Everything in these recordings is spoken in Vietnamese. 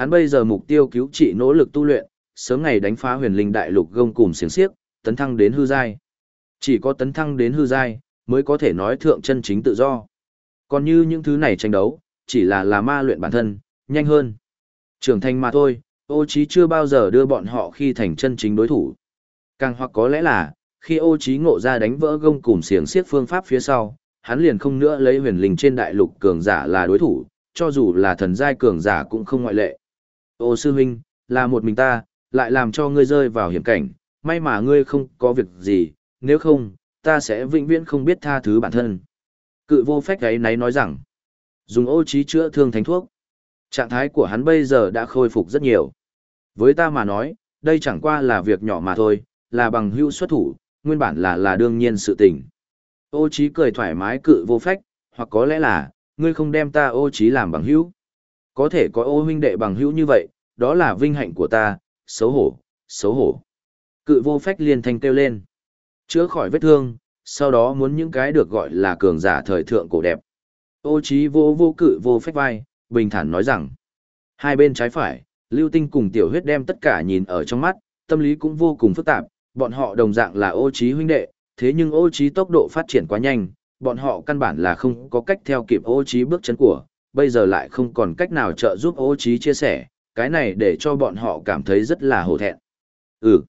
Hắn bây giờ mục tiêu cứu trị nỗ lực tu luyện, sớm ngày đánh phá huyền linh đại lục gông cùng xiềng xiếc, tấn thăng đến hư giai. Chỉ có tấn thăng đến hư giai, mới có thể nói thượng chân chính tự do. Còn như những thứ này tranh đấu, chỉ là là ma luyện bản thân, nhanh hơn. Trưởng thành mà thôi, ô trí chưa bao giờ đưa bọn họ khi thành chân chính đối thủ. Càng hoặc có lẽ là, khi ô trí ngộ ra đánh vỡ gông cùng xiềng xiếc phương pháp phía sau, hắn liền không nữa lấy huyền linh trên đại lục cường giả là đối thủ, cho dù là thần giai cường giả cũng không ngoại lệ. Ô sư huynh, là một mình ta, lại làm cho ngươi rơi vào hiểm cảnh, may mà ngươi không có việc gì, nếu không, ta sẽ vĩnh viễn không biết tha thứ bản thân. Cự vô phách ấy náy nói rằng, dùng ô trí chữa thương thánh thuốc. Trạng thái của hắn bây giờ đã khôi phục rất nhiều. Với ta mà nói, đây chẳng qua là việc nhỏ mà thôi, là bằng hữu xuất thủ, nguyên bản là là đương nhiên sự tình. Ô trí cười thoải mái cự vô phách, hoặc có lẽ là, ngươi không đem ta ô trí làm bằng hữu. Có thể có ô huynh đệ bằng hữu như vậy, đó là vinh hạnh của ta, xấu hổ, xấu hổ. Cự vô phách liền thanh kêu lên. Chữa khỏi vết thương, sau đó muốn những cái được gọi là cường giả thời thượng cổ đẹp. Ô trí vô vô cự vô phách vai, bình thản nói rằng. Hai bên trái phải, lưu tinh cùng tiểu huyết đem tất cả nhìn ở trong mắt, tâm lý cũng vô cùng phức tạp, bọn họ đồng dạng là ô trí huynh đệ, thế nhưng ô trí tốc độ phát triển quá nhanh, bọn họ căn bản là không có cách theo kịp ô trí bước chân của, bây giờ lại không còn cách nào trợ giúp ô trí chia sẻ, cái này để cho bọn họ cảm thấy rất là hổ thẹn. Ừ.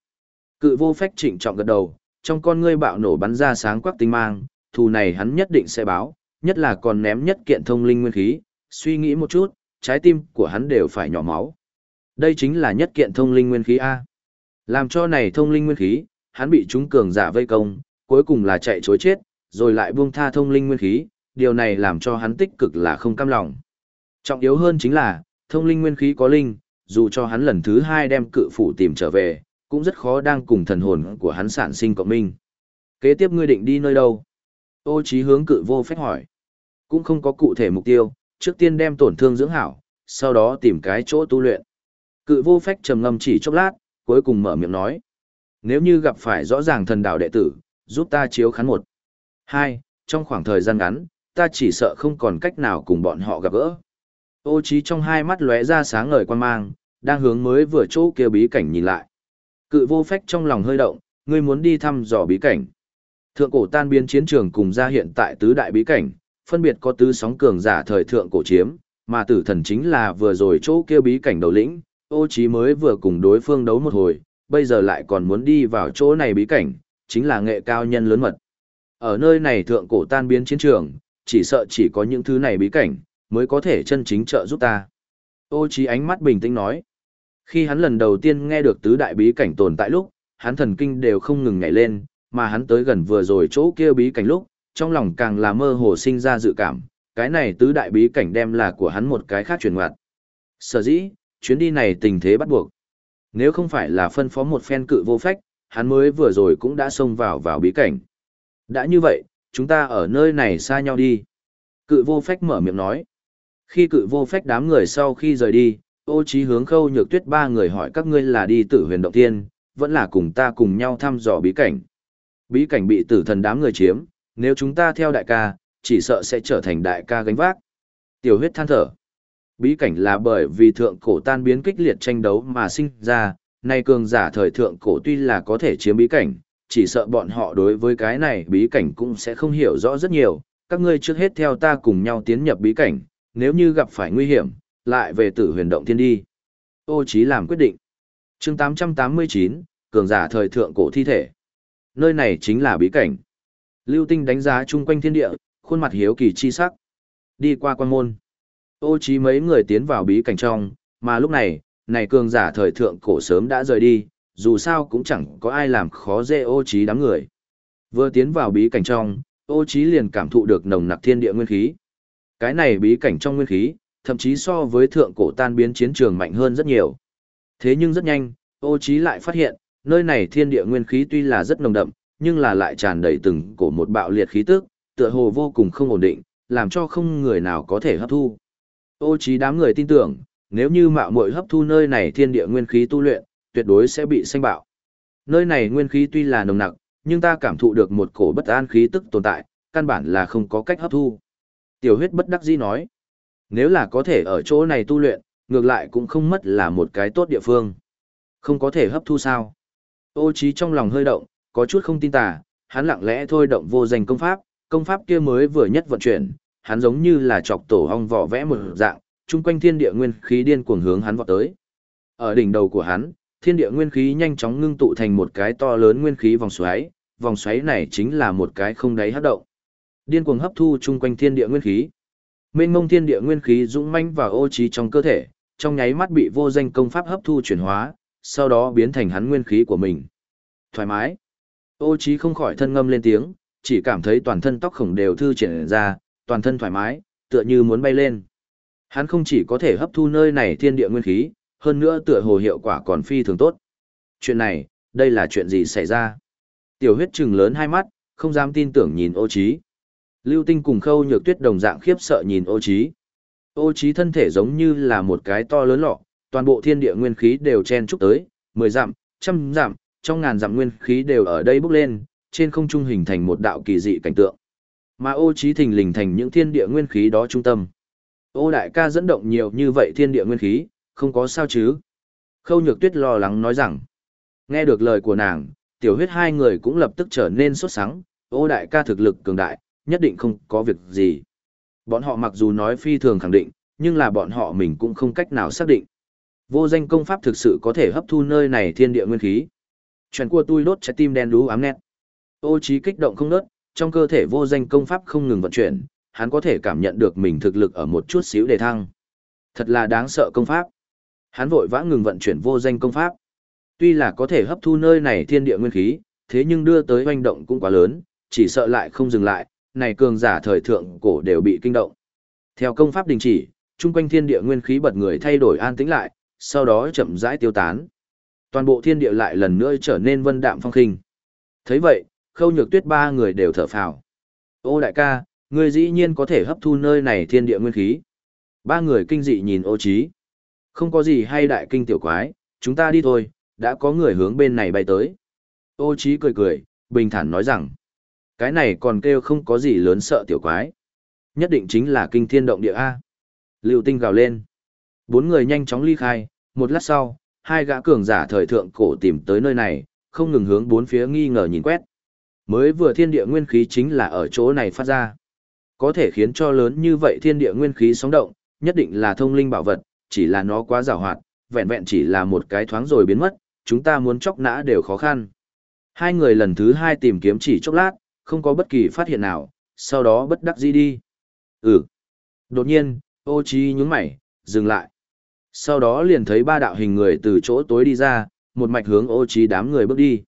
Cự vô phách trịnh trọng gật đầu, trong con ngươi bạo nổ bắn ra sáng quắc tinh mang, thù này hắn nhất định sẽ báo, nhất là còn ném nhất kiện thông linh nguyên khí, suy nghĩ một chút, trái tim của hắn đều phải nhỏ máu. Đây chính là nhất kiện thông linh nguyên khí A. Làm cho này thông linh nguyên khí, hắn bị chúng cường giả vây công, cuối cùng là chạy chối chết, rồi lại buông tha thông linh nguyên khí, điều này làm cho hắn tích cực là không cam lòng. Trọng yếu hơn chính là, thông linh nguyên khí có linh, dù cho hắn lần thứ hai đem cự phủ tìm trở về, cũng rất khó đang cùng thần hồn của hắn sản sinh cộng minh. Kế tiếp ngươi định đi nơi đâu? Ô trí hướng cự vô phách hỏi. Cũng không có cụ thể mục tiêu, trước tiên đem tổn thương dưỡng hảo, sau đó tìm cái chỗ tu luyện. Cự vô phách trầm ngâm chỉ chốc lát, cuối cùng mở miệng nói. Nếu như gặp phải rõ ràng thần đạo đệ tử, giúp ta chiếu khán một. Hai, trong khoảng thời gian ngắn, ta chỉ sợ không còn cách nào cùng bọn họ gặp gỡ. Ô trí trong hai mắt lóe ra sáng ngời quan mang, đang hướng mới vừa chỗ kia bí cảnh nhìn lại. Cự vô phách trong lòng hơi động, ngươi muốn đi thăm dò bí cảnh. Thượng cổ tan biến chiến trường cùng ra hiện tại tứ đại bí cảnh, phân biệt có tứ sóng cường giả thời thượng cổ chiếm, mà tử thần chính là vừa rồi chỗ kia bí cảnh đầu lĩnh, ô trí mới vừa cùng đối phương đấu một hồi, bây giờ lại còn muốn đi vào chỗ này bí cảnh, chính là nghệ cao nhân lớn mật. Ở nơi này thượng cổ tan biến chiến trường, chỉ sợ chỉ có những thứ này bí cảnh, mới có thể chân chính trợ giúp ta. Ô trí ánh mắt bình tĩnh nói. Khi hắn lần đầu tiên nghe được tứ đại bí cảnh tồn tại lúc, hắn thần kinh đều không ngừng nhảy lên, mà hắn tới gần vừa rồi chỗ kia bí cảnh lúc, trong lòng càng là mơ hồ sinh ra dự cảm, cái này tứ đại bí cảnh đem là của hắn một cái khác truyền ngoặt. Sở dĩ, chuyến đi này tình thế bắt buộc. Nếu không phải là phân phó một phen cự vô phách, hắn mới vừa rồi cũng đã xông vào vào bí cảnh. Đã như vậy, chúng ta ở nơi này xa nhau đi. Cự vô phách mở miệng nói. Khi cự vô phách đám người sau khi rời đi, ô trí hướng khâu nhược tuyết ba người hỏi các ngươi là đi tử huyền động tiên, vẫn là cùng ta cùng nhau thăm dò bí cảnh. Bí cảnh bị tử thần đám người chiếm, nếu chúng ta theo đại ca, chỉ sợ sẽ trở thành đại ca gánh vác. Tiểu huyết than thở. Bí cảnh là bởi vì thượng cổ tan biến kích liệt tranh đấu mà sinh ra, nay cường giả thời thượng cổ tuy là có thể chiếm bí cảnh, chỉ sợ bọn họ đối với cái này bí cảnh cũng sẽ không hiểu rõ rất nhiều, các ngươi trước hết theo ta cùng nhau tiến nhập bí cảnh, nếu như gặp phải nguy hiểm, lại về tử huyền động thiên đi. Ô Chí làm quyết định. chương 889, cường giả thời thượng cổ thi thể. Nơi này chính là bí cảnh. Lưu Tinh đánh giá chung quanh thiên địa, khuôn mặt hiếu kỳ chi sắc. Đi qua quan môn. Ô Chí mấy người tiến vào bí cảnh trong, mà lúc này, này cường giả thời thượng cổ sớm đã rời đi, dù sao cũng chẳng có ai làm khó dễ ô Chí đám người. Vừa tiến vào bí cảnh trong, ô Chí liền cảm thụ được nồng nặc thiên địa nguyên khí. Cái này bí cảnh trong nguyên khí, thậm chí so với thượng cổ tan biến chiến trường mạnh hơn rất nhiều. Thế nhưng rất nhanh, ô Chí lại phát hiện, nơi này thiên địa nguyên khí tuy là rất nồng đậm, nhưng là lại tràn đầy từng cổ một bạo liệt khí tức, tựa hồ vô cùng không ổn định, làm cho không người nào có thể hấp thu. Ô Chí đám người tin tưởng, nếu như mạo muội hấp thu nơi này thiên địa nguyên khí tu luyện, tuyệt đối sẽ bị xanh bạo. Nơi này nguyên khí tuy là nồng nặc, nhưng ta cảm thụ được một cổ bất an khí tức tồn tại, căn bản là không có cách hấp thu. Tiểu huyết bất đắc dĩ nói, nếu là có thể ở chỗ này tu luyện, ngược lại cũng không mất là một cái tốt địa phương. Không có thể hấp thu sao. Ô trí trong lòng hơi động, có chút không tin tà, hắn lặng lẽ thôi động vô danh công pháp, công pháp kia mới vừa nhất vận chuyển, hắn giống như là chọc tổ hong vỏ vẽ một dạng, chung quanh thiên địa nguyên khí điên cuồng hướng hắn vọt tới. Ở đỉnh đầu của hắn, thiên địa nguyên khí nhanh chóng ngưng tụ thành một cái to lớn nguyên khí vòng xoáy, vòng xoáy này chính là một cái không đáy hấp động. Điên cuồng hấp thu chung quanh thiên địa nguyên khí. Mênh mông thiên địa nguyên khí dũng mãnh và ô trí trong cơ thể, trong nháy mắt bị vô danh công pháp hấp thu chuyển hóa, sau đó biến thành hắn nguyên khí của mình. Thoải mái. Ô trí không khỏi thân ngâm lên tiếng, chỉ cảm thấy toàn thân tóc khổng đều thư triển ra, toàn thân thoải mái, tựa như muốn bay lên. Hắn không chỉ có thể hấp thu nơi này thiên địa nguyên khí, hơn nữa tựa hồ hiệu quả còn phi thường tốt. Chuyện này, đây là chuyện gì xảy ra? Tiểu huyết trừng lớn hai mắt, không dám tin tưởng nhìn ô trí. Lưu tinh cùng khâu nhược tuyết đồng dạng khiếp sợ nhìn ô trí. Ô trí thân thể giống như là một cái to lớn lọ, toàn bộ thiên địa nguyên khí đều chen chúc tới, mười dặm, trăm dặm, trong ngàn dặm nguyên khí đều ở đây bốc lên, trên không trung hình thành một đạo kỳ dị cảnh tượng. Mà ô trí thình lình thành những thiên địa nguyên khí đó trung tâm. Ô đại ca dẫn động nhiều như vậy thiên địa nguyên khí, không có sao chứ. Khâu nhược tuyết lo lắng nói rằng, nghe được lời của nàng, tiểu huyết hai người cũng lập tức trở nên sốt sắng, ô đại ca thực lực cường đại, nhất định không có việc gì. Bọn họ mặc dù nói phi thường khẳng định, nhưng là bọn họ mình cũng không cách nào xác định. Vô danh công pháp thực sự có thể hấp thu nơi này thiên địa nguyên khí. Chuyện của tôi đốt trái tim đen đú ám nét. Ô trí kích động không nớt, trong cơ thể vô danh công pháp không ngừng vận chuyển, hắn có thể cảm nhận được mình thực lực ở một chút xíu đề thăng. Thật là đáng sợ công pháp. Hắn vội vã ngừng vận chuyển vô danh công pháp. Tuy là có thể hấp thu nơi này thiên địa nguyên khí, thế nhưng đưa tới hoành động cũng quá lớn, chỉ sợ lại không dừng lại, này cường giả thời thượng cổ đều bị kinh động. Theo công pháp đình chỉ, chung quanh thiên địa nguyên khí bật người thay đổi an tĩnh lại, sau đó chậm rãi tiêu tán. Toàn bộ thiên địa lại lần nữa trở nên vân đạm phong khinh. Thấy vậy, khâu nhược tuyết ba người đều thở phào. Ô đại ca, ngươi dĩ nhiên có thể hấp thu nơi này thiên địa nguyên khí. Ba người kinh dị nhìn ô trí. Không có gì hay đại kinh tiểu quái, chúng ta đi thôi, đã có người hướng bên này bay tới. Ô Chí cười cười, bình thản nói rằng, cái này còn kêu không có gì lớn sợ tiểu quái. Nhất định chính là kinh thiên động địa A. Lưu tinh gào lên. Bốn người nhanh chóng ly khai, một lát sau, hai gã cường giả thời thượng cổ tìm tới nơi này, không ngừng hướng bốn phía nghi ngờ nhìn quét. Mới vừa thiên địa nguyên khí chính là ở chỗ này phát ra. Có thể khiến cho lớn như vậy thiên địa nguyên khí sóng động, nhất định là thông linh bảo vật, chỉ là nó quá rào hoạt, vẹn vẹn chỉ là một cái thoáng rồi biến mất, chúng ta muốn chóc nã đều khó khăn. Hai người lần thứ hai tìm kiếm chỉ chốc lát, không có bất kỳ phát hiện nào, sau đó bất đắc dĩ đi. Ừ. Đột nhiên, ô chi nhúng mày, dừng lại. Sau đó liền thấy ba đạo hình người từ chỗ tối đi ra, một mạch hướng ô chi đám người bước đi.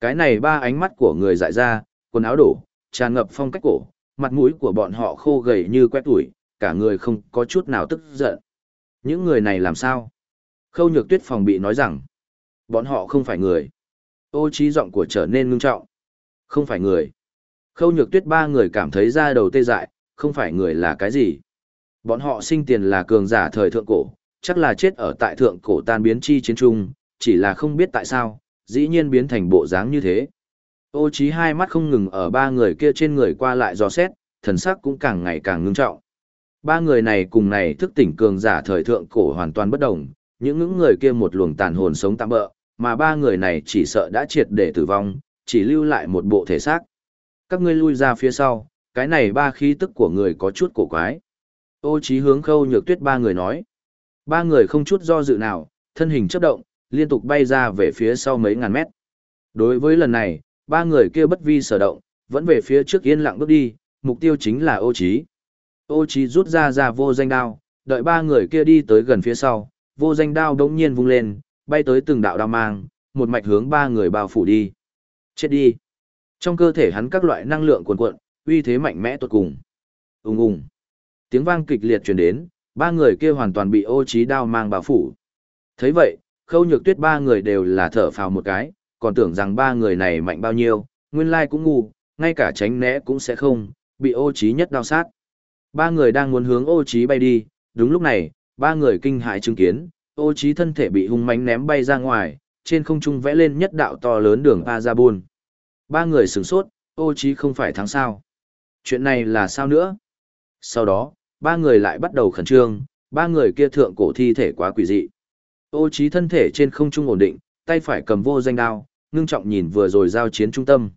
Cái này ba ánh mắt của người dại ra, quần áo đổ, tràn ngập phong cách cổ, mặt mũi của bọn họ khô gầy như quét tuổi, cả người không có chút nào tức giận. Những người này làm sao? Khâu nhược tuyết phòng bị nói rằng, bọn họ không phải người. Ô trí giọng của trở nên ngưng trọng. Không phải người. Khâu nhược tuyết ba người cảm thấy da đầu tê dại, không phải người là cái gì. Bọn họ sinh tiền là cường giả thời thượng cổ, chắc là chết ở tại thượng cổ tan biến chi chiến trung, chỉ là không biết tại sao, dĩ nhiên biến thành bộ dáng như thế. Ô trí hai mắt không ngừng ở ba người kia trên người qua lại dò xét, thần sắc cũng càng ngày càng ngưng trọng. Ba người này cùng này thức tỉnh cường giả thời thượng cổ hoàn toàn bất đồng, những những người kia một luồng tàn hồn sống tạm bỡ, mà ba người này chỉ sợ đã triệt để tử vong, chỉ lưu lại một bộ thể xác. Các ngươi lui ra phía sau, cái này ba khí tức của người có chút cổ quái. Ô trí hướng khâu nhược tuyết ba người nói. Ba người không chút do dự nào, thân hình chấp động, liên tục bay ra về phía sau mấy ngàn mét. Đối với lần này, ba người kia bất vi sở động, vẫn về phía trước yên lặng bước đi, mục tiêu chính là ô trí. Ô Chí rút ra ra vô danh đao, đợi ba người kia đi tới gần phía sau, vô danh đao đống nhiên vung lên, bay tới từng đạo đao mang, một mạch hướng ba người bao phủ đi. Chết đi. Trong cơ thể hắn các loại năng lượng cuồn cuộn, uy thế mạnh mẽ tuột cùng. Ùng ùng. Tiếng vang kịch liệt truyền đến, ba người kia hoàn toàn bị ô Chí đao mang bao phủ. Thấy vậy, khâu nhược tuyết ba người đều là thở phào một cái, còn tưởng rằng ba người này mạnh bao nhiêu, nguyên lai cũng ngu, ngay cả tránh né cũng sẽ không, bị ô Chí nhất đao sát. Ba người đang muốn hướng ô trí bay đi, đúng lúc này, ba người kinh hãi chứng kiến, ô trí thân thể bị hung mãnh ném bay ra ngoài, trên không trung vẽ lên nhất đạo to lớn đường A Ra Buôn. Ba người sửng sốt, ô trí không phải thắng sao. Chuyện này là sao nữa? Sau đó, ba người lại bắt đầu khẩn trương, Ba người kia thượng cổ thi thể quá quỷ dị. Ô trí thân thể trên không trung ổn định, tay phải cầm vô danh đao, ngưng trọng nhìn vừa rồi giao chiến trung tâm.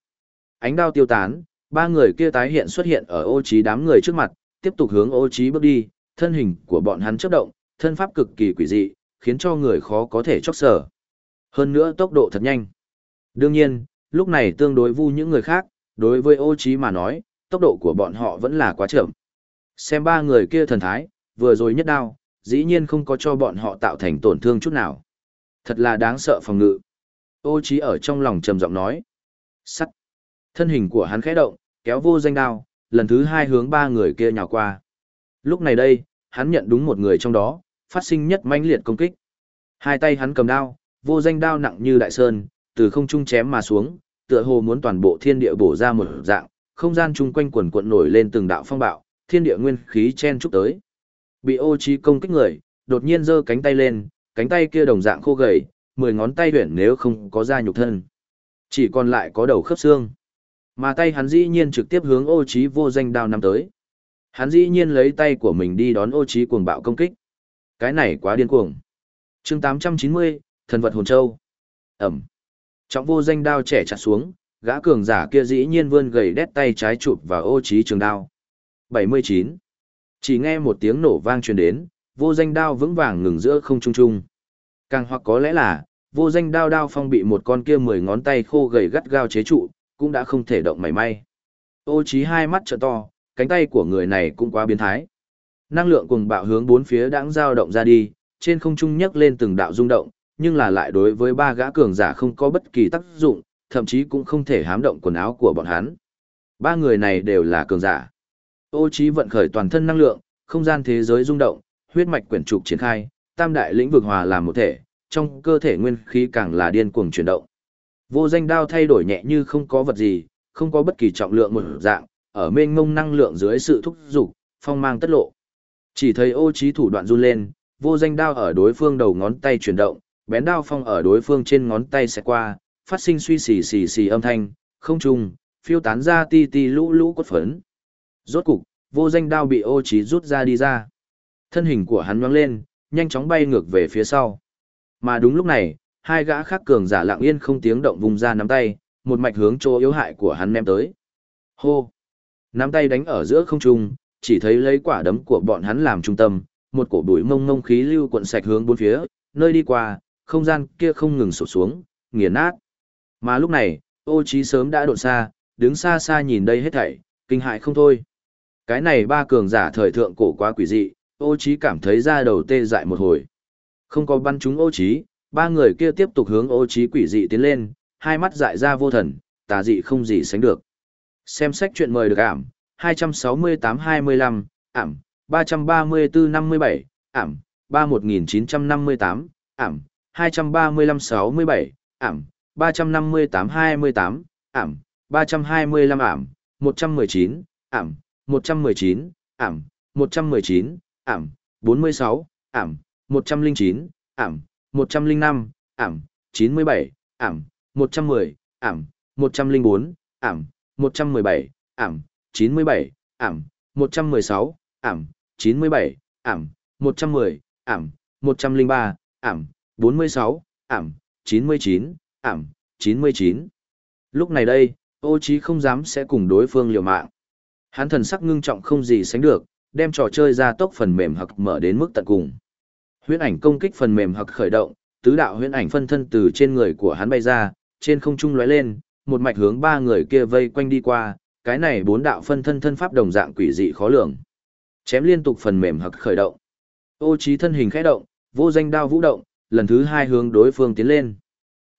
Ánh đao tiêu tán, ba người kia tái hiện xuất hiện ở ô trí đám người trước mặt, tiếp tục hướng ô trí bước đi, thân hình của bọn hắn chấp động, thân pháp cực kỳ quỷ dị, khiến cho người khó có thể chốc sở. Hơn nữa tốc độ thật nhanh. Đương nhiên, lúc này tương đối vu những người khác, đối với ô trí mà nói, tốc độ của bọn họ vẫn là quá chậm. Xem ba người kia thần thái, vừa rồi nhất đao, dĩ nhiên không có cho bọn họ tạo thành tổn thương chút nào. Thật là đáng sợ phòng ngự. Ô trí ở trong lòng trầm giọng nói. Sắt. Thân hình của hắn khẽ động, kéo vô danh đao, lần thứ hai hướng ba người kia nhào qua. Lúc này đây, hắn nhận đúng một người trong đó, phát sinh nhất mãnh liệt công kích. Hai tay hắn cầm đao, vô danh đao nặng như đại sơn, từ không trung chém mà xuống, tựa hồ muốn toàn bộ thiên địa bổ ra một dạng, không gian chung quanh quần cuộn nổi lên từng đạo phong bạo, thiên địa nguyên khí chen chúc tới. Bị ô trí công kích người, đột nhiên giơ cánh tay lên, cánh tay kia đồng dạng khô gầy, mười ngón tay huyển nếu không có da nhục thân. Chỉ còn lại có đầu khớp xương. Mà tay hắn dĩ nhiên trực tiếp hướng ô trí vô danh đao năm tới. Hắn dĩ nhiên lấy tay của mình đi đón ô trí cuồng bạo công kích. Cái này quá điên cuồng. Chương 890, thần vật hồn châu. Ẩm. Trọng vô danh đao trẻ chặt xuống, gã cường giả kia dĩ nhiên vươn gầy đét tay trái chụp vào ô trí trường đao. 79. Chỉ nghe một tiếng nổ vang truyền đến, vô danh đao vững vàng ngừng giữa không trung trung. Càng hoặc có lẽ là, vô danh đao đao phong bị một con kia mười ngón tay khô gầy gắt gao chế trụ, cũng đã không thể động mảy may. Ô trí hai mắt trợ to, cánh tay của người này cũng quá biến thái. Năng lượng cùng bạo hướng bốn phía đãng dao động ra đi, trên không trung nhấc lên từng đạo rung động, nhưng là lại đối với ba gã cường giả không có bất kỳ tác dụng, thậm chí cũng không thể hám động quần áo của bọn hắn. Ba người này đều là cường giả. Ô trí vận khởi toàn thân năng lượng, không gian thế giới rung động, huyết mạch quyển trục triển khai, tam đại lĩnh vực hòa làm một thể, trong cơ thể nguyên khí càng là điên cuồng chuyển động. Vô danh đao thay đổi nhẹ như không có vật gì, không có bất kỳ trọng lượng một dạng, ở mênh mông năng lượng dưới sự thúc giục, phong mang tất lộ. Chỉ thấy ô trí thủ đoạn run lên, vô danh đao ở đối phương đầu ngón tay chuyển động, bén đao phong ở đối phương trên ngón tay sẽ qua, phát sinh suy xì xì xì âm thanh, không trùng, phiêu tán ra ti ti lũ lũ cốt phấn. Rốt cục, vô danh đao bị ô trí rút ra đi ra. Thân hình của hắn nhoáng lên, nhanh chóng bay ngược về phía sau. Mà đúng lúc này, hai gã khác cường giả lặng yên không tiếng động vùng ra nắm tay, một mạch hướng chỗ yếu hại của hắn ném tới. Hô! Nắm tay đánh ở giữa không trung, chỉ thấy lấy quả đấm của bọn hắn làm trung tâm, một cổ bụi mông mông khí lưu cuộn sạch hướng bốn phía, nơi đi qua, không gian kia không ngừng sụp xuống, nghiền nát. Mà lúc này, ô trí sớm đã đột xa, đứng xa xa nhìn đây hết thảy, kinh hại không thôi. Cái này ba cường giả thời thượng cổ quá quỷ dị, ô trí cảm thấy da đầu tê dại một hồi. Không có bắn chúng ô trí, ba người kia tiếp tục hướng ô trí quỷ dị tiến lên, hai mắt dại ra vô thần, tà dị không gì sánh được. Xem sách chuyện mời được ảm, 268-25, ảm, 334-57, ảm, 31958, ảm, 235-67, ảm, 358-28, ảm, 325 ảm, 119, ảm, 119, ảm, 119, ảm, 46, ảm, 109, ảm, 105, ảm, 97, ảm, 110, ảm, 104, ảm, 117, ảm, 97, ảm, 116, ảm, 97, ảm, 110, ảm, 103, ảm, 46, ảm, 99, ảm, 99. Lúc này đây, ô chí không dám sẽ cùng đối phương liều mạng. Hắn thần sắc ngưng trọng không gì sánh được, đem trò chơi ra tốc phần mềm hặc mở đến mức tận cùng. Huyễn ảnh công kích phần mềm hoặc khởi động, tứ đạo huyễn ảnh phân thân từ trên người của hắn bay ra, trên không trung lóe lên, một mạch hướng ba người kia vây quanh đi qua, cái này bốn đạo phân thân thân pháp đồng dạng quỷ dị khó lường. Chém liên tục phần mềm hoặc khởi động. Ô trí thân hình khẽ động, vô danh đao vũ động, lần thứ hai hướng đối phương tiến lên.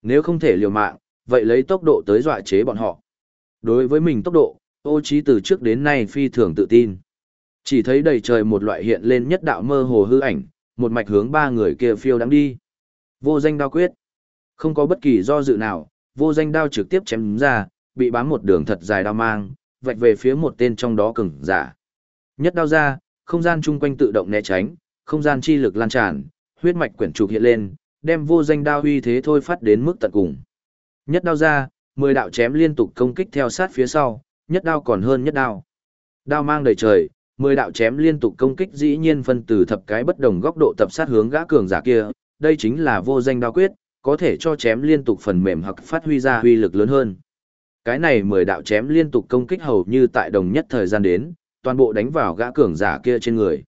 Nếu không thể liều mạng, vậy lấy tốc độ tới dọa chế bọn họ. Đối với mình tốc độ, ô trí từ trước đến nay phi thường tự tin. Chỉ thấy đầy trời một loại hiện lên nhất đạo mơ hồ hư ảnh, một mạch hướng ba người kia phiêu đáng đi. Vô danh đao quyết. Không có bất kỳ do dự nào, vô danh đao trực tiếp chém ra, bị bám một đường thật dài đao mang, vạch về phía một tên trong đó cứng, giả. Nhất đao ra, không gian chung quanh tự động né tránh, không gian chi lực lan tràn, huyết mạch quyển trục hiện lên, đem vô danh đao uy thế thôi phát đến mức tận cùng. Nhất đao ra, mười đạo chém liên tục công kích theo sát phía sau, nhất đao còn hơn nhất đao. Đao mang đầy trời, Mười đạo chém liên tục công kích dĩ nhiên phân từ thập cái bất đồng góc độ tập sát hướng gã cường giả kia, đây chính là vô danh đao quyết, có thể cho chém liên tục phần mềm hoặc phát huy ra huy lực lớn hơn. Cái này mười đạo chém liên tục công kích hầu như tại đồng nhất thời gian đến, toàn bộ đánh vào gã cường giả kia trên người.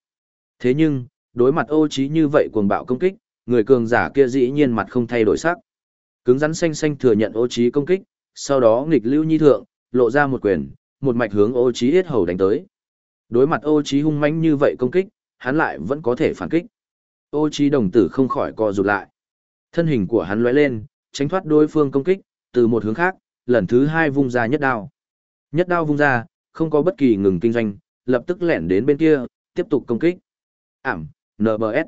Thế nhưng, đối mặt ô trí như vậy cuồng bạo công kích, người cường giả kia dĩ nhiên mặt không thay đổi sắc. Cứng rắn xanh xanh thừa nhận ô trí công kích, sau đó nghịch lưu nhi thượng, lộ ra một quyền, một mạch hướng ô trí hết hầu đánh tới. Đối mặt ô trí hung mãnh như vậy công kích, hắn lại vẫn có thể phản kích. Ô trí đồng tử không khỏi co rụt lại. Thân hình của hắn lóe lên, tránh thoát đối phương công kích, từ một hướng khác, lần thứ hai vung ra nhất đao. Nhất đao vung ra, không có bất kỳ ngừng kinh doanh, lập tức lẻn đến bên kia, tiếp tục công kích. Ảm, NBS.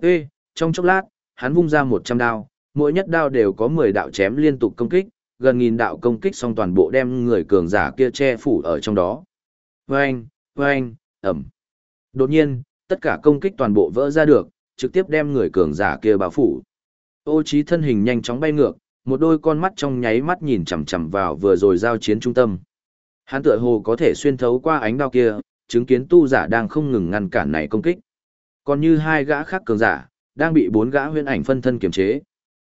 Ê, trong chốc lát, hắn vung ra 100 đao, mỗi nhất đao đều có 10 đạo chém liên tục công kích, gần nghìn đạo công kích xong toàn bộ đem người cường giả kia che phủ ở trong đó. Vâng, oanh, ẩm. Đột nhiên, tất cả công kích toàn bộ vỡ ra được, trực tiếp đem người cường giả kia bao phủ. Ô trí thân hình nhanh chóng bay ngược, một đôi con mắt trong nháy mắt nhìn chằm chằm vào vừa rồi giao chiến trung tâm. Hắn tựa hồ có thể xuyên thấu qua ánh đao kia, chứng kiến tu giả đang không ngừng ngăn cản này công kích. Còn như hai gã khác cường giả, đang bị bốn gã huyễn ảnh phân thân kiềm chế.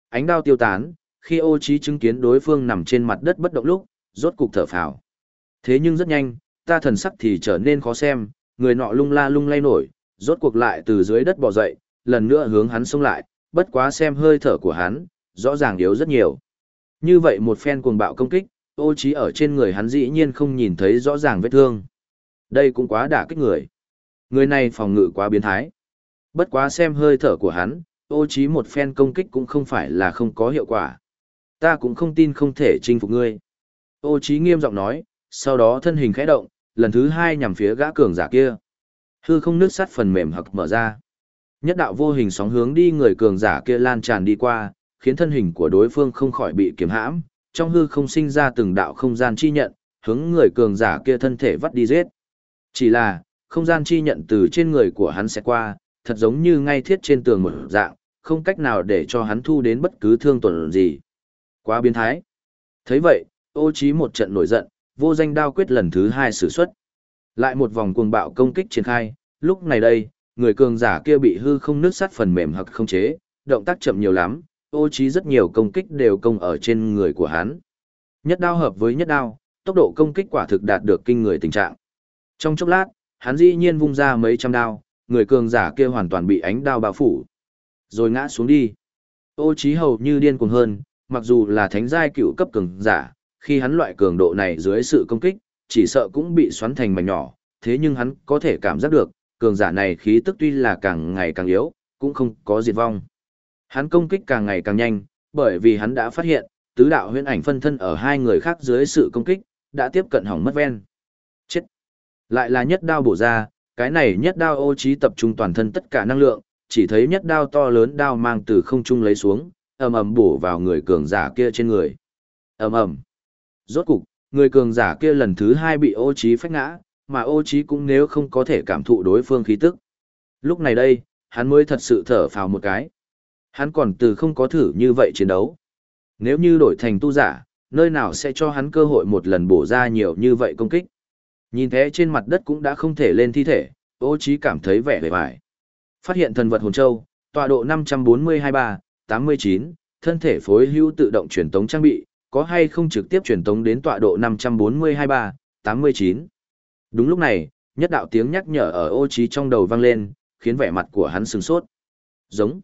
Ánh đao tiêu tán, khi ô trí chứng kiến đối phương nằm trên mặt đất bất động lúc, rốt cục thở phào. Thế nhưng rất nhanh, ta thần sắc thì trở nên khó xem, người nọ lung la lung lay nổi, rốt cuộc lại từ dưới đất bò dậy, lần nữa hướng hắn xông lại, bất quá xem hơi thở của hắn, rõ ràng yếu rất nhiều. Như vậy một phen cuồng bạo công kích, ô trí ở trên người hắn dĩ nhiên không nhìn thấy rõ ràng vết thương. Đây cũng quá đả kích người. Người này phòng ngự quá biến thái. Bất quá xem hơi thở của hắn, ô trí một phen công kích cũng không phải là không có hiệu quả. Ta cũng không tin không thể chinh phục ngươi. Ô trí nghiêm giọng nói, sau đó thân hình khẽ động, lần thứ hai nhằm phía gã cường giả kia. Hư không nước sắt phần mềm hặc mở ra. Nhất đạo vô hình sóng hướng đi người cường giả kia lan tràn đi qua, khiến thân hình của đối phương không khỏi bị kiềm hãm, trong hư không sinh ra từng đạo không gian chi nhận, hướng người cường giả kia thân thể vắt đi giết. Chỉ là, không gian chi nhận từ trên người của hắn sẽ qua, thật giống như ngay thiết trên tường một dạng, không cách nào để cho hắn thu đến bất cứ thương tổn gì. Quá biến thái. thấy vậy, ô trí một trận nổi giận, vô danh đao quyết lần thứ hai sử xuất. Lại một vòng cuồng bạo công kích triển khai, lúc này đây, người cường giả kia bị hư không nước sắt phần mềm hoặc không chế, động tác chậm nhiều lắm, ô trí rất nhiều công kích đều công ở trên người của hắn. Nhất đao hợp với nhất đao, tốc độ công kích quả thực đạt được kinh người tình trạng. Trong chốc lát, hắn dĩ nhiên vung ra mấy trăm đao, người cường giả kia hoàn toàn bị ánh đao bao phủ. Rồi ngã xuống đi. Ô trí hầu như điên cuồng hơn, mặc dù là thánh giai cựu cấp cường giả, khi hắn loại cường độ này dưới sự công kích, chỉ sợ cũng bị xoắn thành mảnh nhỏ, thế nhưng hắn có thể cảm giác được, cường giả này khí tức tuy là càng ngày càng yếu, cũng không có diệt vong. Hắn công kích càng ngày càng nhanh, bởi vì hắn đã phát hiện, tứ đạo huyễn ảnh phân thân ở hai người khác dưới sự công kích, đã tiếp cận hỏng mất ven. Chết! Lại là nhất đao bổ ra, cái này nhất đao ô trí tập trung toàn thân tất cả năng lượng, chỉ thấy nhất đao to lớn đao mang từ không trung lấy xuống, ầm ầm bổ vào người cường giả kia trên người. ầm ầm. Rốt cục, người cường giả kia lần thứ hai bị ô trí phách ngã, mà ô trí cũng nếu không có thể cảm thụ đối phương khí tức. Lúc này đây, hắn mới thật sự thở phào một cái. Hắn còn từ không có thử như vậy chiến đấu. Nếu như đổi thành tu giả, nơi nào sẽ cho hắn cơ hội một lần bổ ra nhiều như vậy công kích. Nhìn thế trên mặt đất cũng đã không thể lên thi thể, ô trí cảm thấy vẻ vẻ vải. Phát hiện thần vật hồn châu, tọa độ 542-3, 89, thân thể phối hữu tự động truyền tống trang bị, có hay không trực tiếp truyền tống đến tọa độ 542-3, 89. Đúng lúc này, nhất đạo tiếng nhắc nhở ở ô trí trong đầu vang lên, khiến vẻ mặt của hắn sừng sốt. Giống.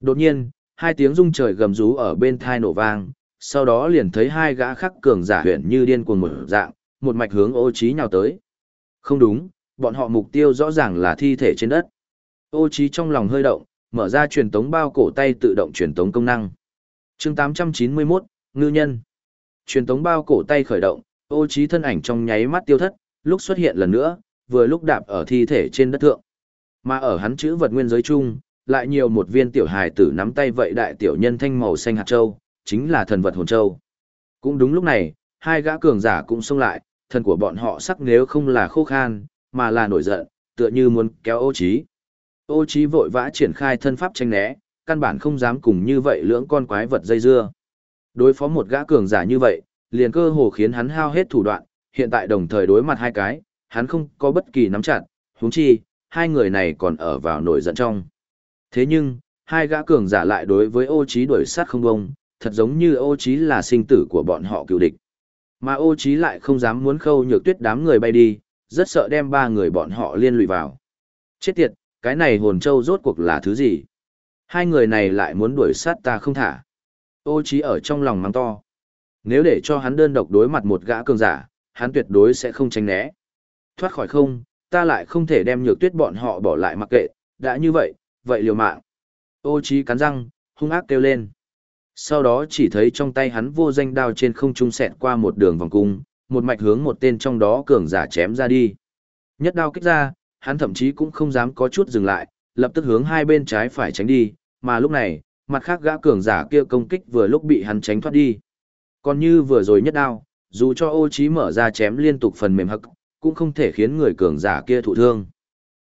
Đột nhiên, hai tiếng rung trời gầm rú ở bên thai nổ vang, sau đó liền thấy hai gã khắc cường giả huyện như điên cuồng một dạng, một mạch hướng ô trí nhào tới. Không đúng, bọn họ mục tiêu rõ ràng là thi thể trên đất. Ô trí trong lòng hơi động, mở ra truyền tống bao cổ tay tự động truyền tống công năng. Chương 891, Ngư nhân. Truyền tống bao cổ tay khởi động, ô trí thân ảnh trong nháy mắt tiêu thất, lúc xuất hiện lần nữa, vừa lúc đạp ở thi thể trên đất thượng. Mà ở hắn chữ vật nguyên giới chung, lại nhiều một viên tiểu hài tử nắm tay vậy đại tiểu nhân thanh màu xanh hạt châu, chính là thần vật hồn châu. Cũng đúng lúc này, hai gã cường giả cũng xông lại, thần của bọn họ sắc nếu không là khô khan, mà là nổi giận, tựa như muốn kéo ô trí. Ô trí vội vã triển khai thân pháp tranh né, căn bản không dám cùng như vậy lưỡng con quái vật dây dưa. Đối phó một gã cường giả như vậy, liền cơ hồ khiến hắn hao hết thủ đoạn, hiện tại đồng thời đối mặt hai cái, hắn không có bất kỳ nắm chặt, huống chi, hai người này còn ở vào nổi giận trong. Thế nhưng, hai gã cường giả lại đối với ô trí đuổi sát không bông, thật giống như ô trí là sinh tử của bọn họ cựu địch. Mà ô trí lại không dám muốn khâu nhược tuyết đám người bay đi, rất sợ đem ba người bọn họ liên lụy vào. Chết tiệt, cái này hồn châu rốt cuộc là thứ gì? Hai người này lại muốn đuổi sát ta không thả. Ô trí ở trong lòng mắng to. Nếu để cho hắn đơn độc đối mặt một gã cường giả, hắn tuyệt đối sẽ không tránh né. Thoát khỏi không, ta lại không thể đem nhược tuyết bọn họ bỏ lại mặc kệ, đã như vậy, vậy liều mạng. Ô trí cắn răng, hung ác kêu lên. Sau đó chỉ thấy trong tay hắn vô danh đao trên không trung sẹt qua một đường vòng cung, một mạch hướng một tên trong đó cường giả chém ra đi. Nhất đao kích ra, hắn thậm chí cũng không dám có chút dừng lại, lập tức hướng hai bên trái phải tránh đi, mà lúc này, mặt khác gã cường giả kia công kích vừa lúc bị hắn tránh thoát đi. Còn như vừa rồi nhất đao, dù cho ô trí mở ra chém liên tục phần mềm hậc, cũng không thể khiến người cường giả kia thụ thương.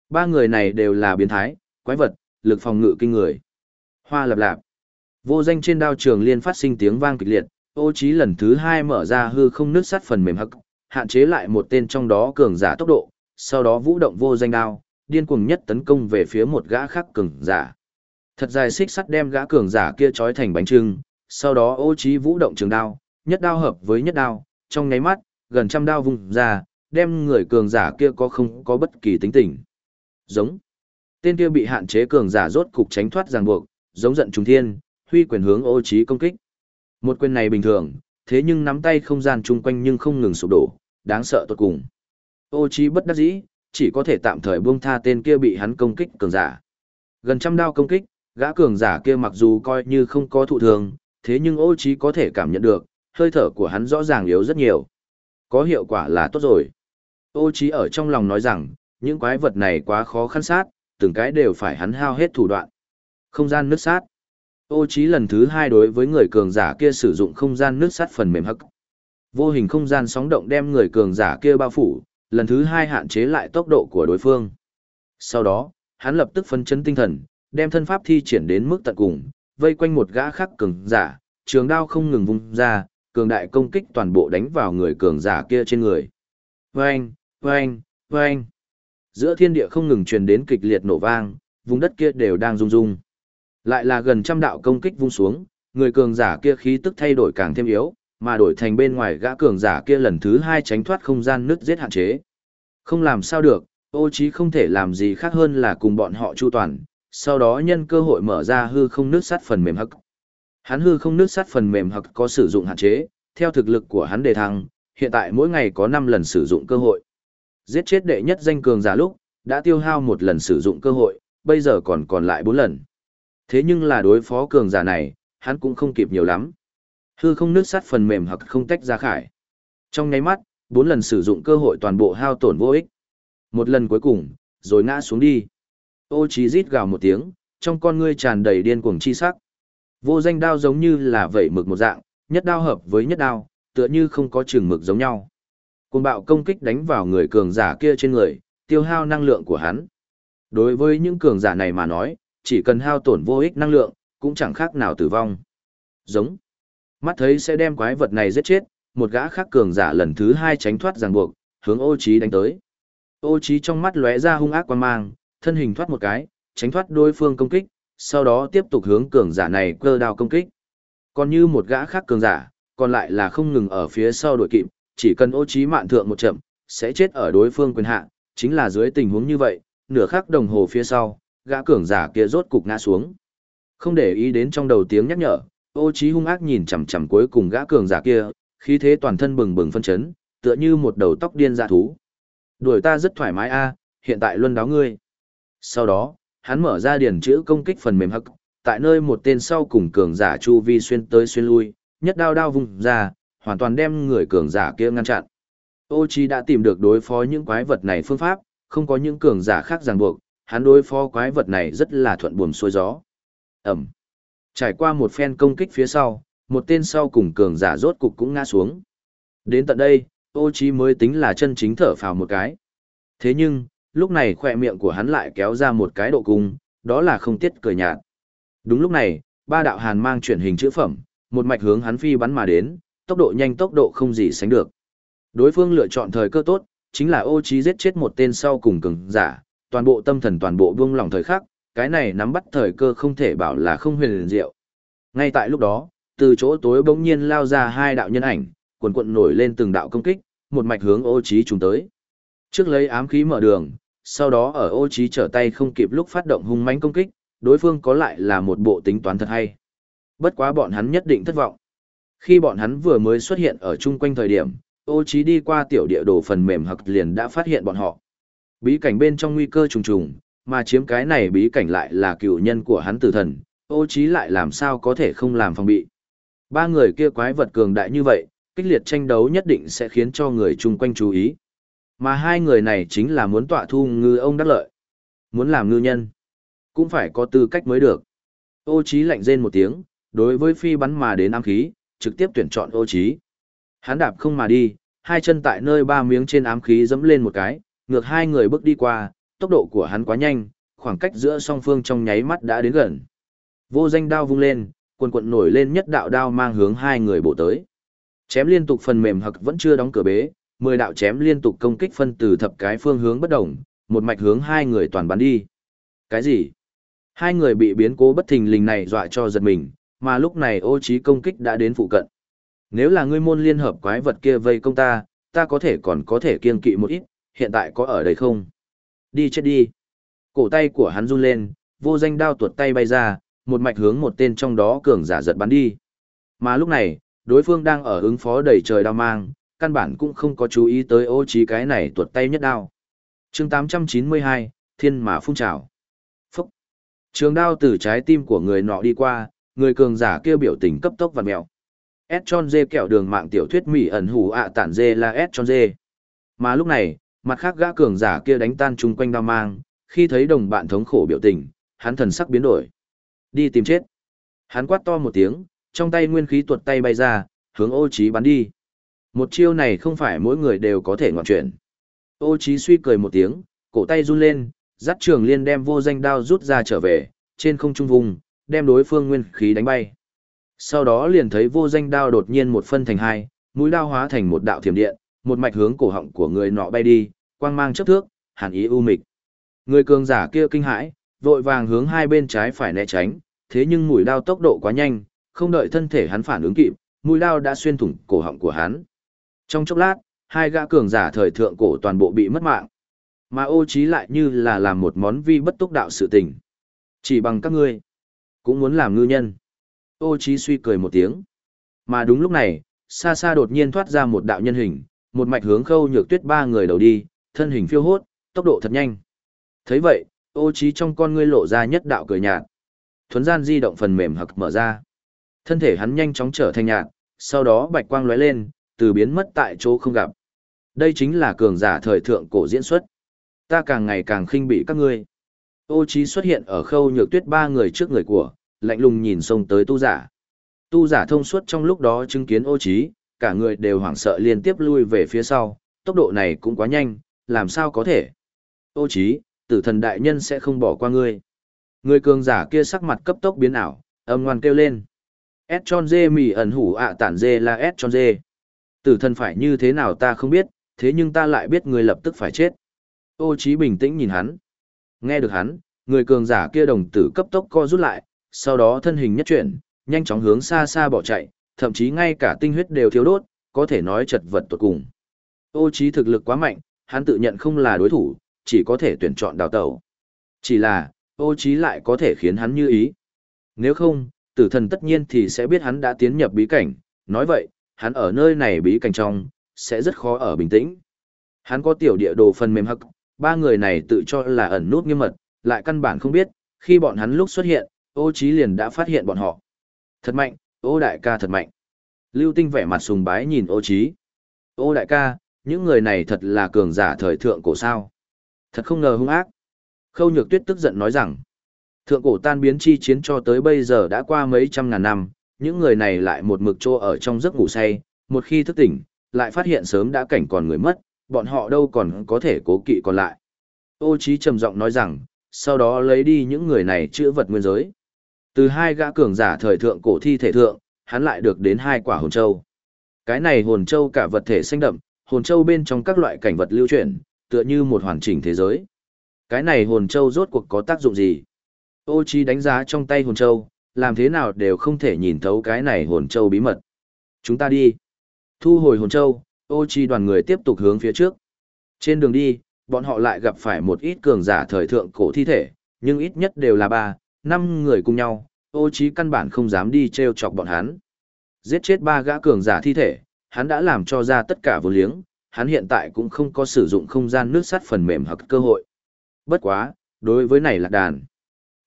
Ba người này đều là biến thái, quái vật, lực phòng ngự kinh người. Hoa lập lạp. Vô danh trên đao trường liên phát sinh tiếng vang kịch liệt, ô trí lần thứ hai mở ra hư không nứt sắt phần mềm hậc, hạn chế lại một tên trong đó cường giả tốc độ, sau đó vũ động vô danh đao, điên cuồng nhất tấn công về phía một gã khác cường giả. Thật dài xích sắt đem gã cường giả kia trói thành bánh trưng, sau đó ô trí vũ động trường đao, nhất đao hợp với nhất đao, trong nháy mắt, gần trăm đao vung ra, đem người cường giả kia có không có bất kỳ tính tình. Giống. Tên kia bị hạn chế cường giả rốt cục tránh thoát ràng buộc, giống giận trùng thiên, huy quyền hướng ô trí công kích. Một quyền này bình thường, thế nhưng nắm tay không gian chung quanh nhưng không ngừng sụp đổ, đáng sợ tột cùng. Ô trí bất đắc dĩ, chỉ có thể tạm thời buông tha tên kia bị hắn công kích cường giả. Gần trăm đao công kích, gã cường giả kia mặc dù coi như không có thụ thường, thế nhưng ô trí có thể cảm nhận được, hơi thở của hắn rõ ràng yếu rất nhiều. Có hiệu quả là tốt rồi. Ô trí ở trong lòng nói rằng, những quái vật này quá khó khăn sát, từng cái đều phải hắn hao hết thủ đoạn. Không gian nước sát. Ô trí lần thứ hai đối với người cường giả kia sử dụng không gian nước sát phần mềm hắc. Vô hình không gian sóng động đem người cường giả kia bao phủ, lần thứ hai hạn chế lại tốc độ của đối phương. Sau đó, hắn lập tức phân chấn tinh thần, đem thân pháp thi triển đến mức tận cùng, vây quanh một gã khắc cường giả, trường đao không ngừng vung ra, cường đại công kích toàn bộ đánh vào người cường giả kia trên người. Vâng, vâng, vâng. Giữa thiên địa không ngừng truyền đến kịch liệt nổ vang, vùng đất kia đều đang rung rung. Lại là gần trăm đạo công kích vung xuống, người cường giả kia khí tức thay đổi càng thêm yếu, mà đổi thành bên ngoài gã cường giả kia lần thứ hai tránh thoát không gian nứt giết hạn chế. Không làm sao được, ô trí không thể làm gì khác hơn là cùng bọn họ chu toàn, sau đó nhân cơ hội mở ra hư không nước sắt phần mềm hắc. Hắn hư không nước sắt phần mềm hắc có sử dụng hạn chế, theo thực lực của hắn đề thăng, hiện tại mỗi ngày có 5 lần sử dụng cơ hội. Giết chết đệ nhất danh cường giả lúc, đã tiêu hao một lần sử dụng cơ hội, bây giờ còn còn lại 4 lần. Thế nhưng là đối phó cường giả này, hắn cũng không kịp nhiều lắm. Hư không nước sắt phần mềm hoặc không tách ra khải. Trong nháy mắt, 4 lần sử dụng cơ hội toàn bộ hao tổn vô ích. Một lần cuối cùng, rồi ngã xuống đi. Ô Chí rít gào một tiếng, trong con ngươi tràn đầy điên cuồng chi sắc. Vô danh đao giống như là vẩy mực một dạng, nhất đao hợp với nhất đao, tựa như không có trường mực giống nhau. Cuồng bạo công kích đánh vào người cường giả kia trên người, tiêu hao năng lượng của hắn. Đối với những cường giả này mà nói, chỉ cần hao tổn vô ích năng lượng, cũng chẳng khác nào tử vong. Giống. Mắt thấy sẽ đem quái vật này giết chết, một gã khác cường giả lần thứ hai tránh thoát ràng buộc, hướng ô trí đánh tới. Ô trí trong mắt lóe ra hung ác quan mang, thân hình thoát một cái, tránh thoát đối phương công kích, sau đó tiếp tục hướng cường giả này cơ đao công kích. Còn như một gã khác cường giả, còn lại là không ngừng ở phía sau đội kịp, chỉ cần ô trí mạn thượng một chậm, sẽ chết ở đối phương quyền hạ, chính là dưới tình huống như vậy, nửa khắc đồng hồ phía sau, gã cường giả kia rốt cục ngã xuống. Không để ý đến trong đầu tiếng nhắc nhở, ô trí hung ác nhìn chằm chằm cuối cùng gã cường giả kia, khí thế toàn thân bừng bừng phân chấn, tựa như một đầu tóc điên dạ thú. Đuổi ta rất thoải mái a, hiện tại luân đáo ngươi. Sau đó, hắn mở ra điển chữ công kích phần mềm hắc, tại nơi một tên sau cùng cường giả chu vi xuyên tới xuyên lui, nhất đao đao vùng ra, hoàn toàn đem người cường giả kia ngăn chặn. Ô Chi đã tìm được đối phó những quái vật này phương pháp, không có những cường giả khác ràng buộc, hắn đối phó quái vật này rất là thuận buồm xuôi gió. Ẩm. Trải qua một phen công kích phía sau, một tên sau cùng cường giả rốt cục cũng ngã xuống. Đến tận đây, ô Chi mới tính là chân chính thở phào một cái. Thế nhưng, lúc này khỏe miệng của hắn lại kéo ra một cái độ cung, đó là không tiết cười nhạt. Đúng lúc này, ba đạo hàn mang chuyển hình chữ phẩm, một mạch hướng hắn phi bắn mà đến, tốc độ nhanh tốc độ không gì sánh được. Đối phương lựa chọn thời cơ tốt, chính là ô trí giết chết một tên sau cùng cường giả, toàn bộ tâm thần toàn bộ buông lòng thời khắc, cái này nắm bắt thời cơ không thể bảo là không huyền liền diệu. Ngay tại lúc đó, từ chỗ tối bỗng nhiên lao ra hai đạo nhân ảnh, cuộn cuộn nổi lên từng đạo công kích, một mạch hướng ô trí trùng tới. Trước lấy ám khí mở đường, sau đó ở ô trí trở tay không kịp lúc phát động hung mãnh công kích, đối phương có lại là một bộ tính toán thật hay. Bất quá bọn hắn nhất định thất vọng. Khi bọn hắn vừa mới xuất hiện ở chung quanh thời điểm, ô trí đi qua tiểu địa đồ phần mềm hoặc liền đã phát hiện bọn họ. Bí cảnh bên trong nguy cơ trùng trùng, mà chiếm cái này bí cảnh lại là cựu nhân của hắn tử thần, ô trí lại làm sao có thể không làm phòng bị. Ba người kia quái vật cường đại như vậy, kích liệt tranh đấu nhất định sẽ khiến cho người chung quanh chú ý. Mà hai người này chính là muốn tọa thu ngư ông đắc lợi. Muốn làm ngư nhân, cũng phải có tư cách mới được. Ô Chí lạnh rên một tiếng, đối với phi bắn mà đến ám khí, trực tiếp tuyển chọn ô Chí. Hắn đạp không mà đi, hai chân tại nơi ba miếng trên ám khí dẫm lên một cái, ngược hai người bước đi qua, tốc độ của hắn quá nhanh, khoảng cách giữa song phương trong nháy mắt đã đến gần. Vô danh đao vung lên, quần quận nổi lên nhất đạo đao mang hướng hai người bổ tới. Chém liên tục phần mềm hực vẫn chưa đóng cửa bế, mười đạo chém liên tục công kích phân từ thập cái phương hướng bất đồng, một mạch hướng hai người toàn bắn đi. Cái gì? Hai người bị biến cố bất thình lình này dọa cho giật mình, mà lúc này ô trí công kích đã đến phụ cận. Nếu là ngươi môn liên hợp quái vật kia vây công ta, ta có thể còn có thể kiên kỵ một ít, hiện tại có ở đây không? Đi chết đi. Cổ tay của hắn run lên, vô danh đao tuột tay bay ra, một mạch hướng một tên trong đó cường giả giật bắn đi. Mà lúc này, đối phương đang ở ứng phó đầy trời đao mang, căn bản cũng không có chú ý tới ô trí cái này tuột tay nhất đao. Chương 892, Thiên mà Phun Trào. Phúc. Trường đao từ trái tim của người nọ đi qua, người cường giả kêu biểu tình cấp tốc và mèo. S John dê kẹo đường mạng tiểu thuyết mỹ ẩn hủ ạ tản dê là S John dê. Mà lúc này, mặt khác gã cường giả kia đánh tan chung quanh đao mang, khi thấy đồng bạn thống khổ biểu tình, hắn thần sắc biến đổi. Đi tìm chết. Hắn quát to một tiếng, trong tay nguyên khí tuột tay bay ra, hướng ô trí bắn đi. Một chiêu này không phải mỗi người đều có thể ngoạn chuyển. Ô Chí suy cười một tiếng, cổ tay run lên, dắt trường liên đem vô danh đao rút ra trở về, trên không trung vùng, đem đối phương nguyên khí đánh bay. Sau đó liền thấy vô danh đao đột nhiên một phân thành hai, mũi đao hóa thành một đạo thiểm điện, một mạch hướng cổ họng của người nọ bay đi, quang mang chớp thước, hàn ý u mịch. Người cường giả kia kinh hãi, vội vàng hướng hai bên trái phải né tránh, thế nhưng mũi đao tốc độ quá nhanh, không đợi thân thể hắn phản ứng kịp, mũi đao đã xuyên thủng cổ họng của hắn. Trong chốc lát, hai gã cường giả thời thượng cổ toàn bộ bị mất mạng. Mà ô trí lại như là làm một món vi bất túc đạo sự tình. Chỉ bằng các ngươi, cũng muốn làm ngư nhân. Ô trí suy cười một tiếng. Mà đúng lúc này, xa xa đột nhiên thoát ra một đạo nhân hình, một mạch hướng khâu nhược tuyết ba người đầu đi, thân hình phiêu hốt, tốc độ thật nhanh. thấy vậy, ô trí trong con ngươi lộ ra nhất đạo cười nhạt. Thuấn gian di động phần mềm hặc mở ra. Thân thể hắn nhanh chóng trở thành nhạt, sau đó bạch quang lóe lên, từ biến mất tại chỗ không gặp. Đây chính là cường giả thời thượng cổ diễn xuất. Ta càng ngày càng khinh bị các ngươi. Ô Chí xuất hiện ở khâu nhược tuyết ba người trước người của, lạnh lùng nhìn xông tới tu giả. Tu giả thông suốt trong lúc đó chứng kiến ô Chí, cả người đều hoảng sợ liên tiếp lui về phía sau, tốc độ này cũng quá nhanh, làm sao có thể. Ô Chí, tử thần đại nhân sẽ không bỏ qua ngươi. Người cường giả kia sắc mặt cấp tốc biến ảo, âm ngoan kêu lên. S tròn dê mì ẩn hủ ạ tản dê là S tròn dê. Tử thần phải như thế nào ta không biết, thế nhưng ta lại biết người lập tức phải chết. Ô Chí bình tĩnh nhìn hắn. Nghe được hắn, người cường giả kia đồng tử cấp tốc co rút lại, sau đó thân hình nhất chuyển, nhanh chóng hướng xa xa bỏ chạy, thậm chí ngay cả tinh huyết đều thiếu đốt, có thể nói chật vật tuột cùng. Ô Chí thực lực quá mạnh, hắn tự nhận không là đối thủ, chỉ có thể tuyển chọn đào tẩu. Chỉ là, ô Chí lại có thể khiến hắn như ý. Nếu không, tử thần tất nhiên thì sẽ biết hắn đã tiến nhập bí cảnh, nói vậy, hắn ở nơi này bí cảnh trong, sẽ rất khó ở bình tĩnh. Hắn có tiểu địa đồ phần mềm hắc, ba người này tự cho là ẩn nút nghiêm mật, lại căn bản không biết, khi bọn hắn lúc xuất hiện, ô trí liền đã phát hiện bọn họ. Thật mạnh, ô đại ca thật mạnh. Lưu tinh vẻ mặt sùng bái nhìn ô trí. Ô đại ca, những người này thật là cường giả thời thượng cổ sao. Thật không ngờ hung ác. Khâu nhược tuyết tức giận nói rằng, thượng cổ tan biến chi chiến cho tới bây giờ đã qua mấy trăm ngàn năm, những người này lại một mực trô ở trong giấc ngủ say, một khi thức tỉnh, lại phát hiện sớm đã cảnh còn người mất, bọn họ đâu còn có thể cố kỵ còn lại. Ô Chí trầm giọng nói rằng, sau đó lấy đi những người này chữa vật nguyên giới. Từ hai gã cường giả thời thượng cổ thi thể thượng, hắn lại được đến hai quả hồn châu. Cái này hồn châu cả vật thể xanh đậm, Hồn châu bên trong các loại cảnh vật lưu chuyển, tựa như một hoàn chỉnh thế giới. Cái này hồn châu rốt cuộc có tác dụng gì? Ô Chi đánh giá trong tay hồn châu, làm thế nào đều không thể nhìn thấu cái này hồn châu bí mật. Chúng ta đi. Thu hồi hồn châu, ô Chi đoàn người tiếp tục hướng phía trước. Trên đường đi, bọn họ lại gặp phải một ít cường giả thời thượng cổ thi thể, nhưng ít nhất đều là ba, năm người cùng nhau, ô Chi căn bản không dám đi treo chọc bọn hắn. Giết chết ba gã cường giả thi thể, hắn đã làm cho ra tất cả vô liếng, hắn hiện tại cũng không có sử dụng không gian nước sắt phần mềm hoặc cơ hội. Bất quá, đối với này là đàn.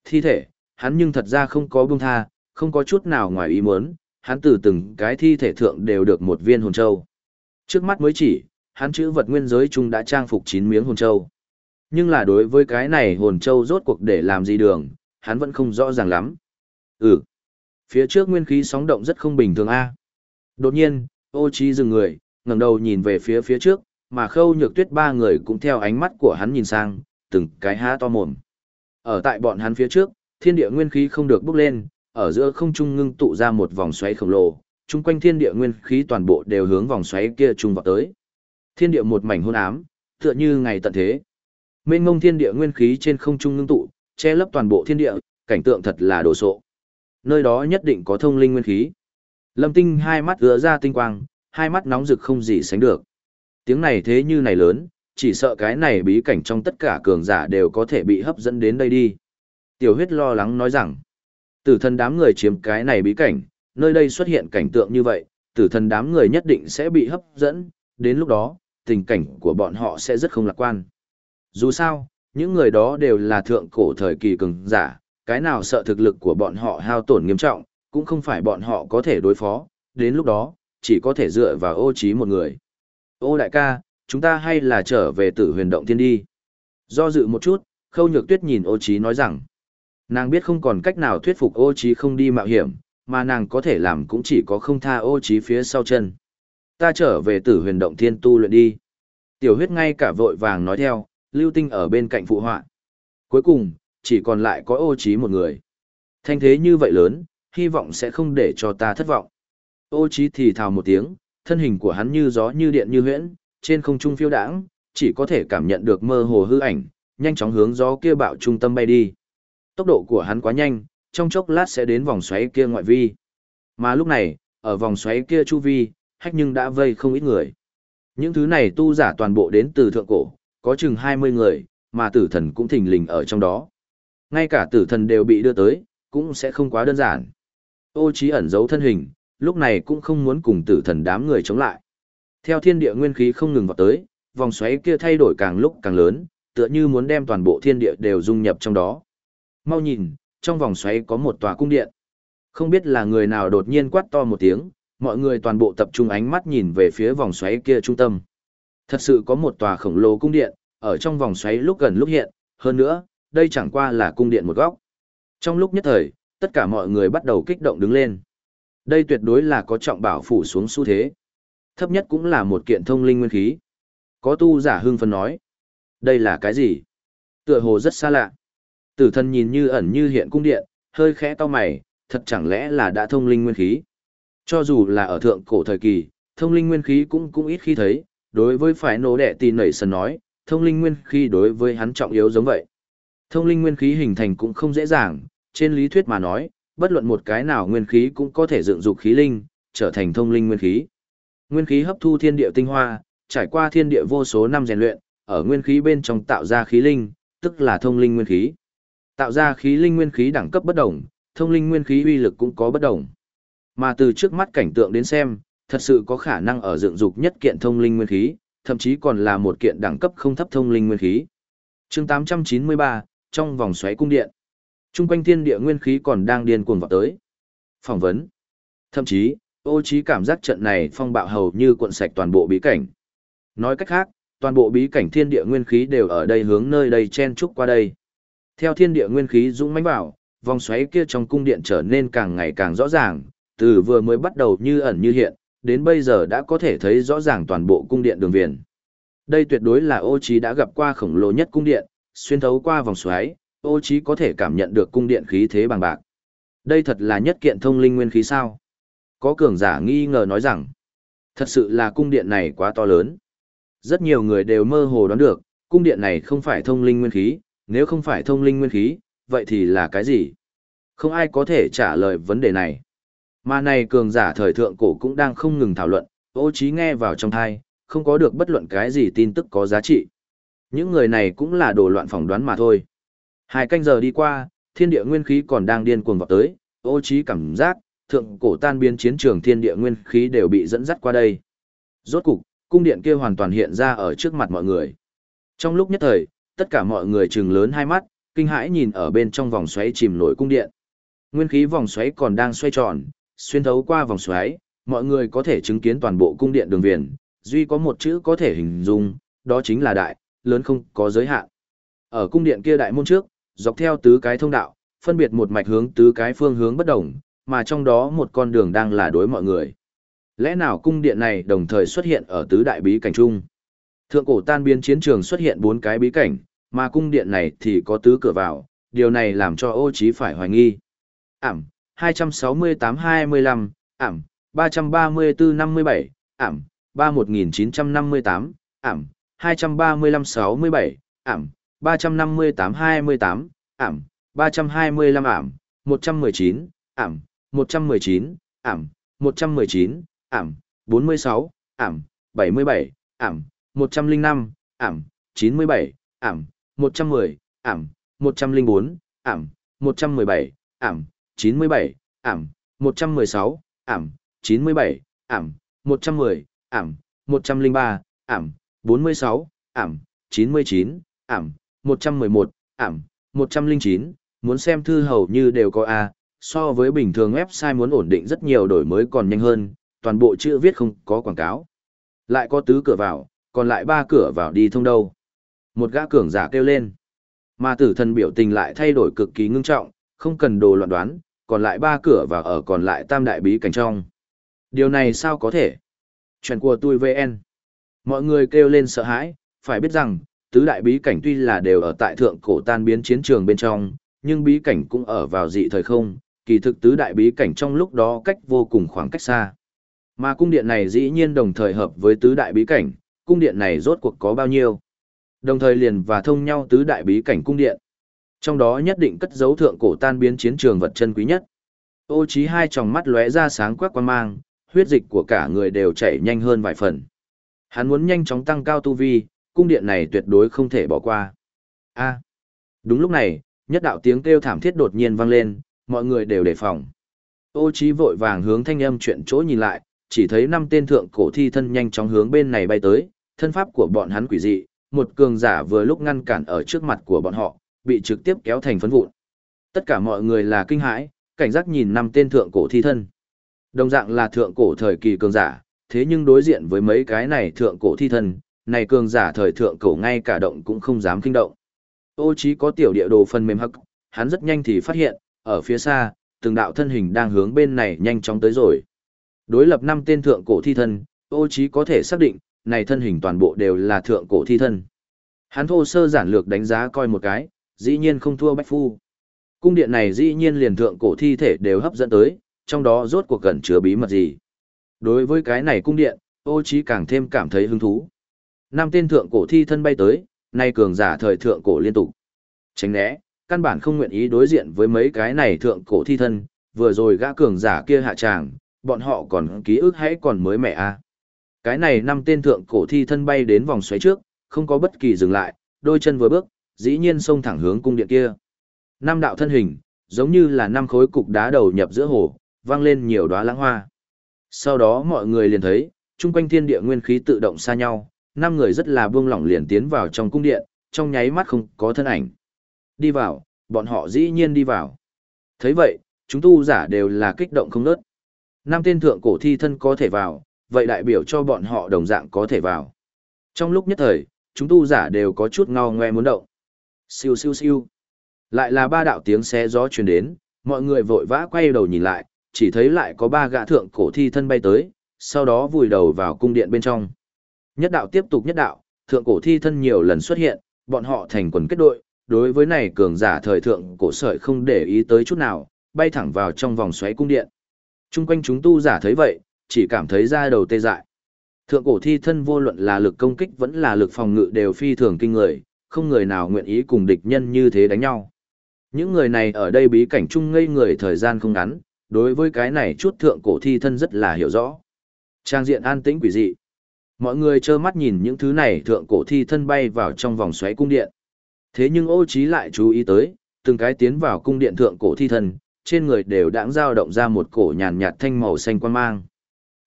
Thi thể, hắn nhưng thật ra không có buông tha, không có chút nào ngoài ý muốn, hắn từ từng cái thi thể thượng đều được một viên hồn châu. Trước mắt mới chỉ, hắn chữ vật nguyên giới chung đã trang phục 9 miếng hồn châu. Nhưng là đối với cái này hồn châu rốt cuộc để làm gì đường, hắn vẫn không rõ ràng lắm. Ừ. Phía trước nguyên khí sóng động rất không bình thường a. Đột nhiên, ô trí dừng người, ngẩng đầu nhìn về phía phía trước, mà khâu nhược tuyết ba người cũng theo ánh mắt của hắn nhìn sang, từng cái há to mồm. Ở tại bọn hắn phía trước, thiên địa nguyên khí không được bốc lên, ở giữa không trung ngưng tụ ra một vòng xoáy khổng lồ, chung quanh thiên địa nguyên khí toàn bộ đều hướng vòng xoáy kia trung vào tới. Thiên địa một mảnh hôn ám, tựa như ngày tận thế. Mênh ngông thiên địa nguyên khí trên không trung ngưng tụ, che lấp toàn bộ thiên địa, cảnh tượng thật là đồ sộ. Nơi đó nhất định có thông linh nguyên khí. Lâm Tinh hai mắt ứa ra tinh quang, hai mắt nóng rực không gì sánh được. Tiếng này thế như này lớn, chỉ sợ cái này bí cảnh trong tất cả cường giả đều có thể bị hấp dẫn đến đây đi. Tiểu huyết lo lắng nói rằng, tử thần đám người chiếm cái này bí cảnh, nơi đây xuất hiện cảnh tượng như vậy, tử thần đám người nhất định sẽ bị hấp dẫn, đến lúc đó, tình cảnh của bọn họ sẽ rất không lạc quan. Dù sao, những người đó đều là thượng cổ thời kỳ cường giả, cái nào sợ thực lực của bọn họ hao tổn nghiêm trọng, cũng không phải bọn họ có thể đối phó, đến lúc đó, chỉ có thể dựa vào ô trí một người. Ô đại ca, chúng ta hay là trở về tử huyền động thiên đi. Do dự một chút, khâu nhược tuyết nhìn ô trí nói rằng, nàng biết không còn cách nào thuyết phục ô trí không đi mạo hiểm, mà nàng có thể làm cũng chỉ có không tha ô trí phía sau chân. Ta trở về tử huyền động thiên tu luyện đi. Tiểu huyết ngay cả vội vàng nói theo, lưu tinh ở bên cạnh phụ họa. Cuối cùng, chỉ còn lại có ô trí một người. Thanh thế như vậy lớn, hy vọng sẽ không để cho ta thất vọng. Ô trí thì thào một tiếng, thân hình của hắn như gió như điện như huyễn, trên không trung phiêu đãng, chỉ có thể cảm nhận được mơ hồ hư ảnh, nhanh chóng hướng gió kia bạo trung tâm bay đi. Tốc độ của hắn quá nhanh, trong chốc lát sẽ đến vòng xoáy kia ngoại vi. Mà lúc này, ở vòng xoáy kia chu vi, hách nhưng đã vây không ít người. Những thứ này tu giả toàn bộ đến từ thượng cổ, có chừng 20 người, mà tử thần cũng thình lình ở trong đó. Ngay cả tử thần đều bị đưa tới, cũng sẽ không quá đơn giản. Ô trí ẩn giấu thân hình, lúc này cũng không muốn cùng tử thần đám người chống lại. Theo thiên địa nguyên khí không ngừng vào tới, vòng xoáy kia thay đổi càng lúc càng lớn, tựa như muốn đem toàn bộ thiên địa đều dung nhập trong đó. Mau nhìn, trong vòng xoáy có một tòa cung điện. Không biết là người nào đột nhiên quát to một tiếng, mọi người toàn bộ tập trung ánh mắt nhìn về phía vòng xoáy kia trung tâm. Thật sự có một tòa khổng lồ cung điện, ở trong vòng xoáy lúc gần lúc hiện, hơn nữa, đây chẳng qua là cung điện một góc. Trong lúc nhất thời, tất cả mọi người bắt đầu kích động đứng lên. Đây tuyệt đối là có trọng bảo phủ xuống xu thế. Thấp nhất cũng là một kiện thông linh nguyên khí. Có tu giả hưng phấn nói. Đây là cái gì? Tựa hồ rất xa lạ. Tử thần nhìn như ẩn như hiện cung điện, hơi khẽ to mày, thật chẳng lẽ là đã thông linh nguyên khí. Cho dù là ở thượng cổ thời kỳ, thông linh nguyên khí cũng cũng ít khi thấy, đối với phải nổ đệ tì nảy sần nói, thông linh nguyên khí đối với hắn trọng yếu giống vậy. Thông linh nguyên khí hình thành cũng không dễ dàng, trên lý thuyết mà nói, bất luận một cái nào nguyên khí cũng có thể dựng dục khí linh, trở thành thông linh nguyên khí. Nguyên khí hấp thu thiên địa tinh hoa, trải qua thiên địa vô số năm rèn luyện, ở nguyên khí bên trong tạo ra khí linh, tức là thông linh nguyên khí. Tạo ra khí linh nguyên khí đẳng cấp bất đồng, thông linh nguyên khí uy lực cũng có bất đồng. Mà từ trước mắt cảnh tượng đến xem, thật sự có khả năng ở dựng dục nhất kiện thông linh nguyên khí, thậm chí còn là một kiện đẳng cấp không thấp thông linh nguyên khí. Chương 893, trong vòng xoáy cung điện. Trung quanh thiên địa nguyên khí còn đang điên cuồng vọt tới. Phỏng vấn. Thậm chí, ô Chí cảm giác trận này phong bạo hầu như cuộn sạch toàn bộ bí cảnh. Nói cách khác, toàn bộ bí cảnh thiên địa nguyên khí đều ở đây hướng nơi đây chen chúc qua đây. Theo thiên địa nguyên khí dũng mãnh vào, vòng xoáy kia trong cung điện trở nên càng ngày càng rõ ràng, từ vừa mới bắt đầu như ẩn như hiện, đến bây giờ đã có thể thấy rõ ràng toàn bộ cung điện đường viền. Đây tuyệt đối là ô trí đã gặp qua khổng lồ nhất cung điện, xuyên thấu qua vòng xoáy, ô trí có thể cảm nhận được cung điện khí thế bằng bạc. Đây thật là nhất kiện thông linh nguyên khí sao? Có cường giả nghi ngờ nói rằng, thật sự là cung điện này quá to lớn. Rất nhiều người đều mơ hồ đoán được, cung điện này không phải thông linh nguyên khí, nếu không phải thông linh nguyên khí, vậy thì là cái gì? Không ai có thể trả lời vấn đề này. Mà này cường giả thời thượng cổ cũng đang không ngừng thảo luận, ô trí nghe vào trong thai, không có được bất luận cái gì tin tức có giá trị. Những người này cũng là đồ loạn phỏng đoán mà thôi. Hai canh giờ đi qua, thiên địa nguyên khí còn đang điên cuồng vào tới, ô trí cảm giác, thượng cổ tan biến chiến trường thiên địa nguyên khí đều bị dẫn dắt qua đây. Rốt cục, cung điện kia hoàn toàn hiện ra ở trước mặt mọi người. Trong lúc nhất thời, tất cả mọi người trừng lớn hai mắt, kinh hãi nhìn ở bên trong vòng xoáy chìm nổi cung điện. Nguyên khí vòng xoáy còn đang xoay tròn, xuyên thấu qua vòng xoáy, mọi người có thể chứng kiến toàn bộ cung điện đường viền, duy có một chữ có thể hình dung, đó chính là đại, lớn không có giới hạn. Ở cung điện kia đại môn trước, dọc theo tứ cái thông đạo, phân biệt một mạch hướng tứ cái phương hướng bất đồng, mà trong đó một con đường đang là đối mọi người. Lẽ nào cung điện này đồng thời xuất hiện ở tứ đại bí cảnh chung? Thượng cổ tan biến chiến trường xuất hiện bốn cái bí cảnh, mà cung điện này thì có tứ cửa vào, điều này làm cho ô trí phải hoài nghi. Ảm, 268-25, ảm, 334-57, ảm, 31958, ảm, 235-67, ảm, 358-28, ảm, 325 ảm, 119, ảm, 119, ảm, 119, ảm, 46, ảm, 77, ảm, 105, ảm, 97, ảm, 110, ảm, 104, ảm, 117, ảm, 97, ảm, 116, ảm, 97, ảm, 110, ảm, 103, ảm, 46, ảm, 99, ảm, 111, ảm, 109, muốn xem thư hầu như đều có A, so với bình thường website muốn ổn định rất nhiều đổi mới còn nhanh hơn, toàn bộ chữ viết không có quảng cáo. Lại có tứ cửa vào, còn lại ba cửa vào đi thông đâu. Một gã cường giả kêu lên. Mà tử thần biểu tình lại thay đổi cực kỳ ngưng trọng, không cần đồ loạn đoán, còn lại ba cửa vào ở còn lại tam đại bí cảnh trong. Điều này sao có thể? Chuyện của tôi VN. Mọi người kêu lên sợ hãi, phải biết rằng, tứ đại bí cảnh tuy là đều ở tại thượng cổ tan biến chiến trường bên trong, nhưng bí cảnh cũng ở vào dị thời không, kỳ thực tứ đại bí cảnh trong lúc đó cách vô cùng khoảng cách xa. Mà cung điện này dĩ nhiên đồng thời hợp với tứ đại bí cảnh, cung điện này rốt cuộc có bao nhiêu? Đồng thời liền và thông nhau tứ đại bí cảnh cung điện. Trong đó nhất định cất dấu thượng cổ tan biến chiến trường vật chân quý nhất. Ô trí hai tròng mắt lóe ra sáng quắc quan mang, huyết dịch của cả người đều chảy nhanh hơn vài phần. Hắn muốn nhanh chóng tăng cao tu vi, cung điện này tuyệt đối không thể bỏ qua. A. Đúng lúc này, nhất đạo tiếng kêu thảm thiết đột nhiên vang lên, mọi người đều đề phòng. Ô trí vội vàng hướng thanh âm chuyện chỗ nhìn lại, chỉ thấy năm tên thượng cổ thi thân nhanh chóng hướng bên này bay tới, thân pháp của bọn hắn quỷ dị, một cường giả vừa lúc ngăn cản ở trước mặt của bọn họ, bị trực tiếp kéo thành phấn vụn. Tất cả mọi người là kinh hãi, cảnh giác nhìn năm tên thượng cổ thi thân. Đồng dạng là thượng cổ thời kỳ cường giả, thế nhưng đối diện với mấy cái này thượng cổ thi thân, này cường giả thời thượng cổ ngay cả động cũng không dám kinh động. Ô chí có tiểu địa đồ phần mềm hắc, hắn rất nhanh thì phát hiện, ở phía xa, từng đạo thân hình đang hướng bên này nhanh chóng tới rồi. Đối lập năm tên thượng cổ thi thân, ô chí có thể xác định, này thân hình toàn bộ đều là thượng cổ thi thân. Hắn thô sơ giản lược đánh giá coi một cái, dĩ nhiên không thua bách phu. Cung điện này dĩ nhiên liền thượng cổ thi thể đều hấp dẫn tới, trong đó rốt cuộc gần chứa bí mật gì. Đối với cái này cung điện, ô trí càng thêm cảm thấy hứng thú. Năm tên thượng cổ thi thân bay tới, nay cường giả thời thượng cổ liên tục. Tránh né, căn bản không nguyện ý đối diện với mấy cái này thượng cổ thi thân, vừa rồi gã cường giả kia hạ tràng, bọn họ còn ký ức hãy còn mới mẻ a. À. Cái này năm tên thượng cổ thi thân bay đến vòng xoáy trước, không có bất kỳ dừng lại, đôi chân vừa bước, dĩ nhiên xông thẳng hướng cung điện kia. Năm đạo thân hình, giống như là năm khối cục đá đầu nhập giữa hồ, vang lên nhiều đóa lãng hoa. Sau đó mọi người liền thấy, chung quanh thiên địa nguyên khí tự động xa nhau, năm người rất là buông lỏng liền tiến vào trong cung điện, trong nháy mắt không có thân ảnh. Đi vào, bọn họ dĩ nhiên đi vào. thấy vậy, chúng tu giả đều là kích động không nớt. Năm tên thượng cổ thi thân có thể vào, vậy đại biểu cho bọn họ đồng dạng có thể vào. Trong lúc nhất thời, chúng tu giả đều có chút ngao ngoe muốn động. Siêu siêu siêu. Lại là ba đạo tiếng xé gió truyền đến, mọi người vội vã quay đầu nhìn lại, chỉ thấy lại có ba gã thượng cổ thi thân bay tới, sau đó vùi đầu vào cung điện bên trong. Nhất đạo tiếp tục nhất đạo, thượng cổ thi thân nhiều lần xuất hiện, bọn họ thành quần kết đội, đối với này cường giả thời thượng cổ sợi không để ý tới chút nào, bay thẳng vào trong vòng xoáy cung điện. Trung quanh chúng tu giả thấy vậy, chỉ cảm thấy da đầu tê dại. Thượng cổ thi thân vô luận là lực công kích vẫn là lực phòng ngự đều phi thường kinh người, không người nào nguyện ý cùng địch nhân như thế đánh nhau. Những người này ở đây bí cảnh chung ngây người thời gian không ngắn, đối với cái này chút thượng cổ thi thân rất là hiểu rõ. Trang diện an tĩnh quỷ dị. Mọi người trơ mắt nhìn những thứ này thượng cổ thi thân bay vào trong vòng xoáy cung điện. Thế nhưng ô trí lại chú ý tới, từng cái tiến vào cung điện thượng cổ thi thân, trên người đều đãng dao động ra một cổ nhàn nhạt thanh màu xanh quan mang.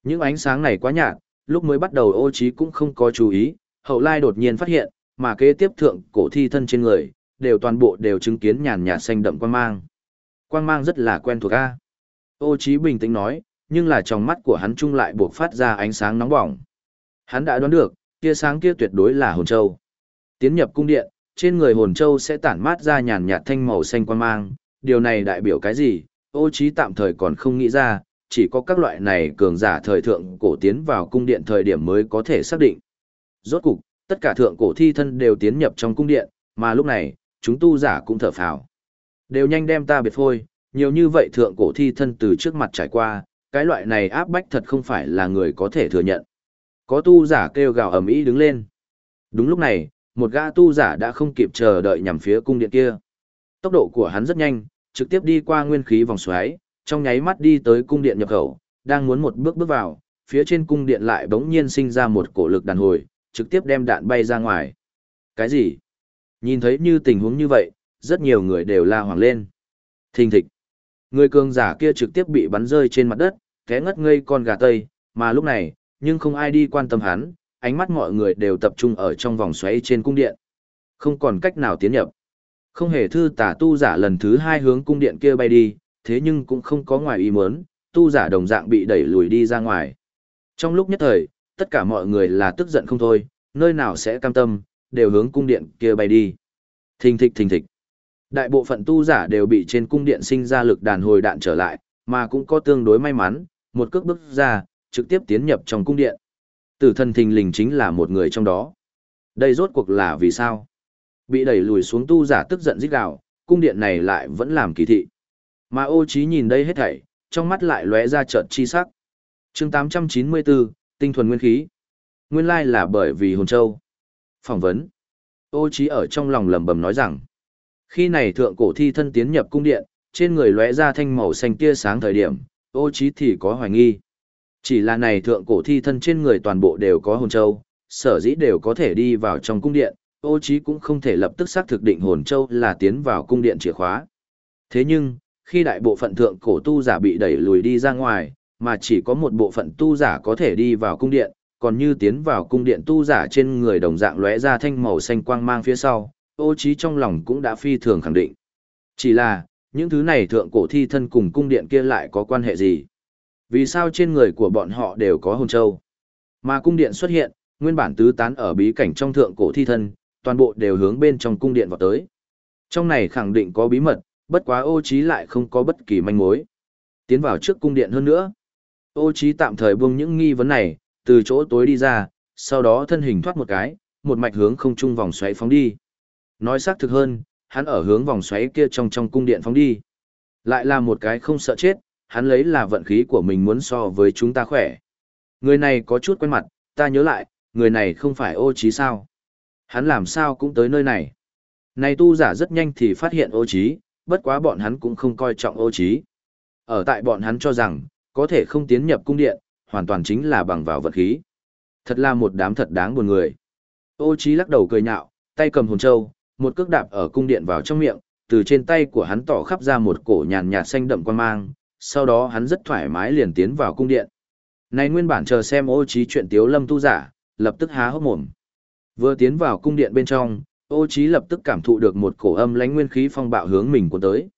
Những ánh sáng này quá nhạt, lúc mới bắt đầu ô trí cũng không có chú ý, hậu lai đột nhiên phát hiện, mà kế tiếp thượng cổ thi thân trên người, đều toàn bộ đều chứng kiến nhàn nhạt xanh đậm quan mang. Quang mang rất là quen thuộc a. Ô trí bình tĩnh nói, nhưng là trong mắt của hắn trung lại buộc phát ra ánh sáng nóng bỏng. Hắn đã đoán được, tia sáng kia tuyệt đối là hồn châu. Tiến nhập cung điện, trên người hồn châu sẽ tản mát ra nhàn nhạt thanh màu xanh quang mang, điều này đại biểu cái gì, ô trí tạm thời còn không nghĩ ra, chỉ có các loại này cường giả thời thượng cổ tiến vào cung điện thời điểm mới có thể xác định. Rốt cục, tất cả thượng cổ thi thân đều tiến nhập trong cung điện, mà lúc này, chúng tu giả cũng thở phào. Đều nhanh đem ta biệt phôi, nhiều như vậy thượng cổ thi thân từ trước mặt trải qua, cái loại này áp bách thật không phải là người có thể thừa nhận. Có tu giả kêu gào ầm ĩ đứng lên. Đúng lúc này, một gã tu giả đã không kịp chờ đợi nhằm phía cung điện kia. Tốc độ của hắn rất nhanh, trực tiếp đi qua nguyên khí vòng xoáy, trong nháy mắt đi tới cung điện nhập khẩu, đang muốn một bước bước vào, phía trên cung điện lại bỗng nhiên sinh ra một cổ lực đàn hồi, trực tiếp đem đạn bay ra ngoài. Cái gì? Nhìn thấy như tình huống như vậy, rất nhiều người đều la hoảng lên. Thình thịch. Người cường giả kia trực tiếp bị bắn rơi trên mặt đất, té ngất ngây con gà tây, mà lúc này, nhưng không ai đi quan tâm hắn, ánh mắt mọi người đều tập trung ở trong vòng xoáy trên cung điện. Không còn cách nào tiến nhập. Không hề thư tả tu giả lần thứ hai hướng cung điện kia bay đi, thế nhưng cũng không có ngoài ý muốn, tu giả đồng dạng bị đẩy lùi đi ra ngoài. Trong lúc nhất thời, tất cả mọi người là tức giận không thôi, nơi nào sẽ cam tâm, đều hướng cung điện kia bay đi. Thình thịch thình thịch. Đại bộ phận tu giả đều bị trên cung điện sinh ra lực đàn hồi đạn trở lại, mà cũng có tương đối may mắn, một cước bước ra, trực tiếp tiến nhập trong cung điện. Tử thần thình lình chính là một người trong đó. Đây rốt cuộc là vì sao? Bị đẩy lùi xuống tu giả tức giận rít gào, cung điện này lại vẫn làm kỳ thị. Mà ô Chí nhìn đây hết thảy, trong mắt lại lóe ra trợn chi sắc. Chương 894, tinh thuần nguyên khí. Nguyên lai là bởi vì hồn châu. Phỏng vấn. Ô Chí ở trong lòng lẩm bẩm nói rằng, khi này thượng cổ thi thân tiến nhập cung điện, trên người lóe ra thanh màu xanh tia sáng thời điểm, ô Chí thì có hoài nghi. Chỉ là này thượng cổ thi thân trên người toàn bộ đều có hồn châu, sở dĩ đều có thể đi vào trong cung điện, ô Chí cũng không thể lập tức xác thực định hồn châu là tiến vào cung điện chìa khóa. Thế nhưng, khi đại bộ phận thượng cổ tu giả bị đẩy lùi đi ra ngoài, mà chỉ có một bộ phận tu giả có thể đi vào cung điện, còn như tiến vào cung điện tu giả trên người đồng dạng lóe ra thanh màu xanh quang mang phía sau, ô trí trong lòng cũng đã phi thường khẳng định. Chỉ là, những thứ này thượng cổ thi thân cùng cung điện kia lại có quan hệ gì? Vì sao trên người của bọn họ đều có hồn châu? Mà cung điện xuất hiện, nguyên bản tứ tán ở bí cảnh trong thượng cổ thi thân, toàn bộ đều hướng bên trong cung điện vào tới. Trong này khẳng định có bí mật, bất quá ô trí lại không có bất kỳ manh mối. Tiến vào trước cung điện hơn nữa. Ô trí tạm thời buông những nghi vấn này, từ chỗ tối đi ra, sau đó thân hình thoát một cái, một mạch hướng không trung vòng xoáy phóng đi. Nói xác thực hơn, hắn ở hướng vòng xoáy kia trong trong cung điện phóng đi. Lại là một cái không sợ chết, hắn lấy là vận khí của mình muốn so với chúng ta khỏe. Người này có chút quen mặt, ta nhớ lại, người này không phải ô trí sao. Hắn làm sao cũng tới nơi này. Này tu giả rất nhanh thì phát hiện ô trí, bất quá bọn hắn cũng không coi trọng ô trí. Ở tại bọn hắn cho rằng, có thể không tiến nhập cung điện, hoàn toàn chính là bằng vào vật khí. Thật là một đám thật đáng buồn người. Ô trí lắc đầu cười nhạo, tay cầm hồn châu, một cước đạp ở cung điện vào trong miệng, từ trên tay của hắn tỏ khắp ra một cổ nhàn nhạt xanh đậm quan mang, sau đó hắn rất thoải mái liền tiến vào cung điện. Này nguyên bản chờ xem ô trí chuyện tiếu lâm tu giả, lập tức há hốc mồm. Vừa tiến vào cung điện bên trong, ô trí lập tức cảm thụ được một cổ âm lãnh nguyên khí phong bạo hướng mình cuốn tới.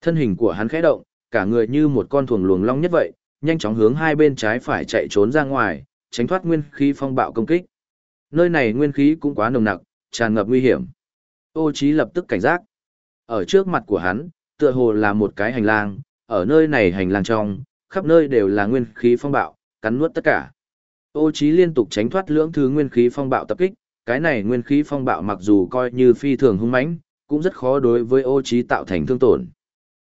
Thân hình của hắn khẽ động, cả người như một con thuồng luồng long nhất vậy, nhanh chóng hướng hai bên trái phải chạy trốn ra ngoài, tránh thoát nguyên khí phong bạo công kích. Nơi này nguyên khí cũng quá nồng nặc, tràn ngập nguy hiểm. Ô Chí lập tức cảnh giác. Ở trước mặt của hắn, tựa hồ là một cái hành lang, ở nơi này hành lang trong, khắp nơi đều là nguyên khí phong bạo, cắn nuốt tất cả. Ô Chí liên tục tránh thoát lưỡng thứ nguyên khí phong bạo tập kích, cái này nguyên khí phong bạo mặc dù coi như phi thường hung mãnh, cũng rất khó đối với ô trí tạo thành thương tổn.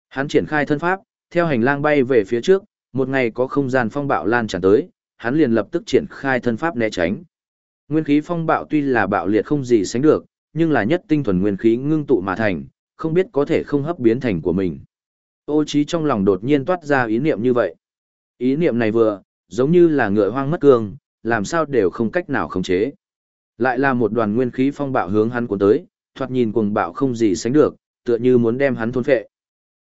Hắn triển khai thân pháp, theo hành lang bay về phía trước, một ngày có không gian phong bạo lan tràn tới, hắn liền lập tức triển khai thân pháp né tránh. Nguyên khí phong bạo tuy là bạo liệt không gì sánh được, nhưng là nhất tinh thuần nguyên khí ngưng tụ mà thành, không biết có thể không hấp biến thành của mình. Ô trí trong lòng đột nhiên toát ra ý niệm như vậy. Ý niệm này vừa, giống như là ngựa hoang mất cương, làm sao đều không cách nào khống chế. Lại là một đoàn nguyên khí phong bạo hướng hắn cuốn tới, thoạt nhìn cuồng bạo không gì sánh được, tựa như muốn đem hắn thôn phệ.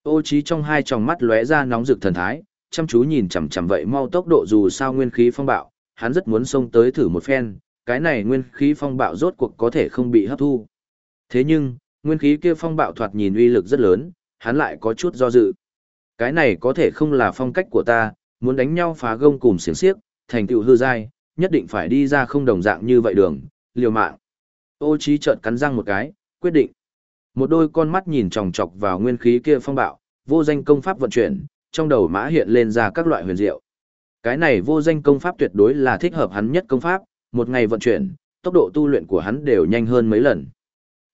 Ô trí trong hai tròng mắt lóe ra nóng rực thần thái, chăm chú nhìn chằm chằm vậy mau tốc độ dù sao nguyên khí phong bạo, hắn rất muốn xông tới thử một phen, cái này nguyên khí phong bạo rốt cuộc có thể không bị hấp thu. Thế nhưng, nguyên khí kia phong bạo thoạt nhìn uy lực rất lớn, hắn lại có chút do dự. Cái này có thể không là phong cách của ta, muốn đánh nhau phá gông cùng xiềng xiếc, thành tựu hư giai, nhất định phải đi ra không đồng dạng như vậy đường, liều mạng. Ô trí chợt cắn răng một cái, quyết định. Một đôi con mắt nhìn chòng chọc vào nguyên khí kia phong bạo, vô danh công pháp vận chuyển, trong đầu mã hiện lên ra các loại huyền diệu. Cái này vô danh công pháp tuyệt đối là thích hợp hắn nhất công pháp, một ngày vận chuyển, tốc độ tu luyện của hắn đều nhanh hơn mấy lần.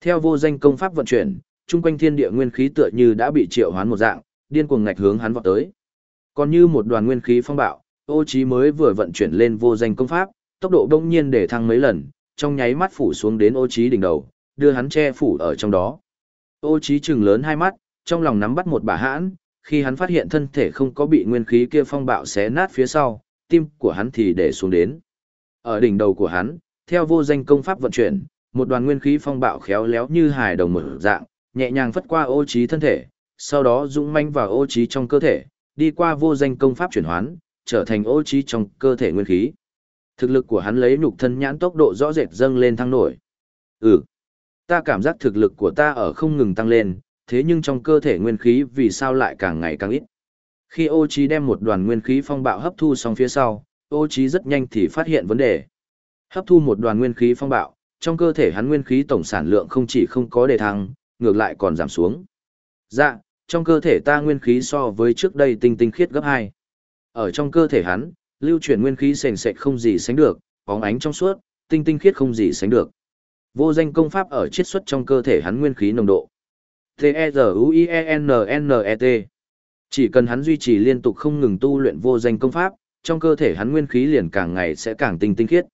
Theo vô danh công pháp vận chuyển, trung quanh thiên địa nguyên khí tựa như đã bị triệu hoán một dạng, điên cuồng ngạch hướng hắn vọt tới. Còn như một đoàn nguyên khí phong bạo, Ô Chí mới vừa vận chuyển lên vô danh công pháp, tốc độ đông nhiên để thăng mấy lần, trong nháy mắt phủ xuống đến Ô Chí đỉnh đầu, đưa hắn che phủ ở trong đó. Ô Chí trừng lớn hai mắt, trong lòng nắm bắt một bà hãn, khi hắn phát hiện thân thể không có bị nguyên khí kia phong bạo xé nát phía sau, tim của hắn thì để xuống đến. Ở đỉnh đầu của hắn, theo vô danh công pháp vận chuyển, một đoàn nguyên khí phong bạo khéo léo như hài đồng mở dạng, nhẹ nhàng phất qua ô trí thân thể, sau đó dũng manh vào ô trí trong cơ thể, đi qua vô danh công pháp chuyển hoán, trở thành ô trí trong cơ thể nguyên khí. Thực lực của hắn lấy nhục thân nhãn tốc độ rõ rệt dâng lên thăng nổi. Ừ, ta cảm giác thực lực của ta ở không ngừng tăng lên, thế nhưng trong cơ thể nguyên khí vì sao lại càng ngày càng ít. Khi ô trí đem một đoàn nguyên khí phong bạo hấp thu xong phía sau, ô trí rất nhanh thì phát hiện vấn đề. Hấp thu một đoàn nguyên khí phong bạo, trong cơ thể hắn nguyên khí tổng sản lượng không chỉ không có đề thăng, ngược lại còn giảm xuống. Dạ, trong cơ thể ta nguyên khí so với trước đây tinh tinh khiết gấp 2. Ở trong cơ thể hắn, lưu chuyển nguyên khí sền sệt không gì sánh được, bóng ánh trong suốt, tinh tinh khiết không gì sánh được. Vô danh công pháp ở chiết xuất trong cơ thể hắn nguyên khí nồng độ. T-E-Z-U-I-E-N-N-E-T Chỉ cần hắn duy trì liên tục không ngừng tu luyện vô danh công pháp, trong cơ thể hắn nguyên khí liền càng ngày sẽ càng tinh tinh khiết.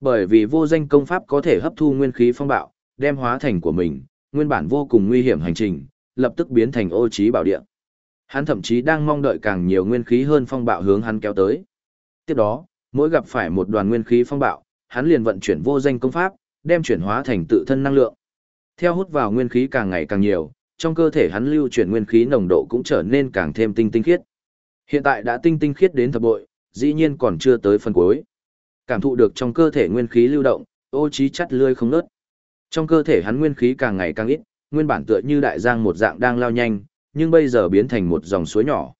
Bởi vì vô danh công pháp có thể hấp thu nguyên khí phong bạo, đem hóa thành của mình, nguyên bản vô cùng nguy hiểm hành trình, lập tức biến thành ô trí bảo địa. Hắn thậm chí đang mong đợi càng nhiều nguyên khí hơn phong bạo hướng hắn kéo tới. Tiếp đó, mỗi gặp phải một đoàn nguyên khí phong bạo, hắn liền vận chuyển vô danh công pháp, đem chuyển hóa thành tự thân năng lượng. Theo hút vào nguyên khí càng ngày càng nhiều, trong cơ thể hắn lưu chuyển nguyên khí nồng độ cũng trở nên càng thêm tinh tinh khiết. Hiện tại đã tinh tinh khiết đến thập bội, dĩ nhiên còn chưa tới phần cuối. Cảm thụ được trong cơ thể nguyên khí lưu động, ô trí chắt lươi không nớt. Trong cơ thể hắn nguyên khí càng ngày càng ít, nguyên bản tựa như đại giang một dạng đang lao nhanh, nhưng bây giờ biến thành một dòng suối nhỏ.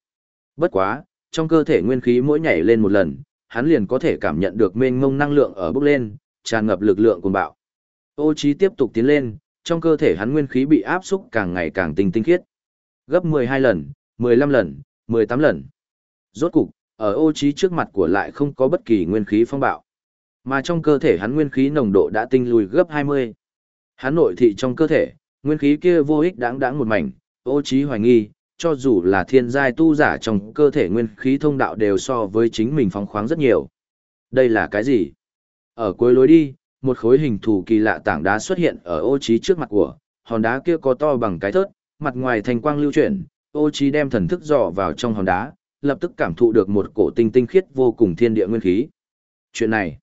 Bất quá, trong cơ thể nguyên khí mỗi nhảy lên một lần, hắn liền có thể cảm nhận được mênh mông năng lượng ở bốc lên, tràn ngập lực lượng cuồng bạo. Ô Chí tiếp tục tiến lên, trong cơ thể hắn nguyên khí bị áp xúc càng ngày càng tinh tinh khiết. Gấp 12 lần, 15 lần, 18 lần. Rốt cục, ở ô Chí trước mặt của lại không có bất kỳ nguyên khí phong bạo. Mà trong cơ thể hắn nguyên khí nồng độ đã tinh lùi gấp 20. Hắn nội thị trong cơ thể, nguyên khí kia vô ích đáng đáng một mảnh, ô Chí hoài nghi, cho dù là thiên giai tu giả trong cơ thể nguyên khí thông đạo đều so với chính mình phóng khoáng rất nhiều. Đây là cái gì? Ở cuối lối đi, một khối hình thù kỳ lạ tảng đá xuất hiện ở ô trí trước mặt của, hòn đá kia có to bằng cái thớt, mặt ngoài thành quang lưu chuyển, ô trí đem thần thức dò vào trong hòn đá, lập tức cảm thụ được một cổ tinh tinh khiết vô cùng thiên địa nguyên khí. Chuyện này,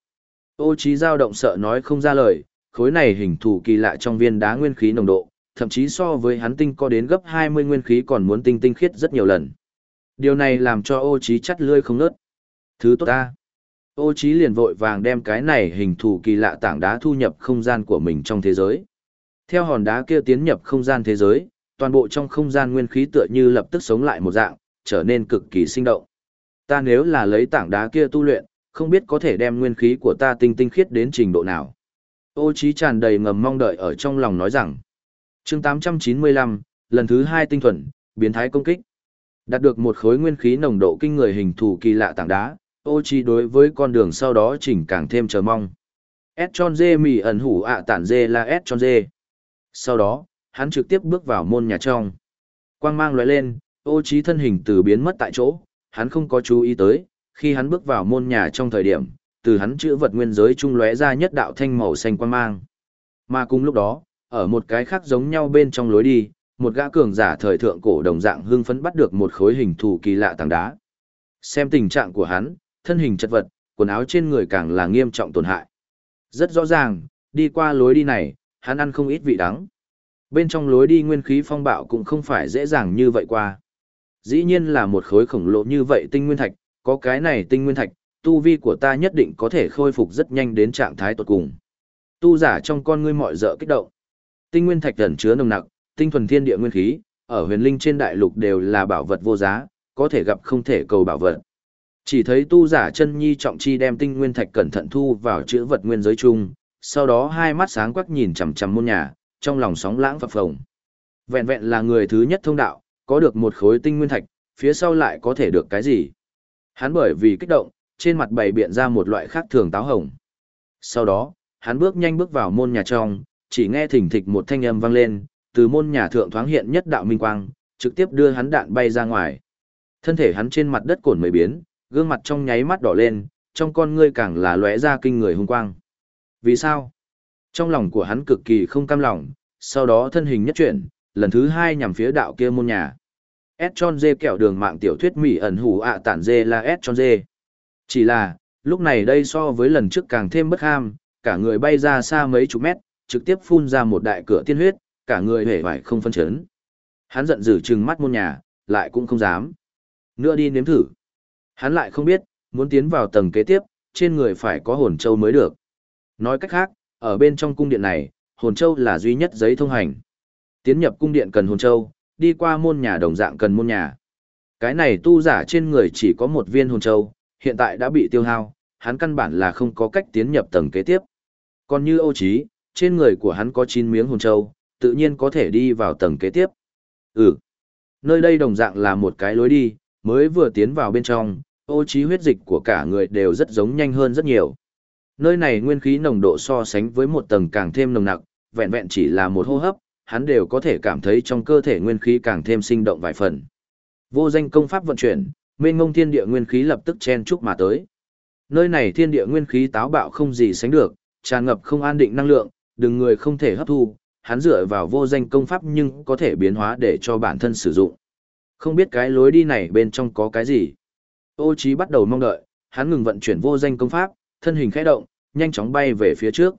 ô trí dao động sợ nói không ra lời, khối này hình thù kỳ lạ trong viên đá nguyên khí nồng độ, thậm chí so với hắn tinh có đến gấp 20 nguyên khí còn muốn tinh tinh khiết rất nhiều lần. Điều này làm cho ô trí chắt lươi không nớt. Thứ tốt ta. Ô trí liền vội vàng đem cái này hình thù kỳ lạ tảng đá thu nhập không gian của mình trong thế giới. Theo hòn đá kia tiến nhập không gian thế giới, toàn bộ trong không gian nguyên khí tựa như lập tức sống lại một dạng, trở nên cực kỳ sinh động. Ta nếu là lấy tảng đá kia tu luyện, không biết có thể đem nguyên khí của ta tinh tinh khiết đến trình độ nào. Ô trí tràn đầy ngầm mong đợi ở trong lòng nói rằng. Chương 895, lần thứ hai tinh thuần, biến thái công kích. Đạt được một khối nguyên khí nồng độ kinh người hình thù kỳ lạ tảng đá, ô chi đối với con đường sau đó chỉnh càng thêm chờ mong. S tròn dê mì ẩn hủ ạ tản dê là S tròn dê. Sau đó, hắn trực tiếp bước vào môn nhà trong. Quang mang lóe lên, ô chi thân hình từ biến mất tại chỗ, hắn không có chú ý tới, Khi hắn bước vào môn nhà trong thời điểm, từ hắn chữ vật nguyên giới trung lóe ra nhất đạo thanh màu xanh quang mang. Mà cùng lúc đó, ở một cái khác giống nhau bên trong lối đi, một gã cường giả thời thượng cổ đồng dạng hưng phấn bắt được một khối hình thù kỳ lạ tảng đá. Xem tình trạng của hắn, thân hình chật vật, quần áo trên người càng là nghiêm trọng tổn hại. Rất rõ ràng, đi qua lối đi này, hắn ăn không ít vị đắng. Bên trong lối đi nguyên khí phong bạo cũng không phải dễ dàng như vậy qua. Dĩ nhiên là một khối khổng lồ như vậy tinh nguyên thạch, có cái này tinh nguyên thạch, tu vi của ta nhất định có thể khôi phục rất nhanh đến trạng thái tốt cùng. Tu giả trong con ngươi mọi dợ kích động. Tinh nguyên thạch ẩn chứa nồng nặc, tinh thuần thiên địa nguyên khí, ở huyền linh trên đại lục đều là bảo vật vô giá, có thể gặp không thể cầu bảo vật. Chỉ thấy tu giả chân nhi trọng chi đem tinh nguyên thạch cẩn thận thu vào chữ vật nguyên giới chung, sau đó hai mắt sáng quắc nhìn chằm chằm môn nhà, trong lòng sóng lãng phập phồng. Vẹn vẹn là người thứ nhất thông đạo, có được một khối tinh nguyên thạch, phía sau lại có thể được cái gì? Hắn bởi vì kích động, trên mặt bày biện ra một loại khác thường táo hồng. Sau đó, hắn bước nhanh bước vào môn nhà trong, chỉ nghe thỉnh thịch một thanh âm vang lên, từ môn nhà thượng thoáng hiện nhất đạo minh quang, trực tiếp đưa hắn đạn bay ra ngoài. Thân thể hắn trên mặt đất cồn mới biến, gương mặt trong nháy mắt đỏ lên, trong con ngươi càng là lóe ra kinh người hung quang. Vì sao? Trong lòng của hắn cực kỳ không cam lòng, sau đó thân hình nhất chuyển, lần thứ hai nhằm phía đạo kia môn nhà. S tròn dê kẹo đường mạng tiểu thuyết mỹ ẩn hủ ạ tản dê là S tròn dê. Chỉ là, lúc này đây so với lần trước càng thêm bất ham, cả người bay ra xa mấy chục mét, trực tiếp phun ra một đại cửa tiên huyết, cả người hề vải không phân chấn. Hắn giận dữ trừng mắt môn nhà, lại cũng không dám. Nữa đi nếm thử. Hắn lại không biết, muốn tiến vào tầng kế tiếp, trên người phải có hồn châu mới được. Nói cách khác, ở bên trong cung điện này, hồn châu là duy nhất giấy thông hành. Tiến nhập cung điện cần hồn châu, đi qua môn nhà đồng dạng cần môn nhà. Cái này tu giả trên người chỉ có một viên hồn châu, hiện tại đã bị tiêu hao, hắn căn bản là không có cách tiến nhập tầng kế tiếp. Còn như Âu Chí, trên người của hắn có 9 miếng hồn châu, tự nhiên có thể đi vào tầng kế tiếp. Ừ, nơi đây đồng dạng là một cái lối đi, mới vừa tiến vào bên trong, ô trí huyết dịch của cả người đều rất giống nhanh hơn rất nhiều. Nơi này nguyên khí nồng độ so sánh với một tầng càng thêm nồng nặc, vẹn vẹn chỉ là một hô hấp, hắn đều có thể cảm thấy trong cơ thể nguyên khí càng thêm sinh động vài phần. Vô danh công pháp vận chuyển, mênh ngông thiên địa nguyên khí lập tức chen chúc mà tới. Nơi này thiên địa nguyên khí táo bạo không gì sánh được, tràn ngập không an định năng lượng, đừng người không thể hấp thu, hắn dựa vào vô danh công pháp nhưng có thể biến hóa để cho bản thân sử dụng. Không biết cái lối đi này bên trong có cái gì. Ô Chí bắt đầu mong đợi, hắn ngừng vận chuyển vô danh công pháp, thân hình khẽ động, nhanh chóng bay về phía trước.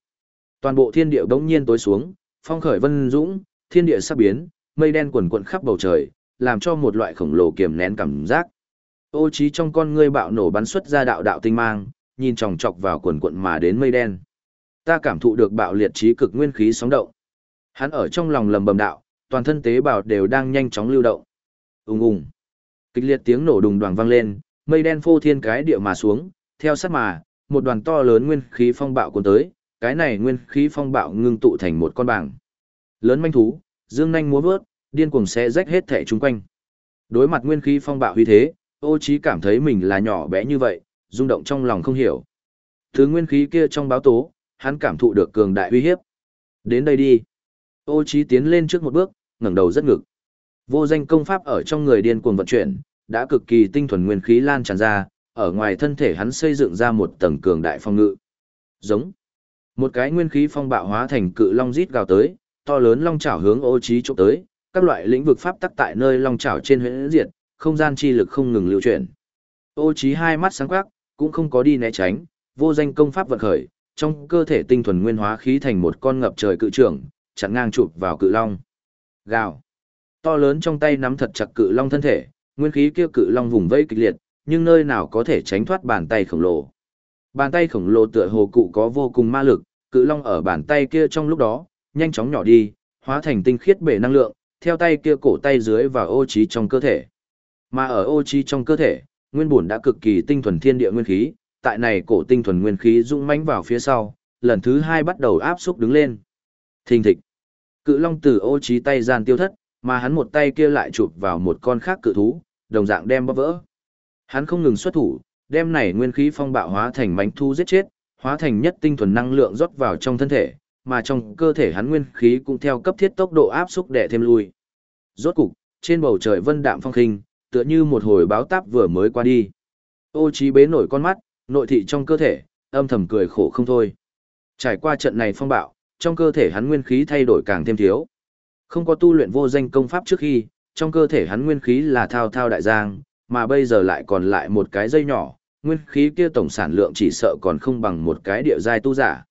Toàn bộ thiên địa đống nhiên tối xuống, phong khởi vân dũng, thiên địa sắp biến, mây đen quần cuộn khắp bầu trời, làm cho một loại khổng lồ kiềm nén cảm giác. Ô Chí trong con ngươi bạo nổ bắn xuất ra đạo đạo tinh mang, nhìn chòng chọc vào quần quận mà đến mây đen. Ta cảm thụ được bạo liệt trí cực nguyên khí sóng động. Hắn ở trong lòng lầm bầm đạo, toàn thân tế bào đều đang nhanh chóng lưu động. Ùng ùng. Kịch liệt tiếng nổ đùng đoàng vang lên, mây đen phô thiên cái địa mà xuống, theo sát mà, một đoàn to lớn nguyên khí phong bạo cuốn tới, cái này nguyên khí phong bạo ngưng tụ thành một con bảng. Lớn manh thú, dương nhanh múa vớt, điên cuồng sẽ rách hết thể chung quanh. Đối mặt nguyên khí phong bạo huy thế, ô trí cảm thấy mình là nhỏ bé như vậy, rung động trong lòng không hiểu. Thứ nguyên khí kia trong báo tố, hắn cảm thụ được cường đại uy hiếp. Đến đây đi. Ô trí tiến lên trước một bước, ngẩng đầu rất ngực. Vô danh công pháp ở trong người điên cuồng vận chuyển, đã cực kỳ tinh thuần nguyên khí lan tràn ra, ở ngoài thân thể hắn xây dựng ra một tầng cường đại phong ngự. Giống. Một cái nguyên khí phong bạo hóa thành cự long rít gào tới, to lớn long chảo hướng ô trí chụp tới, các loại lĩnh vực pháp tắc tại nơi long chảo trên huyễn diệt, không gian chi lực không ngừng lưu chuyển. Ô trí hai mắt sáng quắc, cũng không có đi né tránh, vô danh công pháp vận khởi, trong cơ thể tinh thuần nguyên hóa khí thành một con ngập trời cự trưởng, chặn ngang chụp vào cự long. Gào. To lớn trong tay nắm thật chặt cự long thân thể, nguyên khí kia cự long vùng vẫy kịch liệt, nhưng nơi nào có thể tránh thoát bàn tay khổng lồ. Bàn tay khổng lồ tựa hồ cụ có vô cùng ma lực, cự long ở bàn tay kia trong lúc đó, nhanh chóng nhỏ đi, hóa thành tinh khiết bể năng lượng, theo tay kia cổ tay dưới và ô trí trong cơ thể. Mà ở ô trí trong cơ thể, nguyên bổn đã cực kỳ tinh thuần thiên địa nguyên khí, tại này cổ tinh thuần nguyên khí dũng mãnh vào phía sau, lần thứ hai bắt đầu áp xúc đứng lên. Thình thịch. Cự long từ ô trí tay gian tiêu thất, mà hắn một tay kia lại chụp vào một con khác cự thú, đồng dạng đem bóp vỡ. Hắn không ngừng xuất thủ, đem này nguyên khí phong bạo hóa thành mánh thu giết chết, hóa thành nhất tinh thuần năng lượng rót vào trong thân thể, mà trong cơ thể hắn nguyên khí cũng theo cấp thiết tốc độ áp xúc để thêm lui. Rốt cục, trên bầu trời vân đạm phong khinh, tựa như một hồi báo táp vừa mới qua đi. Ô trí bế nổi con mắt, nội thị trong cơ thể, âm thầm cười khổ không thôi. Trải qua trận này phong bạo, trong cơ thể hắn nguyên khí thay đổi càng thêm thiếu. Không có tu luyện vô danh công pháp trước khi, trong cơ thể hắn nguyên khí là thao thao đại giang, mà bây giờ lại còn lại một cái dây nhỏ, nguyên khí kia tổng sản lượng chỉ sợ còn không bằng một cái địa giai tu giả.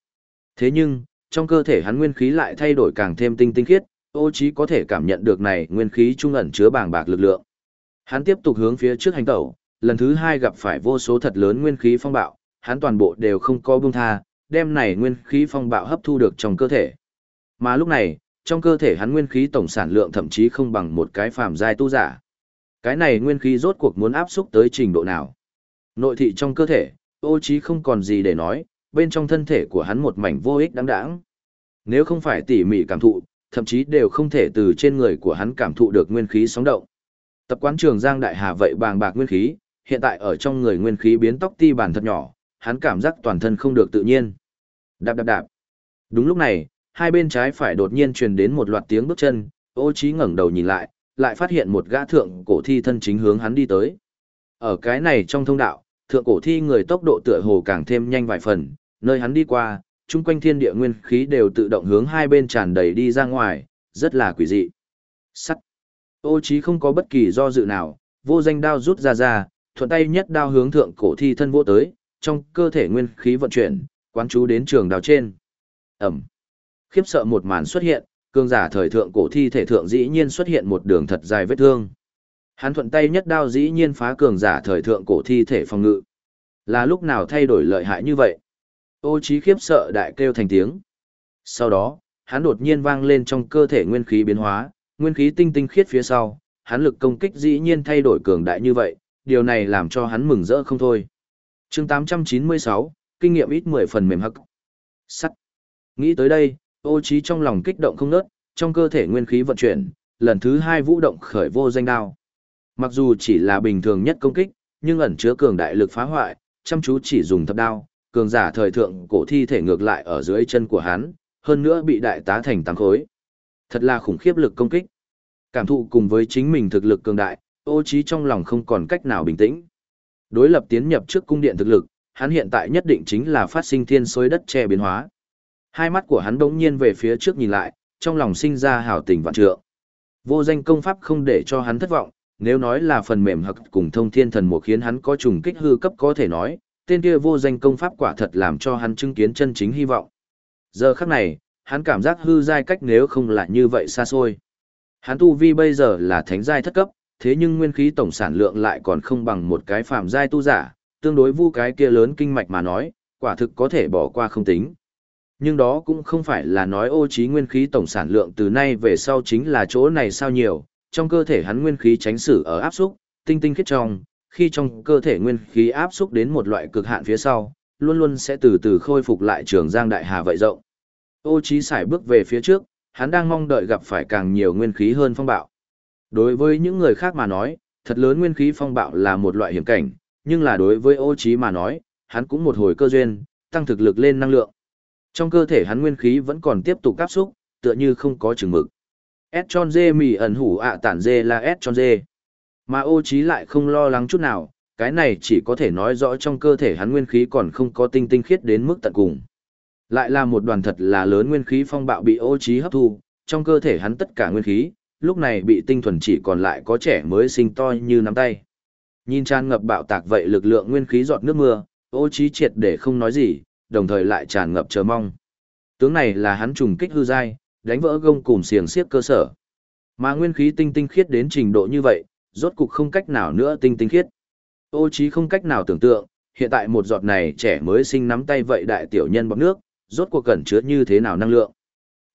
Thế nhưng, trong cơ thể hắn nguyên khí lại thay đổi càng thêm tinh tinh khiết, ô trí có thể cảm nhận được này nguyên khí trung ẩn chứa bàng bạc lực lượng. Hắn tiếp tục hướng phía trước hành tẩu, lần thứ hai gặp phải vô số thật lớn nguyên khí phong bạo, hắn toàn bộ đều không có buông tha, đem này nguyên khí phong bạo hấp thu được trong cơ thể. Mà lúc này, trong cơ thể hắn nguyên khí tổng sản lượng thậm chí không bằng một cái phàm giai tu giả. Cái này nguyên khí rốt cuộc muốn áp xúc tới trình độ nào? Nội thị trong cơ thể, ô trí không còn gì để nói, bên trong thân thể của hắn một mảnh vô ích đáng đáng. Nếu không phải tỉ mỉ cảm thụ, thậm chí đều không thể từ trên người của hắn cảm thụ được nguyên khí sóng động. Tập quán trường Giang Đại Hà vậy bàng bạc nguyên khí, hiện tại ở trong người nguyên khí biến tóc ti bản thật nhỏ, hắn cảm giác toàn thân không được tự nhiên. Đạp đạp đạp. Đúng lúc này, hai bên trái phải đột nhiên truyền đến một loạt tiếng bước chân, ô trí ngẩng đầu nhìn lại, lại phát hiện một gã thượng cổ thi thân chính hướng hắn đi tới. Ở cái này trong thông đạo, thượng cổ thi người tốc độ tựa hồ càng thêm nhanh vài phần, nơi hắn đi qua, chung quanh thiên địa nguyên khí đều tự động hướng hai bên tràn đầy đi ra ngoài, rất là quỷ dị. Sắt. Ô trí không có bất kỳ do dự nào, vô danh đao rút ra ra, thuận tay nhất đao hướng thượng cổ thi thân vô tới, trong cơ thể nguyên khí vận chuyển, quán chú đến trường đào trên. Ẩm. Khiếp sợ một màn xuất hiện, cương giả thời thượng cổ thi thể thượng dĩ nhiên xuất hiện một đường thật dài vết thương. Hắn thuận tay nhất đao dĩ nhiên phá cường giả thời thượng cổ thi thể phòng ngự. Là lúc nào thay đổi lợi hại như vậy? Ô trí khiếp sợ đại kêu thành tiếng. Sau đó, hắn đột nhiên vang lên trong cơ thể nguyên khí biến hóa, nguyên khí tinh tinh khiết phía sau, hắn lực công kích dĩ nhiên thay đổi cường đại như vậy, điều này làm cho hắn mừng rỡ không thôi. Chương 896, kinh nghiệm ít 10 phần mềm hắc. Sắt. Nghĩ tới đây, ô trí trong lòng kích động không nớt, trong cơ thể nguyên khí vận chuyển, lần thứ hai vũ động khởi vô danh đao. Mặc dù chỉ là bình thường nhất công kích, nhưng ẩn chứa cường đại lực phá hoại, chăm chú chỉ dùng thập đao, cường giả thời thượng cổ thi thể ngược lại ở dưới chân của hắn, hơn nữa bị đại tá thành tăng khối. Thật là khủng khiếp lực công kích. Cảm thụ cùng với chính mình thực lực cường đại, ô trí trong lòng không còn cách nào bình tĩnh. Đối lập tiến nhập trước cung điện thực lực, hắn hiện tại nhất định chính là phát sinh thiên xối đất che biến hóa. Hai mắt của hắn đống nhiên về phía trước nhìn lại, trong lòng sinh ra hào tình vạn trượng. Vô danh công pháp không để cho hắn thất vọng, nếu nói là phần mềm hoặc cùng thông thiên thần mục khiến hắn có trùng kích hư cấp có thể nói, tên kia vô danh công pháp quả thật làm cho hắn chứng kiến chân chính hy vọng. Giờ khắc này, hắn cảm giác hư giai cách nếu không là như vậy xa xôi. Hắn tu vi bây giờ là thánh giai thất cấp, thế nhưng nguyên khí tổng sản lượng lại còn không bằng một cái phàm giai tu giả, tương đối vu cái kia lớn kinh mạch mà nói, quả thực có thể bỏ qua không tính. Nhưng đó cũng không phải là nói ô trí nguyên khí tổng sản lượng từ nay về sau chính là chỗ này sao nhiều, trong cơ thể hắn nguyên khí tránh sử ở áp xúc, tinh tinh khiết trong, khi trong cơ thể nguyên khí áp xúc đến một loại cực hạn phía sau, luôn luôn sẽ từ từ khôi phục lại trường giang đại hà vậy rộng. Ô trí xài bước về phía trước, hắn đang mong đợi gặp phải càng nhiều nguyên khí hơn phong bạo. Đối với những người khác mà nói, thật lớn nguyên khí phong bạo là một loại hiểm cảnh, nhưng là đối với ô trí mà nói, hắn cũng một hồi cơ duyên, tăng thực lực lên năng lượng. Trong cơ thể hắn nguyên khí vẫn còn tiếp tục áp xúc, tựa như không có chừng mực. S tròn dê mì ẩn hủ ạ tản dê là S tròn dê. Mà ô trí lại không lo lắng chút nào, cái này chỉ có thể nói rõ trong cơ thể hắn nguyên khí còn không có tinh tinh khiết đến mức tận cùng. Lại là một đoàn thật là lớn nguyên khí phong bạo bị ô trí hấp thu, trong cơ thể hắn tất cả nguyên khí, lúc này bị tinh thuần chỉ còn lại có trẻ mới sinh to như nắm tay. Nhìn tràn ngập bạo tạc vậy lực lượng nguyên khí giọt nước mưa, ô trí triệt để không nói gì, đồng thời lại tràn ngập chờ mong. Tướng này là hắn trùng kích hư giai, đánh vỡ gông cùm xiềng xiếc cơ sở. Mà nguyên khí tinh tinh khiết đến trình độ như vậy, rốt cục không cách nào nữa tinh tinh khiết. Ô trí không cách nào tưởng tượng, hiện tại một giọt này trẻ mới sinh nắm tay vậy đại tiểu nhân bọc nước, rốt cuộc cẩn chứa như thế nào năng lượng.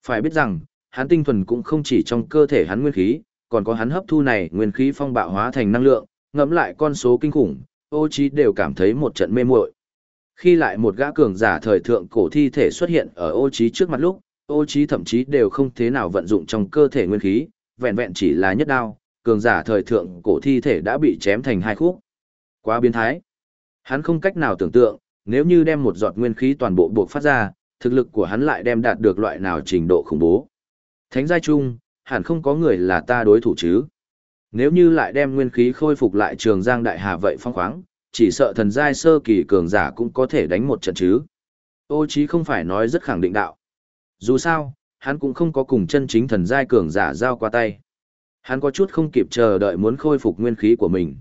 Phải biết rằng, hắn tinh thuần cũng không chỉ trong cơ thể hắn nguyên khí, còn có hắn hấp thu này nguyên khí phong bạo hóa thành năng lượng, ngẫm lại con số kinh khủng, ô trí đều cảm thấy một trận mê muội. Khi lại một gã cường giả thời thượng cổ thi thể xuất hiện ở ô trí trước mặt lúc, ô trí thậm chí đều không thế nào vận dụng trong cơ thể nguyên khí, vẹn vẹn chỉ là nhất đao, cường giả thời thượng cổ thi thể đã bị chém thành hai khúc. Quá biến thái. Hắn không cách nào tưởng tượng, nếu như đem một giọt nguyên khí toàn bộ buộc phát ra, thực lực của hắn lại đem đạt được loại nào trình độ khủng bố. Thánh giai trung, hẳn không có người là ta đối thủ chứ. Nếu như lại đem nguyên khí khôi phục lại trường giang đại hà vậy phong khoáng, chỉ sợ thần giai sơ kỳ cường giả cũng có thể đánh một trận chứ. Ô chí không phải nói rất khẳng định đạo. Dù sao, hắn cũng không có cùng chân chính thần giai cường giả giao qua tay. Hắn có chút không kịp chờ đợi muốn khôi phục nguyên khí của mình.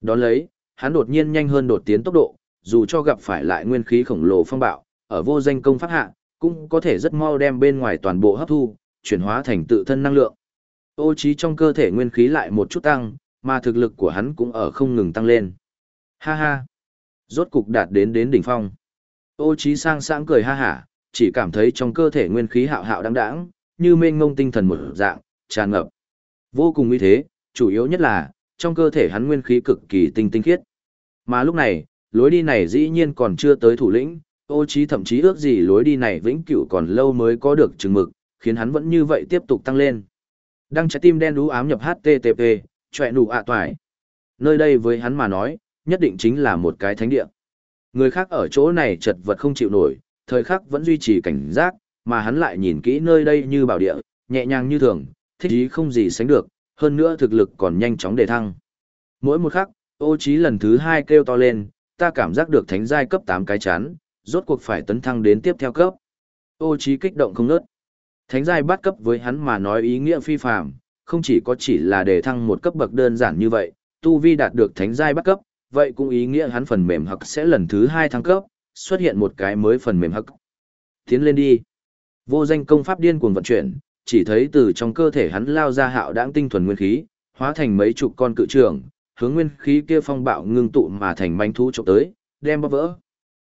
Đón lấy, hắn đột nhiên nhanh hơn đột tiến tốc độ, dù cho gặp phải lại nguyên khí khổng lồ phong bạo, ở vô danh công pháp hạ, cũng có thể rất mau đem bên ngoài toàn bộ hấp thu, chuyển hóa thành tự thân năng lượng. Ô trí trong cơ thể nguyên khí lại một chút tăng, mà thực lực của hắn cũng ở không ngừng tăng lên. Ha ha! Rốt cục đạt đến đến đỉnh phong. Ô trí sang sáng cười ha hả, chỉ cảm thấy trong cơ thể nguyên khí hạo hạo đáng đáng, như mênh ngông tinh thần một dạng, tràn ngập. Vô cùng uy thế, chủ yếu nhất là, trong cơ thể hắn nguyên khí cực kỳ tinh tinh khiết. Mà lúc này, lối đi này dĩ nhiên còn chưa tới thủ lĩnh, ô trí thậm chí ước gì lối đi này vĩnh cửu còn lâu mới có được chứng mực, khiến hắn vẫn như vậy tiếp tục tăng lên. Đăng trái tim đen đú ám nhập HTTP, chọe nụ ạ à toài. Nơi đây với hắn mà nói, nhất định chính là một cái thánh địa. Người khác ở chỗ này chật vật không chịu nổi, thời khắc vẫn duy trì cảnh giác, mà hắn lại nhìn kỹ nơi đây như bảo địa, nhẹ nhàng như thường, thích ý không gì sánh được, hơn nữa thực lực còn nhanh chóng đề thăng. Mỗi một khắc, ô trí lần thứ hai kêu to lên, ta cảm giác được thánh giai cấp 8 cái chán, rốt cuộc phải tấn thăng đến tiếp theo cấp. Ô trí kích động không nớt. Thánh giai bắt cấp với hắn mà nói ý nghĩa phi phàm, không chỉ có chỉ là để thăng một cấp bậc đơn giản như vậy, tu vi đạt được thánh giai bắt cấp, vậy cũng ý nghĩa hắn phần mềm hắc sẽ lần thứ hai thăng cấp, xuất hiện một cái mới phần mềm hắc. Tiến lên đi. Vô danh công pháp điên cuồng vận chuyển, chỉ thấy từ trong cơ thể hắn lao ra hạo đãng tinh thuần nguyên khí, hóa thành mấy chục con cự trường, hướng nguyên khí kia phong bạo ngưng tụ mà thành manh thú chụp tới, đem bóp vỡ.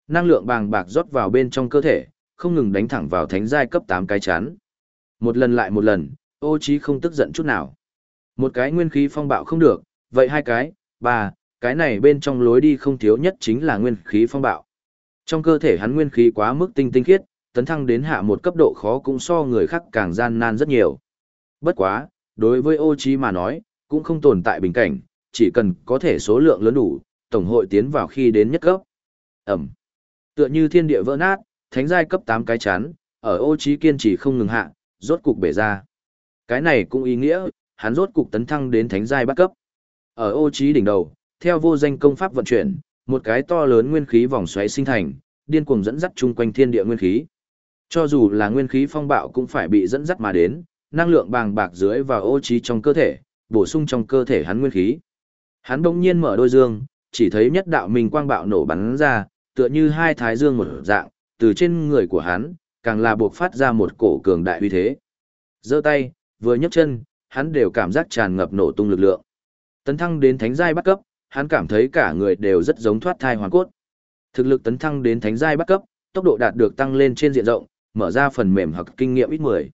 Năng lượng bàng bạc rót vào bên trong cơ thể, không ngừng đánh thẳng vào thánh giai cấp 8 cái chán. Một lần lại một lần, ô trí không tức giận chút nào. Một cái nguyên khí phong bạo không được, vậy hai cái, ba, cái này bên trong lối đi không thiếu nhất chính là nguyên khí phong bạo. Trong cơ thể hắn nguyên khí quá mức tinh tinh khiết, tấn thăng đến hạ một cấp độ khó cũng so người khác càng gian nan rất nhiều. Bất quá, đối với ô trí mà nói, cũng không tồn tại bình cảnh, chỉ cần có thể số lượng lớn đủ, tổng hội tiến vào khi đến nhất cấp. Ẩm. Tựa như thiên địa vỡ nát, thánh giai cấp 8 cái chán, ở ô trí kiên trì không ngừng hạ, rốt cục bể ra. Cái này cũng ý nghĩa, hắn rốt cục tấn thăng đến thánh giai bắt cấp. Ở ô trí đỉnh đầu, theo vô danh công pháp vận chuyển, một cái to lớn nguyên khí vòng xoáy sinh thành, điên cuồng dẫn dắt chung quanh thiên địa nguyên khí. Cho dù là nguyên khí phong bạo cũng phải bị dẫn dắt mà đến, năng lượng bàng bạc dưới vào ô trí trong cơ thể, bổ sung trong cơ thể hắn nguyên khí. Hắn đông nhiên mở đôi dương, chỉ thấy nhất đạo mình quang bạo nổ bắn ra, tựa như hai thái dương một dạng, từ trên người của hắn, càng là buộc phát ra một cổ cường đại uy thế. giơ tay, vừa nhấc chân, hắn đều cảm giác tràn ngập nổ tung lực lượng. Tấn thăng đến thánh giai bắt cấp, hắn cảm thấy cả người đều rất giống thoát thai hoàn cốt. Thực lực tấn thăng đến thánh giai bắt cấp, tốc độ đạt được tăng lên trên diện rộng, mở ra phần mềm hoặc kinh nghiệm ít 10.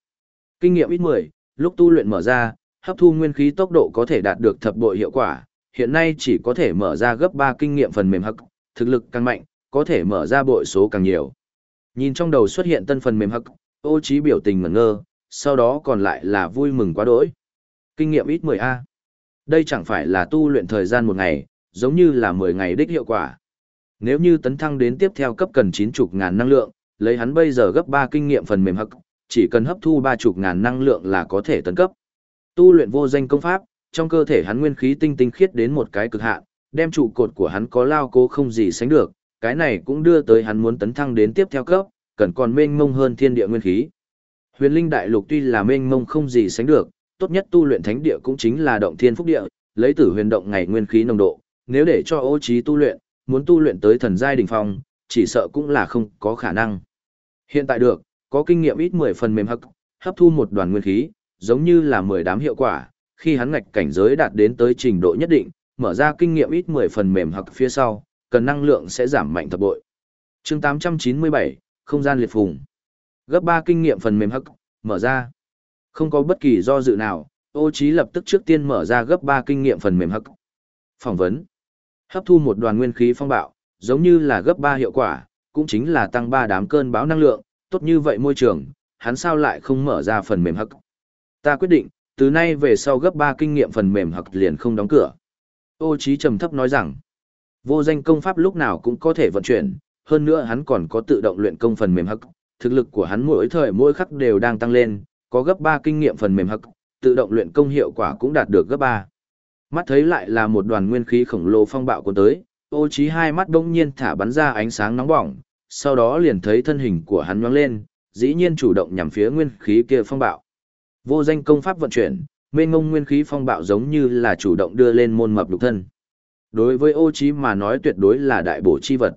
Kinh nghiệm ít 10, lúc tu luyện mở ra, hấp thu nguyên khí tốc độ có thể đạt được thập bội hiệu quả, hiện nay chỉ có thể mở ra gấp 3 kinh nghiệm phần mềm hắc, thực lực càng mạnh, có thể mở ra bội số càng nhiều. Nhìn trong đầu xuất hiện tân phần mềm hậc, ô trí biểu tình ngẩn ngơ, sau đó còn lại là vui mừng quá đỗi. Kinh nghiệm ít 10A. Đây chẳng phải là tu luyện thời gian một ngày, giống như là 10 ngày đích hiệu quả. Nếu như tấn thăng đến tiếp theo cấp cần 90 ngàn năng lượng, lấy hắn bây giờ gấp 3 kinh nghiệm phần mềm hậc, chỉ cần hấp thu 30 ngàn năng lượng là có thể tấn cấp. Tu luyện vô danh công pháp, trong cơ thể hắn nguyên khí tinh tinh khiết đến một cái cực hạn, đem trụ cột của hắn có lao cố không gì sánh được, cái này cũng đưa tới hắn muốn tấn thăng đến tiếp theo cấp, cần còn mênh mông hơn thiên địa nguyên khí. Huyền Linh Đại Lục tuy là mênh mông không gì sánh được, tốt nhất tu luyện thánh địa cũng chính là động thiên phúc địa, lấy tử huyền động ngày nguyên khí nồng độ, nếu để cho ô trí tu luyện, muốn tu luyện tới thần giai đỉnh phong, chỉ sợ cũng là không có khả năng. Hiện tại được, có kinh nghiệm ít 10 phần mềm hắc hấp thu một đoàn nguyên khí, giống như là 10 đám hiệu quả, khi hắn ngạch cảnh giới đạt đến tới trình độ nhất định, mở ra kinh nghiệm ít 10 phần mềm hắc phía sau, cần năng lượng sẽ giảm mạnh thập bội. Chương 897, không gian liệt phùng. Gấp 3 kinh nghiệm phần mềm hấp, mở ra. Không có bất kỳ do dự nào, ô trí lập tức trước tiên mở ra gấp 3 kinh nghiệm phần mềm hấp. Phỏng vấn. Hấp thu một đoàn nguyên khí phong bạo, giống như là gấp 3 hiệu quả, cũng chính là tăng 3 đám cơn báo năng lượng, tốt như vậy môi trường, hắn sao lại không mở ra phần mềm hắc. Ta quyết định, từ nay về sau gấp 3 kinh nghiệm phần mềm hắc liền không đóng cửa. Ô trí trầm thấp nói rằng, vô danh công pháp lúc nào cũng có thể vận chuyển, hơn nữa hắn còn có tự động luyện công phần mềm hắc, thực lực của hắn mỗi thời mỗi khắc đều đang tăng lên, có gấp 3 kinh nghiệm phần mềm hắc, tự động luyện công hiệu quả cũng đạt được gấp 3. Mắt thấy lại là một đoàn nguyên khí khổng lồ phong bạo cuốn tới, Ô Chí hai mắt đông nhiên thả bắn ra ánh sáng nóng bỏng, sau đó liền thấy thân hình của hắn nhoáng lên, dĩ nhiên chủ động nhằm phía nguyên khí kia phong bạo. Vô danh công pháp vận chuyển, mênh ngông nguyên khí phong bạo giống như là chủ động đưa lên môn mập lục thân. Đối với ô trí mà nói tuyệt đối là đại bổ chi vật.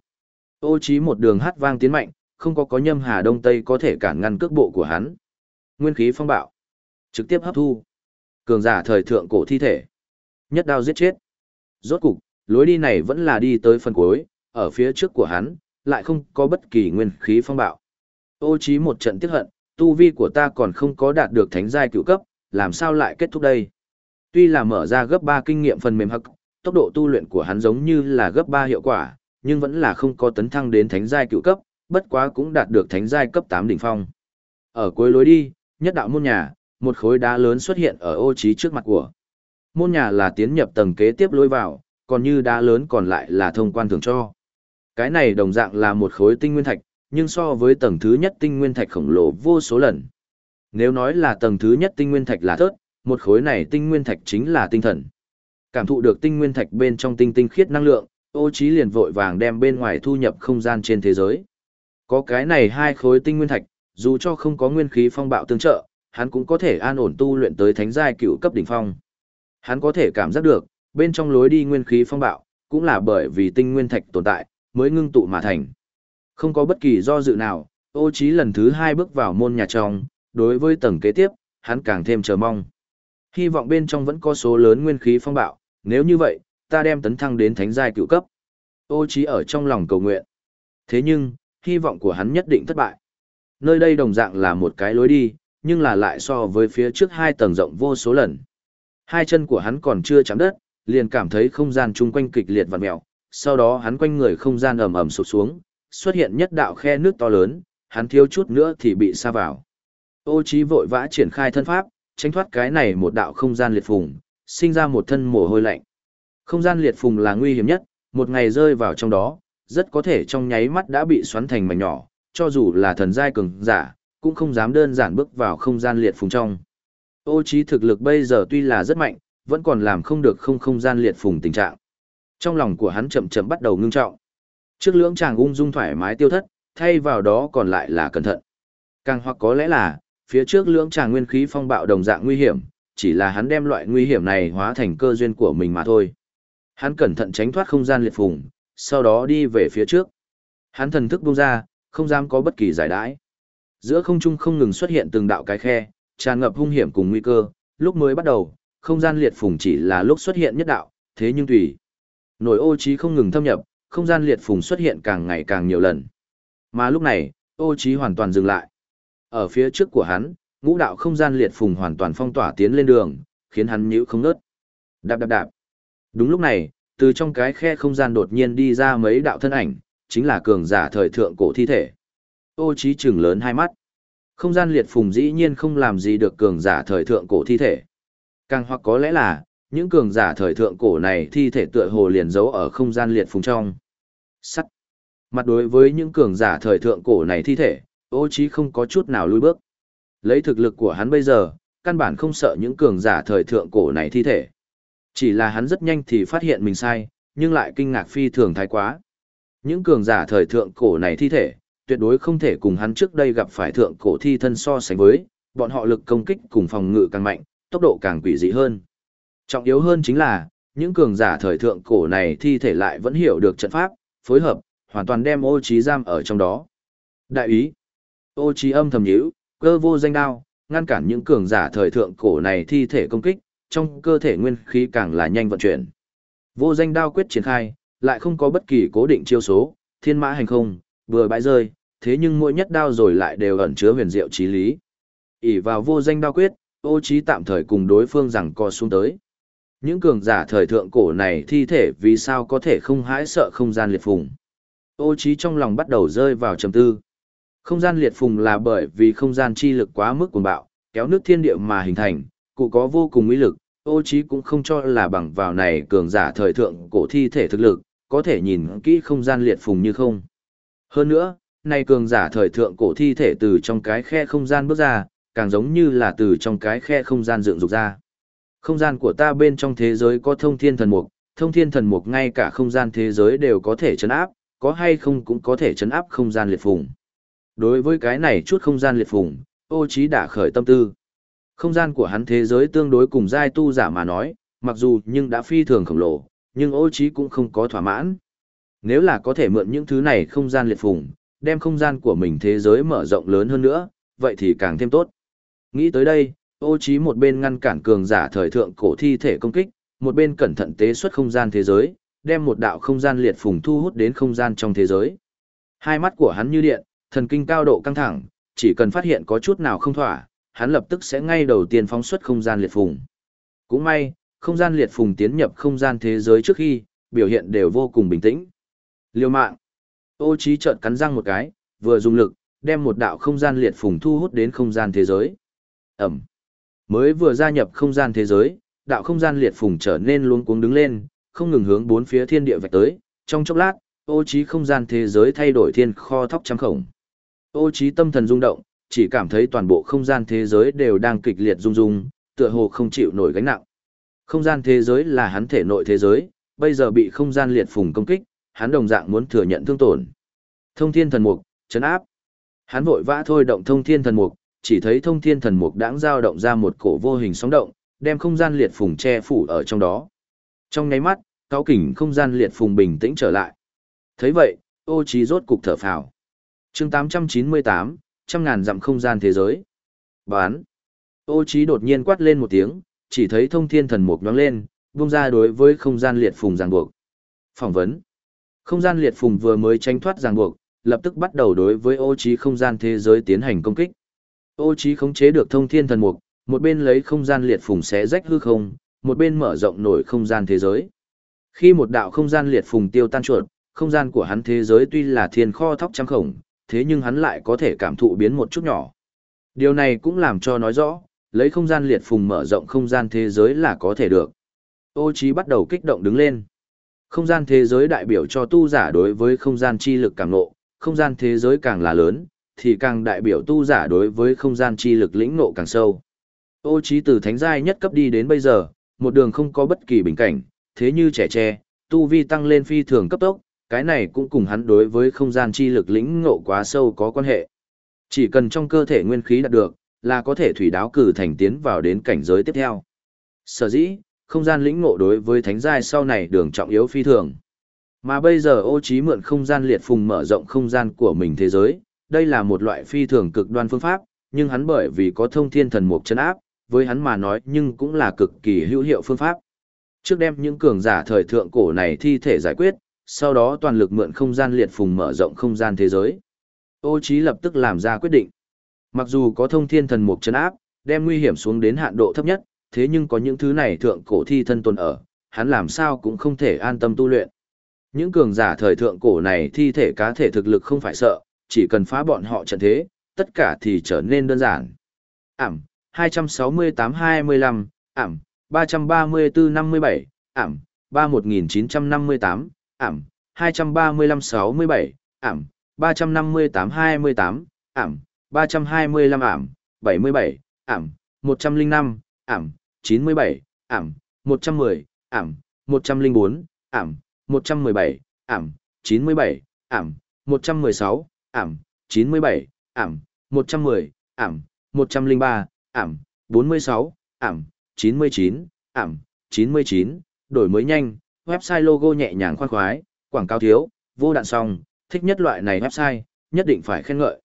Ô trí một đường hát vang tiến mạnh, không có có nhâm hà đông tây có thể cản ngăn cước bộ của hắn. Nguyên khí phong bạo, trực tiếp hấp thu. Cường giả thời thượng cổ thi thể, nhất đao giết chết. Rốt cục, lối đi này vẫn là đi tới phần cuối, ở phía trước của hắn, lại không có bất kỳ nguyên khí phong bạo. Ô trí một trận tiếc hận, tu vi của ta còn không có đạt được thánh giai cửu cấp, làm sao lại kết thúc đây? Tuy là mở ra gấp 3 kinh nghiệm phần mềm hắc, tốc độ tu luyện của hắn giống như là gấp 3 hiệu quả, nhưng vẫn là không có tấn thăng đến thánh giai cựu cấp, bất quá cũng đạt được thánh giai cấp 8 đỉnh phong. Ở cuối lối đi, nhất đạo môn nhà, một khối đá lớn xuất hiện ở ô trí trước mặt của. Môn nhà là tiến nhập tầng kế tiếp lối vào, còn như đá lớn còn lại là thông quan thường cho. Cái này đồng dạng là một khối tinh nguyên thạch, nhưng so với tầng thứ nhất tinh nguyên thạch khổng lồ vô số lần. Nếu nói là tầng thứ nhất tinh nguyên thạch là thớt, một khối này tinh nguyên thạch chính là tinh thần. Cảm thụ được tinh nguyên thạch bên trong tinh tinh khiết năng lượng, ô trí liền vội vàng đem bên ngoài thu nhập không gian trên thế giới. Có cái này hai khối tinh nguyên thạch, dù cho không có nguyên khí phong bạo tương trợ, hắn cũng có thể an ổn tu luyện tới thánh giai cựu cấp đỉnh phong. Hắn có thể cảm giác được, bên trong lối đi nguyên khí phong bạo, cũng là bởi vì tinh nguyên thạch tồn tại, mới ngưng tụ mà thành. Không có bất kỳ do dự nào, ô trí lần thứ hai bước vào môn nhà trong, đối với tầng kế tiếp, hắn càng thêm chờ mong. Hy vọng bên trong vẫn có số lớn nguyên khí phong bạo, nếu như vậy, ta đem tấn thăng đến thánh giai cựu cấp. Ô trí ở trong lòng cầu nguyện. Thế nhưng, hy vọng của hắn nhất định thất bại. Nơi đây đồng dạng là một cái lối đi, nhưng là lại so với phía trước hai tầng rộng vô số lần. Hai chân của hắn còn chưa chạm đất, liền cảm thấy không gian chung quanh kịch liệt vặn mèo, sau đó hắn quanh người không gian ầm ầm sụp xuống, xuất hiện nhất đạo khe nước to lớn, hắn thiếu chút nữa thì bị sa vào. Ô Chí vội vã triển khai thân pháp, tránh thoát cái này một đạo không gian liệt phùng, sinh ra một thân mồ hôi lạnh. Không gian liệt phùng là nguy hiểm nhất, một ngày rơi vào trong đó, rất có thể trong nháy mắt đã bị xoắn thành mảnh nhỏ, cho dù là thần giai cường giả, cũng không dám đơn giản bước vào không gian liệt phùng trong. Ô trí thực lực bây giờ tuy là rất mạnh, vẫn còn làm không được không không gian liệt phùng tình trạng. Trong lòng của hắn chậm chậm bắt đầu ngưng trọng. Trước lưỡng chàng ung dung thoải mái tiêu thất, thay vào đó còn lại là cẩn thận. Càng hoặc có lẽ là, phía trước lưỡng chàng nguyên khí phong bạo đồng dạng nguy hiểm, chỉ là hắn đem loại nguy hiểm này hóa thành cơ duyên của mình mà thôi. Hắn cẩn thận tránh thoát không gian liệt phùng, sau đó đi về phía trước. Hắn thần thức buông ra, không dám có bất kỳ giải đãi. Giữa không trung không ngừng xuất hiện từng đạo cái khe, tràn ngập hung hiểm cùng nguy cơ, lúc mới bắt đầu, không gian liệt phùng chỉ là lúc xuất hiện nhất đạo, thế nhưng tùy. Nổi ô trí không ngừng thâm nhập, không gian liệt phùng xuất hiện càng ngày càng nhiều lần. Mà lúc này, ô trí hoàn toàn dừng lại. Ở phía trước của hắn, ngũ đạo không gian liệt phùng hoàn toàn phong tỏa tiến lên đường, khiến hắn nhíu không ngớt. Đạp đạp đạp. Đúng lúc này, từ trong cái khe không gian đột nhiên đi ra mấy đạo thân ảnh, chính là cường giả thời thượng cổ thi thể. Ô trí trừng lớn hai mắt. Không gian liệt phùng dĩ nhiên không làm gì được cường giả thời thượng cổ thi thể. Càng hoặc có lẽ là, những cường giả thời thượng cổ này thi thể tựa hồ liền giấu ở không gian liệt phùng trong. Sắt. Mặt đối với những cường giả thời thượng cổ này thi thể, ô trí không có chút nào lùi bước. Lấy thực lực của hắn bây giờ, căn bản không sợ những cường giả thời thượng cổ này thi thể. Chỉ là hắn rất nhanh thì phát hiện mình sai, nhưng lại kinh ngạc phi thường thái quá. Những cường giả thời thượng cổ này thi thể, tuyệt đối không thể cùng hắn trước đây gặp phải thượng cổ thi thân so sánh với, bọn họ lực công kích cùng phòng ngự càng mạnh, tốc độ càng quỷ dị hơn. Trọng yếu hơn chính là, những cường giả thời thượng cổ này thi thể lại vẫn hiểu được trận pháp, phối hợp, hoàn toàn đem ô trí giam ở trong đó. Đại ý, ô trí âm thầm nhíu, cơ vô danh đao, ngăn cản những cường giả thời thượng cổ này thi thể công kích, trong cơ thể nguyên khí càng là nhanh vận chuyển. Vô danh đao quyết triển khai, lại không có bất kỳ cố định chiêu số, thiên mã hành không, vừa bãi rơi, thế nhưng mỗi nhất đao rồi lại đều ẩn chứa huyền diệu trí lý. ỉ vào vô danh đao quyết, ô trí tạm thời cùng đối phương rằng co xuống tới. Những cường giả thời thượng cổ này thi thể vì sao có thể không hãi sợ không gian liệt phùng. Ô trí trong lòng bắt đầu rơi vào trầm tư. Không gian liệt phùng là bởi vì không gian chi lực quá mức cuồng bạo, kéo nước thiên địa mà hình thành, cụ có vô cùng uy lực, ô trí cũng không cho là bằng vào này cường giả thời thượng cổ thi thể thực lực, có thể nhìn kỹ không gian liệt phùng như không. Hơn nữa, này cường giả thời thượng cổ thi thể từ trong cái khe không gian bước ra, càng giống như là từ trong cái khe không gian dựng dục ra. Không gian của ta bên trong thế giới có thông thiên thần mục, thông thiên thần mục ngay cả không gian thế giới đều có thể chấn áp, có hay không cũng có thể chấn áp không gian liệt phùng. Đối với cái này chút không gian liệt phùng, ô trí đã khởi tâm tư. Không gian của hắn thế giới tương đối cùng giai tu giả mà nói, mặc dù nhưng đã phi thường khổng lồ, nhưng ô trí cũng không có thỏa mãn. Nếu là có thể mượn những thứ này không gian liệt phùng, đem không gian của mình thế giới mở rộng lớn hơn nữa, vậy thì càng thêm tốt. Nghĩ tới đây, ô trí một bên ngăn cản cường giả thời thượng cổ thi thể công kích, một bên cẩn thận tế xuất không gian thế giới, đem một đạo không gian liệt phùng thu hút đến không gian trong thế giới. Hai mắt của hắn như điện, thần kinh cao độ căng thẳng, chỉ cần phát hiện có chút nào không thỏa, hắn lập tức sẽ ngay đầu tiên phóng xuất không gian liệt phùng. Cũng may, không gian liệt phùng tiến nhập không gian thế giới trước khi, biểu hiện đều vô cùng bình tĩnh. Liêu mạng. Ô trí trợn cắn răng một cái, vừa dùng lực, đem một đạo không gian liệt phùng thu hút đến không gian thế giới. Ẩm. Mới vừa gia nhập không gian thế giới, đạo không gian liệt phùng trở nên luống cuống đứng lên, không ngừng hướng bốn phía thiên địa vạch tới, trong chốc lát, ô trí không gian thế giới thay đổi thiên kho thóc trăm khổng. Ô trí tâm thần rung động, chỉ cảm thấy toàn bộ không gian thế giới đều đang kịch liệt rung rung, tựa hồ không chịu nổi gánh nặng. Không gian thế giới là hắn thể nội thế giới, bây giờ bị không gian liệt phùng công kích, hắn đồng dạng muốn thừa nhận thương tổn. Thông thiên thần mục, chấn áp. Hắn vội vã thôi động thông thiên thần mục, chỉ thấy thông thiên thần mục đãng giao động ra một cổ vô hình sóng động, đem không gian liệt phùng che phủ ở trong đó. Trong nháy mắt, cao kỉnh không gian liệt phùng bình tĩnh trở lại. thấy vậy, ô trí rốt cục thở phào chương 898, trăm ngàn dặm không gian thế giới. Bán. Ô trí đột nhiên quát lên một tiếng, chỉ thấy thông thiên thần mục nhoáng lên, buông ra đối với không gian liệt phùng ràng buộc. Phỏng vấn. Không gian liệt phùng vừa mới tránh thoát ràng buộc, lập tức bắt đầu đối với ô trí không gian thế giới tiến hành công kích. Ô trí khống chế được thông thiên thần mục, một bên lấy không gian liệt phùng xé rách hư không, một bên mở rộng nổi không gian thế giới. Khi một đạo không gian liệt phùng tiêu tan chuột, không gian của hắn thế giới tuy là thiên kho thóc trăm khổng, thế nhưng hắn lại có thể cảm thụ biến một chút nhỏ. Điều này cũng làm cho nói rõ, lấy không gian liệt phùng mở rộng không gian thế giới là có thể được. Ô Chí bắt đầu kích động đứng lên. Không gian thế giới đại biểu cho tu giả đối với không gian chi lực càng nộ, không gian thế giới càng là lớn, thì càng đại biểu tu giả đối với không gian chi lực lĩnh ngộ càng sâu. Ô Chí từ thánh giai nhất cấp đi đến bây giờ, một đường không có bất kỳ bình cảnh, thế như trẻ tre, tu vi tăng lên phi thường cấp tốc, cái này cũng cùng hắn đối với không gian chi lực lĩnh ngộ quá sâu có quan hệ. Chỉ cần trong cơ thể nguyên khí đạt được, là có thể thủy đáo cử thành tiến vào đến cảnh giới tiếp theo. Sở dĩ, không gian lĩnh ngộ đối với thánh giai sau này đường trọng yếu phi thường. Mà bây giờ ô trí mượn không gian liệt phùng mở rộng không gian của mình thế giới, đây là một loại phi thường cực đoan phương pháp, nhưng hắn bởi vì có thông thiên thần mục chân áp, với hắn mà nói nhưng cũng là cực kỳ hữu hiệu phương pháp. Trước đem những cường giả thời thượng cổ này thi thể giải quyết, sau đó toàn lực mượn không gian liệt phùng mở rộng không gian thế giới. Ô Chí lập tức làm ra quyết định. Mặc dù có thông thiên thần mục chân áp, đem nguy hiểm xuống đến hạn độ thấp nhất, thế nhưng có những thứ này thượng cổ thi thân tồn ở, hắn làm sao cũng không thể an tâm tu luyện. Những cường giả thời thượng cổ này thi thể cá thể thực lực không phải sợ, chỉ cần phá bọn họ trận thế, tất cả thì trở nên đơn giản. Ảm, 268-25, ảm, 334-57, ảm, 31958, ảm, 235-67, ảm, 358-28, ảm, 325 ảm, 77, ảm, 105, ảm, 97, ảm, 110, ảm, 104, ảm, 117, ảm, 97, ảm, 116, ảm, 97, ảm, 110, ảm, 103, ảm, 46, ảm, 99, ảm, 99, đổi mới nhanh, website logo nhẹ nhàng khoan khoái, quảng cáo thiếu, vô đạn song, thích nhất loại này website, nhất định phải khen ngợi.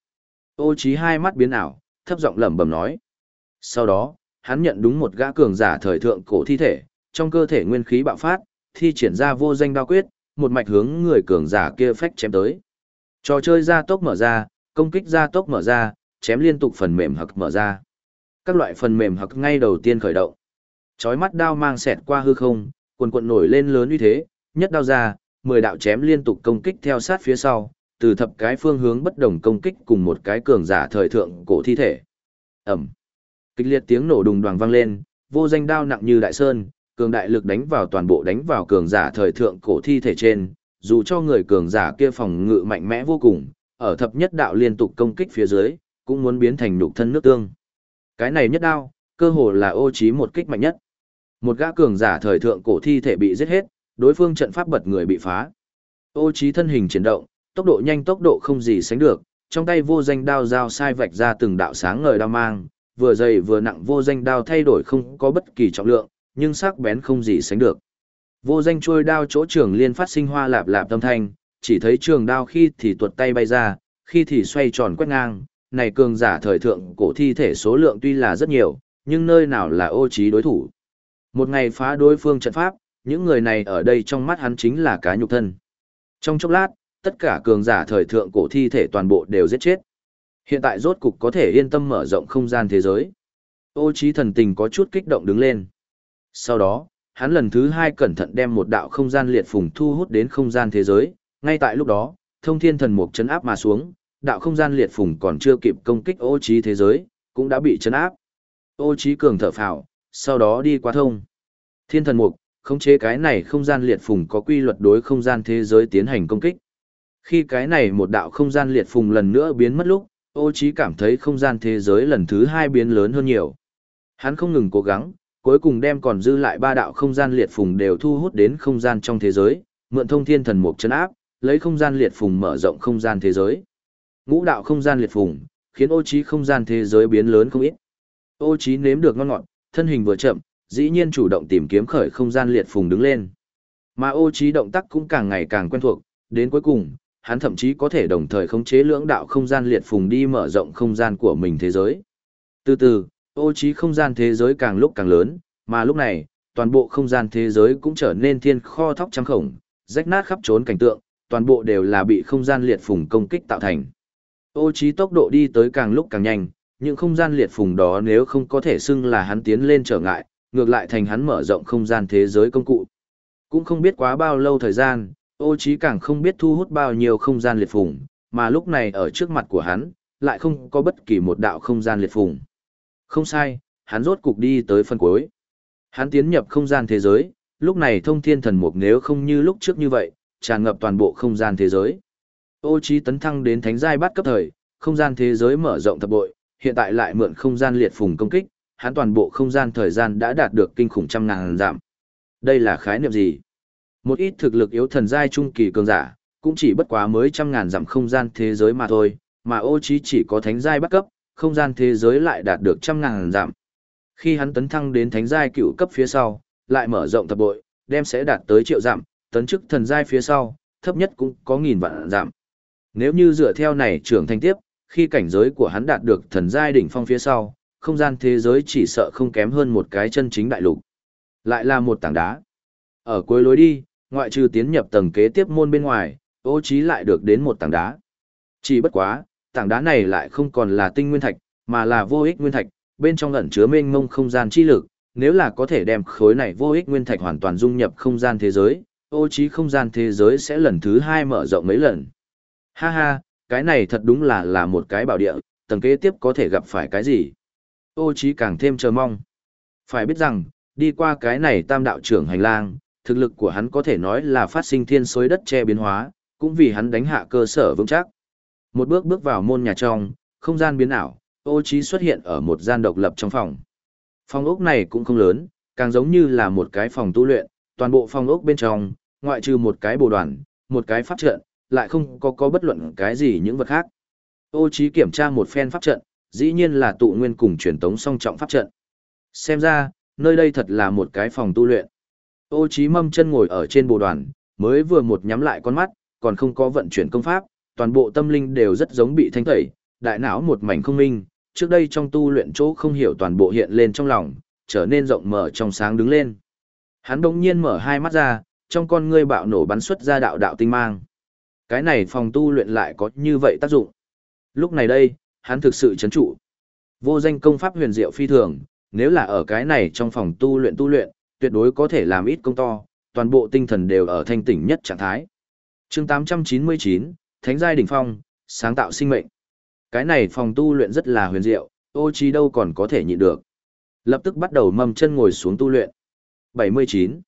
Ô trí hai mắt biến ảo, thấp giọng lẩm bẩm nói. Sau đó, hắn nhận đúng một gã cường giả thời thượng cổ thi thể, trong cơ thể nguyên khí bạo phát, thi triển ra vô danh đao quyết, một mạch hướng người cường giả kia phách chém tới. Trò chơi gia tốc mở ra, công kích gia tốc mở ra, chém liên tục phần mềm hặc mở ra. Các loại phần mềm hặc ngay đầu tiên khởi động. Chói mắt đao mang xẹt qua hư không, quần quận nổi lên lớn uy thế, nhất đao ra, mười đạo chém liên tục công kích theo sát phía sau, từ thập cái phương hướng bất đồng công kích cùng một cái cường giả thời thượng cổ thi thể. Ẩm. Kịch liệt tiếng nổ đùng đoàng vang lên, vô danh đao nặng như đại sơn, cường đại lực đánh vào toàn bộ đánh vào cường giả thời thượng cổ thi thể trên, dù cho người cường giả kia phòng ngự mạnh mẽ vô cùng, ở thập nhất đạo liên tục công kích phía dưới, cũng muốn biến thành nhục thân nước tương. Cái này nhất đao, cơ hồ là ô trí một kích mạnh nhất. Một gã cường giả thời thượng cổ thi thể bị giết hết, Đối phương trận pháp bật người bị phá. Ô trí thân hình chuyển động, tốc độ nhanh tốc độ không gì sánh được, trong tay vô danh đao dao sai vạch ra từng đạo sáng ngời đao mang, vừa dày vừa nặng vô danh đao thay đổi không có bất kỳ trọng lượng, nhưng sắc bén không gì sánh được. Vô danh trôi đao chỗ trường liên phát sinh hoa lạp lạp tâm thanh, chỉ thấy trường đao khi thì tuột tay bay ra, khi thì xoay tròn quét ngang, này cường giả thời thượng cổ thi thể số lượng tuy là rất nhiều, nhưng nơi nào là ô trí đối thủ. Một ngày phá đối phương trận pháp, những người này ở đây trong mắt hắn chính là cá nhục thân. Trong chốc lát, tất cả cường giả thời thượng cổ thi thể toàn bộ đều giết chết. Hiện tại rốt cục có thể yên tâm mở rộng không gian thế giới. Ô trí thần tình có chút kích động đứng lên. Sau đó, hắn lần thứ hai cẩn thận đem một đạo không gian liệt phùng thu hút đến không gian thế giới. Ngay tại lúc đó, thông thiên thần mục chấn áp mà xuống, đạo không gian liệt phùng còn chưa kịp công kích ô trí thế giới, cũng đã bị chấn áp. Ô trí cường thở phào, sau đó đi qua thông. Thiên thần mục, khống chế cái này không gian liệt phùng có quy luật đối không gian thế giới tiến hành công kích. Khi cái này một đạo không gian liệt phùng lần nữa biến mất lúc, ô trí cảm thấy không gian thế giới lần thứ hai biến lớn hơn nhiều. Hắn không ngừng cố gắng, cuối cùng đem còn dư lại ba đạo không gian liệt phùng đều thu hút đến không gian trong thế giới, mượn thông thiên thần mục chấn áp, lấy không gian liệt phùng mở rộng không gian thế giới. Ngũ đạo không gian liệt phùng, khiến ô trí không gian thế giới biến lớn không ít. Ô trí nếm được ngon ngọt, thân hình vừa chậm, dĩ nhiên chủ động tìm kiếm khởi không gian liệt phùng đứng lên. Mà ô trí động tác cũng càng ngày càng quen thuộc, đến cuối cùng, hắn thậm chí có thể đồng thời khống chế lưỡng đạo không gian liệt phùng đi mở rộng không gian của mình thế giới. Từ từ, ô trí không gian thế giới càng lúc càng lớn, mà lúc này, toàn bộ không gian thế giới cũng trở nên thiên kho thóc trăm khổng, rách nát khắp trốn cảnh tượng, toàn bộ đều là bị không gian liệt phùng công kích tạo thành. Ô trí tốc độ đi tới càng lúc càng nhanh, những không gian liệt phùng đó nếu không có thể xưng là hắn tiến lên trở ngại, ngược lại thành hắn mở rộng không gian thế giới công cụ. Cũng không biết quá bao lâu thời gian, ô trí càng không biết thu hút bao nhiêu không gian liệt phùng, mà lúc này ở trước mặt của hắn, lại không có bất kỳ một đạo không gian liệt phùng. Không sai, hắn rốt cục đi tới phần cuối. Hắn tiến nhập không gian thế giới, lúc này thông thiên thần mục nếu không như lúc trước như vậy, tràn ngập toàn bộ không gian thế giới. Ô trí tấn thăng đến thánh giai bát cấp thời, không gian thế giới mở rộng thập bội, hiện tại lại mượn không gian liệt phùng công kích, hắn toàn bộ không gian thời gian đã đạt được kinh khủng trăm ngàn giảm. Đây là khái niệm gì? Một ít thực lực yếu thần giai trung kỳ cường giả, cũng chỉ bất quá mới trăm ngàn giảm không gian thế giới mà thôi, mà ô trí chỉ có thánh giai bắt cấp, không gian thế giới lại đạt được trăm ngàn giảm. Khi hắn tấn thăng đến thánh giai cựu cấp phía sau, lại mở rộng thập bội, đem sẽ đạt tới triệu giảm, tấn chức thần giai phía sau, thấp nhất cũng có nghìn vạn giảm. Nếu như dựa theo này trưởng thành tiếp, khi cảnh giới của hắn đạt được thần giai đỉnh phong phía sau, không gian thế giới chỉ sợ không kém hơn một cái chân chính đại lục. Lại là một tảng đá. Ở cuối lối đi, ngoại trừ tiến nhập tầng kế tiếp môn bên ngoài, ô trí lại được đến một tảng đá. Chỉ bất quá, tảng đá này lại không còn là tinh nguyên thạch, mà là vô ích nguyên thạch, bên trong ẩn chứa mênh mông không gian chi lực, nếu là có thể đem khối này vô ích nguyên thạch hoàn toàn dung nhập không gian thế giới, ô trí không gian thế giới sẽ lần thứ hai mở rộng mấy lần. Ha ha, cái này thật đúng là là một cái bảo địa, tầng kế tiếp có thể gặp phải cái gì. Ô trí càng thêm chờ mong. Phải biết rằng, đi qua cái này tam đạo trưởng hành lang, thực lực của hắn có thể nói là phát sinh thiên xối đất che biến hóa, cũng vì hắn đánh hạ cơ sở vững chắc. Một bước bước vào môn nhà trong, không gian biến ảo, ô trí xuất hiện ở một gian độc lập trong phòng. Phòng ốc này cũng không lớn, càng giống như là một cái phòng tu luyện, toàn bộ phòng ốc bên trong, ngoại trừ một cái bồ đoàn, một cái pháp trận, lại không có có bất luận cái gì những vật khác. Ô trí kiểm tra một phen pháp trận, dĩ nhiên là tụ nguyên cùng truyền tống song trọng pháp trận. Xem ra, nơi đây thật là một cái phòng tu luyện. Ô Chí Mâm chân ngồi ở trên bồ đoàn, mới vừa một nhắm lại con mắt, còn không có vận chuyển công pháp, toàn bộ tâm linh đều rất giống bị thanh tẩy, đại não một mảnh không minh, trước đây trong tu luyện chỗ không hiểu toàn bộ hiện lên trong lòng, trở nên rộng mở trong sáng đứng lên. Hắn đống nhiên mở hai mắt ra, trong con ngươi bạo nổ bắn xuất ra đạo đạo tinh mang. Cái này phòng tu luyện lại có như vậy tác dụng. Lúc này đây, hắn thực sự chấn trụ. Vô danh công pháp huyền diệu phi thường, nếu là ở cái này trong phòng tu luyện tu luyện, tuyệt đối có thể làm ít công to, toàn bộ tinh thần đều ở thanh tỉnh nhất trạng thái. chương 899, Thánh giai đỉnh phong, sáng tạo sinh mệnh. Cái này phòng tu luyện rất là huyền diệu, ô trí đâu còn có thể nhịn được. Lập tức bắt đầu mầm chân ngồi xuống tu luyện. 79.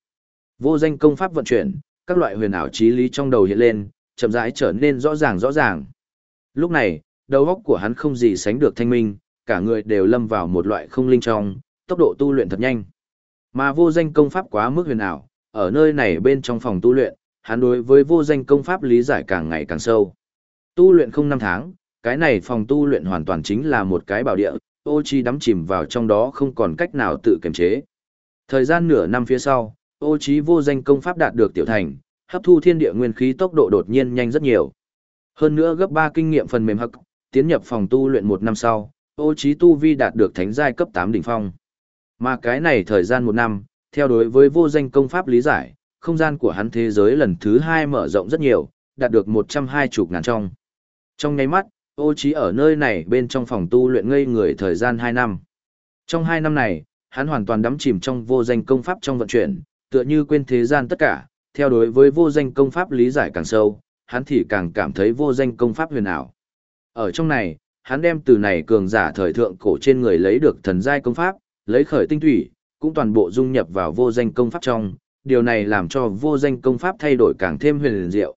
Vô danh công pháp vận chuyển, các loại huyền ảo trí lý trong đầu hiện lên, chậm rãi trở nên rõ ràng rõ ràng. Lúc này, đầu óc của hắn không gì sánh được thanh minh, cả người đều lâm vào một loại không linh trong, tốc độ tu luyện thật nhanh. Mà vô danh công pháp quá mức huyền ảo, ở nơi này bên trong phòng tu luyện, hắn đối với vô danh công pháp lý giải càng ngày càng sâu. Tu luyện không năm tháng, cái này phòng tu luyện hoàn toàn chính là một cái bảo địa, ô chi đắm chìm vào trong đó không còn cách nào tự kiềm chế. Thời gian nửa năm phía sau, ô Chi vô danh công pháp đạt được tiểu thành, hấp thu thiên địa nguyên khí tốc độ đột nhiên nhanh rất nhiều. Hơn nữa gấp 3 kinh nghiệm phần mềm hắc, tiến nhập phòng tu luyện một năm sau, ô trí tu vi đạt được thánh giai cấp 8 đỉnh phong. Mà cái này thời gian một năm, theo đối với vô danh công pháp lý giải, không gian của hắn thế giới lần thứ hai mở rộng rất nhiều, đạt được 120 ngàn trong. Trong nháy mắt, ô trí ở nơi này bên trong phòng tu luyện ngây người thời gian 2 năm. Trong 2 năm này, hắn hoàn toàn đắm chìm trong vô danh công pháp trong vận chuyển, tựa như quên thế gian tất cả, theo đối với vô danh công pháp lý giải càng sâu, hắn thì càng cảm thấy vô danh công pháp huyền ảo. Ở trong này, hắn đem từ này cường giả thời thượng cổ trên người lấy được thần giai công pháp, lấy khởi tinh thủy, cũng toàn bộ dung nhập vào vô danh công pháp trong, điều này làm cho vô danh công pháp thay đổi càng thêm huyền diệu.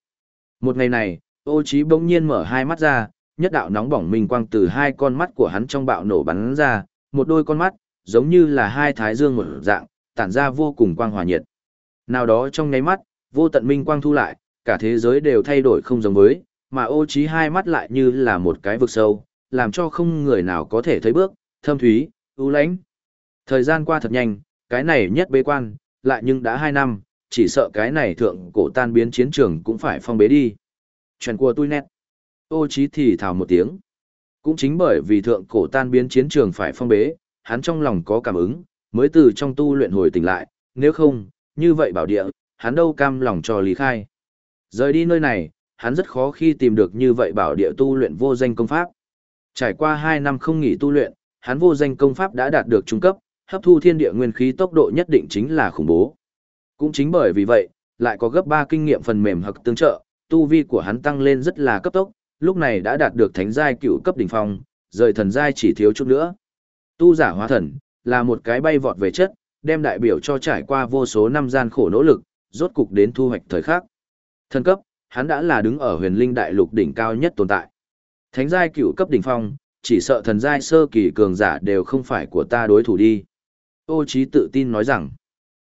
Một ngày này, ô trí bỗng nhiên mở hai mắt ra, nhất đạo nóng bỏng minh quang từ hai con mắt của hắn trong bạo nổ bắn ra, một đôi con mắt, giống như là hai thái dương một dạng, tản ra vô cùng quang hòa nhiệt. Nào đó trong nháy mắt, vô tận minh quang thu lại, cả thế giới đều thay đổi không giống với, mà ô trí hai mắt lại như là một cái vực sâu, làm cho không người nào có thể thấy bước, thâm thúy, u lãnh. Thời gian qua thật nhanh, cái này nhất bế quan, lại nhưng đã hai năm, chỉ sợ cái này thượng cổ tan biến chiến trường cũng phải phong bế đi. Chuyện của tôi nét. Ô trí thì thào một tiếng. Cũng chính bởi vì thượng cổ tan biến chiến trường phải phong bế, hắn trong lòng có cảm ứng, mới từ trong tu luyện hồi tỉnh lại, nếu không, như vậy bảo địa, hắn đâu cam lòng cho lý khai. Rời đi nơi này, hắn rất khó khi tìm được như vậy bảo địa tu luyện vô danh công pháp. Trải qua 2 năm không nghỉ tu luyện, hắn vô danh công pháp đã đạt được trung cấp, hấp thu thiên địa nguyên khí tốc độ nhất định chính là khủng bố. Cũng chính bởi vì vậy, lại có gấp 3 kinh nghiệm phần mềm hoặc tương trợ, tu vi của hắn tăng lên rất là cấp tốc, lúc này đã đạt được thánh giai cựu cấp đỉnh phong, rời thần giai chỉ thiếu chút nữa. Tu giả hóa thần, là một cái bay vọt về chất, đem đại biểu cho trải qua vô số năm gian khổ nỗ lực, rốt cục đến thu hoạch thời khắc. Thần cấp, hắn đã là đứng ở huyền linh đại lục đỉnh cao nhất tồn tại. Thánh giai cựu cấp đỉnh phong, chỉ sợ thần giai sơ kỳ cường giả đều không phải của ta đối thủ đi. Ô Chí tự tin nói rằng,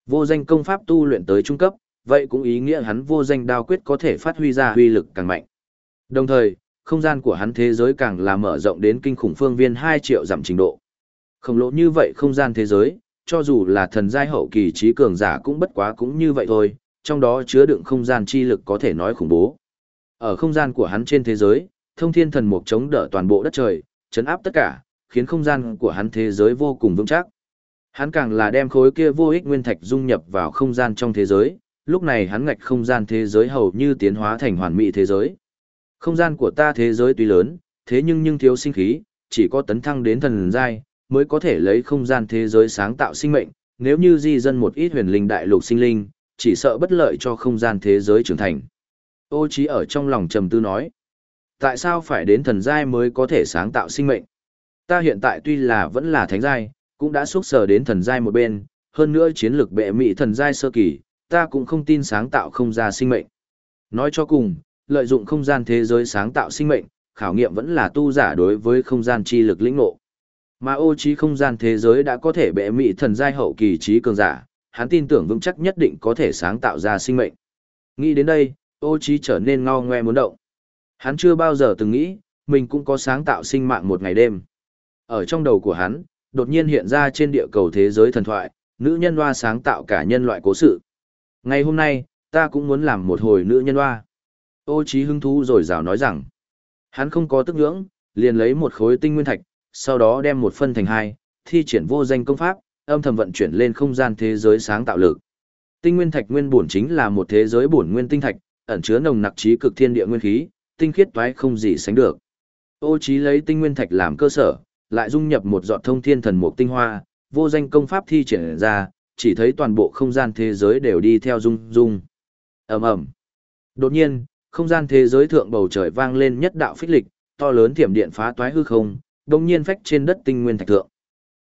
vô danh công pháp tu luyện tới trung cấp, vậy cũng ý nghĩa hắn vô danh đao quyết có thể phát huy ra huy lực càng mạnh. Đồng thời, không gian của hắn thế giới càng là mở rộng đến kinh khủng phương viên 2 triệu giảm trình độ. Khổng lồ như vậy không gian thế giới, cho dù là thần giai hậu kỳ trí cường giả cũng bất quá cũng như vậy thôi, trong đó chứa đựng không gian chi lực có thể nói khủng bố. Ở không gian của hắn trên thế giới, thông thiên thần mục chống đỡ toàn bộ đất trời, chấn áp tất cả, khiến không gian của hắn thế giới vô cùng vững chắc. Hắn càng là đem khối kia vô ích nguyên thạch dung nhập vào không gian trong thế giới, lúc này hắn ngạch không gian thế giới hầu như tiến hóa thành hoàn mỹ thế giới. Không gian của ta thế giới tuy lớn, thế nhưng nhưng thiếu sinh khí, chỉ có tấn thăng đến thần giai, mới có thể lấy không gian thế giới sáng tạo sinh mệnh, nếu như di dân một ít huyền linh đại lục sinh linh, chỉ sợ bất lợi cho không gian thế giới trưởng thành. Ô trí ở trong lòng trầm tư nói, tại sao phải đến thần giai mới có thể sáng tạo sinh mệnh? Ta hiện tại tuy là vẫn là thánh giai, cũng đã xuất sở đến thần giai một bên, hơn nữa chiến lược bệ mỹ thần giai sơ kỳ, ta cũng không tin sáng tạo không ra sinh mệnh. Nói cho cùng, lợi dụng không gian thế giới sáng tạo sinh mệnh, khảo nghiệm vẫn là tu giả đối với không gian chi lực lĩnh ngộ. Mà ô trí không gian thế giới đã có thể bệ mỹ thần giai hậu kỳ trí cường giả, hắn tin tưởng vững chắc nhất định có thể sáng tạo ra sinh mệnh. Nghĩ đến đây, ô trí trở nên ngao ngoe muốn động. Hắn chưa bao giờ từng nghĩ, mình cũng có sáng tạo sinh mạng một ngày đêm. Ở trong đầu của hắn, đột nhiên hiện ra trên địa cầu thế giới thần thoại, nữ nhân hoa sáng tạo cả nhân loại cố sự. Ngày hôm nay, ta cũng muốn làm một hồi nữ nhân hoa. Ô trí hứng thú rồi rào nói rằng, hắn không có tức nhưỡng, liền lấy một khối tinh nguyên thạch, sau đó đem một phân thành hai, thi triển vô danh công pháp, âm thầm vận chuyển lên không gian thế giới sáng tạo lực. Tinh nguyên thạch nguyên bổn chính là một thế giới bổn nguyên tinh thạch, ẩn chứa nồng nặc trí cực thiên địa nguyên khí, tinh khiết toái không gì sánh được. Ô Chí lấy tinh nguyên thạch làm cơ sở, lại dung nhập một giọt thông thiên thần mục tinh hoa, vô danh công pháp thi triển ra, chỉ thấy toàn bộ không gian thế giới đều đi theo dung dung. Ầm ầm. Đột nhiên, không gian thế giới thượng bầu trời vang lên nhất đạo phích lịch, to lớn thiểm điện phá toái hư không, đồng nhiên phách trên đất tinh nguyên thạch thượng.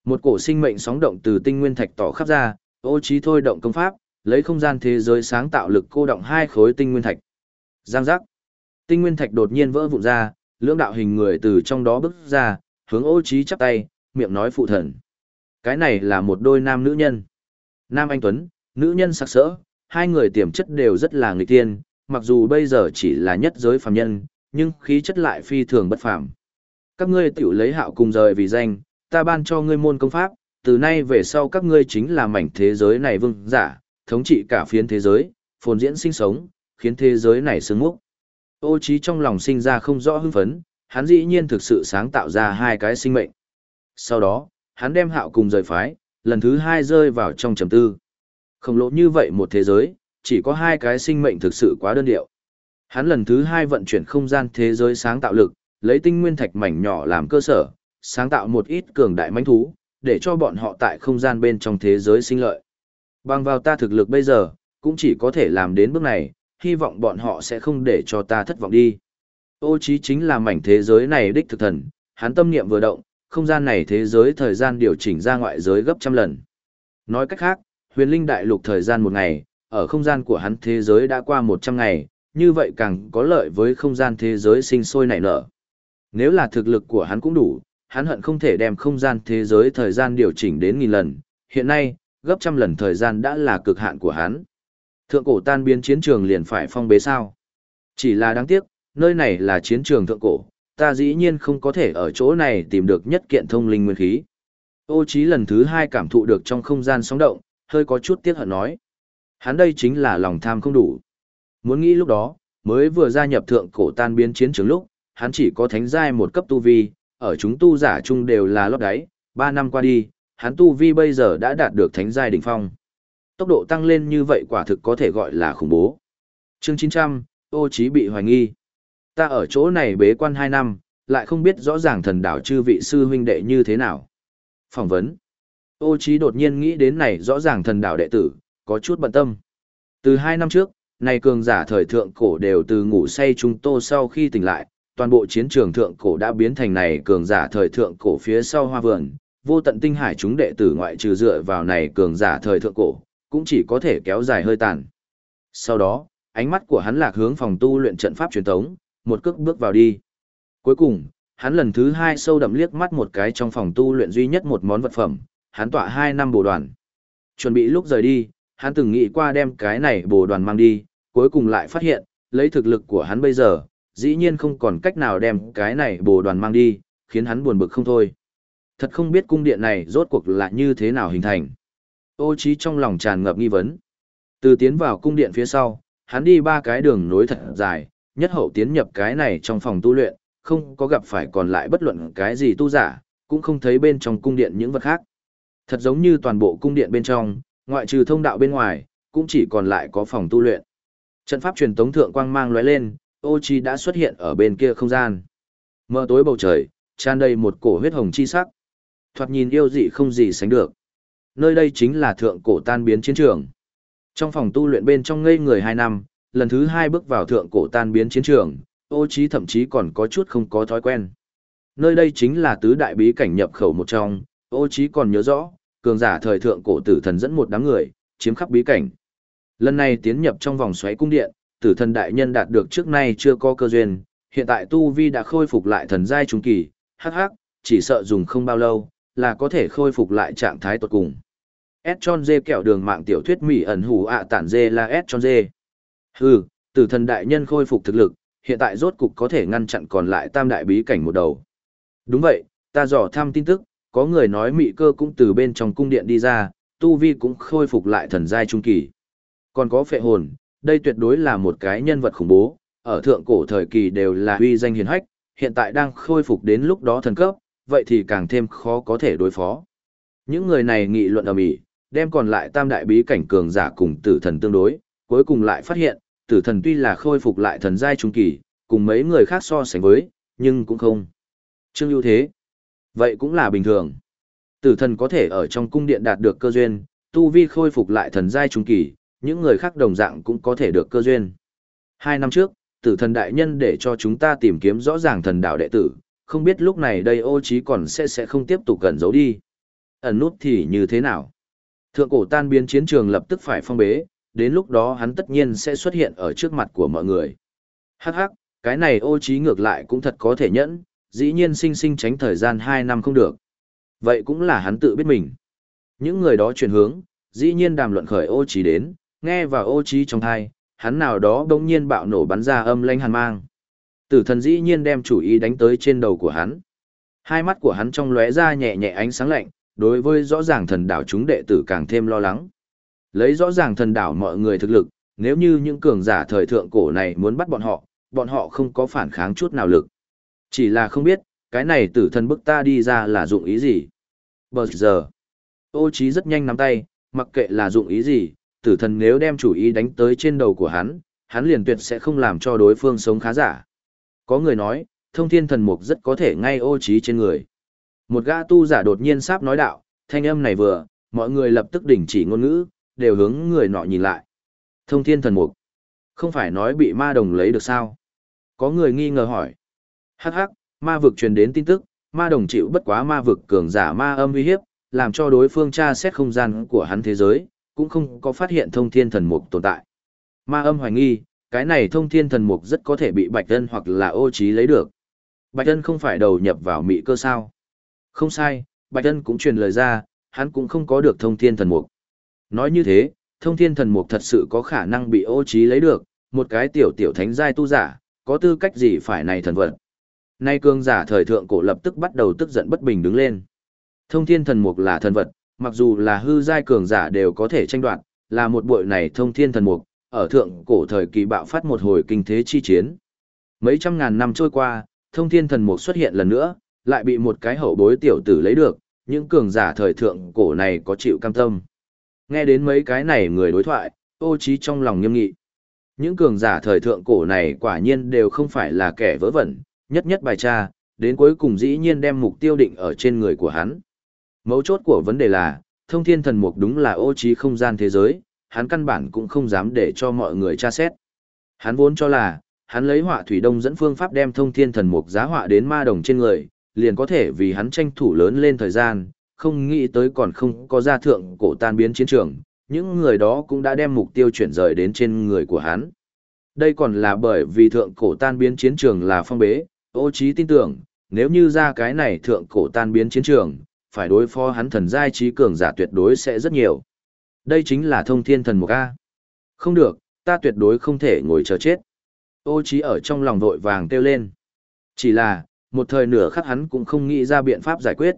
Một cổ sinh mệnh sóng động từ tinh nguyên thạch tỏ khắp ra, ô trí thôi động công pháp, lấy không gian thế giới sáng tạo lực cô động hai khối tinh nguyên thạch. Giang giác. Tinh nguyên thạch đột nhiên vỡ vụn ra, lưỡng đạo hình người từ trong đó bước ra, hướng ô trí chắp tay, miệng nói phụ thần. Cái này là một đôi nam nữ nhân. Nam anh Tuấn, nữ nhân sắc sỡ, hai người tiềm chất đều rất là người tiên, mặc dù bây giờ chỉ là nhất giới phàm nhân, nhưng khí chất lại phi thường bất phàm. Các ngươi tiểu lấy hạo cùng rời vì danh, ta ban cho ngươi môn công pháp, từ nay về sau các ngươi chính là mảnh thế giới này vương giả, thống trị cả phiến thế giới, phồn diễn sinh sống, khiến thế giới này sướng múc. Ô trí trong lòng sinh ra không rõ hưng phấn, hắn dĩ nhiên thực sự sáng tạo ra hai cái sinh mệnh. Sau đó, hắn đem hạo cùng rời phái, lần thứ hai rơi vào trong trầm tư. Khổng lồ như vậy một thế giới, chỉ có hai cái sinh mệnh thực sự quá đơn điệu. Hắn lần thứ hai vận chuyển không gian thế giới sáng tạo lực, lấy tinh nguyên thạch mảnh nhỏ làm cơ sở, sáng tạo một ít cường đại mãnh thú, để cho bọn họ tại không gian bên trong thế giới sinh lợi. Bằng vào ta thực lực bây giờ, cũng chỉ có thể làm đến bước này, hy vọng bọn họ sẽ không để cho ta thất vọng đi. Ô chí chính là mảnh thế giới này đích thực thần, hắn tâm niệm vừa động, không gian này thế giới thời gian điều chỉnh ra ngoại giới gấp trăm lần. Nói cách khác, huyền linh đại lục thời gian một ngày, ở không gian của hắn thế giới đã qua 100 ngày, như vậy càng có lợi với không gian thế giới sinh sôi nảy nở. Nếu là thực lực của hắn cũng đủ, hắn hận không thể đem không gian thế giới thời gian điều chỉnh đến nghìn lần, hiện nay, gấp trăm lần thời gian đã là cực hạn của hắn. Thượng cổ tan biến chiến trường liền phải phong bế sao. Chỉ là đáng tiếc, nơi này là chiến trường thượng cổ, ta dĩ nhiên không có thể ở chỗ này tìm được nhất kiện thông linh nguyên khí. Ô Chí lần thứ hai cảm thụ được trong không gian sóng động, hơi có chút tiếc hận nói. Hắn đây chính là lòng tham không đủ. Muốn nghĩ lúc đó, mới vừa gia nhập thượng cổ tan biến chiến trường lúc, hắn chỉ có thánh giai một cấp tu vi, ở chúng tu giả chung đều là lót đáy, 3 năm qua đi, hắn tu vi bây giờ đã đạt được thánh giai đỉnh phong. Tốc độ tăng lên như vậy quả thực có thể gọi là khủng bố. Chương 900, ô Chí bị hoài nghi. Ta ở chỗ này bế quan 2 năm, lại không biết rõ ràng thần đảo chư vị sư huynh đệ như thế nào. Phỏng vấn. Ô Chí đột nhiên nghĩ đến này rõ ràng thần đảo đệ tử, có chút bận tâm. Từ 2 năm trước, này cường giả thời thượng cổ đều từ ngủ say chúng tô sau khi tỉnh lại, toàn bộ chiến trường thượng cổ đã biến thành này cường giả thời thượng cổ phía sau hoa vườn, vô tận tinh hải chúng đệ tử ngoại trừ dựa vào này cường giả thời thượng cổ, cũng chỉ có thể kéo dài hơi tàn. Sau đó, ánh mắt của hắn lạc hướng phòng tu luyện trận pháp truyền thống, một cước bước vào đi. Cuối cùng, hắn lần thứ hai sâu đậm liếc mắt một cái trong phòng tu luyện duy nhất một món vật phẩm, hắn tọa hai năm bồ đoàn. Chuẩn bị lúc rời đi, hắn từng nghĩ qua đem cái này bồ đoàn mang đi, cuối cùng lại phát hiện, lấy thực lực của hắn bây giờ, dĩ nhiên không còn cách nào đem cái này bồ đoàn mang đi, khiến hắn buồn bực không thôi. Thật không biết cung điện này rốt cuộc là như thế nào hình thành. Ô trí trong lòng tràn ngập nghi vấn. Từ tiến vào cung điện phía sau, hắn đi ba cái đường nối thật dài, nhất hậu tiến nhập cái này trong phòng tu luyện, không có gặp phải còn lại bất luận cái gì tu giả, cũng không thấy bên trong cung điện những vật khác. Thật giống như toàn bộ cung điện bên trong, ngoại trừ thông đạo bên ngoài, cũng chỉ còn lại có phòng tu luyện. Trận pháp truyền tống thượng quang mang lóe lên, ô chi đã xuất hiện ở bên kia không gian. Mờ tối bầu trời, tràn đầy một cổ huyết hồng chi sắc. Thoạt nhìn yêu dị không gì sánh được. Nơi đây chính là thượng cổ tan biến chiến trường. Trong phòng tu luyện bên trong ngây người hai năm, lần thứ hai bước vào thượng cổ tan biến chiến trường, ô Chi thậm chí còn có chút không có thói quen. Nơi đây chính là tứ đại bí cảnh nhập khẩu một trong, ô Chi còn nhớ rõ, cường giả thời thượng cổ tử thần dẫn một đám người, chiếm khắp bí cảnh. Lần này tiến nhập trong vòng xoáy cung điện, tử thần đại nhân đạt được trước nay chưa có cơ duyên, hiện tại tu vi đã khôi phục lại thần giai trung kỳ, hắc hắc, chỉ sợ dùng không bao lâu, là có thể khôi phục lại trạng thái tốt cùng. S dê kẹo đường mạng tiểu thuyết mỹ ẩn hủ ạ tản dê là S dê. Hừ, tử thần đại nhân khôi phục thực lực, hiện tại rốt cục có thể ngăn chặn còn lại tam đại bí cảnh một đầu. Đúng vậy, ta dò thăm tin tức, có người nói mị cơ cũng từ bên trong cung điện đi ra, tu vi cũng khôi phục lại thần giai trung kỳ. Còn có phệ hồn, đây tuyệt đối là một cái nhân vật khủng bố, ở thượng cổ thời kỳ đều là uy danh hiền hách, hiện tại đang khôi phục đến lúc đó thần cấp, vậy thì càng thêm khó có thể đối phó. Những người này nghị luận ở Mỹ, đem còn lại tam đại bí cảnh cường giả cùng tử thần tương đối, cuối cùng lại phát hiện, tử thần tuy là khôi phục lại thần giai trung kỳ, cùng mấy người khác so sánh với, nhưng cũng không. Trương ưu thế. Vậy cũng là bình thường. Tử thần có thể ở trong cung điện đạt được cơ duyên, tu vi khôi phục lại thần giai trung kỳ, những người khác đồng dạng cũng có thể được cơ duyên. Hai năm trước, tử thần đại nhân để cho chúng ta tìm kiếm rõ ràng thần đạo đệ tử, không biết lúc này đây ô trí còn sẽ sẽ không tiếp tục cẩn giấu đi. Ẩn nút thì như thế nào? Thượng cổ tan biến chiến trường lập tức phải phong bế, đến lúc đó hắn tất nhiên sẽ xuất hiện ở trước mặt của mọi người. Hắc hắc, cái này ô trí ngược lại cũng thật có thể nhẫn, dĩ nhiên sinh sinh tránh thời gian 2 năm không được. Vậy cũng là hắn tự biết mình. Những người đó chuyển hướng, dĩ nhiên đàm luận khởi ô trí đến, nghe vào ô trí trong thai, hắn nào đó đông nhiên bạo nổ bắn ra âm lanh hàn mang. Tử thần dĩ nhiên đem chủ ý đánh tới trên đầu của hắn. Hai mắt của hắn trong lóe ra nhẹ nhẹ ánh sáng lạnh, đối với rõ ràng thần đảo chúng đệ tử càng thêm lo lắng. Lấy rõ ràng thần đảo mọi người thực lực, nếu như những cường giả thời thượng cổ này muốn bắt bọn họ, bọn họ không có phản kháng chút nào lực. Chỉ là không biết, cái này tử thần bức ta đi ra là dụng ý gì. Bờ giờ, ô trí rất nhanh nắm tay, mặc kệ là dụng ý gì, tử thần nếu đem chủ ý đánh tới trên đầu của hắn, hắn liền tuyệt sẽ không làm cho đối phương sống khá giả. Có người nói, thông thiên thần mục rất có thể ngay ô trí trên người. Một gã tu giả đột nhiên sáp nói đạo, thanh âm này vừa, mọi người lập tức đình chỉ ngôn ngữ, đều hướng người nọ nhìn lại. Thông thiên thần mục, không phải nói bị ma đồng lấy được sao? Có người nghi ngờ hỏi. Hắc hắc, ma vực truyền đến tin tức, ma đồng chịu bất quá ma vực cường giả ma âm uy hiếp, làm cho đối phương tra xét không gian của hắn thế giới, cũng không có phát hiện thông thiên thần mục tồn tại. Ma âm hoài nghi, cái này thông thiên thần mục rất có thể bị bạch Ân hoặc là ô trí lấy được. Bạch Ân không phải đầu nhập vào mị cơ sao. Không sai, bạch Ân cũng truyền lời ra, hắn cũng không có được thông thiên thần mục. Nói như thế, thông thiên thần mục thật sự có khả năng bị ô trí lấy được, một cái tiểu tiểu thánh giai tu giả, có tư cách gì phải này thần vật. Nay cương giả thời thượng cổ lập tức bắt đầu tức giận bất bình đứng lên. Thông thiên thần mục là thần vật, mặc dù là hư giai cường giả đều có thể tranh đoạt, là một bội này thông thiên thần mục, ở thượng cổ thời kỳ bạo phát một hồi kinh thế chi chiến. Mấy trăm ngàn năm trôi qua, thông thiên thần mục xuất hiện lần nữa, lại bị một cái hậu bối tiểu tử lấy được, những cường giả thời thượng cổ này có chịu cam tâm. Nghe đến mấy cái này người đối thoại, ô trí trong lòng nghiêm nghị. Những cường giả thời thượng cổ này quả nhiên đều không phải là kẻ vớ vẩn, nhất nhất bài tra, đến cuối cùng dĩ nhiên đem mục tiêu định ở trên người của hắn. Mấu chốt của vấn đề là, thông thiên thần mục đúng là ô trí không gian thế giới, hắn căn bản cũng không dám để cho mọi người tra xét. Hắn vốn cho là, hắn lấy họa thủy đông dẫn phương pháp đem thông thiên thần mục giá họa đến ma đồng trên người, liền có thể vì hắn tranh thủ lớn lên thời gian, không nghĩ tới còn không có gia thượng cổ tan biến chiến trường, những người đó cũng đã đem mục tiêu chuyển rời đến trên người của hắn. Đây còn là bởi vì thượng cổ tan biến chiến trường là phong bế, ô trí tin tưởng, nếu như ra cái này thượng cổ tan biến chiến trường, phải đối phó hắn thần giai trí cường giả tuyệt đối sẽ rất nhiều. Đây chính là thông thiên thần mục A. Không được, ta tuyệt đối không thể ngồi chờ chết. Ô trí ở trong lòng vội vàng kêu lên. Chỉ là, một thời nửa khắc hắn cũng không nghĩ ra biện pháp giải quyết.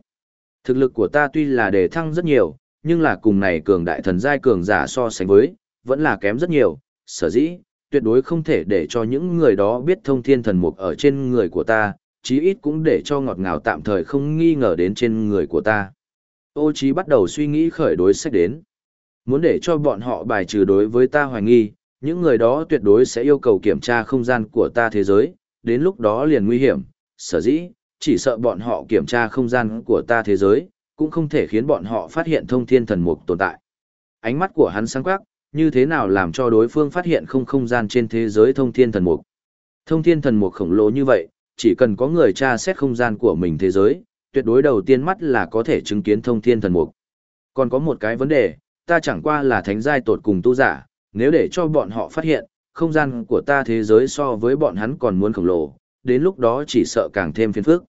Thực lực của ta tuy là đề thăng rất nhiều, nhưng là cùng này cường đại thần giai cường giả so sánh với, vẫn là kém rất nhiều, sở dĩ, tuyệt đối không thể để cho những người đó biết thông thiên thần mục ở trên người của ta, chí ít cũng để cho ngọt ngào tạm thời không nghi ngờ đến trên người của ta. Ô chí bắt đầu suy nghĩ khởi đối sách đến. Muốn để cho bọn họ bài trừ đối với ta hoài nghi, những người đó tuyệt đối sẽ yêu cầu kiểm tra không gian của ta thế giới, đến lúc đó liền nguy hiểm, sở dĩ, chỉ sợ bọn họ kiểm tra không gian của ta thế giới, cũng không thể khiến bọn họ phát hiện thông thiên thần mục tồn tại. Ánh mắt của hắn sáng quắc, như thế nào làm cho đối phương phát hiện không không gian trên thế giới thông thiên thần mục. Thông thiên thần mục khổng lồ như vậy, chỉ cần có người tra xét không gian của mình thế giới, tuyệt đối đầu tiên mắt là có thể chứng kiến thông thiên thần mục. Còn có một cái vấn đề, ta chẳng qua là thánh giai tột cùng tu giả, nếu để cho bọn họ phát hiện, không gian của ta thế giới so với bọn hắn còn muốn khổng lồ, đến lúc đó chỉ sợ càng thêm phiền phức.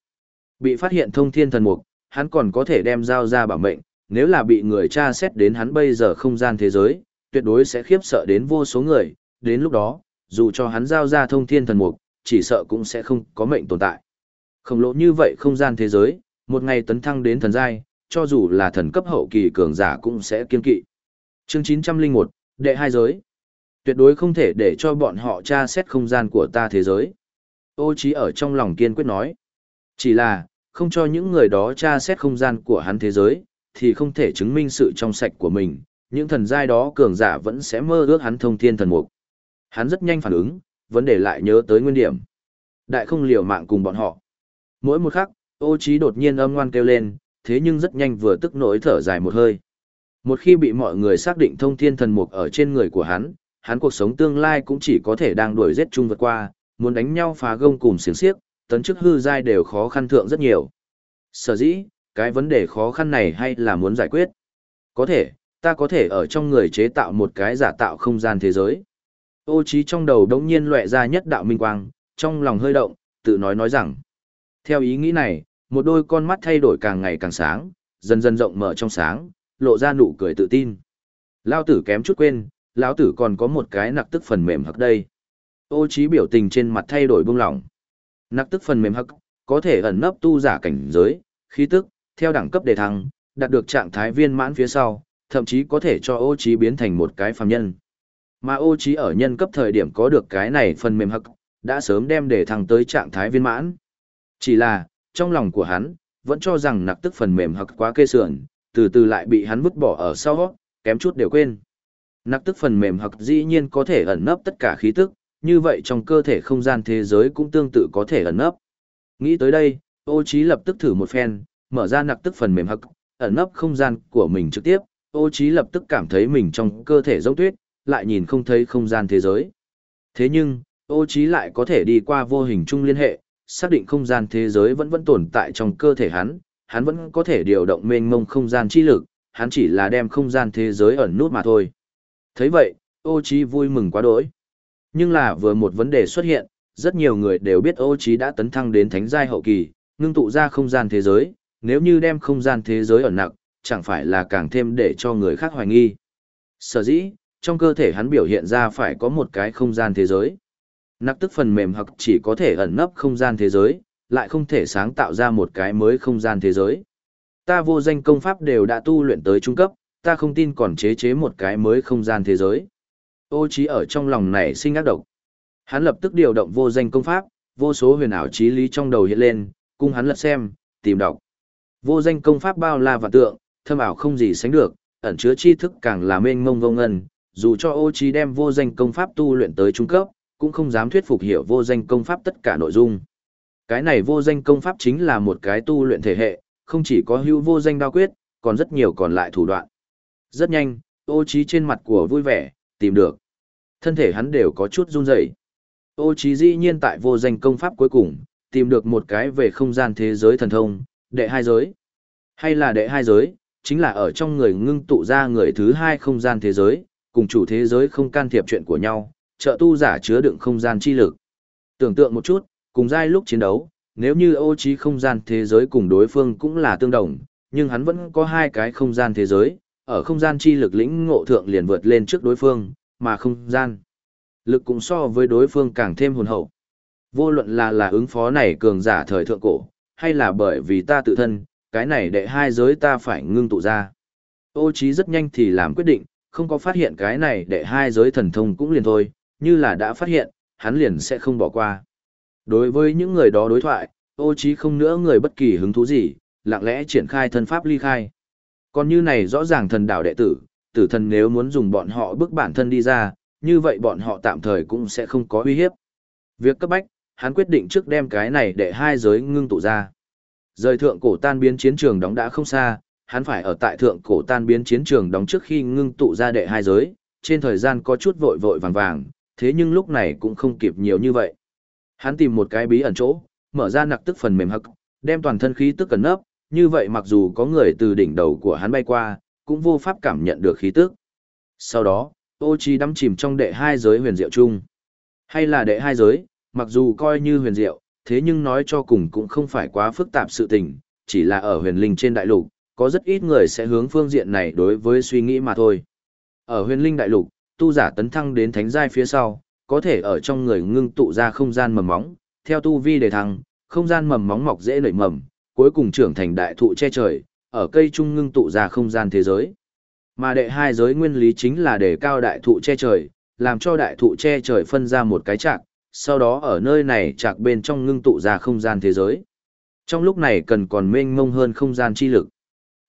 Bị phát hiện thông thiên thần mục, hắn còn có thể đem giao ra bảo mệnh, nếu là bị người tra xét đến hắn bây giờ không gian thế giới, tuyệt đối sẽ khiếp sợ đến vô số người, đến lúc đó, dù cho hắn giao ra thông thiên thần mục, chỉ sợ cũng sẽ không có mệnh tồn tại. Khổng lồ như vậy không gian thế giới, một ngày tấn thăng đến thần giai, cho dù là thần cấp hậu kỳ cường giả cũng sẽ kiên kỵ. Chương 901, đệ hai giới. Tuyệt đối không thể để cho bọn họ tra xét không gian của ta thế giới. Ô trí ở trong lòng kiên quyết nói. Chỉ là, không cho những người đó tra xét không gian của hắn thế giới, thì không thể chứng minh sự trong sạch của mình. Những thần giai đó cường giả vẫn sẽ mơ ước hắn thông thiên thần mục. Hắn rất nhanh phản ứng, vấn đề lại nhớ tới nguyên điểm. Đại không liều mạng cùng bọn họ. Mỗi một khắc, ô trí đột nhiên âm ngoan kêu lên, thế nhưng rất nhanh vừa tức nỗi thở dài một hơi. Một khi bị mọi người xác định thông thiên thần mục ở trên người của hắn, hắn cuộc sống tương lai cũng chỉ có thể đang đuổi giết chung vượt qua, muốn đánh nhau phá gông cùng xiềng xiếc, tấn chức hư giai đều khó khăn thượng rất nhiều. Sở dĩ, cái vấn đề khó khăn này hay là muốn giải quyết? Có thể, ta có thể ở trong người chế tạo một cái giả tạo không gian thế giới. Ô trí trong đầu đống nhiên lóe ra nhất đạo minh quang, trong lòng hơi động, tự nói nói rằng. Theo ý nghĩ này, một đôi con mắt thay đổi càng ngày càng sáng, dần dần rộng mở trong sáng, lộ ra nụ cười tự tin. Lão tử kém chút quên, lão tử còn có một cái nặc tức phần mềm hắc đây. Ô trí biểu tình trên mặt thay đổi buông lỏng. Nặc tức phần mềm hắc, có thể ẩn nấp tu giả cảnh giới, khí tức, theo đẳng cấp đề thăng, đạt được trạng thái viên mãn phía sau, thậm chí có thể cho ô trí biến thành một cái phàm nhân. Mà ô trí ở nhân cấp thời điểm có được cái này phần mềm hậc, đã sớm đem để thăng tới trạng thái viên mãn. Chỉ là, trong lòng của hắn, vẫn cho rằng nặc tức phần mềm hậc quá kê sườn, từ từ lại bị hắn vứt bỏ ở sau, kém chút đều quên. Nặc tức phần mềm hậc dĩ nhiên có thể ẩn nấp tất cả khí tức, như vậy trong cơ thể không gian thế giới cũng tương tự có thể ẩn nấp. Nghĩ tới đây, ô trí lập tức thử một phen, mở ra nặc tức phần mềm hậc, ẩn nấp không gian của mình trực tiếp, ô trí lập tức cảm thấy mình trong cơ thể giống tuyết, lại nhìn không thấy không gian thế giới. Thế nhưng, ô trí lại có thể đi qua vô hình chung liên hệ, xác định không gian thế giới vẫn vẫn tồn tại trong cơ thể hắn, hắn vẫn có thể điều động mênh mông không gian chi lực, hắn chỉ là đem không gian thế giới ẩn nút mà thôi. thấy vậy, ô trí vui mừng quá đỗi. Nhưng là vừa một vấn đề xuất hiện, rất nhiều người đều biết ô trí đã tấn thăng đến thánh giai hậu kỳ, ngưng tụ ra không gian thế giới, nếu như đem không gian thế giới ẩn nặng, chẳng phải là càng thêm để cho người khác hoài nghi. Sở dĩ, trong cơ thể hắn biểu hiện ra phải có một cái không gian thế giới. Nặc tức phần mềm hoặc chỉ có thể ẩn nấp không gian thế giới, lại không thể sáng tạo ra một cái mới không gian thế giới. Ta vô danh công pháp đều đã tu luyện tới trung cấp, ta không tin còn chế chế một cái mới không gian thế giới. Ô trí ở trong lòng này sinh ác độc. Hắn lập tức điều động vô danh công pháp, vô số huyền ảo trí lý trong đầu hiện lên, cung hắn lật xem, tìm đọc. Vô danh công pháp bao la và tượng, thâm ảo không gì sánh được, ẩn chứa tri thức càng là mênh mông vô ngân, dù cho ô trí đem vô danh công pháp tu luyện tới trung cấp, cũng không dám thuyết phục hiểu vô danh công pháp tất cả nội dung. Cái này vô danh công pháp chính là một cái tu luyện thể hệ, không chỉ có hữu vô danh đao quyết, còn rất nhiều còn lại thủ đoạn. Rất nhanh, ô trí trên mặt của vui vẻ, tìm được. Thân thể hắn đều có chút run rẩy. Ô trí dĩ nhiên tại vô danh công pháp cuối cùng, tìm được một cái về không gian thế giới thần thông, đệ hai giới. Hay là đệ hai giới, chính là ở trong người ngưng tụ ra người thứ hai không gian thế giới, cùng chủ thế giới không can thiệp chuyện của nhau, trợ tu giả chứa đựng không gian chi lực. Tưởng tượng một chút, cùng giai lúc chiến đấu, nếu như ô trí không gian thế giới cùng đối phương cũng là tương đồng, nhưng hắn vẫn có hai cái không gian thế giới, ở không gian chi lực lĩnh ngộ thượng liền vượt lên trước đối phương, mà không gian. Lực cũng so với đối phương càng thêm hồn hậu. Vô luận là là ứng phó này cường giả thời thượng cổ, hay là bởi vì ta tự thân, cái này đệ hai giới ta phải ngưng tụ ra. Ô trí rất nhanh thì làm quyết định, không có phát hiện cái này để hai giới thần thông cũng liền thôi, như là đã phát hiện, hắn liền sẽ không bỏ qua. Đối với những người đó đối thoại, ô trí không nữa người bất kỳ hứng thú gì, lặng lẽ triển khai thân pháp ly khai. Còn như này rõ ràng thần đạo đệ tử, tử thần nếu muốn dùng bọn họ bức bản thân đi ra, như vậy bọn họ tạm thời cũng sẽ không có uy hiếp. Việc cấp bách, hắn quyết định trước đem cái này để hai giới ngưng tụ ra. Rời thượng cổ tan biến chiến trường đóng đã không xa, hắn phải ở tại thượng cổ tan biến chiến trường đóng trước khi ngưng tụ ra đệ hai giới, trên thời gian có chút vội vội vàng vàng, thế nhưng lúc này cũng không kịp nhiều như vậy. Hắn tìm một cái bí ẩn chỗ, mở ra nặc tức phần mềm hậc, đem toàn thân khí tức cẩn nấp, như vậy mặc dù có người từ đỉnh đầu của hắn bay qua, cũng vô pháp cảm nhận được khí tức. Sau đó, ô chi đắm chìm trong đệ hai giới huyền diệu chung. Hay là đệ hai giới, mặc dù coi như huyền diệu, thế nhưng nói cho cùng cũng không phải quá phức tạp sự tình, chỉ là ở huyền linh trên đại lục, có rất ít người sẽ hướng phương diện này đối với suy nghĩ mà thôi. Ở huyền linh đại lục, tu giả tấn thăng đến thánh giai phía sau, có thể ở trong người ngưng tụ ra không gian mầm móng, theo tu vi đề thăng, không gian mầm móng mọc dễ nảy mầm, cuối cùng trưởng thành đại thụ che trời, ở cây trung ngưng tụ ra không gian thế giới. Mà đệ hai giới nguyên lý chính là để cao đại thụ che trời, làm cho đại thụ che trời phân ra một cái trạc, sau đó ở nơi này trạc bên trong ngưng tụ ra không gian thế giới. Trong lúc này cần còn mênh mông hơn không gian chi lực.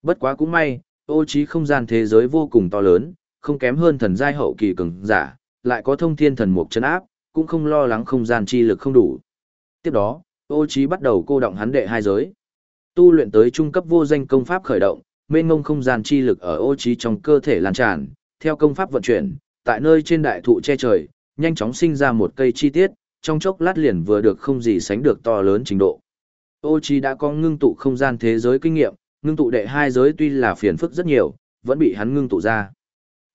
Bất quá cũng may, ô trí không gian thế giới vô cùng to lớn, không kém hơn thần giai hậu kỳ cường giả, lại có thông thiên thần mục chân áp, cũng không lo lắng không gian chi lực không đủ. Tiếp đó, ô trí bắt đầu cô động hắn đệ hai giới. Tu luyện tới trung cấp vô danh công pháp khởi động, mênh ngông không gian chi lực ở ô trí trong cơ thể lan tràn, theo công pháp vận chuyển, tại nơi trên đại thụ che trời, nhanh chóng sinh ra một cây chi tiết, trong chốc lát liền vừa được không gì sánh được to lớn trình độ. Ô trí đã có ngưng tụ không gian thế giới kinh nghiệm, ngưng tụ đệ hai giới tuy là phiền phức rất nhiều, vẫn bị hắn ngưng tụ ra.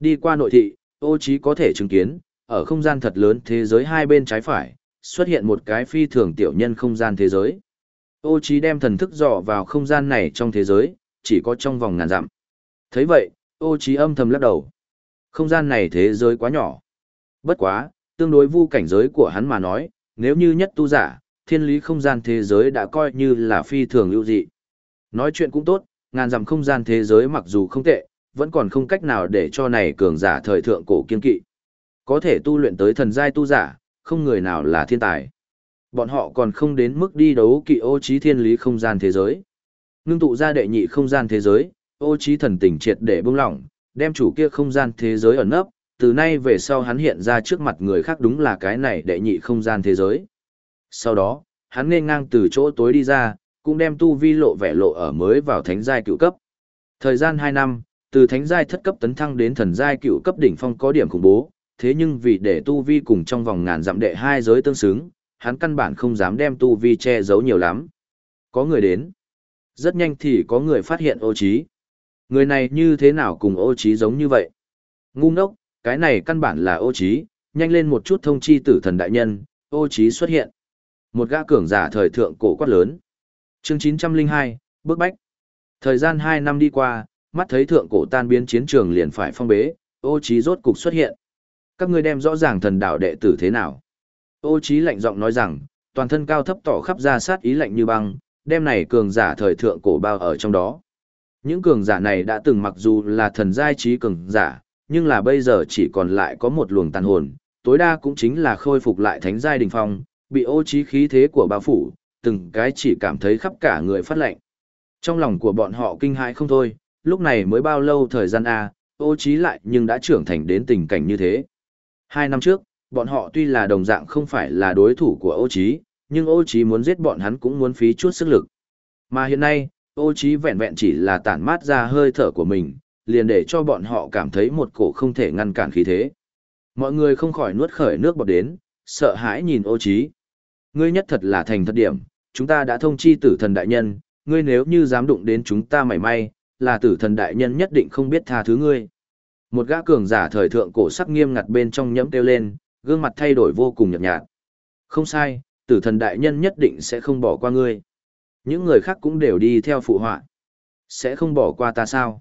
Đi qua nội thị, ô trí có thể chứng kiến, ở không gian thật lớn thế giới hai bên trái phải, xuất hiện một cái phi thường tiểu nhân không gian thế giới. Ô trí đem thần thức dò vào không gian này trong thế giới, chỉ có trong vòng ngàn dặm. thấy vậy, ô trí âm thầm lắc đầu. Không gian này thế giới quá nhỏ. Bất quá, tương đối vu cảnh giới của hắn mà nói, nếu như nhất tu giả, thiên lý không gian thế giới đã coi như là phi thường lưu dị. Nói chuyện cũng tốt, ngàn dặm không gian thế giới mặc dù không tệ, vẫn còn không cách nào để cho này cường giả thời thượng cổ kiên kỵ. Có thể tu luyện tới thần giai tu giả, không người nào là thiên tài. Bọn họ còn không đến mức đi đấu kỵ ô trí thiên lý không gian thế giới. Ngưng tụ ra đệ nhị không gian thế giới, ô trí thần tình triệt để bông lỏng, đem chủ kia không gian thế giới ẩn nấp, từ nay về sau hắn hiện ra trước mặt người khác đúng là cái này đệ nhị không gian thế giới. Sau đó, hắn nên ngang từ chỗ tối đi ra, cũng đem tu vi lộ vẻ lộ ở mới vào thánh giai cựu cấp. Thời gian 2 năm, từ thánh giai thất cấp tấn thăng đến thần giai cựu cấp đỉnh phong có điểm khủng bố, thế nhưng vì để tu vi cùng trong vòng ngàn dặm đệ hai giới tương xứng, hắn căn bản không dám đem tu vi che giấu nhiều lắm. Có người đến. Rất nhanh thì có người phát hiện ô trí. Người này như thế nào cùng ô trí giống như vậy? Ngu ngốc, cái này căn bản là ô trí, nhanh lên một chút thông chi tử thần đại nhân, ô trí xuất hiện. Một gã cường giả thời thượng cổ quát lớn. Chương 902, bước bách. Thời gian 2 năm đi qua, mắt thấy thượng cổ tan biến chiến trường liền phải phong bế, ô trí rốt cục xuất hiện. Các ngươi đem rõ ràng thần đạo đệ tử thế nào? Ô trí lạnh giọng nói rằng, toàn thân cao thấp tỏ khắp ra sát ý lạnh như băng, đem này cường giả thời thượng cổ bao ở trong đó. Những cường giả này đã từng mặc dù là thần giai trí cường giả, nhưng là bây giờ chỉ còn lại có một luồng tàn hồn, tối đa cũng chính là khôi phục lại thánh giai đỉnh phong, bị ô trí khí thế của bao phủ, từng cái chỉ cảm thấy khắp cả người phát lạnh. Trong lòng của bọn họ kinh hãi không thôi, lúc này mới bao lâu thời gian a, ô trí lại nhưng đã trưởng thành đến tình cảnh như thế. Hai năm trước, bọn họ tuy là đồng dạng không phải là đối thủ của ô trí, nhưng ô trí muốn giết bọn hắn cũng muốn phí chút sức lực. Mà hiện nay, ô trí vẹn vẹn chỉ là tản mát ra hơi thở của mình, liền để cho bọn họ cảm thấy một cổ không thể ngăn cản khí thế. Mọi người không khỏi nuốt khởi nước bọt đến, sợ hãi nhìn ô trí. Ngươi nhất thật là thành thật điểm, chúng ta đã thông chi tử thần đại nhân, ngươi nếu như dám đụng đến chúng ta mảy may, là tử thần đại nhân nhất định không biết tha thứ ngươi. Một gã cường giả thời thượng cổ sắc nghiêm ngặt bên trong nhẫm kêu lên, gương mặt thay đổi vô cùng nhợt nhạt. Không sai, tử thần đại nhân nhất định sẽ không bỏ qua ngươi. Những người khác cũng đều đi theo phụ họa. Sẽ không bỏ qua ta sao?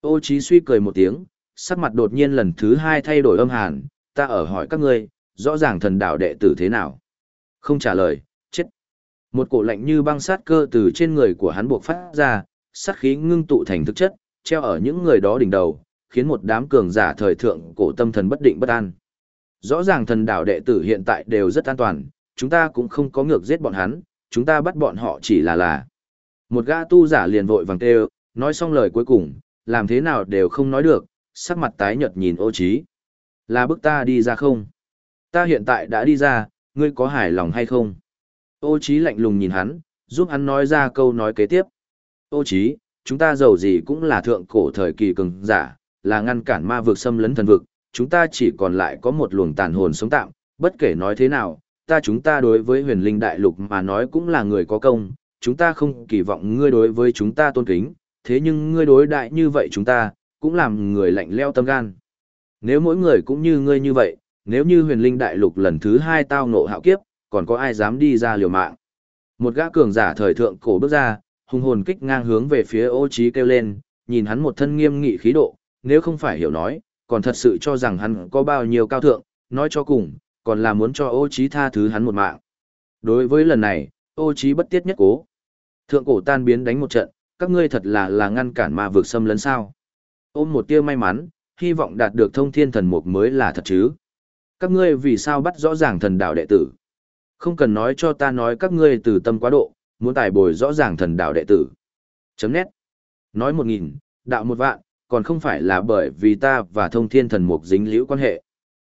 Ô Chí suy cười một tiếng, sắc mặt đột nhiên lần thứ hai thay đổi âm hàn, ta ở hỏi các ngươi, rõ ràng thần đạo đệ tử thế nào? Không trả lời, chết. Một cổ lạnh như băng sát cơ từ trên người của hắn buộc phát ra, sát khí ngưng tụ thành thực chất, treo ở những người đó đỉnh đầu, khiến một đám cường giả thời thượng cổ tâm thần bất định bất an. Rõ ràng thần đạo đệ tử hiện tại đều rất an toàn, chúng ta cũng không có ngược giết bọn hắn, chúng ta bắt bọn họ chỉ là là. Một gã tu giả liền vội vàng kêu, nói xong lời cuối cùng, làm thế nào đều không nói được, sắc mặt tái nhợt nhìn ô trí. Là bức ta đi ra không? Ta hiện tại đã đi ra, ngươi có hài lòng hay không? Ô Chí lạnh lùng nhìn hắn, giúp hắn nói ra câu nói kế tiếp. Ô Chí, chúng ta giàu gì cũng là thượng cổ thời kỳ cường giả, là ngăn cản ma vực xâm lấn thần vực, chúng ta chỉ còn lại có một luồng tàn hồn sống tạm, bất kể nói thế nào, ta chúng ta đối với huyền linh đại lục mà nói cũng là người có công, chúng ta không kỳ vọng ngươi đối với chúng ta tôn kính, thế nhưng ngươi đối đại như vậy chúng ta, cũng làm người lạnh leo tâm gan. Nếu mỗi người cũng như ngươi như vậy, nếu như huyền linh đại lục lần thứ hai tao ngộ hạo kiếp, còn có ai dám đi ra liều mạng. Một gã cường giả thời thượng cổ bước ra, hung hồn kích ngang hướng về phía ô trí kêu lên, nhìn hắn một thân nghiêm nghị khí độ, nếu không phải hiểu nói, còn thật sự cho rằng hắn có bao nhiêu cao thượng, nói cho cùng, còn là muốn cho ô trí tha thứ hắn một mạng. Đối với lần này, ô trí bất tiết nhất cố. Thượng cổ tan biến đánh một trận, các ngươi thật là là ngăn cản ma vực xâm lấn sao. Ôm một tia may mắn, hy vọng đạt được thông thiên thần mục mới là thật chứ. Các ngươi vì sao bắt rõ ràng thần đạo đệ tử? Không cần nói cho ta nói các ngươi từ tâm quá độ, muốn tài bồi rõ ràng thần đạo đệ tử. Chấm nét. Nói một nghìn, đạo một vạn, còn không phải là bởi vì ta và thông thiên thần mục dính liễu quan hệ.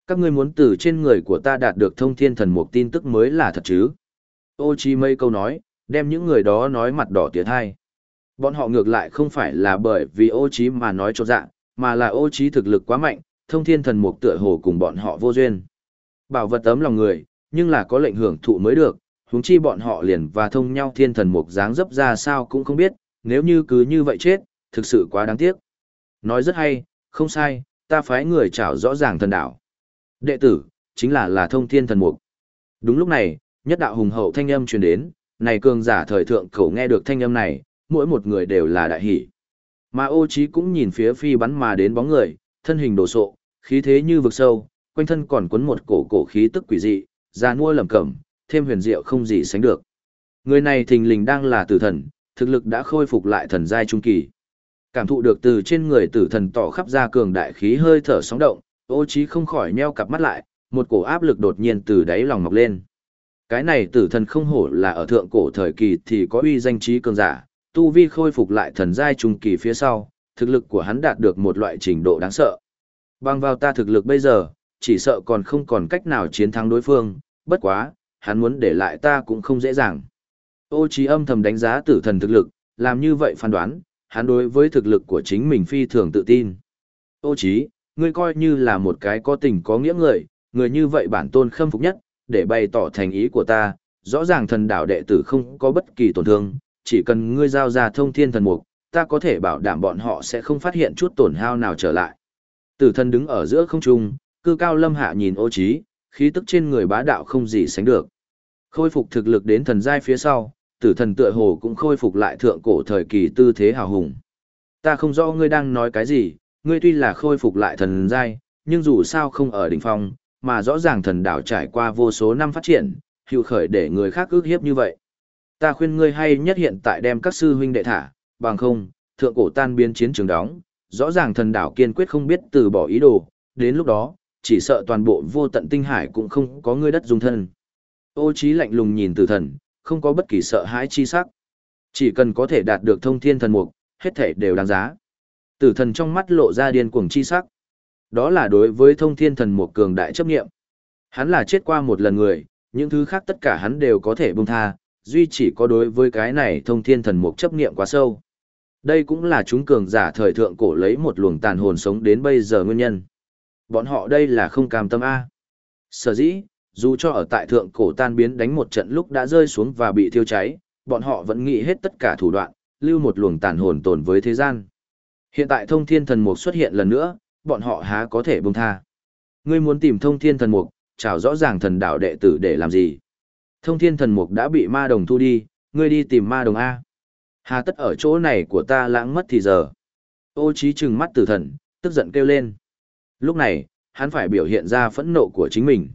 Các ngươi muốn từ trên người của ta đạt được thông thiên thần mục tin tức mới là thật chứ. Ô chi mây câu nói, đem những người đó nói mặt đỏ tiệt hai. Bọn họ ngược lại không phải là bởi vì ô chí mà nói cho dạ, mà là ô chí thực lực quá mạnh, thông thiên thần mục tựa hồ cùng bọn họ vô duyên. Bảo vật ấm lòng người, nhưng là có lệnh hưởng thụ mới được, huống chi bọn họ liền và thông nhau thiên thần mục dáng dấp ra sao cũng không biết, nếu như cứ như vậy chết, thực sự quá đáng tiếc. Nói rất hay, không sai, ta phái người trảo rõ ràng thần đạo. Đệ tử, chính là là thông thiên thần mục. Đúng lúc này, nhất đạo hùng hậu thanh âm truyền đến, này cường giả thời thượng khẩu nghe được thanh âm này, mỗi một người đều là đại hỷ. Mà ô trí cũng nhìn phía phi bắn mà đến bóng người, thân hình đồ sộ, khí thế như vực sâu, quanh thân còn cuốn một cổ cổ khí tức quỷ dị, ra mua lẩm cẩm, thêm huyền diệu không gì sánh được. Người này thình lình đang là tử thần, thực lực đã khôi phục lại thần giai trung kỳ. Cảm thụ được từ trên người tử thần tỏ khắp ra cường đại khí hơi thở sóng động, ô trí không khỏi nheo cặp mắt lại, một cổ áp lực đột nhiên từ đáy lòng mọc lên. Cái này tử thần không hổ là ở thượng cổ thời kỳ thì có uy danh trí cường giả, tu vi khôi phục lại thần giai trung kỳ phía sau, thực lực của hắn đạt được một loại trình độ đáng sợ. Bằng vào ta thực lực bây giờ, chỉ sợ còn không còn cách nào chiến thắng đối phương, bất quá, hắn muốn để lại ta cũng không dễ dàng. Ô trí âm thầm đánh giá tử thần thực lực, làm như vậy phán đoán, hắn đối với thực lực của chính mình phi thường tự tin. Ô trí, ngươi coi như là một cái có tình có nghĩa người, người như vậy bản tôn khâm phục nhất, để bày tỏ thành ý của ta, rõ ràng thần đạo đệ tử không có bất kỳ tổn thương, chỉ cần ngươi giao ra thông thiên thần mục, ta có thể bảo đảm bọn họ sẽ không phát hiện chút tổn hao nào trở lại. Tử thần đứng ở giữa không trung, cư cao lâm hạ nhìn ô trí, khí tức trên người bá đạo không gì sánh được. Khôi phục thực lực đến thần giai phía sau, tử thần tựa hồ cũng khôi phục lại thượng cổ thời kỳ tư thế hào hùng. Ta không rõ ngươi đang nói cái gì, ngươi tuy là khôi phục lại thần giai, nhưng dù sao không ở đỉnh phong, mà rõ ràng thần đảo trải qua vô số năm phát triển, hiệu khởi để người khác ước hiếp như vậy. Ta khuyên ngươi hay nhất hiện tại đem các sư huynh đệ thả, bằng không, thượng cổ tan biến chiến trường đóng, rõ ràng thần đảo kiên quyết không biết từ bỏ ý đồ, đến lúc đó, chỉ sợ toàn bộ vô tận tinh hải cũng không có ngươi đất dung thân. Ô trí lạnh lùng nhìn tử thần, không có bất kỳ sợ hãi chi sắc. Chỉ cần có thể đạt được thông thiên thần mục, hết thể đều đáng giá. Tử thần trong mắt lộ ra điên cuồng chi sắc. Đó là đối với thông thiên thần mục cường đại chấp nghiệm. Hắn là chết qua một lần người, những thứ khác tất cả hắn đều có thể buông tha, duy chỉ có đối với cái này thông thiên thần mục chấp nghiệm quá sâu. Đây cũng là chúng cường giả thời thượng cổ lấy một luồng tàn hồn sống đến bây giờ nguyên nhân. Bọn họ đây là không cam tâm A. Sở dĩ, dù cho ở tại thượng cổ tan biến đánh một trận lúc đã rơi xuống và bị thiêu cháy, bọn họ vẫn nghĩ hết tất cả thủ đoạn, lưu một luồng tàn hồn tồn với thế gian. Hiện tại thông thiên thần mục xuất hiện lần nữa, bọn họ há có thể buông tha. Ngươi muốn tìm thông thiên thần mục, chào rõ ràng thần đạo đệ tử để làm gì. Thông thiên thần mục đã bị ma đồng thu đi, ngươi đi tìm ma đồng A. Hà tất ở chỗ này của ta lãng mất thì giờ. Ô trí trừng mắt tử thần, tức giận kêu lên. Lúc này, hắn phải biểu hiện ra phẫn nộ của chính mình.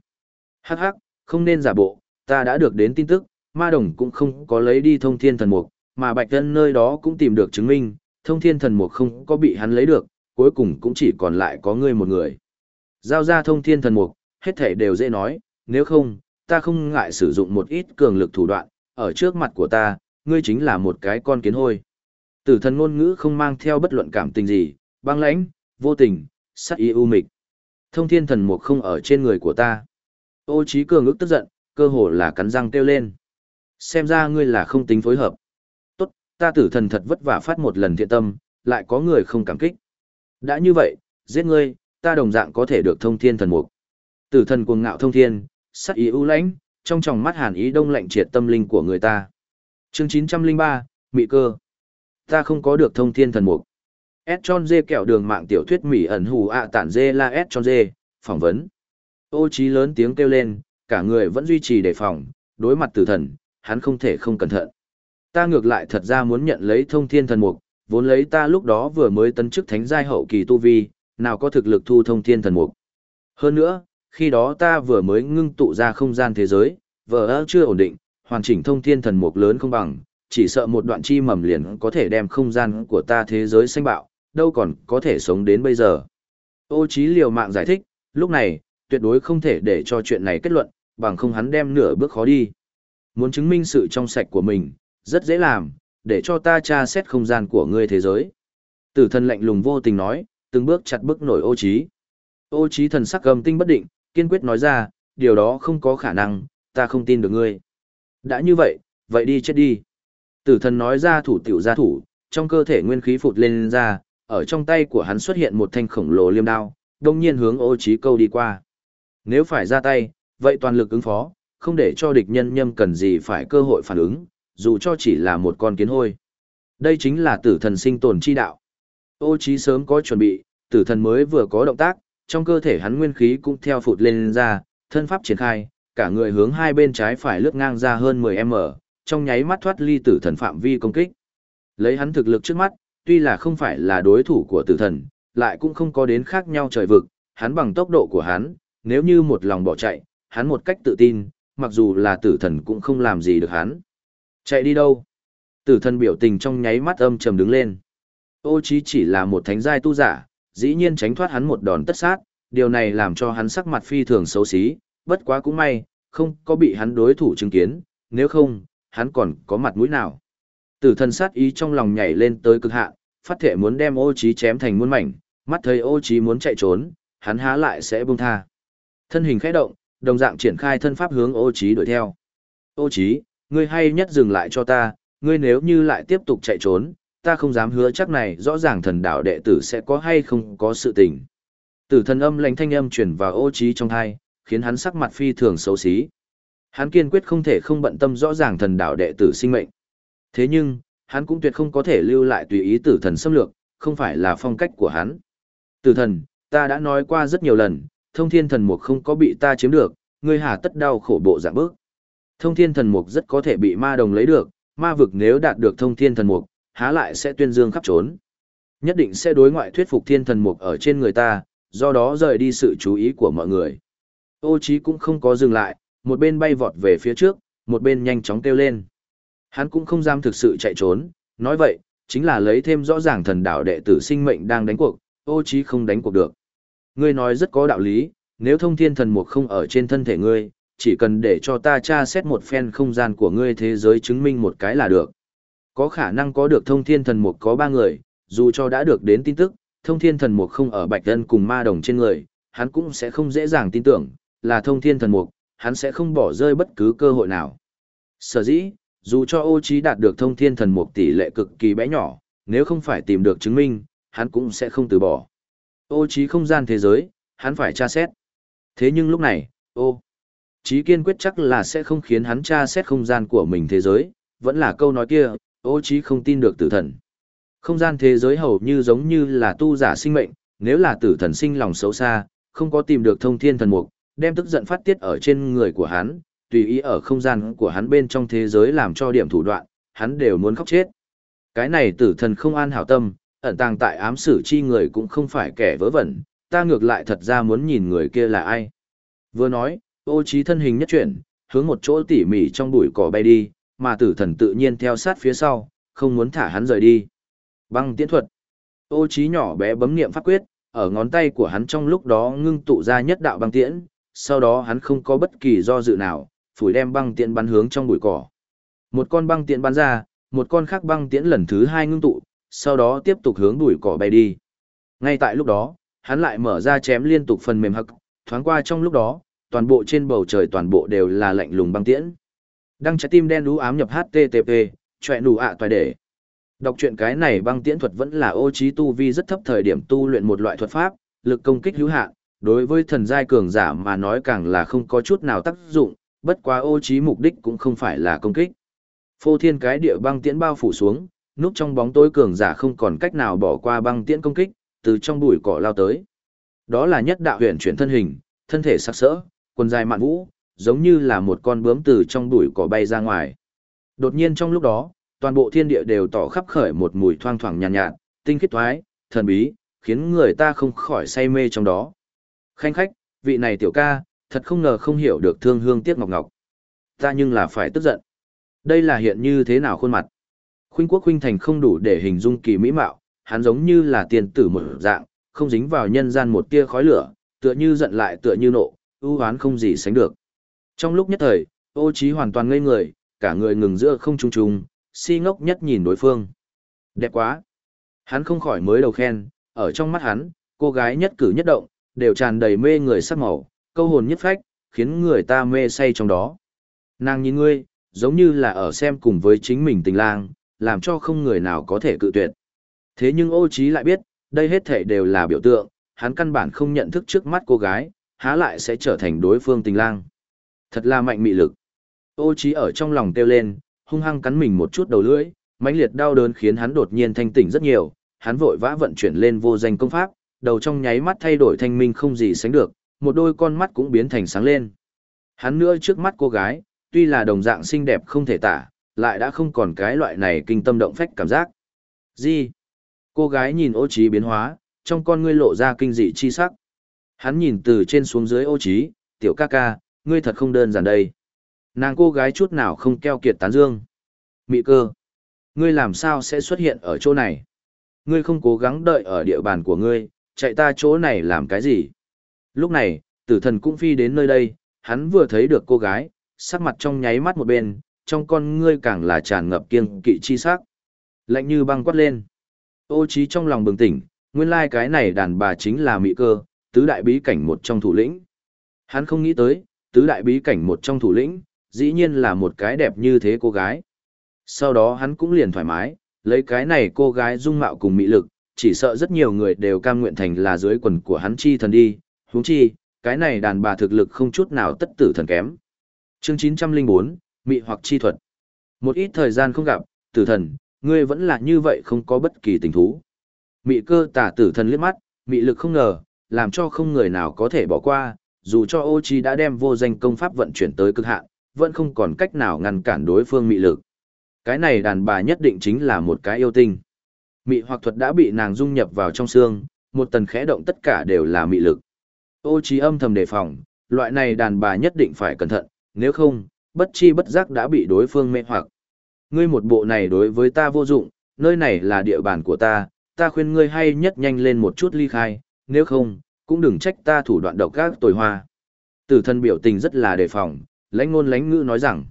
Hắc hắc, không nên giả bộ, ta đã được đến tin tức, ma đồng cũng không có lấy đi thông thiên thần mục, mà bạch thân nơi đó cũng tìm được chứng minh, thông thiên thần mục không có bị hắn lấy được, cuối cùng cũng chỉ còn lại có ngươi một người. Giao ra thông thiên thần mục, hết thể đều dễ nói, nếu không, ta không ngại sử dụng một ít cường lực thủ đoạn, ở trước mặt của ta, ngươi chính là một cái con kiến hôi. Tử thần ngôn ngữ không mang theo bất luận cảm tình gì, băng lãnh, vô tình, sắc ý u mịch. Thông thiên thần mục không ở trên người của ta. Ô trí cường ức tức giận, cơ hồ là cắn răng kêu lên. Xem ra ngươi là không tính phối hợp. Tốt, ta tử thần thật vất vả phát một lần thiện tâm, lại có người không cảm kích. Đã như vậy, giết ngươi, ta đồng dạng có thể được thông thiên thần mục. Tử thần cuồng ngạo thông thiên, sắc ý ưu lãnh, trong tròng mắt hàn ý đông lạnh triệt tâm linh của người ta. Chương 903, Mị cơ. Ta không có được thông thiên thần mục. S Chon dê kẹo đường mạng tiểu thuyết Mỹ ẩn hù ạ tản dê la S Chon dê, phỏng vấn. Ô trí lớn tiếng kêu lên, cả người vẫn duy trì đề phòng, đối mặt tử thần, hắn không thể không cẩn thận. Ta ngược lại thật ra muốn nhận lấy thông thiên thần mục, vốn lấy ta lúc đó vừa mới tấn chức thánh giai hậu kỳ tu vi, nào có thực lực thu thông thiên thần mục. Hơn nữa, khi đó ta vừa mới ngưng tụ ra không gian thế giới, vờ chưa ổn định, hoàn chỉnh thông thiên thần mục lớn không bằng, chỉ sợ một đoạn chi mầm liền có thể đem không gian của ta thế giới xanh bạo, đâu còn có thể sống đến bây giờ. Ô Chí liều mạng giải thích, lúc này, tuyệt đối không thể để cho chuyện này kết luận, bằng không hắn đem nửa bước khó đi. Muốn chứng minh sự trong sạch của mình, rất dễ làm, để cho ta tra xét không gian của ngươi thế giới. Tử thần lạnh lùng vô tình nói, từng bước chặt bước nổi ô Chí. Ô Chí thần sắc gầm tinh bất định, kiên quyết nói ra, điều đó không có khả năng, ta không tin được ngươi. Đã như vậy, vậy đi chết đi. Tử thần nói ra thủ tiểu gia thủ, trong cơ thể nguyên khí phụt lên ra, ở trong tay của hắn xuất hiện một thanh khổng lồ liêm đao, đông nhiên hướng ô trí câu đi qua. Nếu phải ra tay, vậy toàn lực ứng phó, không để cho địch nhân nhâm cần gì phải cơ hội phản ứng, dù cho chỉ là một con kiến hôi. Đây chính là tử thần sinh tồn chi đạo. Ô trí sớm có chuẩn bị, tử thần mới vừa có động tác, trong cơ thể hắn nguyên khí cũng theo phụt lên ra, thân pháp triển khai, cả người hướng hai bên trái phải lướt ngang ra hơn 10m, trong nháy mắt thoát ly tử thần phạm vi công kích. Lấy hắn thực lực trước mắt, tuy là không phải là đối thủ của tử thần, lại cũng không có đến khác nhau trời vực, hắn bằng tốc độ của hắn, nếu như một lòng bỏ chạy, hắn một cách tự tin, mặc dù là tử thần cũng không làm gì được hắn. Chạy đi đâu? Tử thần biểu tình trong nháy mắt âm trầm đứng lên. Ô chí chỉ là một thánh giai tu giả, dĩ nhiên tránh thoát hắn một đòn tất sát, điều này làm cho hắn sắc mặt phi thường xấu xí, bất quá cũng may, không có bị hắn đối thủ chứng kiến, nếu không, hắn còn có mặt mũi nào. Tử thần sát ý trong lòng nhảy lên tới cực hạn, phát thể muốn đem ô trí chém thành muôn mảnh, mắt thấy ô trí muốn chạy trốn, hắn há lại sẽ buông tha. Thân hình khẽ động, đồng dạng triển khai thân pháp hướng ô trí đuổi theo. Ô trí, ngươi hay nhất dừng lại cho ta, ngươi nếu như lại tiếp tục chạy trốn, ta không dám hứa chắc này rõ ràng thần đạo đệ tử sẽ có hay không có sự tình. Tử thần âm lãnh thanh âm truyền vào ô trí trong thai, khiến hắn sắc mặt phi thường xấu xí. Hắn kiên quyết không thể không bận tâm rõ ràng thần đạo đệ tử sinh mệnh. Thế nhưng, hắn cũng tuyệt không có thể lưu lại tùy ý tử thần xâm lược, không phải là phong cách của hắn. Tử thần, ta đã nói qua rất nhiều lần, thông thiên thần mục không có bị ta chiếm được, ngươi hà tất đau khổ bộ dạng bước. Thông thiên thần mục rất có thể bị ma đồng lấy được, ma vực nếu đạt được thông thiên thần mục, há lại sẽ tuyên dương khắp trốn. Nhất định sẽ đối ngoại thuyết phục thiên thần mục ở trên người ta, do đó rời đi sự chú ý của mọi người. Ô Chí cũng không có dừng lại, một bên bay vọt về phía trước, một bên nhanh chóng kêu lên. Hắn cũng không dám thực sự chạy trốn, nói vậy, chính là lấy thêm rõ ràng thần đạo đệ tử sinh mệnh đang đánh cuộc, ô Chí không đánh cuộc được. Ngươi nói rất có đạo lý, nếu thông thiên thần mục không ở trên thân thể ngươi, chỉ cần để cho ta tra xét một phen không gian của ngươi thế giới chứng minh một cái là được. Có khả năng có được thông thiên thần mục có ba người, dù cho đã được đến tin tức, thông thiên thần mục không ở bạch thân cùng ma đồng trên người, hắn cũng sẽ không dễ dàng tin tưởng, là thông thiên thần mục, hắn sẽ không bỏ rơi bất cứ cơ hội nào. Sở dĩ, dù cho ô trí đạt được thông thiên thần mục tỷ lệ cực kỳ bé nhỏ, nếu không phải tìm được chứng minh, hắn cũng sẽ không từ bỏ. Ô trí không gian thế giới, hắn phải tra xét. Thế nhưng lúc này, ô trí kiên quyết chắc là sẽ không khiến hắn tra xét không gian của mình thế giới, vẫn là câu nói kia, ô trí không tin được tử thần. Không gian thế giới hầu như giống như là tu giả sinh mệnh, nếu là tử thần sinh lòng xấu xa, không có tìm được thông thiên thần mục, đem tức giận phát tiết ở trên người của hắn, tùy ý ở không gian của hắn bên trong thế giới làm cho điểm thủ đoạn, hắn đều muốn khóc chết. Cái này tử thần không an hảo tâm, ẩn tàng tại ám sử chi người cũng không phải kẻ vớ vẩn, ta ngược lại thật ra muốn nhìn người kia là ai. Vừa nói, ô trí thân hình nhất chuyển, hướng một chỗ tỉ mỉ trong bụi cỏ bay đi, mà tử thần tự nhiên theo sát phía sau, không muốn thả hắn rời đi. Băng tiễn thuật. Ô trí nhỏ bé bấm niệm pháp quyết, ở ngón tay của hắn trong lúc đó ngưng tụ ra nhất đạo băng tiễn, sau đó hắn không có bất kỳ do dự nào, phủi đem băng tiễn bắn hướng trong bụi cỏ. Một con băng tiễn bắn ra, một con khác băng tiễn lần thứ hai ngưng tụ, sau đó tiếp tục hướng bụi cỏ bay đi. Ngay tại lúc đó, hắn lại mở ra chém liên tục phần mềm hắc, thoáng qua trong lúc đó, toàn bộ trên bầu trời toàn bộ đều là lạnh lùng băng tiễn. Đăng trái tim đen đú ám nhập HTTP, chọe đủ ạ toài để. Đọc truyện cái này băng tiễn thuật vẫn là ô trí tu vi rất thấp thời điểm tu luyện một loại thuật pháp, lực công kích hữu hạn, đối với thần giai cường giả mà nói càng là không có chút nào tác dụng, bất quá ô trí mục đích cũng không phải là công kích. Phô thiên cái địa băng tiễn bao phủ xuống, núp trong bóng tối cường giả không còn cách nào bỏ qua băng tiễn công kích, từ trong bụi cỏ lao tới. Đó là nhất đạo huyền chuyển thân hình, thân thể sắc sỡ, quần dài mạn vũ, giống như là một con bướm từ trong bụi cỏ bay ra ngoài. Đột nhiên trong lúc đó, toàn bộ thiên địa đều tỏ khắp khởi một mùi thoang thoảng nhàn nhạt, nhạt, tinh khiết thoái, thần bí, khiến người ta không khỏi say mê trong đó. Khanh khách, vị này tiểu ca, thật không ngờ không hiểu được thương hương tiếc ngọc ngọc. Ta nhưng là phải tức giận. Đây là hiện như thế nào khuôn mặt. Khuynh quốc khuynh thành không đủ để hình dung kỳ mỹ mạo, hắn giống như là tiền tử một dạng, không dính vào nhân gian một tia khói lửa, tựa như giận lại tựa như nộ, ưu hoán không gì sánh được. Trong lúc nhất thời, ô trí hoàn toàn ngây người, cả người ngừng giữa không trung trung, si ngốc nhất nhìn đối phương. Đẹp quá. Hắn không khỏi mới đầu khen, ở trong mắt hắn, cô gái nhất cử nhất động, đều tràn đầy mê người sắc màu, câu hồn nhất phách, khiến người ta mê say trong đó. Nàng nhìn ngươi, giống như là ở xem cùng với chính mình tình lang, làm cho không người nào có thể cự tuyệt. Thế nhưng ô Chí lại biết, đây hết thể đều là biểu tượng, hắn căn bản không nhận thức trước mắt cô gái, há lại sẽ trở thành đối phương tình lang. Thật là mạnh mị lực. Ô Chí ở trong lòng kêu lên, hung hăng cắn mình một chút đầu lưỡi, mãnh liệt đau đớn khiến hắn đột nhiên thanh tỉnh rất nhiều, hắn vội vã vận chuyển lên vô danh công pháp, đầu trong nháy mắt thay đổi thanh minh không gì sánh được, một đôi con mắt cũng biến thành sáng lên. Hắn nữa trước mắt cô gái, tuy là đồng dạng xinh đẹp không thể tả, lại đã không còn cái loại này kinh tâm động phách cảm giác. Gì? Cô gái nhìn ô trí biến hóa, trong con ngươi lộ ra kinh dị chi sắc. Hắn nhìn từ trên xuống dưới ô trí, tiểu ca ca, ngươi thật không đơn giản đây. Nàng cô gái chút nào không keo kiệt tán dương. Mị cơ, ngươi làm sao sẽ xuất hiện ở chỗ này? Ngươi không cố gắng đợi ở địa bàn của ngươi, chạy ta chỗ này làm cái gì? Lúc này, tử thần cũng phi đến nơi đây, hắn vừa thấy được cô gái, sắc mặt trong nháy mắt một bên, trong con ngươi càng là tràn ngập kiêng kỵ chi sắc. Lạnh như băng quát lên. Ô trí trong lòng bừng tỉnh, nguyên lai cái này đàn bà chính là mỹ cơ, tứ đại bí cảnh một trong thủ lĩnh. Hắn không nghĩ tới, tứ đại bí cảnh một trong thủ lĩnh, dĩ nhiên là một cái đẹp như thế cô gái. Sau đó hắn cũng liền thoải mái, lấy cái này cô gái dung mạo cùng mỹ lực, chỉ sợ rất nhiều người đều cam nguyện thành là dưới quần của hắn chi thần đi, huống chi, cái này đàn bà thực lực không chút nào tất tử thần kém. Chương 904, Mị hoặc chi thuật. Một ít thời gian không gặp, tử thần, ngươi vẫn là như vậy không có bất kỳ tình thú. Mị cơ tả tử thần liếc mắt, mị lực không ngờ, làm cho không người nào có thể bỏ qua, dù cho ô chi đã đem vô danh công pháp vận chuyển tới cực hạn, vẫn không còn cách nào ngăn cản đối phương mị lực. Cái này đàn bà nhất định chính là một cái yêu tinh. Mị hoặc thuật đã bị nàng dung nhập vào trong xương, một tần khẽ động tất cả đều là mị lực. Ô trí âm thầm đề phòng, loại này đàn bà nhất định phải cẩn thận, nếu không, bất chi bất giác đã bị đối phương mê hoặc. Ngươi một bộ này đối với ta vô dụng, nơi này là địa bàn của ta, ta khuyên ngươi hay nhất nhanh lên một chút ly khai, nếu không, cũng đừng trách ta thủ đoạn độc ác tồi hoa. Tử thân biểu tình rất là đề phòng, lãnh ngôn lãnh ngữ nói rằng.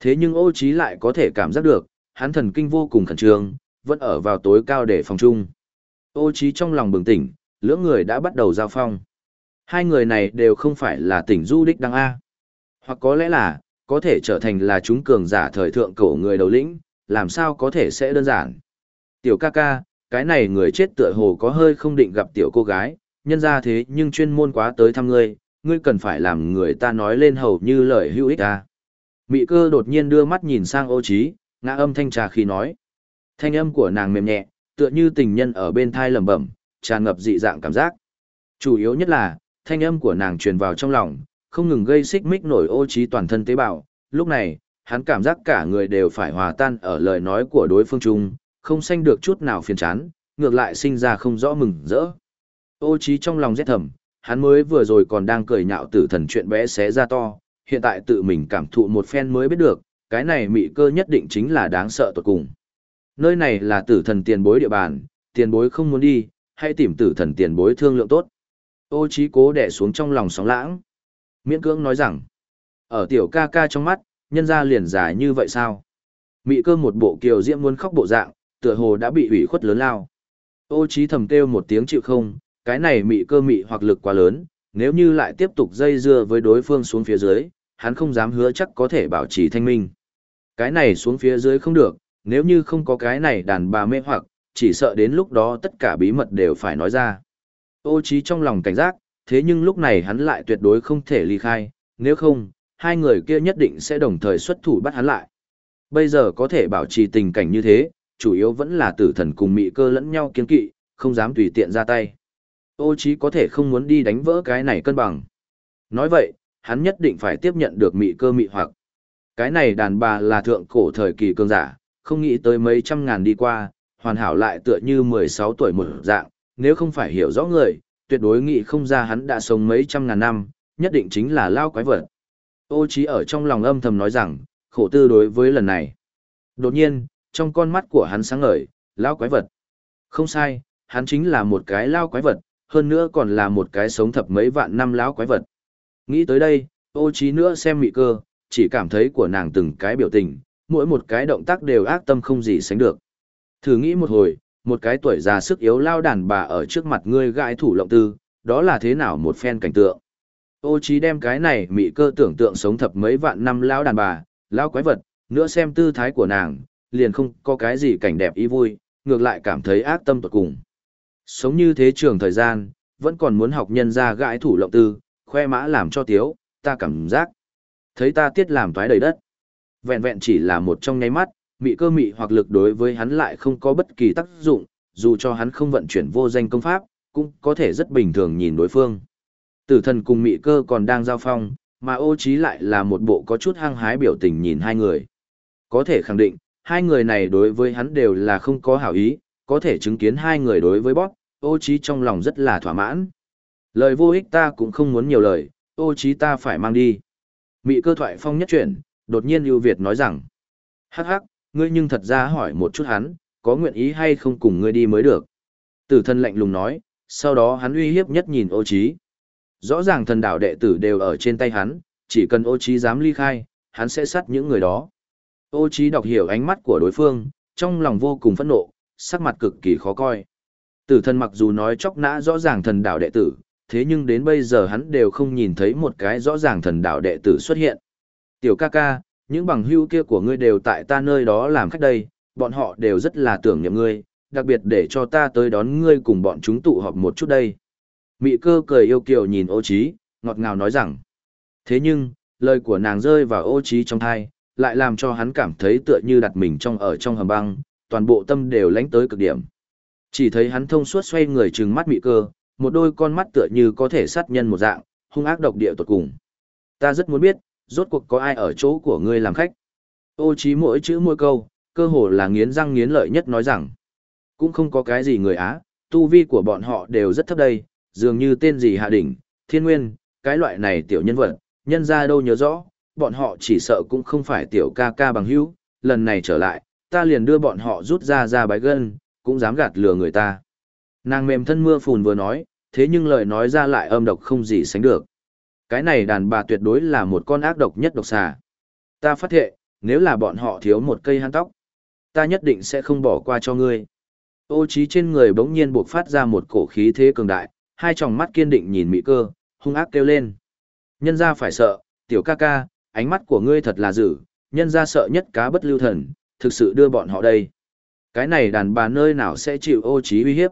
Thế nhưng ô trí lại có thể cảm giác được, hắn thần kinh vô cùng khẩn trương, vẫn ở vào tối cao để phòng chung. Ô trí trong lòng bừng tỉnh, lưỡng người đã bắt đầu giao phong. Hai người này đều không phải là tỉnh du đích đăng A. Hoặc có lẽ là, có thể trở thành là chúng cường giả thời thượng cổ người đầu lĩnh, làm sao có thể sẽ đơn giản. Tiểu ca ca, cái này người chết tựa hồ có hơi không định gặp tiểu cô gái, nhân ra thế nhưng chuyên môn quá tới thăm ngươi, ngươi cần phải làm người ta nói lên hầu như lời hữu ích ta. Mị cơ đột nhiên đưa mắt nhìn sang ô trí, ngã âm thanh trà khi nói. Thanh âm của nàng mềm nhẹ, tựa như tình nhân ở bên thai lẩm bẩm, tràn ngập dị dạng cảm giác. Chủ yếu nhất là, thanh âm của nàng truyền vào trong lòng, không ngừng gây xích mích nổi ô trí toàn thân tế bào. Lúc này, hắn cảm giác cả người đều phải hòa tan ở lời nói của đối phương chung, không sanh được chút nào phiền chán, ngược lại sinh ra không rõ mừng rỡ. Ô trí trong lòng rét thầm, hắn mới vừa rồi còn đang cười nhạo tử thần chuyện bé xé ra to, hiện tại tự mình cảm thụ một phen mới biết được, cái này mị cơ nhất định chính là đáng sợ tuột cùng. Nơi này là tử thần tiền bối địa bàn, tiền bối không muốn đi, hãy tìm tử thần tiền bối thương lượng tốt. Ô trí cố đẻ xuống trong lòng sóng lãng. Miễn cưỡng nói rằng, ở tiểu ca ca trong mắt, nhân ra liền dài như vậy sao? Mị cơ một bộ kiều diễm muốn khóc bộ dạng, tựa hồ đã bị ủy khuất lớn lao. Ô trí thầm kêu một tiếng chịu không, cái này mị cơ mị hoặc lực quá lớn, nếu như lại tiếp tục dây dưa với đối phương xuống phía dưới, hắn không dám hứa chắc có thể bảo trì thanh minh. Cái này xuống phía dưới không được, nếu như không có cái này đàn bà mê hoặc, chỉ sợ đến lúc đó tất cả bí mật đều phải nói ra. Ô trí trong lòng cảnh giác, thế nhưng lúc này hắn lại tuyệt đối không thể ly khai, nếu không, hai người kia nhất định sẽ đồng thời xuất thủ bắt hắn lại. Bây giờ có thể bảo trì tình cảnh như thế, chủ yếu vẫn là tử thần cùng mị cơ lẫn nhau kiên kỵ, không dám tùy tiện ra tay. Ô chí có thể không muốn đi đánh vỡ cái này cân bằng. Nói vậy, hắn nhất định phải tiếp nhận được mị cơ mị hoặc. Cái này đàn bà là thượng cổ thời kỳ cường giả, không nghĩ tới mấy trăm ngàn đi qua, hoàn hảo lại tựa như 16 tuổi một dạng, nếu không phải hiểu rõ người, tuyệt đối nghĩ không ra hắn đã sống mấy trăm ngàn năm, nhất định chính là lao quái vật. Ô trí ở trong lòng âm thầm nói rằng, khổ tư đối với lần này. Đột nhiên, trong con mắt của hắn sáng ngời, lao quái vật. Không sai, hắn chính là một cái lao quái vật, hơn nữa còn là một cái sống thập mấy vạn năm lão quái vật. Nghĩ tới đây, ô trí nữa xem mị cơ, chỉ cảm thấy của nàng từng cái biểu tình, mỗi một cái động tác đều ác tâm không gì sánh được. Thử nghĩ một hồi, một cái tuổi già sức yếu lao đàn bà ở trước mặt ngươi gãi thủ lộng tư, đó là thế nào một phen cảnh tượng. Ô trí đem cái này mị cơ tưởng tượng sống thập mấy vạn năm lao đàn bà, lao quái vật, nữa xem tư thái của nàng, liền không có cái gì cảnh đẹp ý vui, ngược lại cảm thấy ác tâm tuột cùng. Sống như thế trường thời gian, vẫn còn muốn học nhân ra gãi thủ lộng tư, khoe mã làm cho tiếu, ta cảm giác. Thấy ta tiết làm thoái đầy đất. Vẹn vẹn chỉ là một trong nháy mắt, mị cơ mị hoặc lực đối với hắn lại không có bất kỳ tác dụng, dù cho hắn không vận chuyển vô danh công pháp, cũng có thể rất bình thường nhìn đối phương. Tử thần cùng mị cơ còn đang giao phong, mà ô trí lại là một bộ có chút hăng hái biểu tình nhìn hai người. Có thể khẳng định, hai người này đối với hắn đều là không có hảo ý, có thể chứng kiến hai người đối với bóp, ô trí trong lòng rất là thỏa mãn. Lời vô ích ta cũng không muốn nhiều lời, ô trí ta phải mang đi. Mị cơ thoại phong nhất chuyển, đột nhiên ưu Việt nói rằng. Hắc hắc, ngươi nhưng thật ra hỏi một chút hắn, có nguyện ý hay không cùng ngươi đi mới được. Tử thân lạnh lùng nói, sau đó hắn uy hiếp nhất nhìn ô trí. Rõ ràng thần đạo đệ tử đều ở trên tay hắn, chỉ cần ô trí dám ly khai, hắn sẽ sát những người đó. Ô trí đọc hiểu ánh mắt của đối phương, trong lòng vô cùng phẫn nộ, sắc mặt cực kỳ khó coi. Tử thần mặc dù nói chóc nã rõ ràng thần đạo đệ tử, thế nhưng đến bây giờ hắn đều không nhìn thấy một cái rõ ràng thần đạo đệ tử xuất hiện. Tiểu ca ca, những bằng hữu kia của ngươi đều tại ta nơi đó làm khách đây, bọn họ đều rất là tưởng niệm ngươi, đặc biệt để cho ta tới đón ngươi cùng bọn chúng tụ họp một chút đây. Mị cơ cười yêu kiều nhìn ô trí, ngọt ngào nói rằng. Thế nhưng, lời của nàng rơi vào ô trí trong thai, lại làm cho hắn cảm thấy tựa như đặt mình trong ở trong hầm băng, toàn bộ tâm đều lánh tới cực điểm. Chỉ thấy hắn thông suốt xoay người trừng mắt mị cơ, một đôi con mắt tựa như có thể sát nhân một dạng, hung ác độc địa tột cùng. Ta rất muốn biết, rốt cuộc có ai ở chỗ của ngươi làm khách. Ô trí mỗi chữ mỗi câu, cơ hồ là nghiến răng nghiến lợi nhất nói rằng, cũng không có cái gì người Á, tu vi của bọn họ đều rất thấp đây, dường như tên gì hạ đỉnh, thiên nguyên, cái loại này tiểu nhân vật, nhân ra đâu nhớ rõ, bọn họ chỉ sợ cũng không phải tiểu ca ca bằng hữu, lần này trở lại, ta liền đưa bọn họ rút ra ra bái gân, cũng dám gạt lừa người ta. Nàng mềm thân mưa phùn vừa nói, thế nhưng lời nói ra lại âm độc không gì sánh được. Cái này đàn bà tuyệt đối là một con ác độc nhất độc xà. Ta phát thệ, nếu là bọn họ thiếu một cây hăn tóc, ta nhất định sẽ không bỏ qua cho ngươi. Ô trí trên người bỗng nhiên buộc phát ra một cổ khí thế cường đại, hai tròng mắt kiên định nhìn mỹ cơ, hung ác kêu lên. Nhân gia phải sợ, tiểu ca ca, ánh mắt của ngươi thật là dữ, nhân gia sợ nhất cá bất lưu thần, thực sự đưa bọn họ đây. Cái này đàn bà nơi nào sẽ chịu ô trí uy hiếp.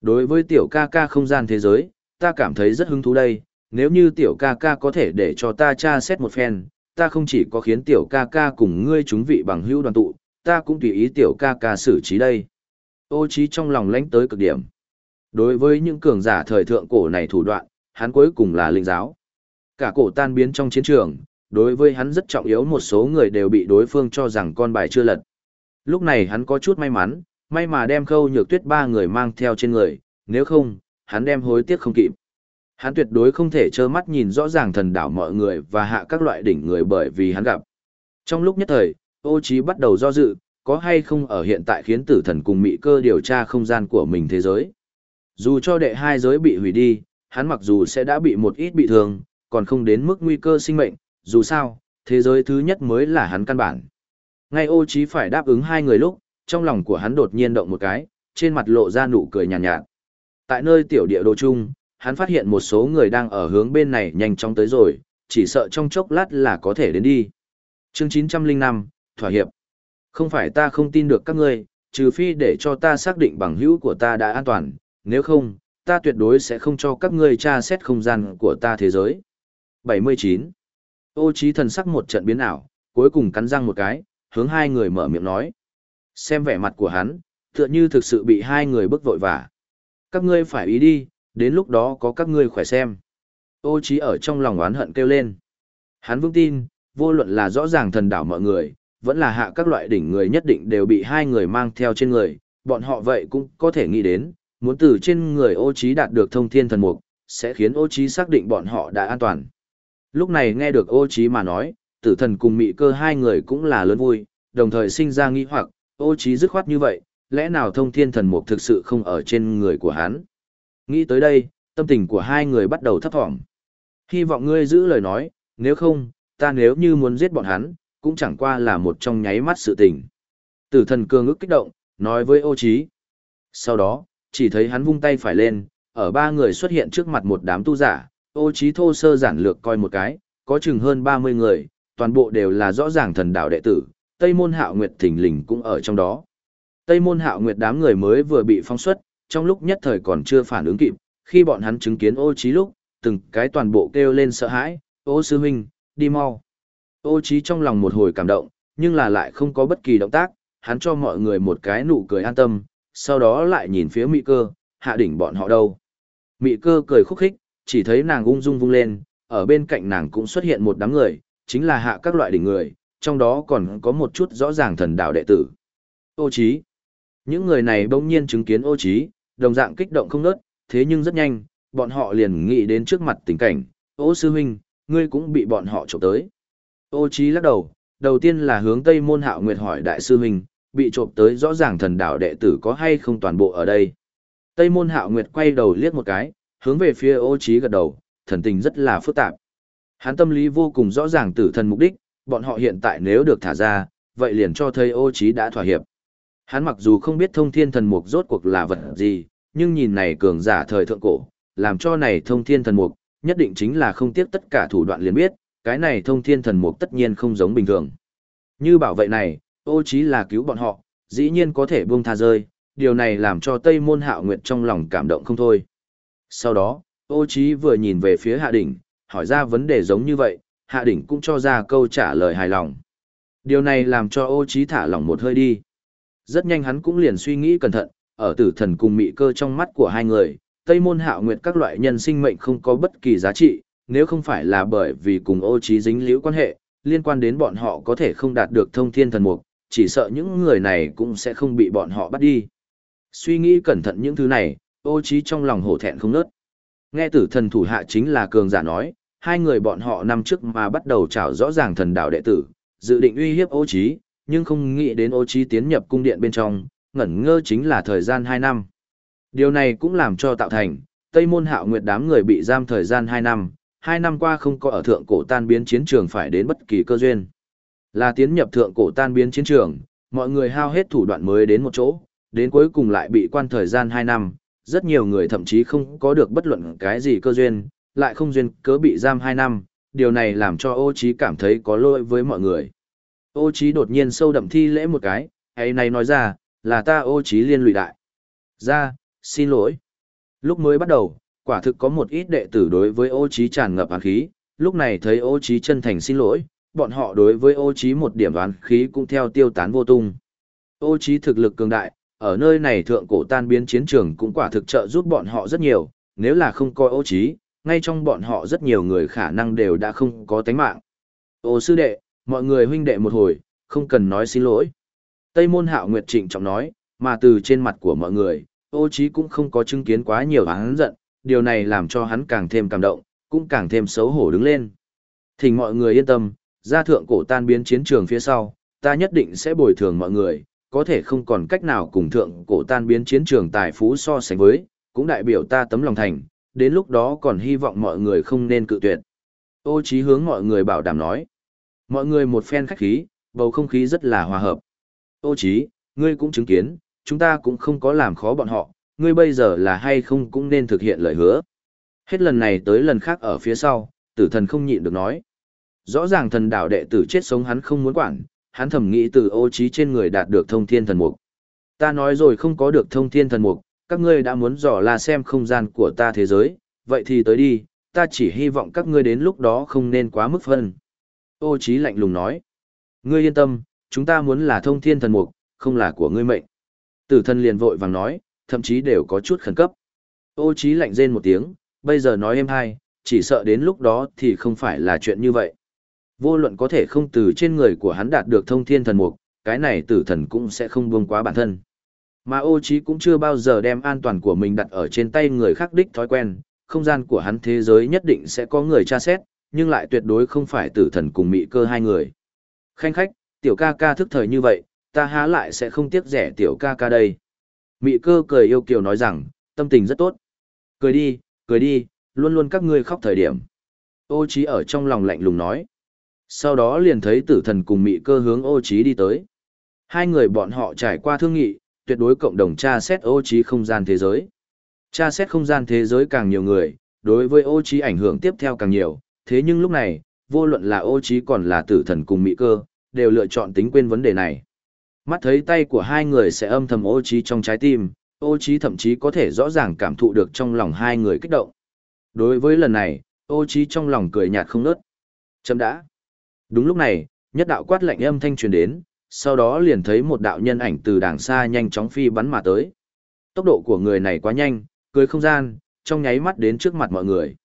Đối với tiểu ca ca không gian thế giới, ta cảm thấy rất hứng thú đây, nếu như tiểu ca ca có thể để cho ta tra xét một phen, ta không chỉ có khiến tiểu ca ca cùng ngươi chúng vị bằng hữu đoàn tụ, ta cũng tùy ý tiểu ca ca xử trí đây. Ô trí trong lòng lãnh tới cực điểm. Đối với những cường giả thời thượng cổ này thủ đoạn, hắn cuối cùng là linh giáo. Cả cổ tan biến trong chiến trường, đối với hắn rất trọng yếu một số người đều bị đối phương cho rằng con bài chưa lật. Lúc này hắn có chút may mắn, may mà đem khâu nhược tuyết ba người mang theo trên người, nếu không, hắn đem hối tiếc không kịp. Hắn tuyệt đối không thể trơ mắt nhìn rõ ràng thần đảo mọi người và hạ các loại đỉnh người bởi vì hắn gặp. Trong lúc nhất thời, ô trí bắt đầu do dự, có hay không ở hiện tại khiến tử thần cùng mị cơ điều tra không gian của mình thế giới. Dù cho đệ hai giới bị hủy đi, hắn mặc dù sẽ đã bị một ít bị thương, còn không đến mức nguy cơ sinh mệnh, dù sao, thế giới thứ nhất mới là hắn căn bản. Ngay ô trí phải đáp ứng hai người lúc, trong lòng của hắn đột nhiên động một cái, trên mặt lộ ra nụ cười nhàn nhạt, nhạt. Tại nơi tiểu địa đồ chung, hắn phát hiện một số người đang ở hướng bên này nhanh chóng tới rồi, chỉ sợ trong chốc lát là có thể đến đi. Chương 905, Thỏa hiệp. Không phải ta không tin được các ngươi, trừ phi để cho ta xác định bằng hữu của ta đã an toàn, nếu không, ta tuyệt đối sẽ không cho các ngươi tra xét không gian của ta thế giới. 79. Ô trí thần sắc một trận biến ảo, cuối cùng cắn răng một cái, hướng hai người mở miệng nói. Xem vẻ mặt của hắn, tựa như thực sự bị hai người bức vội vả. Các ngươi phải ý đi, đến lúc đó có các ngươi khỏe xem. Ô trí ở trong lòng oán hận kêu lên. Hắn vững tin, vô luận là rõ ràng thần đảo mọi người, vẫn là hạ các loại đỉnh người nhất định đều bị hai người mang theo trên người, bọn họ vậy cũng có thể nghĩ đến, muốn từ trên người ô trí đạt được thông thiên thần mục, sẽ khiến ô trí xác định bọn họ đã an toàn. Lúc này nghe được ô trí mà nói, tử thần cùng mị cơ hai người cũng là lớn vui, đồng thời sinh ra nghi hoặc, ô trí dứt khoát như vậy, lẽ nào thông thiên thần mục thực sự không ở trên người của hắn. Nghĩ tới đây, tâm tình của hai người bắt đầu thấp thỏm. Hy vọng ngươi giữ lời nói, nếu không, ta nếu như muốn giết bọn hắn, cũng chẳng qua là một trong nháy mắt sự tình. Tử thần cương ức kích động, nói với ô Chí. Sau đó, chỉ thấy hắn vung tay phải lên, ở ba người xuất hiện trước mặt một đám tu giả, ô Chí thô sơ giản lược coi một cái, có chừng hơn 30 người, toàn bộ đều là rõ ràng thần đạo đệ tử, Tây Môn Hạo Nguyệt thỉnh lình cũng ở trong đó. Tây Môn Hạo Nguyệt đám người mới vừa bị phong xuất, trong lúc nhất thời còn chưa phản ứng kịp, khi bọn hắn chứng kiến ô trí lúc, từng cái toàn bộ kêu lên sợ hãi, ô sư huynh, đi mau. Ô trí trong lòng một hồi cảm động, nhưng là lại không có bất kỳ động tác, hắn cho mọi người một cái nụ cười an tâm, sau đó lại nhìn phía mị cơ, hạ đỉnh bọn họ đâu. Mị cơ cười khúc khích, chỉ thấy nàng ung dung vung lên, ở bên cạnh nàng cũng xuất hiện một đám người, chính là hạ các loại đỉnh người, trong đó còn có một chút rõ ràng thần đạo đệ tử. Ô trí. Những người này bỗng nhiên chứng kiến ô trí, đồng dạng kích động không nớt, thế nhưng rất nhanh, bọn họ liền nghĩ đến trước mặt tình cảnh, ô sư huynh, ngươi cũng bị bọn họ trộm tới. Ô trí lắc đầu, đầu tiên là hướng Tây Môn Hạo Nguyệt hỏi đại sư huynh, bị trộm tới rõ ràng thần đạo đệ tử có hay không toàn bộ ở đây. Tây Môn Hạo Nguyệt quay đầu liếc một cái, hướng về phía ô trí gật đầu, thần tình rất là phức tạp. Hắn tâm lý vô cùng rõ ràng tử thần mục đích, bọn họ hiện tại nếu được thả ra, vậy liền cho thấy ô trí đã thỏa hiệp. Hắn mặc dù không biết thông thiên thần mục rốt cuộc là vật gì, nhưng nhìn này cường giả thời thượng cổ, làm cho này thông thiên thần mục, nhất định chính là không tiếc tất cả thủ đoạn liền biết, cái này thông thiên thần mục tất nhiên không giống bình thường. Như bảo vệ này, ô Chí là cứu bọn họ, dĩ nhiên có thể buông tha rơi, điều này làm cho Tây Môn Hạo Nguyệt trong lòng cảm động không thôi. Sau đó, ô Chí vừa nhìn về phía Hạ Đỉnh, hỏi ra vấn đề giống như vậy, Hạ Đỉnh cũng cho ra câu trả lời hài lòng. Điều này làm cho ô Chí thả lỏng một hơi đi. Rất nhanh hắn cũng liền suy nghĩ cẩn thận, ở tử thần cùng mị cơ trong mắt của hai người, Tây Môn Hạo Nguyệt các loại nhân sinh mệnh không có bất kỳ giá trị, nếu không phải là bởi vì cùng ô trí dính liễu quan hệ, liên quan đến bọn họ có thể không đạt được thông thiên thần mục, chỉ sợ những người này cũng sẽ không bị bọn họ bắt đi. Suy nghĩ cẩn thận những thứ này, ô trí trong lòng hổ thẹn không nớt. Nghe tử thần thủ hạ chính là cường giả nói, hai người bọn họ năm trước mà bắt đầu trào rõ ràng thần đạo đệ tử, dự định uy hiếp ô trí, nhưng không nghĩ đến ô trí tiến nhập cung điện bên trong, ngẩn ngơ chính là thời gian 2 năm. Điều này cũng làm cho tạo thành, Tây Môn Hạo Nguyệt đám người bị giam thời gian 2 năm, 2 năm qua không có ở thượng cổ tan biến chiến trường phải đến bất kỳ cơ duyên. Là tiến nhập thượng cổ tan biến chiến trường, mọi người hao hết thủ đoạn mới đến một chỗ, đến cuối cùng lại bị quan thời gian 2 năm, rất nhiều người thậm chí không có được bất luận cái gì cơ duyên, lại không duyên cớ bị giam 2 năm, điều này làm cho ô trí cảm thấy có lỗi với mọi người. Ô Chí đột nhiên sâu đậm thi lễ một cái, ấy này nói ra, là ta ô Chí liên lụy đại. Ra, xin lỗi. Lúc mới bắt đầu, quả thực có một ít đệ tử đối với ô Chí tràn ngập hàn khí, lúc này thấy ô Chí chân thành xin lỗi, bọn họ đối với ô Chí một điểm đoán khí cũng theo tiêu tán vô tung. Ô Chí thực lực cường đại, ở nơi này thượng cổ tan biến chiến trường cũng quả thực trợ giúp bọn họ rất nhiều, nếu là không coi ô Chí, ngay trong bọn họ rất nhiều người khả năng đều đã không có tánh mạng. Ô sư đệ, mọi người huynh đệ một hồi, không cần nói xin lỗi. Tây môn hạo nguyệt trịnh trọng nói, mà từ trên mặt của mọi người, ô trí cũng không có chứng kiến quá nhiều hắn giận, điều này làm cho hắn càng thêm cảm động, cũng càng thêm xấu hổ đứng lên. Thỉnh mọi người yên tâm, gia thượng cổ tan biến chiến trường phía sau, ta nhất định sẽ bồi thường mọi người, có thể không còn cách nào cùng thượng cổ tan biến chiến trường tài phú so sánh với, cũng đại biểu ta tấm lòng thành, đến lúc đó còn hy vọng mọi người không nên cự tuyệt. Ô trí hướng mọi người bảo đảm nói. Mọi người một phen khách khí, bầu không khí rất là hòa hợp. Ô Chí, ngươi cũng chứng kiến, chúng ta cũng không có làm khó bọn họ, ngươi bây giờ là hay không cũng nên thực hiện lời hứa. Hết lần này tới lần khác ở phía sau, tử thần không nhịn được nói. Rõ ràng thần đạo đệ tử chết sống hắn không muốn quản, hắn thầm nghĩ từ ô trí trên người đạt được thông thiên thần mục. Ta nói rồi không có được thông thiên thần mục, các ngươi đã muốn dò la xem không gian của ta thế giới, vậy thì tới đi, ta chỉ hy vọng các ngươi đến lúc đó không nên quá mức phân. Ô Chí lạnh lùng nói. Ngươi yên tâm, chúng ta muốn là thông thiên thần mục, không là của ngươi mệnh. Tử thần liền vội vàng nói, thậm chí đều có chút khẩn cấp. Ô Chí lạnh rên một tiếng, bây giờ nói em hai, chỉ sợ đến lúc đó thì không phải là chuyện như vậy. Vô luận có thể không từ trên người của hắn đạt được thông thiên thần mục, cái này tử thần cũng sẽ không buông quá bản thân. Mà ô Chí cũng chưa bao giờ đem an toàn của mình đặt ở trên tay người khác đích thói quen, không gian của hắn thế giới nhất định sẽ có người tra xét, nhưng lại tuyệt đối không phải tử thần cùng mị cơ hai người. Khanh khách, tiểu ca ca thức thời như vậy, ta há lại sẽ không tiếc rẻ tiểu ca ca đây. Mị cơ cười yêu kiều nói rằng, tâm tình rất tốt. Cười đi, cười đi, luôn luôn các ngươi khóc thời điểm. Ô trí ở trong lòng lạnh lùng nói. Sau đó liền thấy tử thần cùng mị cơ hướng ô trí đi tới. Hai người bọn họ trải qua thương nghị, tuyệt đối cộng đồng tra xét ô trí không gian thế giới. Tra xét không gian thế giới càng nhiều người, đối với ô trí ảnh hưởng tiếp theo càng nhiều, thế nhưng lúc này, vô luận là ô trí còn là tử thần cùng mị cơ, đều lựa chọn tính quên vấn đề này. Mắt thấy tay của hai người sẽ âm thầm ô trí trong trái tim, ô trí thậm chí có thể rõ ràng cảm thụ được trong lòng hai người kích động. Đối với lần này, ô trí trong lòng cười nhạt không nớt. Chấm đã. Đúng lúc này, nhất đạo quát lạnh âm thanh truyền đến, sau đó liền thấy một đạo nhân ảnh từ đàng xa nhanh chóng phi bắn mà tới. Tốc độ của người này quá nhanh, cưới không gian, trong nháy mắt đến trước mặt mọi người.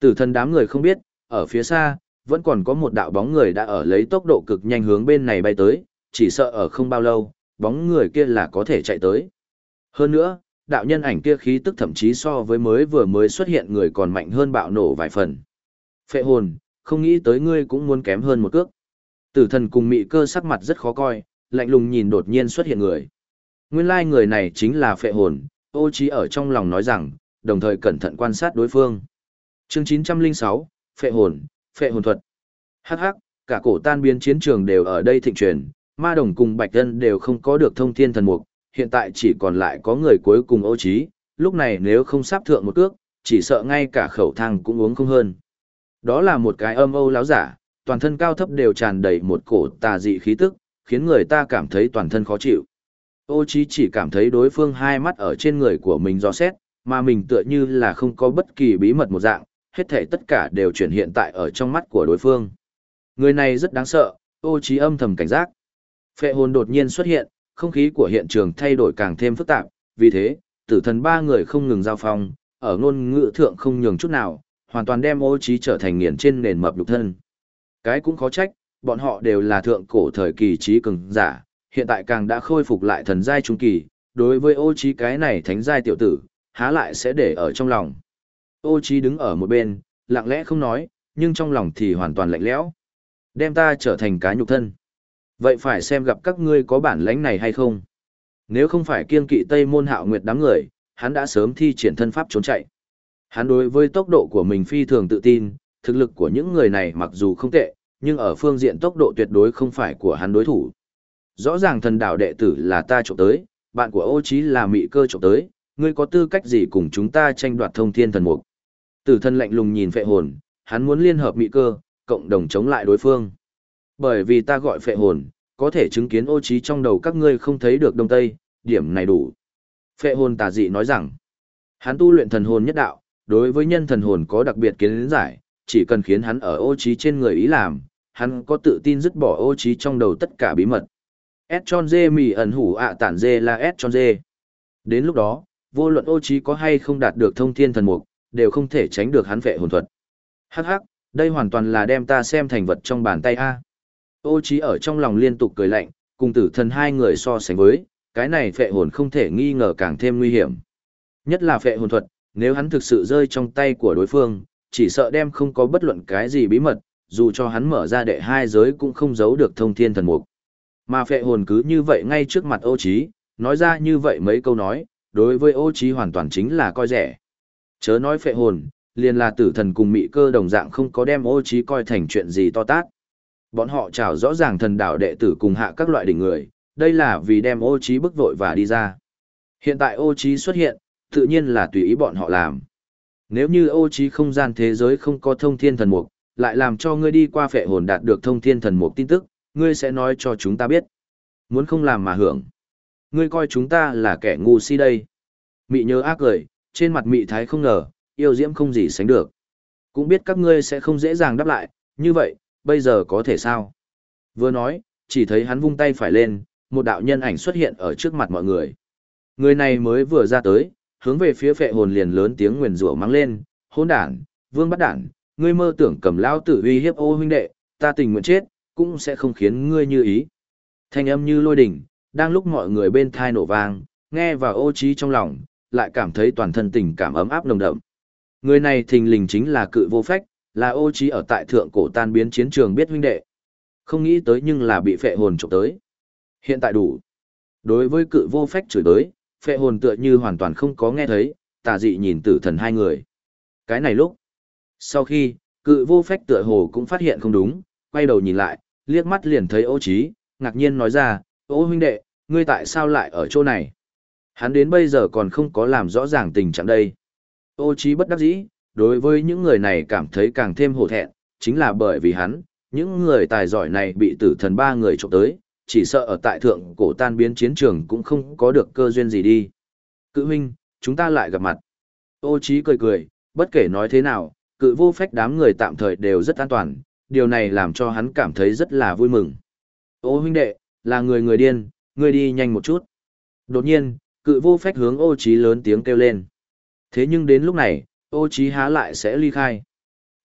Tử thần đám người không biết, ở phía xa, vẫn còn có một đạo bóng người đã ở lấy tốc độ cực nhanh hướng bên này bay tới, chỉ sợ ở không bao lâu, bóng người kia là có thể chạy tới. Hơn nữa, đạo nhân ảnh kia khí tức thậm chí so với mới vừa mới xuất hiện người còn mạnh hơn bạo nổ vài phần. Phệ hồn, không nghĩ tới ngươi cũng muốn kém hơn một cước. Tử thần cùng mị cơ sắc mặt rất khó coi, lạnh lùng nhìn đột nhiên xuất hiện người. Nguyên lai người này chính là phệ hồn, ô trí ở trong lòng nói rằng, đồng thời cẩn thận quan sát đối phương. Chương 906, phệ hồn, phệ hồn thuật. Hắc hắc, cả cổ tan biến chiến trường đều ở đây thịnh truyền, ma đồng cùng bạch thân đều không có được thông thiên thần mục, hiện tại chỉ còn lại có người cuối cùng ô trí, lúc này nếu không sắp thượng một cước, chỉ sợ ngay cả khẩu thang cũng uống không hơn. Đó là một cái âm âu láo giả, toàn thân cao thấp đều tràn đầy một cổ tà dị khí tức, khiến người ta cảm thấy toàn thân khó chịu. Ô trí chỉ cảm thấy đối phương hai mắt ở trên người của mình do xét, mà mình tựa như là không có bất kỳ bí mật một dạng, hết thể tất cả đều chuyển hiện tại ở trong mắt của đối phương. Người này rất đáng sợ, ô trí âm thầm cảnh giác. Phệ hồn đột nhiên xuất hiện, không khí của hiện trường thay đổi càng thêm phức tạp, vì thế, tử thần ba người không ngừng giao phong, ở ngôn ngữ thượng không nhường chút nào, hoàn toàn đem ô trí trở thành nghiền trên nền mập lục thân. Cái cũng khó trách, bọn họ đều là thượng cổ thời kỳ trí cường giả, hiện tại càng đã khôi phục lại thần giai trung kỳ, đối với ô trí cái này thánh giai tiểu tử, há lại sẽ để ở trong lòng. Ô Chí đứng ở một bên, lặng lẽ không nói, nhưng trong lòng thì hoàn toàn lạnh lẽo. Đem ta trở thành cá nhục thân. Vậy phải xem gặp các ngươi có bản lãnh này hay không. Nếu không phải kiên kỵ Tây Môn Hạo Nguyệt đám người, hắn đã sớm thi triển thân pháp trốn chạy. Hắn đối với tốc độ của mình phi thường tự tin, thực lực của những người này mặc dù không tệ, nhưng ở phương diện tốc độ tuyệt đối không phải của hắn đối thủ. Rõ ràng thần đạo đệ tử là ta trộm tới, bạn của ô Chí là mị cơ trộm tới, ngươi có tư cách gì cùng chúng ta tranh đoạt thông thiên thần mục. Tử thân lạnh lùng nhìn phệ hồn, hắn muốn liên hợp mị cơ, cộng đồng chống lại đối phương. Bởi vì ta gọi phệ hồn, có thể chứng kiến ô trí trong đầu các ngươi không thấy được đông tây, điểm này đủ. Phệ hồn tà dị nói rằng, hắn tu luyện thần hồn nhất đạo, đối với nhân thần hồn có đặc biệt kiến giải, chỉ cần khiến hắn ở ô trí trên người ý làm, hắn có tự tin dứt bỏ ô trí trong đầu tất cả bí mật. S tròn dê mì ẩn hủ ạ tản dê là S tròn dê. Đến lúc đó, vô luận ô trí có hay không đạt được thông thiên thần mục, đều không thể tránh được hắn vệ hồn thuật. Hắc hắc, đây hoàn toàn là đem ta xem thành vật trong bàn tay a. Ô trí ở trong lòng liên tục cười lạnh, cùng tử thần hai người so sánh với, cái này phệ hồn không thể nghi ngờ càng thêm nguy hiểm. Nhất là phệ hồn thuật, nếu hắn thực sự rơi trong tay của đối phương, chỉ sợ đem không có bất luận cái gì bí mật, dù cho hắn mở ra đệ hai giới cũng không giấu được thông thiên thần mục. Mà phệ hồn cứ như vậy ngay trước mặt ô trí, nói ra như vậy mấy câu nói, đối với ô trí hoàn toàn chính là coi rẻ. Chớ nói phệ hồn, liền là tử thần cùng mị cơ đồng dạng không có đem ô trí coi thành chuyện gì to tát. Bọn họ chào rõ ràng thần đạo đệ tử cùng hạ các loại đỉnh người, đây là vì đem ô trí bức vội và đi ra. Hiện tại ô trí xuất hiện, tự nhiên là tùy ý bọn họ làm. Nếu như ô trí không gian thế giới không có thông thiên thần mục, lại làm cho ngươi đi qua phệ hồn đạt được thông thiên thần mục tin tức, ngươi sẽ nói cho chúng ta biết. Muốn không làm mà hưởng. Ngươi coi chúng ta là kẻ ngu si đây. Mị nhớ ác cười, trên mặt mị thái không ngờ, yêu diễm không gì sánh được. Cũng biết các ngươi sẽ không dễ dàng đáp lại, như vậy, bây giờ có thể sao? Vừa nói, chỉ thấy hắn vung tay phải lên, một đạo nhân ảnh xuất hiện ở trước mặt mọi người. Người này mới vừa ra tới, hướng về phía phệ hồn liền lớn tiếng nguyền rủa mắng lên, hỗn đản, vương bắt đản, ngươi mơ tưởng cầm lao tử uy hiếp ô huynh đệ, ta tình nguyện chết, cũng sẽ không khiến ngươi như ý. Thanh âm như lôi đỉnh, đang lúc mọi người bên thai nổ vang, nghe vào ô trí trong lòng, lại cảm thấy toàn thân tình cảm ấm áp nồng đậm. Người này thình lình chính là cự vô phách, là ô trí ở tại thượng cổ tan biến chiến trường biết huynh đệ. Không nghĩ tới nhưng là bị phệ hồn trộm tới. Hiện tại đủ. Đối với cự vô phách chửi tới, phệ hồn tựa như hoàn toàn không có nghe thấy, tà dị nhìn tử thần hai người. Cái này lúc. Sau khi, cự vô phách tựa hồ cũng phát hiện không đúng, quay đầu nhìn lại, liếc mắt liền thấy ô trí, ngạc nhiên nói ra, ô huynh đệ, ngươi tại sao lại ở chỗ này? Hắn đến bây giờ còn không có làm rõ ràng tình trạng đây. Ô trí bất đắc dĩ, đối với những người này cảm thấy càng thêm hổ thẹn, chính là bởi vì hắn, những người tài giỏi này bị tử thần ba người trộm tới, chỉ sợ ở tại thượng cổ tan biến chiến trường cũng không có được cơ duyên gì đi. Cự huynh, chúng ta lại gặp mặt. Ô trí cười cười, bất kể nói thế nào, cự vô phách đám người tạm thời đều rất an toàn, điều này làm cho hắn cảm thấy rất là vui mừng. Ô huynh đệ, là người người điên, ngươi đi nhanh một chút. Đột nhiên, cự vô phách hướng ô trí lớn tiếng kêu lên. Thế nhưng đến lúc này, ô trí há lại sẽ ly khai.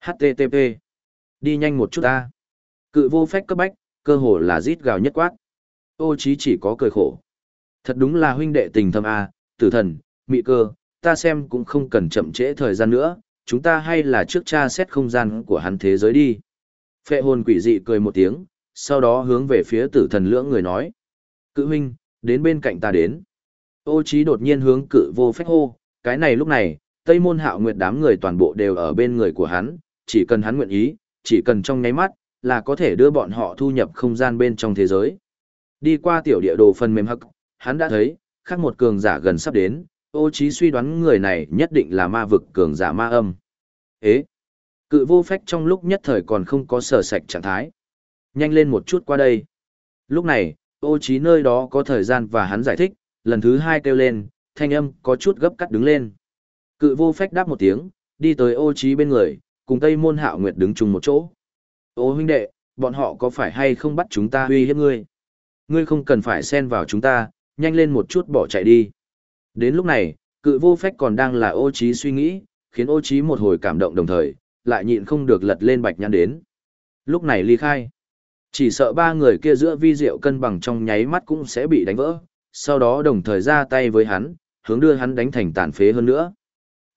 HTTP. Đi nhanh một chút ta. Cự vô phách cấp bách, cơ hồ là rít gào nhất quát. Ô trí chỉ có cười khổ. Thật đúng là huynh đệ tình thâm a, tử thần, mị cơ, ta xem cũng không cần chậm trễ thời gian nữa, chúng ta hay là trước tra xét không gian của hắn thế giới đi. Phệ hồn quỷ dị cười một tiếng, sau đó hướng về phía tử thần lưỡng người nói. Cự huynh, đến bên cạnh ta đến. Ô trí đột nhiên hướng cự vô phách hô, cái này lúc này, Tây môn hạo nguyệt đám người toàn bộ đều ở bên người của hắn, chỉ cần hắn nguyện ý, chỉ cần trong nháy mắt, là có thể đưa bọn họ thu nhập không gian bên trong thế giới. Đi qua tiểu địa đồ phần mềm hắc, hắn đã thấy, khác một cường giả gần sắp đến, ô trí suy đoán người này nhất định là ma vực cường giả ma âm. Ế! Cự vô phách trong lúc nhất thời còn không có sở sạch trạng thái. Nhanh lên một chút qua đây. Lúc này, ô trí nơi đó có thời gian và hắn giải thích, lần thứ hai kêu lên, thanh âm có chút gấp cắt đứng lên. Cự vô phách đáp một tiếng, đi tới ô trí bên người, cùng Tây Môn Hạo Nguyệt đứng chung một chỗ. Ô huynh đệ, bọn họ có phải hay không bắt chúng ta uy hiếp ngươi? Ngươi không cần phải xen vào chúng ta, nhanh lên một chút bỏ chạy đi. Đến lúc này, cự vô phách còn đang là ô trí suy nghĩ, khiến ô trí một hồi cảm động đồng thời, lại nhịn không được lật lên bạch nhăn đến. Lúc này ly khai. Chỉ sợ ba người kia giữa vi diệu cân bằng trong nháy mắt cũng sẽ bị đánh vỡ, sau đó đồng thời ra tay với hắn, hướng đưa hắn đánh thành tàn phế hơn nữa.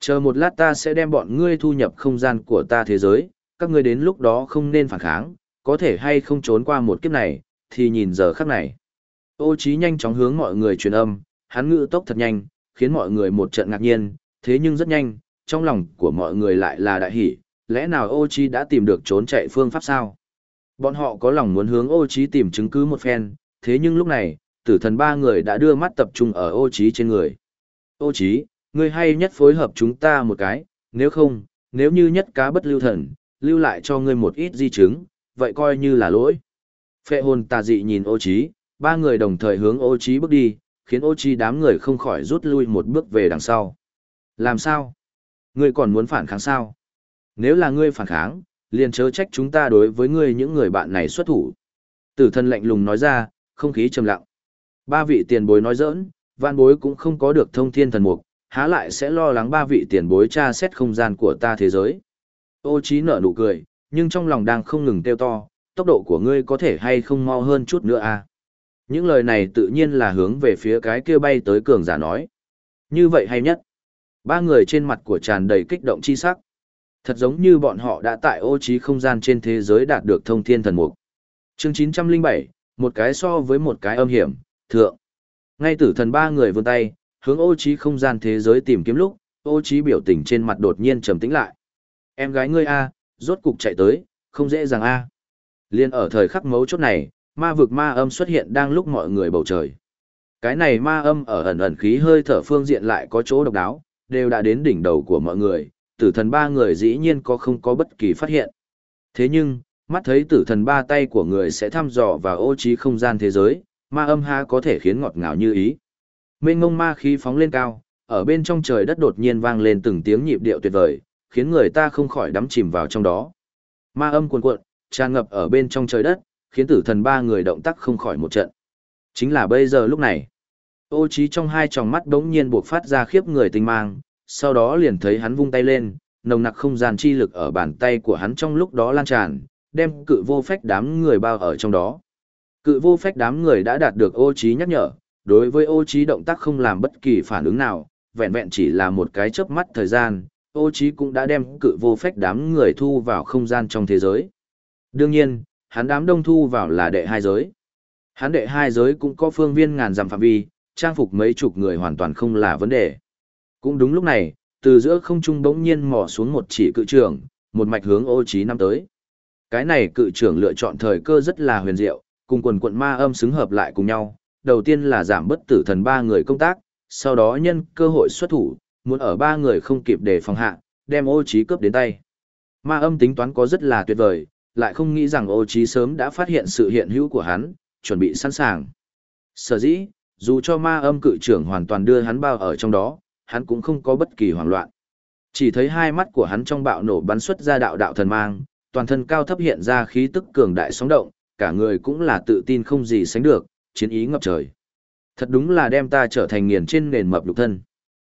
Chờ một lát ta sẽ đem bọn ngươi thu nhập không gian của ta thế giới, các ngươi đến lúc đó không nên phản kháng, có thể hay không trốn qua một kiếp này, thì nhìn giờ khắc này. Ô trí nhanh chóng hướng mọi người truyền âm, hắn ngữ tốc thật nhanh, khiến mọi người một trận ngạc nhiên, thế nhưng rất nhanh, trong lòng của mọi người lại là đại hỷ, lẽ nào ô trí đã tìm được trốn chạy phương pháp sao? Bọn họ có lòng muốn hướng ô trí tìm chứng cứ một phen, thế nhưng lúc này, tử thần ba người đã đưa mắt tập trung ở ô trí trên người. Ô trí, ngươi hay nhất phối hợp chúng ta một cái, nếu không, nếu như nhất cá bất lưu thần, lưu lại cho ngươi một ít di chứng, vậy coi như là lỗi. Phệ hồn tà dị nhìn ô trí, ba người đồng thời hướng ô trí bước đi, khiến ô trí đám người không khỏi rút lui một bước về đằng sau. Làm sao? Ngươi còn muốn phản kháng sao? Nếu là ngươi phản kháng, liền chớ trách chúng ta đối với ngươi những người bạn này xuất thủ. Tử thân lạnh lùng nói ra, không khí trầm lặng. Ba vị tiền bối nói giỡn, văn bối cũng không có được thông thiên thần mục, há lại sẽ lo lắng ba vị tiền bối tra xét không gian của ta thế giới. Ô trí nở nụ cười, nhưng trong lòng đang không ngừng tiêu to, tốc độ của ngươi có thể hay không mau hơn chút nữa à. Những lời này tự nhiên là hướng về phía cái kia bay tới cường giả nói. Như vậy hay nhất. Ba người trên mặt của tràn đầy kích động chi sắc. Thật giống như bọn họ đã tại ô trí không gian trên thế giới đạt được thông thiên thần mục. Chương 907, một cái so với một cái âm hiểm, thượng. Ngay tử thần ba người vươn tay, hướng ô trí không gian thế giới tìm kiếm lúc, ô trí biểu tình trên mặt đột nhiên trầm tĩnh lại. Em gái ngươi a, rốt cục chạy tới, không dễ dàng a. Liên ở thời khắc mấu chốt này, ma vực ma âm xuất hiện đang lúc mọi người bầu trời. Cái này ma âm ở ẩn ẩn khí hơi thở phương diện lại có chỗ độc đáo, đều đã đến đỉnh đầu của mọi người, tử thần ba người dĩ nhiên có không có bất kỳ phát hiện. Thế nhưng, mắt thấy tử thần ba tay của người sẽ thăm dò vào ô trí không gian thế giới, ma âm ha có thể khiến ngọt ngào như ý. Mênh ngông ma khí phóng lên cao, ở bên trong trời đất đột nhiên vang lên từng tiếng nhịp điệu tuyệt vời, khiến người ta không khỏi đắm chìm vào trong đó. Ma âm cuồn cuộn, tràn ngập ở bên trong trời đất, khiến tử thần ba người động tác không khỏi một trận. Chính là bây giờ lúc này. Ô trí trong hai tròng mắt đống nhiên buộc phát ra khiếp người tinh mang, sau đó liền thấy hắn vung tay lên, nồng nặc không gian chi lực ở bàn tay của hắn trong lúc đó lan tràn, đem cự vô phách đám người bao ở trong đó. Cự vô phách đám người đã đạt được ô trí nhắc nhở, đối với ô trí động tác không làm bất kỳ phản ứng nào, vẹn vẹn chỉ là một cái chớp mắt thời gian, ô trí cũng đã đem cự vô phách đám người thu vào không gian trong thế giới. Đương nhiên, hắn đám đông thu vào là đệ hai giới. Hắn đệ hai giới cũng có phương viên ngàn dặm phạm vi, trang phục mấy chục người hoàn toàn không là vấn đề. Cũng đúng lúc này, từ giữa không trung bỗng nhiên mò xuống một chỉ cự trưởng, một mạch hướng ô trí năm tới. Cái này cự trưởng lựa chọn thời cơ rất là huyền diệu, cùng quần quận ma âm xứng hợp lại cùng nhau. Đầu tiên là giảm bất tử thần ba người công tác, sau đó nhân cơ hội xuất thủ, muốn ở ba người không kịp để phòng hạ, đem ô trí cướp đến tay. Ma âm tính toán có rất là tuyệt vời, lại không nghĩ rằng ô trí sớm đã phát hiện sự hiện hữu của hắn, chuẩn bị sẵn sàng. Sở dĩ, dù cho ma âm cự trưởng hoàn toàn đưa hắn bao ở trong đó, hắn cũng không có bất kỳ hoảng loạn. Chỉ thấy hai mắt của hắn trong bạo nổ bắn xuất ra đạo đạo thần mang, toàn thân cao thấp hiện ra khí tức cường đại sóng động, cả người cũng là tự tin không gì sánh được, chiến ý ngập trời. Thật đúng là đem ta trở thành nghiền trên nền mập lục thân.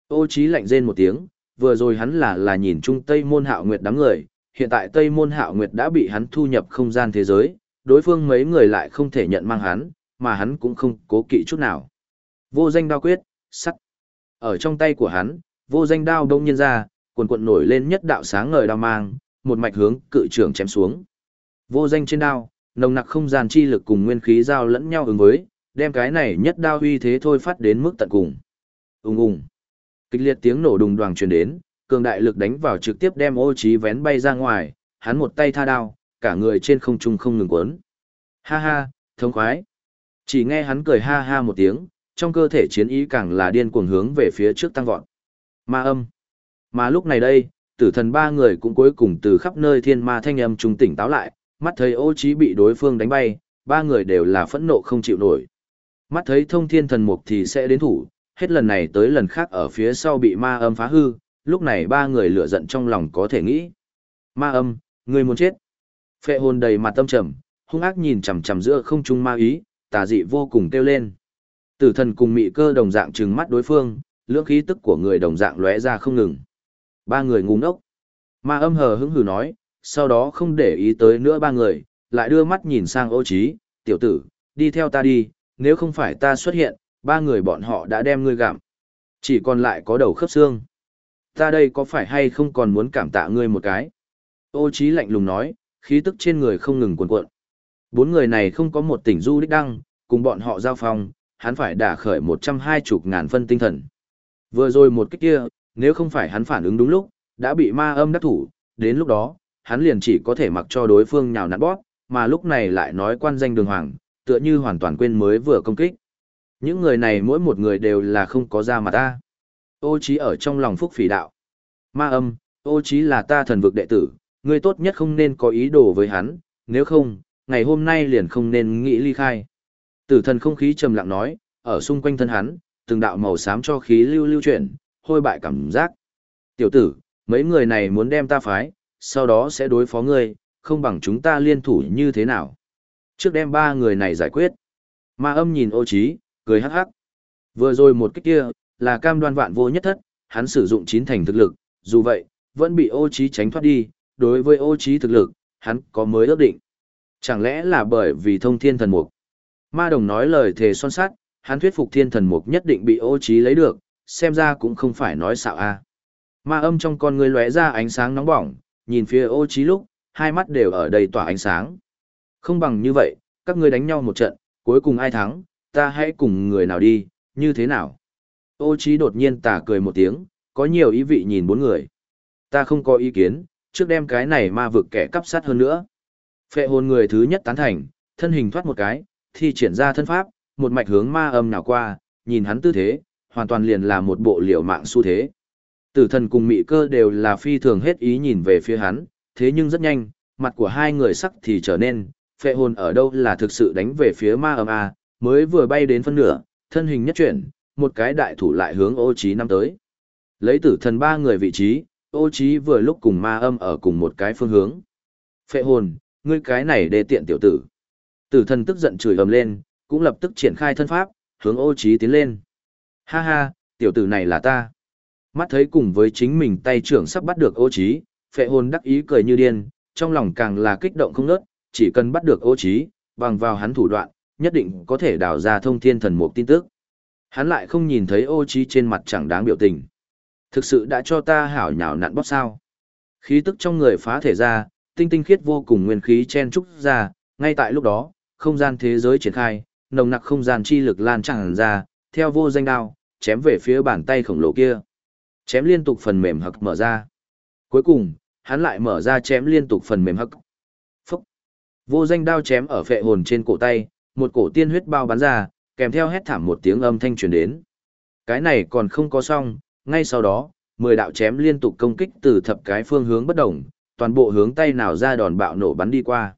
Ô trí lạnh rên một tiếng, vừa rồi hắn là là nhìn trung Tây Môn Hạo Nguyệt đám người, hiện tại Tây Môn Hạo Nguyệt đã bị hắn thu nhập không gian thế giới, đối phương mấy người lại không thể nhận mang hắn, mà hắn cũng không cố kỵ chút nào. Vô danh đao quyết, sắt. Ở trong tay của hắn, vô danh đao đông nhiên ra, cuồn cuộn nổi lên nhất đạo sáng ngời đao mang, một mạch hướng cự trưởng chém xuống. Vô danh trên đao, nồng nặc không gian chi lực cùng nguyên khí giao lẫn nhau ứng với, đem cái này nhất đao uy thế thôi phát đến mức tận cùng. Ùng ùng. Kịch liệt tiếng nổ đùng đoàng truyền đến, cường đại lực đánh vào trực tiếp đem Ô Chí vén bay ra ngoài, hắn một tay tha đao, cả người trên không trung không ngừng quấn. Ha ha, thông khoái. Chỉ nghe hắn cười ha ha một tiếng, trong cơ thể chiến ý càng là điên cuồng hướng về phía trước tăng vọt. Ma âm. Mà lúc này đây, tử thần ba người cũng cuối cùng từ khắp nơi thiên ma thanh âm trung tỉnh táo lại, mắt thấy ô trí bị đối phương đánh bay, ba người đều là phẫn nộ không chịu nổi. Mắt thấy thông thiên thần mục thì sẽ đến thủ, hết lần này tới lần khác ở phía sau bị ma âm phá hư, lúc này ba người lửa giận trong lòng có thể nghĩ. Ma âm, người muốn chết. Phệ hồn đầy mặt tâm trầm, hung ác nhìn chằm chằm giữa không trung ma ý, tà dị vô cùng kêu lên. Tử thần cùng mị cơ đồng dạng trừng mắt đối phương, lưỡng khí tức của người đồng dạng lóe ra không ngừng. Ba người ngu ngốc. Ma âm hờ hững hừ nói, sau đó không để ý tới nữa ba người, lại đưa mắt nhìn sang ô trí, tiểu tử, đi theo ta đi, nếu không phải ta xuất hiện, ba người bọn họ đã đem ngươi gặm. Chỉ còn lại có đầu khớp xương. Ta đây có phải hay không còn muốn cảm tạ ngươi một cái? Ô trí lạnh lùng nói, khí tức trên người không ngừng cuồn cuộn. Bốn người này không có một tỉnh du đích đăng, cùng bọn họ giao phòng hắn phải đả khởi một trăm hai chục ngàn phân tinh thần. Vừa rồi một cách kia, nếu không phải hắn phản ứng đúng lúc, đã bị ma âm đắc thủ, đến lúc đó, hắn liền chỉ có thể mặc cho đối phương nhào nặn bóp, mà lúc này lại nói quan danh đường hoàng, tựa như hoàn toàn quên mới vừa công kích. Những người này mỗi một người đều là không có ra mà ta. Ô trí ở trong lòng phúc phỉ đạo. Ma âm, ô trí là ta thần vực đệ tử, ngươi tốt nhất không nên có ý đồ với hắn, nếu không, ngày hôm nay liền không nên nghĩ ly khai. Tử thần không khí trầm lặng nói, ở xung quanh thân hắn, từng đạo màu xám cho khí lưu lưu chuyển, hôi bại cảm giác. Tiểu tử, mấy người này muốn đem ta phái, sau đó sẽ đối phó ngươi, không bằng chúng ta liên thủ như thế nào. Trước đem ba người này giải quyết. Ma âm nhìn ô trí, cười hắc hắc. Vừa rồi một cái kia, là cam đoan vạn vô nhất thất, hắn sử dụng chín thành thực lực, dù vậy, vẫn bị ô trí tránh thoát đi, đối với ô trí thực lực, hắn có mới ước định. Chẳng lẽ là bởi vì thông thiên thần mục? Ma đồng nói lời thề son sát, hắn thuyết phục thiên thần mục nhất định bị ô trí lấy được, xem ra cũng không phải nói xạo a. Ma âm trong con người lóe ra ánh sáng nóng bỏng, nhìn phía ô trí lúc, hai mắt đều ở đầy tỏa ánh sáng. Không bằng như vậy, các ngươi đánh nhau một trận, cuối cùng ai thắng, ta hãy cùng người nào đi, như thế nào? Ô trí đột nhiên tà cười một tiếng, có nhiều ý vị nhìn bốn người. Ta không có ý kiến, trước đem cái này ma vực kẻ cắp sát hơn nữa. Phệ hồn người thứ nhất tán thành, thân hình thoát một cái, thi triển ra thân pháp, một mạch hướng ma âm nào qua, nhìn hắn tư thế, hoàn toàn liền là một bộ liều mạng xu thế. Tử thần cùng mị cơ đều là phi thường hết ý nhìn về phía hắn, thế nhưng rất nhanh, mặt của hai người sắc thì trở nên, phệ hồn ở đâu là thực sự đánh về phía ma âm A, mới vừa bay đến phân nửa, thân hình nhất chuyển, một cái đại thủ lại hướng ô trí năm tới. Lấy tử thần ba người vị trí, ô trí vừa lúc cùng ma âm ở cùng một cái phương hướng. Phệ hồn, ngươi cái này để tiện tiểu tử. Tử thần tức giận chửi ầm lên, cũng lập tức triển khai thân pháp, hướng ô trí tiến lên. Ha ha, tiểu tử này là ta. Mắt thấy cùng với chính mình tay trưởng sắp bắt được ô trí, phệ hồn đắc ý cười như điên, trong lòng càng là kích động không nớt, chỉ cần bắt được ô trí, bằng vào hắn thủ đoạn, nhất định có thể đào ra thông thiên thần mục tin tức. Hắn lại không nhìn thấy ô trí trên mặt chẳng đáng biểu tình. Thực sự đã cho ta hảo nhào nặn bóp sao. Khí tức trong người phá thể ra, tinh tinh khiết vô cùng nguyên khí chen trúc ra, ngay tại lúc đó, không gian thế giới triển khai, nồng nặc không gian chi lực lan tràn ra, theo vô danh đao, chém về phía bàn tay khổng lồ kia. Chém liên tục phần mềm hực mở ra. Cuối cùng, hắn lại mở ra chém liên tục phần mềm hực. Phúc! Vô danh đao chém ở phệ hồn trên cổ tay, một cổ tiên huyết bao bắn ra, kèm theo hét thảm một tiếng âm thanh truyền đến. Cái này còn không có xong, ngay sau đó, mười đạo chém liên tục công kích từ thập cái phương hướng bất đồng, toàn bộ hướng tay nào ra đòn bạo nổ bắn đi qua.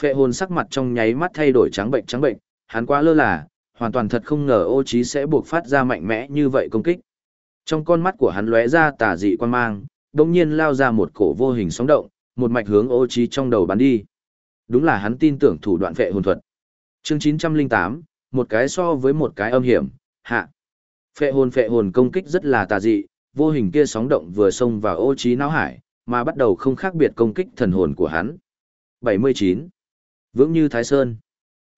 Phệ hồn sắc mặt trong nháy mắt thay đổi trắng bệnh trắng bệnh, hắn quá lơ là, hoàn toàn thật không ngờ ô trí sẽ buộc phát ra mạnh mẽ như vậy công kích. Trong con mắt của hắn lóe ra tà dị quan mang, đồng nhiên lao ra một cổ vô hình sóng động, một mạch hướng ô trí trong đầu bắn đi. Đúng là hắn tin tưởng thủ đoạn phệ hồn thuật. Chương 908, một cái so với một cái âm hiểm, hạ. Phệ hồn phệ hồn công kích rất là tà dị, vô hình kia sóng động vừa xông vào ô trí não hải, mà bắt đầu không khác biệt công kích thần hồn của hắn. 79. Vững như Thái Sơn.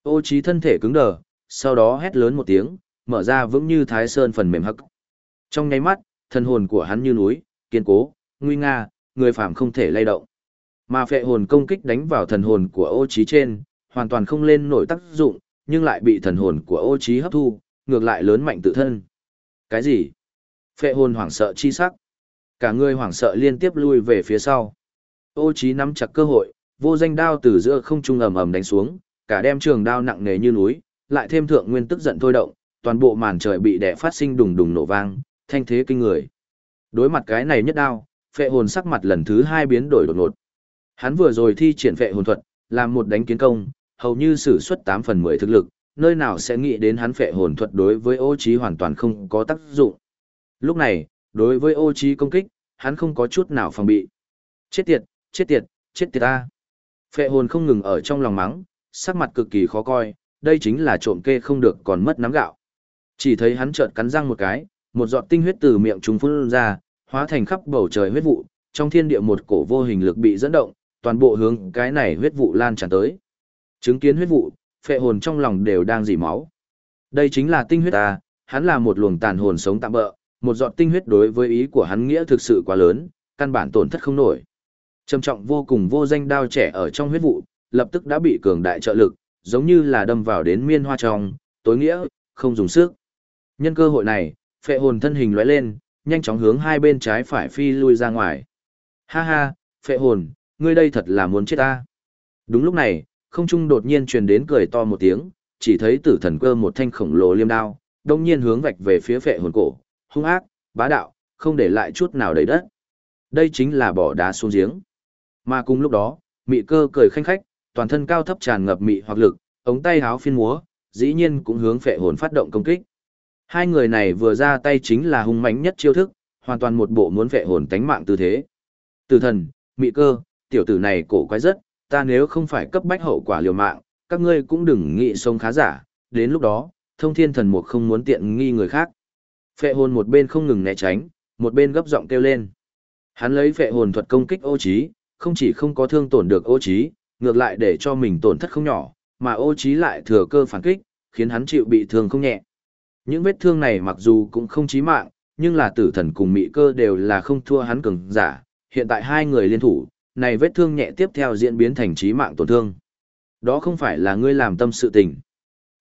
Ô trí thân thể cứng đờ, sau đó hét lớn một tiếng, mở ra vững như Thái Sơn phần mềm hắc. Trong nháy mắt, thần hồn của hắn như núi, kiên cố, nguy nga, người phàm không thể lay động. Mà phệ hồn công kích đánh vào thần hồn của ô trí trên, hoàn toàn không lên nổi tác dụng, nhưng lại bị thần hồn của ô trí hấp thu, ngược lại lớn mạnh tự thân. Cái gì? Phệ hồn hoảng sợ chi sắc. Cả người hoảng sợ liên tiếp lui về phía sau. Ô trí nắm chặt cơ hội, vô danh đao từ giữa không trung ầm ầm đánh xuống, cả đem trường đao nặng nề như núi, lại thêm thượng nguyên tức giận thôi động, toàn bộ màn trời bị đè phát sinh đùng đùng nổ vang, thanh thế kinh người. Đối mặt cái này nhất đao, phệ hồn sắc mặt lần thứ hai biến đổi đột ngột. Hắn vừa rồi thi triển phệ hồn thuật, làm một đánh kiến công, hầu như sử xuất 8 phần 10 thực lực, nơi nào sẽ nghĩ đến hắn phệ hồn thuật đối với ô trí hoàn toàn không có tác dụng. Lúc này, đối với ô trí công kích, hắn không có chút nào phòng bị. Chết tiệt, chết tiệt, chết tiệt ta. Phệ hồn không ngừng ở trong lòng mắng, sắc mặt cực kỳ khó coi, đây chính là trộm kê không được còn mất nắm gạo. Chỉ thấy hắn chợt cắn răng một cái, một giọt tinh huyết từ miệng chúng phun ra, hóa thành khắp bầu trời huyết vụ, trong thiên địa một cổ vô hình lực bị dẫn động, toàn bộ hướng cái này huyết vụ lan tràn tới. Chứng kiến huyết vụ, phệ hồn trong lòng đều đang dỉ máu. Đây chính là tinh huyết ta, hắn là một luồng tàn hồn sống tạm bỡ, một giọt tinh huyết đối với ý của hắn nghĩa thực sự quá lớn, căn bản tổn thất không nổi. Trầm trọng vô cùng vô danh đao trẻ ở trong huyết vụ, lập tức đã bị cường đại trợ lực, giống như là đâm vào đến miên hoa trong, tối nghĩa, không dùng sức. Nhân cơ hội này, phệ hồn thân hình lóe lên, nhanh chóng hướng hai bên trái phải phi lui ra ngoài. Ha ha, phệ hồn, ngươi đây thật là muốn chết ta. Đúng lúc này, không trung đột nhiên truyền đến cười to một tiếng, chỉ thấy tử thần cơ một thanh khổng lồ liêm đao, đông nhiên hướng vạch về phía phệ hồn cổ, hung ác, bá đạo, không để lại chút nào đầy đất. Đây chính là bỏ đá xuống giếng. Mà cùng lúc đó, mị cơ cười khanh khách, toàn thân cao thấp tràn ngập mị hoặc lực, ống tay háo phiên múa, dĩ nhiên cũng hướng phệ hồn phát động công kích. Hai người này vừa ra tay chính là hung mãnh nhất chiêu thức, hoàn toàn một bộ muốn phệ hồn tánh mạng tư thế. Tử thần, mị cơ, tiểu tử này cổ quái rất, ta nếu không phải cấp bách hậu quả liều mạng, các ngươi cũng đừng nghĩ sống khá giả, đến lúc đó, thông thiên thần mục không muốn tiện nghi người khác. Phệ hồn một bên không ngừng né tránh, một bên gấp giọng kêu lên. Hắn lấy phệ hồn thuật công kích ô trí, không chỉ không có thương tổn được ô trí, ngược lại để cho mình tổn thất không nhỏ, mà ô trí lại thừa cơ phản kích, khiến hắn chịu bị thương không nhẹ. Những vết thương này mặc dù cũng không chí mạng, nhưng là tử thần cùng mị cơ đều là không thua hắn cường giả, hiện tại hai người liên thủ, này vết thương nhẹ tiếp theo diễn biến thành chí mạng tổn thương. Đó không phải là ngươi làm tâm sự tình.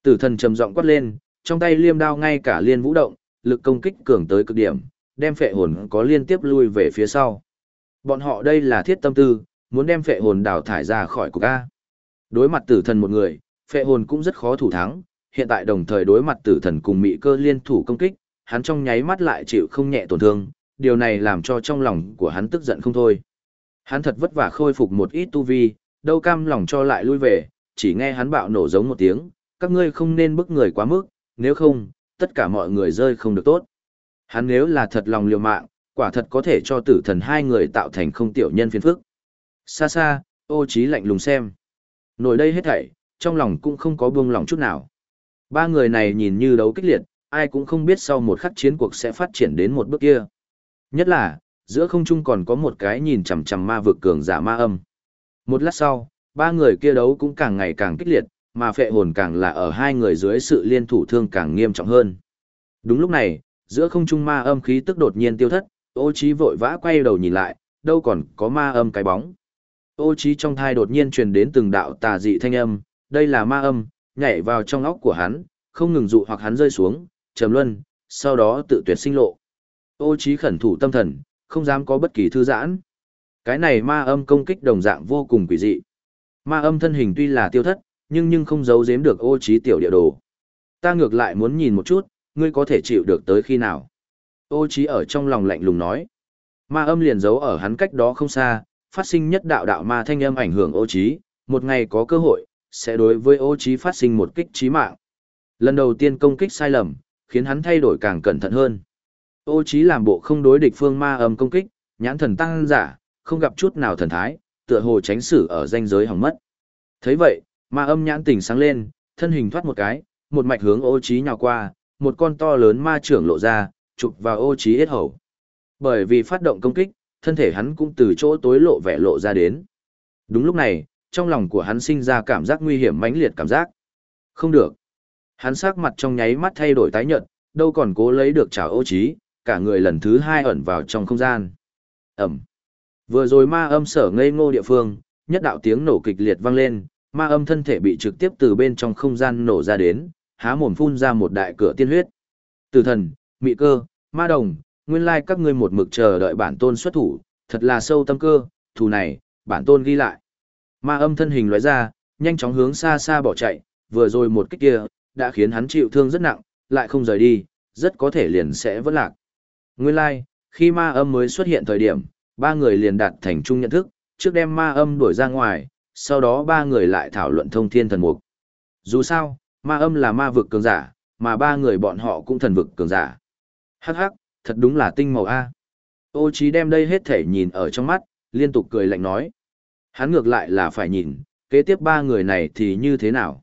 Tử thần trầm giọng quát lên, trong tay liêm đao ngay cả liên vũ động, lực công kích cường tới cực điểm, đem phệ hồn có liên tiếp lui về phía sau. Bọn họ đây là thiết tâm tư, muốn đem phệ hồn đào thải ra khỏi cục A. Đối mặt tử thần một người, phệ hồn cũng rất khó thủ thắng, hiện tại đồng thời đối mặt tử thần cùng mị cơ liên thủ công kích, hắn trong nháy mắt lại chịu không nhẹ tổn thương, điều này làm cho trong lòng của hắn tức giận không thôi. Hắn thật vất vả khôi phục một ít tu vi, đâu cam lòng cho lại lui về, chỉ nghe hắn bạo nổ giống một tiếng, các ngươi không nên bức người quá mức, nếu không, tất cả mọi người rơi không được tốt. Hắn nếu là thật lòng liều mạng, quả thật có thể cho tử thần hai người tạo thành không tiểu nhân phiền phức. Xa xa, ô trí lạnh lùng xem. Nổi đây hết thảy, trong lòng cũng không có buông lòng chút nào. Ba người này nhìn như đấu kích liệt, ai cũng không biết sau một khắc chiến cuộc sẽ phát triển đến một bước kia. Nhất là, giữa không trung còn có một cái nhìn chằm chằm ma vực cường giả ma âm. Một lát sau, ba người kia đấu cũng càng ngày càng kích liệt, mà phệ hồn càng là ở hai người dưới sự liên thủ thương càng nghiêm trọng hơn. Đúng lúc này, giữa không trung ma âm khí tức đột nhiên tiêu thất, ô trí vội vã quay đầu nhìn lại, đâu còn có ma âm cái bóng. Ô trí trong thai đột nhiên truyền đến từng đạo tà dị thanh âm, đây là ma âm, nhảy vào trong óc của hắn, không ngừng dụ hoặc hắn rơi xuống, trầm luân, sau đó tự tuyệt sinh lộ. Ô trí khẩn thủ tâm thần, không dám có bất kỳ thư giãn. Cái này ma âm công kích đồng dạng vô cùng quỷ dị. Ma âm thân hình tuy là tiêu thất, nhưng nhưng không giấu giếm được ô trí tiểu địa đồ. Ta ngược lại muốn nhìn một chút, ngươi có thể chịu được tới khi nào. Ô trí ở trong lòng lạnh lùng nói. Ma âm liền giấu ở hắn cách đó không xa, phát sinh nhất đạo đạo ma thanh âm ảnh hưởng ô trí, một ngày có cơ hội, sẽ đối với ô trí phát sinh một kích chí mạng. Lần đầu tiên công kích sai lầm, khiến hắn thay đổi càng cẩn thận hơn. Ô trí làm bộ không đối địch phương ma âm công kích, nhãn thần tăng giả, không gặp chút nào thần thái, tựa hồ tránh xử ở danh giới hỏng mất. Thấy vậy, ma âm nhãn tỉnh sáng lên, thân hình thoát một cái, một mạch hướng ô trí nhào qua, một con to lớn ma trưởng lộ ra, chụp vào ô trí yết hầu. Bởi vì phát động công kích, thân thể hắn cũng từ chỗ tối lộ vẻ lộ ra đến. Đúng lúc này, trong lòng của hắn sinh ra cảm giác nguy hiểm mãnh liệt cảm giác. Không được. Hắn sắc mặt trong nháy mắt thay đổi tái nhợt, đâu còn cố lấy được chảo ô trí, cả người lần thứ hai ẩn vào trong không gian. Ẩm. Vừa rồi ma âm sở ngây ngô địa phương, nhất đạo tiếng nổ kịch liệt vang lên, ma âm thân thể bị trực tiếp từ bên trong không gian nổ ra đến, há mồm phun ra một đại cửa tiên huyết. Tử thần, mị cơ, ma đồng, nguyên lai các ngươi một mực chờ đợi bản tôn xuất thủ, thật là sâu tâm cơ, thù này, bản tôn ghi lại. Ma âm thân hình lóe ra, nhanh chóng hướng xa xa bỏ chạy, vừa rồi một kích kia, đã khiến hắn chịu thương rất nặng, lại không rời đi, rất có thể liền sẽ vỡ lạc. Nguyên lai, khi ma âm mới xuất hiện thời điểm, ba người liền đạt thành chung nhận thức, trước đem ma âm đuổi ra ngoài, sau đó ba người lại thảo luận thông thiên thần mục. Dù sao, ma âm là ma vực cường giả, mà ba người bọn họ cũng thần vực cường giả. Hắc hắc, thật đúng là tinh màu A. Ô trí đem đây hết thể nhìn ở trong mắt, liên tục cười lạnh nói. Hắn ngược lại là phải nhìn, kế tiếp ba người này thì như thế nào.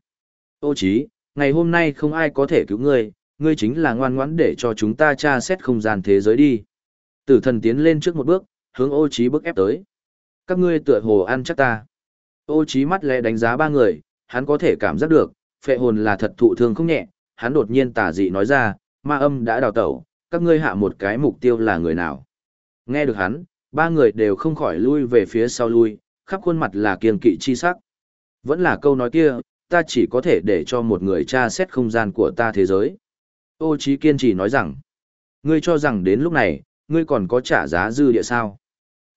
Ô trí, ngày hôm nay không ai có thể cứu ngươi, ngươi chính là ngoan ngoãn để cho chúng ta tra xét không gian thế giới đi. Tử thần tiến lên trước một bước, hướng ô trí bước ép tới. Các ngươi tựa hồ ăn chắc ta. Ô trí mắt lẽ đánh giá ba người, hắn có thể cảm giác được, phệ hồn là thật thụ thương không nhẹ, hắn đột nhiên tà dị nói ra, ma âm đã đào tẩu, các ngươi hạ một cái mục tiêu là người nào. Nghe được hắn, ba người đều không khỏi lui về phía sau lui, khắp khuôn mặt là kiên kỵ chi sắc. Vẫn là câu nói kia, ta chỉ có thể để cho một người tra xét không gian của ta thế giới. Ô Chí kiên trì nói rằng, ngươi cho rằng đến lúc này, ngươi còn có trả giá dư địa sao.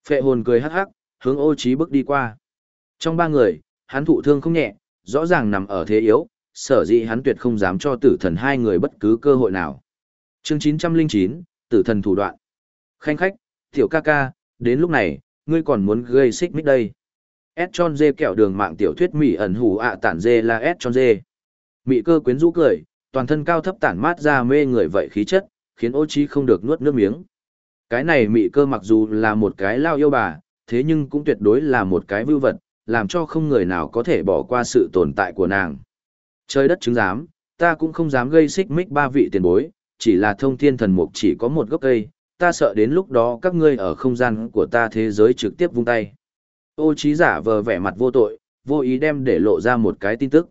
Phệ hồn cười hắc hắc, hướng ô Chí bước đi qua. Trong ba người, hắn thụ thương không nhẹ, rõ ràng nằm ở thế yếu, sở dĩ hắn tuyệt không dám cho tử thần hai người bất cứ cơ hội nào. Chương 909, tử thần thủ đoạn. Khanh khách, tiểu ca ca, đến lúc này, ngươi còn muốn gây xích mích đây. S tròn dê kẹo đường mạng tiểu thuyết mỹ ẩn hủ ạ tản dê là S tròn dê. Mị cơ quyến rũ cười, toàn thân cao thấp tản mát ra mê người vậy khí chất, khiến ô trí không được nuốt nước miếng. Cái này mị cơ mặc dù là một cái lao yêu bà, thế nhưng cũng tuyệt đối là một cái vưu vật, làm cho không người nào có thể bỏ qua sự tồn tại của nàng. Trời đất chứng giám, ta cũng không dám gây xích mích ba vị tiền bối, chỉ là thông thiên thần mục chỉ có một gốc cây, ta sợ đến lúc đó các ngươi ở không gian của ta thế giới trực tiếp vung tay. Ô trí giả vờ vẻ mặt vô tội, vô ý đem để lộ ra một cái tin tức.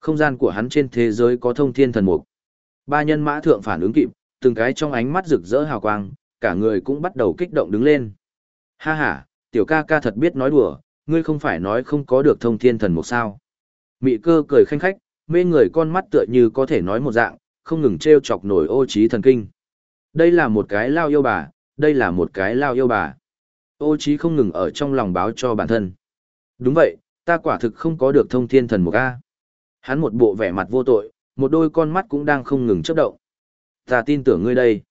Không gian của hắn trên thế giới có thông thiên thần mục. Ba nhân mã thượng phản ứng kịp, từng cái trong ánh mắt rực rỡ hào quang, cả người cũng bắt đầu kích động đứng lên. Ha ha, tiểu ca ca thật biết nói đùa, ngươi không phải nói không có được thông thiên thần mục sao. Mị cơ cười khanh khách, mê người con mắt tựa như có thể nói một dạng, không ngừng treo chọc nổi ô trí thần kinh. Đây là một cái lao yêu bà, đây là một cái lao yêu bà. Ô trí không ngừng ở trong lòng báo cho bản thân. Đúng vậy, ta quả thực không có được thông thiên thần một A. Hắn một bộ vẻ mặt vô tội, một đôi con mắt cũng đang không ngừng chớp động. Ta tin tưởng ngươi đây.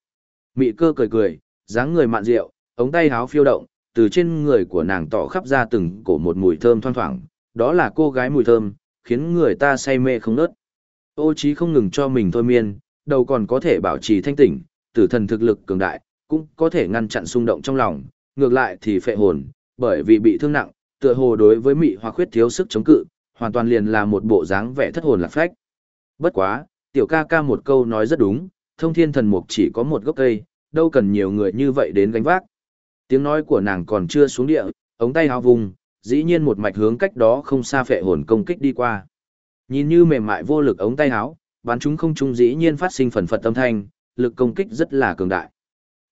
Mị cơ cười cười, dáng người mạn rượu, ống tay háo phiêu động, từ trên người của nàng tỏ khắp ra từng cổ một mùi thơm thoang thoảng, đó là cô gái mùi thơm, khiến người ta say mê không nớt. Ô trí không ngừng cho mình thôi miên, đầu còn có thể bảo trì thanh tỉnh, tử thần thực lực cường đại, cũng có thể ngăn chặn xung động trong lòng, ngược lại thì phệ hồn, bởi vì bị thương nặng, tựa hồ đối với mị hoặc khuyết thiếu sức chống cự, hoàn toàn liền là một bộ dáng vẻ thất hồn lạc phách. Bất quá, tiểu ca ca một câu nói rất đúng, thông thiên thần mục chỉ có một gốc cây, đâu cần nhiều người như vậy đến gánh vác. Tiếng nói của nàng còn chưa xuống địa, ống tay hào vùng, dĩ nhiên một mạch hướng cách đó không xa phệ hồn công kích đi qua. Nhìn như mềm mại vô lực ống tay áo, bắn chúng không trung dĩ nhiên phát sinh phần phật tâm thanh, lực công kích rất là cường đại.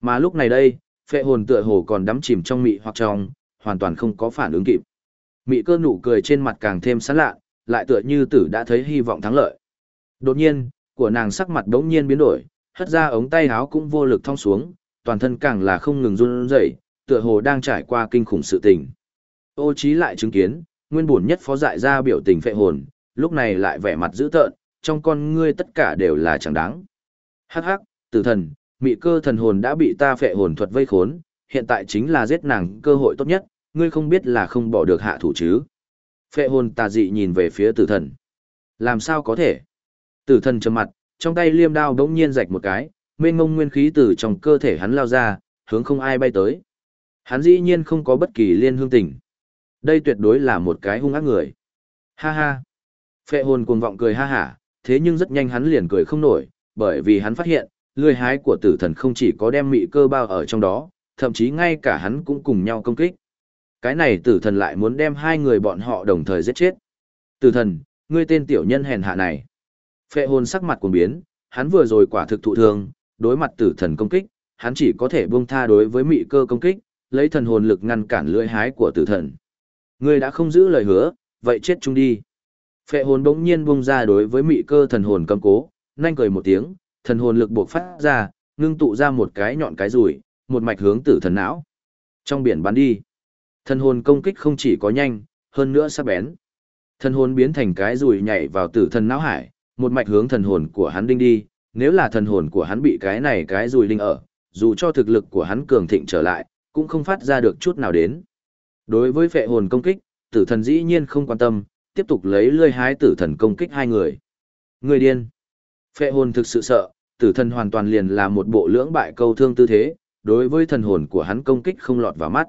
Mà lúc này đây, phệ hồn tựa hồ còn đắm chìm trong mị hoặc trong, hoàn toàn không có phản ứng kịp. Mị cơ nụ cười trên mặt càng thêm sán lạ, lại tựa như tử đã thấy hy vọng thắng lợi. Đột nhiên, của nàng sắc mặt đống nhiên biến đổi, hất ra ống tay áo cũng vô lực thong xuống, toàn thân càng là không ngừng run rẩy, tựa hồ đang trải qua kinh khủng sự tình. Ô trí lại chứng kiến, nguyên bổn nhất phó dại ra biểu tình phệ hồn, lúc này lại vẻ mặt dữ tợn, trong con ngươi tất cả đều là chẳng đáng. Hắc hắc, tử thần, mị cơ thần hồn đã bị ta phệ hồn thuật vây khốn, hiện tại chính là giết nàng cơ hội tốt nhất, ngươi không biết là không bỏ được hạ thủ chứ. Phệ hồn tà dị nhìn về phía tử thần. Làm sao có thể? Tử thần trầm mặt, trong tay liêm đao đống nhiên rạch một cái, mênh mông nguyên khí từ trong cơ thể hắn lao ra, hướng không ai bay tới. Hắn dĩ nhiên không có bất kỳ liên hương tình. Đây tuyệt đối là một cái hung ác người. Ha ha. Phệ hồn cuồng vọng cười ha hả, thế nhưng rất nhanh hắn liền cười không nổi, bởi vì hắn phát hiện, lưỡi hái của tử thần không chỉ có đem mị cơ bao ở trong đó, thậm chí ngay cả hắn cũng cùng nhau công kích. Cái này tử thần lại muốn đem hai người bọn họ đồng thời giết chết. Tử thần, ngươi tên tiểu nhân hèn hạ này. Phệ hồn sắc mặt cuồng biến, hắn vừa rồi quả thực thụ thương, đối mặt tử thần công kích, hắn chỉ có thể buông tha đối với mị cơ công kích, lấy thần hồn lực ngăn cản lưỡi hái của tử thần. Ngươi đã không giữ lời hứa, vậy chết chung đi. Phệ hồn bỗng nhiên buông ra đối với mị cơ thần hồn cầm cố, nhanh cười một tiếng, thần hồn lực buộc phát ra, ngưng tụ ra một cái nhọn cái rùi, một mạch hướng tử thần não. Trong biển bắn đi. Thần hồn công kích không chỉ có nhanh, hơn nữa sắc bén. Thần hồn biến thành cái rùi nhảy vào tử thần não hải, một mạch hướng thần hồn của hắn đinh đi, nếu là thần hồn của hắn bị cái này cái rùi đinh ở, dù cho thực lực của hắn cường thịnh trở lại, cũng không phát ra được chút nào đến. Đối với phệ hồn công kích, tử thần dĩ nhiên không quan tâm, tiếp tục lấy lươi hái tử thần công kích hai người. Người điên. Phệ hồn thực sự sợ, tử thần hoàn toàn liền là một bộ lưỡng bại câu thương tư thế, đối với thần hồn của hắn công kích không lọt vào mắt.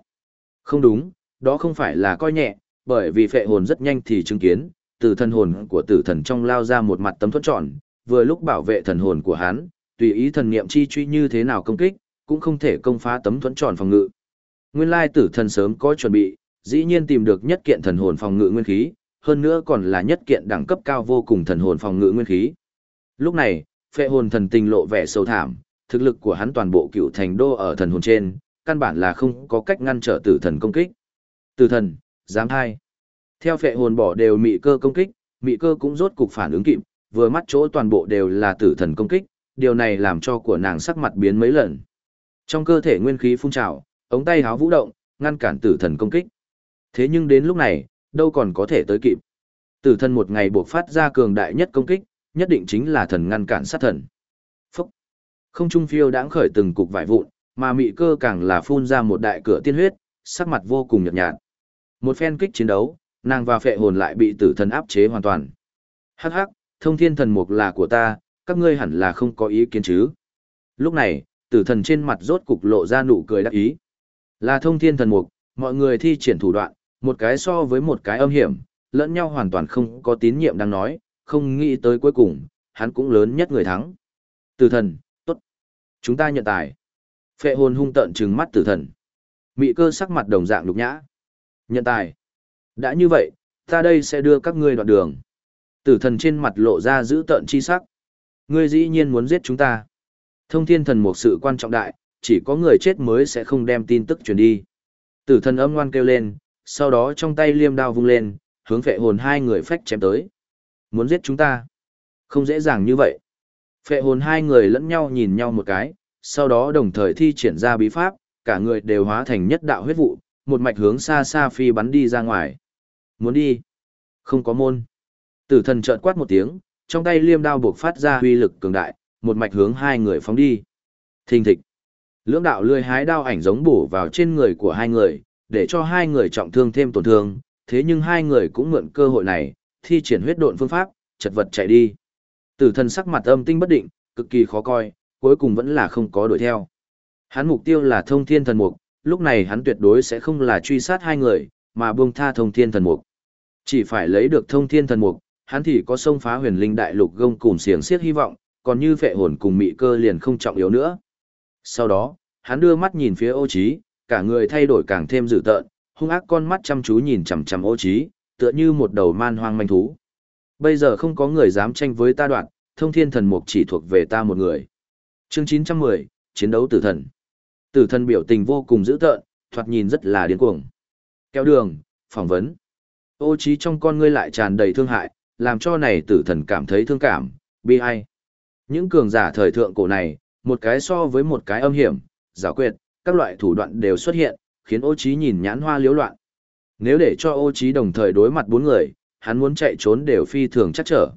Không đúng, đó không phải là coi nhẹ, bởi vì phệ hồn rất nhanh thì chứng kiến, từ thần hồn của tử thần trong lao ra một mặt tấm thuẫn tròn, vừa lúc bảo vệ thần hồn của hắn, tùy ý thần niệm chi truy như thế nào công kích, cũng không thể công phá tấm thuẫn tròn phòng ngự. Nguyên lai tử thần sớm có chuẩn bị, dĩ nhiên tìm được nhất kiện thần hồn phòng ngự nguyên khí, hơn nữa còn là nhất kiện đẳng cấp cao vô cùng thần hồn phòng ngự nguyên khí. Lúc này, phệ hồn thần tình lộ vẻ sâu thảm, thực lực của hắn toàn bộ cựu thành đô ở thần hồn trên, căn bản là không có cách ngăn trở tử thần công kích. Tử thần, dám hai. Theo phệ hồn bỏ đều mị cơ công kích, mị cơ cũng rốt cục phản ứng kịp, vừa mắt chỗ toàn bộ đều là tử thần công kích, điều này làm cho của nàng sắc mặt biến mấy lần. Trong cơ thể nguyên khí phun trào, ống tay háo vũ động, ngăn cản tử thần công kích. Thế nhưng đến lúc này, đâu còn có thể tới kịp. Tử thần một ngày buộc phát ra cường đại nhất công kích, nhất định chính là thần ngăn cản sát thần. Phúc! Không trung phiêu đãng khởi từng cục vải vụn, mà mị cơ càng là phun ra một đại cửa tiên huyết, sắc mặt vô cùng nhợt nhạt. Một phen kích chiến đấu, nàng và phệ hồn lại bị tử thần áp chế hoàn toàn. Hắc hắc, thông thiên thần mục là của ta, các ngươi hẳn là không có ý kiến chứ. Lúc này, tử thần trên mặt rốt cục lộ ra nụ cười đắc ý. Là thông thiên thần mục, mọi người thi triển thủ đoạn, một cái so với một cái âm hiểm, lẫn nhau hoàn toàn không có tín nhiệm đang nói, không nghĩ tới cuối cùng, hắn cũng lớn nhất người thắng. Tử thần, tốt. Chúng ta nhận tài. Phệ hồn hung tận trừng mắt tử thần. Mị cơ sắc mặt đồng dạng lục nhã. Nhận tài. Đã như vậy, ta đây sẽ đưa các ngươi đoạn đường. Tử thần trên mặt lộ ra giữ tận chi sắc. Ngươi dĩ nhiên muốn giết chúng ta. Thông thiên thần một sự quan trọng đại, chỉ có người chết mới sẽ không đem tin tức truyền đi. Tử thần âm ngoan kêu lên, sau đó trong tay liêm đao vung lên, hướng phệ hồn hai người phách chém tới. Muốn giết chúng ta? Không dễ dàng như vậy. Phệ hồn hai người lẫn nhau nhìn nhau một cái, sau đó đồng thời thi triển ra bí pháp, cả người đều hóa thành nhất đạo huyết vụ, một mạch hướng xa xa phi bắn đi ra ngoài. Muốn đi? Không có môn. Tử thần chợt quát một tiếng, trong tay liêm đao buộc phát ra huy lực cường đại, một mạch hướng hai người phóng đi. Thình thịch. Lưỡng đạo lươi hái đao ảnh giống bổ vào trên người của hai người, để cho hai người trọng thương thêm tổn thương, thế nhưng hai người cũng mượn cơ hội này, thi triển huyết độn phương pháp, chật vật chạy đi. Tử thần sắc mặt âm tinh bất định, cực kỳ khó coi, cuối cùng vẫn là không có đuổi theo. Hắn mục tiêu là thông thiên thần mục, lúc này hắn tuyệt đối sẽ không là truy sát hai người, mà buông tha thông thiên thần mục. Chỉ phải lấy được thông thiên thần mục, hắn thì có sông phá huyền linh đại lục gông cùng xiềng xiết hy vọng, còn như phệ hồn cùng mị cơ liền không trọng yếu nữa. Sau đó, hắn đưa mắt nhìn phía ô Chí cả người thay đổi càng thêm dữ tợn, hung ác con mắt chăm chú nhìn chằm chằm ô trí, tựa như một đầu man hoang manh thú. Bây giờ không có người dám tranh với ta đoạn, thông thiên thần mục chỉ thuộc về ta một người. Chương 910, chiến đấu tử thần. Tử thần biểu tình vô cùng dữ tợn, thoạt nhìn rất là điên cuồng. Kéo đường, phỏng vấn. Ô trí trong con ngươi lại tràn đầy thương hại, làm cho này tử thần cảm thấy thương cảm, bi ai. Những cường giả thời thượng cổ này, một cái so với một cái âm hiểm, giả quyệt, các loại thủ đoạn đều xuất hiện, khiến ô trí nhìn nhãn hoa liếu loạn. Nếu để cho ô trí đồng thời đối mặt bốn người, hắn muốn chạy trốn đều phi thường chắc trở.